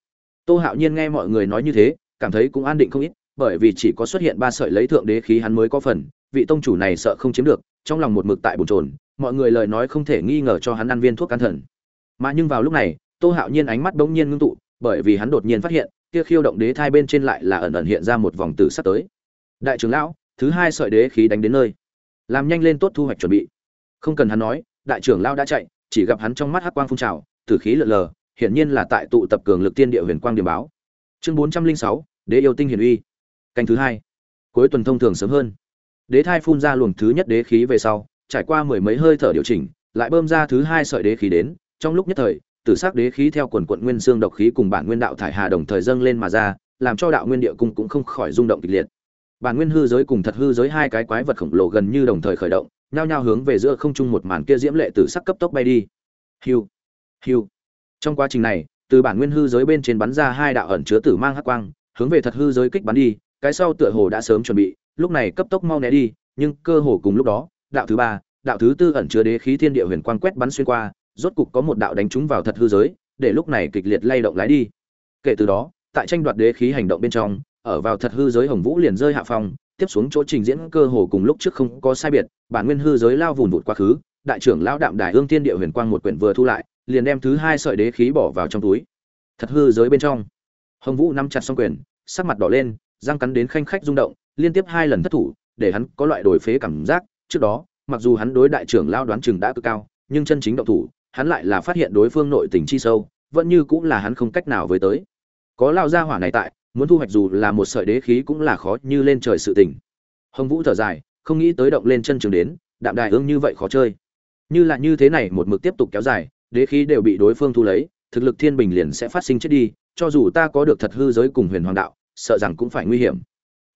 Tô hạo nhiên nghe mọi người nói như thế, cảm thấy cũng an định không ít, bởi vì chỉ có xuất hiện ba sợi lấy thượng đế khí hắn mới có phần, vị tông chủ này sợ không chiếm được, trong lòng một mực tại bồn trồn mọi người lời nói không thể nghi ngờ cho hắn ăn viên thuốc can thần. Mà nhưng vào lúc này, tô hạo nhiên ánh mắt bỗng nhiên ngưng tụ bởi vì hắn đột nhiên phát hiện, kia khiêu động đế thai bên trên lại là ẩn ẩn hiện ra một vòng tử sắp tới. Đại trưởng lão, thứ hai sợi đế khí đánh đến nơi. Làm nhanh lên tốt thu hoạch chuẩn bị. Không cần hắn nói, đại trưởng lão đã chạy, chỉ gặp hắn trong mắt hắc quang phun trào, tử khí lờ lờ, hiển nhiên là tại tụ tập cường lực tiên địa huyền quang điểm báo. Chương bốn trăm linh sáu, đế yêu tinh hiển uy. Canh thứ hai. Cuối tuần thông thường sớm hơn. Đế thai phun ra luồng thứ nhất đế khí về sau, trải qua mười mấy hơi thở điều chỉnh, lại bơm ra thứ hai sợi đế khí đến, trong lúc nhất thời tử sắc đế khí theo quần quận nguyên xương độc khí cùng bản nguyên đạo thải hà đồng thời dâng lên mà ra, làm cho đạo nguyên địa cung cũng không khỏi rung động kịch liệt. Bản nguyên hư giới cùng thật hư giới hai cái quái vật khổng lồ gần như đồng thời khởi động, nhao nhao hướng về giữa không trung một màn kia diễm lệ tử sắc cấp tốc bay đi. Hiu hiu. Trong quá trình này, từ bản nguyên hư giới bên trên bắn ra hai đạo ẩn chứa tử mang hắc quang, hướng về thật hư giới kích bắn đi, cái sau tựa hồ đã sớm chuẩn bị, lúc này cấp tốc mau né đi, nhưng cơ hồ cùng lúc đó, đạo thứ ba, đạo thứ tư ẩn chứa đế khí thiên địa huyền quang quét bắn xuyên qua rốt cục có một đạo đánh trúng vào thật hư giới, để lúc này kịch liệt lay động lái đi. Kể từ đó, tại tranh đoạt đế khí hành động bên trong, ở vào thật hư giới hồng vũ liền rơi hạ phong, tiếp xuống chỗ trình diễn cơ hồ cùng lúc trước không có sai biệt, bản nguyên hư giới lao vụn vụt quá khứ, đại trưởng lão đạm đài ương thiên địa huyền quang một quyển vừa thu lại, liền đem thứ hai sợi đế khí bỏ vào trong túi. Thật hư giới bên trong, hồng vũ nắm chặt song quyền, sắc mặt đỏ lên, răng cắn đến khanh khách rung động, liên tiếp hai lần thất thủ, để hắn có loại đổi phế cảm giác. Trước đó, mặc dù hắn đối đại trưởng lão đoán chừng đã cực cao, nhưng chân chính động thủ hắn lại là phát hiện đối phương nội tình chi sâu, vẫn như cũng là hắn không cách nào với tới. Có lao gia hỏa này tại, muốn thu hoạch dù là một sợi đế khí cũng là khó như lên trời sự tình. Hồng vũ thở dài, không nghĩ tới động lên chân trường đến, đạm đài ương như vậy khó chơi. Như là như thế này một mực tiếp tục kéo dài, đế khí đều bị đối phương thu lấy, thực lực thiên bình liền sẽ phát sinh chết đi, cho dù ta có được thật hư giới cùng huyền hoàng đạo, sợ rằng cũng phải nguy hiểm.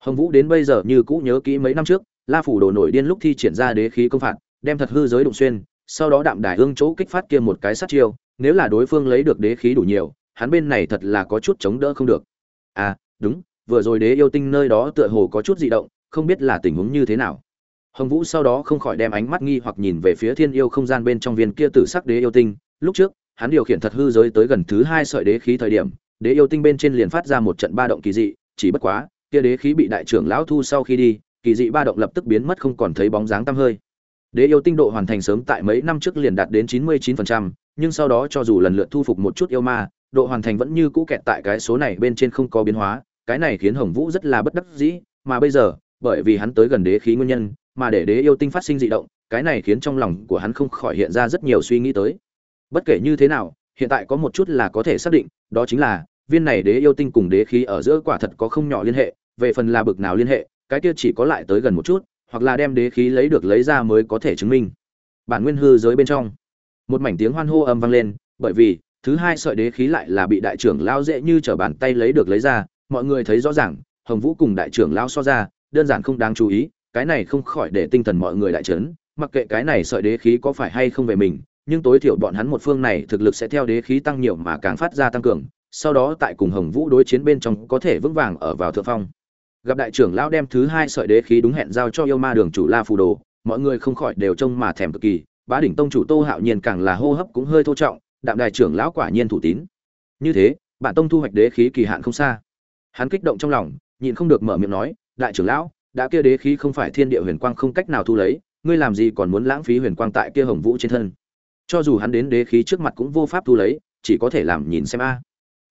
Hồng vũ đến bây giờ như cũ nhớ kỹ mấy năm trước, la phủ đồ nổi điên lúc thi triển ra đế khí công phạt, đem thật hư giới đụng xuyên sau đó đạm đài hương chỗ kích phát kia một cái sát chiêu, nếu là đối phương lấy được đế khí đủ nhiều, hắn bên này thật là có chút chống đỡ không được. À đúng, vừa rồi đế yêu tinh nơi đó tựa hồ có chút dị động, không biết là tình huống như thế nào. Hồng vũ sau đó không khỏi đem ánh mắt nghi hoặc nhìn về phía thiên yêu không gian bên trong viên kia tử sắc đế yêu tinh. Lúc trước, hắn điều khiển thật hư giới tới gần thứ hai sợi đế khí thời điểm, đế yêu tinh bên trên liền phát ra một trận ba động kỳ dị, chỉ bất quá, kia đế khí bị đại trưởng lão thu sau khi đi, kỳ dị ba động lập tức biến mất không còn thấy bóng dáng tăm hơi đế yêu tinh độ hoàn thành sớm tại mấy năm trước liền đạt đến chín mươi 99%, nhưng sau đó cho dù lần lượt thu phục một chút yêu ma độ hoàn thành vẫn như cũ kẹt tại cái số này bên trên không có biến hóa cái này khiến hồng vũ rất là bất đắc dĩ mà bây giờ bởi vì hắn tới gần đế khí nguyên nhân mà để đế yêu tinh phát sinh dị động cái này khiến trong lòng của hắn không khỏi hiện ra rất nhiều suy nghĩ tới. Bất kể như thế nào hiện tại có một chút là có thể xác định đó chính là viên này đế yêu tinh cùng đế khí ở giữa quả thật có không nhỏ liên hệ về phần là bực nào liên hệ cái kia chỉ có lại tới gần một chút hoặc là đem đế khí lấy được lấy ra mới có thể chứng minh. Bản nguyên hư giới bên trong, một mảnh tiếng hoan hô âm vang lên, bởi vì, thứ hai sợi đế khí lại là bị đại trưởng lao dễ như trở bàn tay lấy được lấy ra, mọi người thấy rõ ràng, hồng vũ cùng đại trưởng lao so ra, đơn giản không đáng chú ý, cái này không khỏi để tinh thần mọi người đại trấn mặc kệ cái này sợi đế khí có phải hay không về mình, nhưng tối thiểu bọn hắn một phương này thực lực sẽ theo đế khí tăng nhiều mà càng phát ra tăng cường, sau đó tại cùng hồng vũ đối chiến bên trong có thể vững vàng ở vào thượng phong gặp đại trưởng lão đem thứ hai sợi đế khí đúng hẹn giao cho yêu ma đường chủ la phù đồ, mọi người không khỏi đều trông mà thèm cực kỳ, bá đỉnh tông chủ tô hạo nhiên càng là hô hấp cũng hơi thô trọng, đạm đại trưởng lão quả nhiên thủ tín. Như thế, bản tông thu hoạch đế khí kỳ hạn không xa. Hắn kích động trong lòng, nhịn không được mở miệng nói, đại trưởng lão, đã kia đế khí không phải thiên địa huyền quang không cách nào thu lấy, ngươi làm gì còn muốn lãng phí huyền quang tại kia hồng vũ trên thân? Cho dù hắn đến đế khí trước mặt cũng vô pháp thu lấy, chỉ có thể làm nhìn xem a.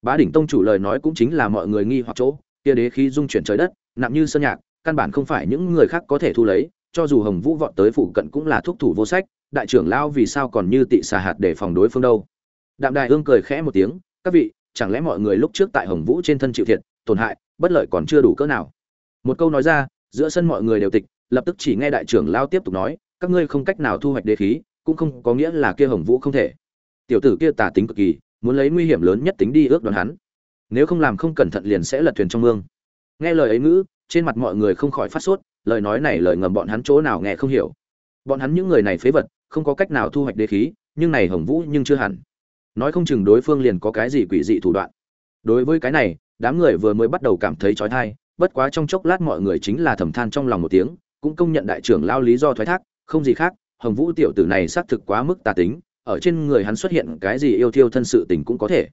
Bá đỉnh tông chủ lời nói cũng chính là mọi người nghi hoặc chỗ, kia đế khí dung chuyển trời đất nặng như sơn nhạc, căn bản không phải những người khác có thể thu lấy, cho dù hồng vũ vọt tới phụ cận cũng là thuốc thủ vô sách, đại trưởng lão vì sao còn như tị xà hạt để phòng đối phương đâu. Đạm đại hương cười khẽ một tiếng, các vị, chẳng lẽ mọi người lúc trước tại hồng vũ trên thân chịu thiệt, tổn hại, bất lợi còn chưa đủ cỡ nào? Một câu nói ra, giữa sân mọi người đều tịch, lập tức chỉ nghe đại trưởng lao tiếp tục nói, các ngươi không cách nào thu hoạch đế khí, cũng không có nghĩa là kia hồng vũ không thể. Tiểu tử kia tà tính cực kỳ, muốn lấy nguy hiểm lớn nhất tính đi ước đoán hắn. Nếu không làm không cẩn thận liền sẽ lật thuyền trong mương nghe lời ấy ngữ, trên mặt mọi người không khỏi phát sốt, lời nói này lời ngầm bọn hắn chỗ nào nghe không hiểu. Bọn hắn những người này phế vật, không có cách nào thu hoạch đế khí, nhưng này hồng vũ nhưng chưa hẳn. Nói không chừng đối phương liền có cái gì quỷ dị thủ đoạn. Đối với cái này, đám người vừa mới bắt đầu cảm thấy trói thai bất quá trong chốc lát mọi người chính là thầm than trong lòng một tiếng, cũng công nhận đại trưởng lao lý do thoái thác, không gì khác, hồng vũ tiểu tử này xác thực quá mức tà tính, ở trên người hắn xuất hiện cái gì yêu thiêu thân sự tình cũng có thể.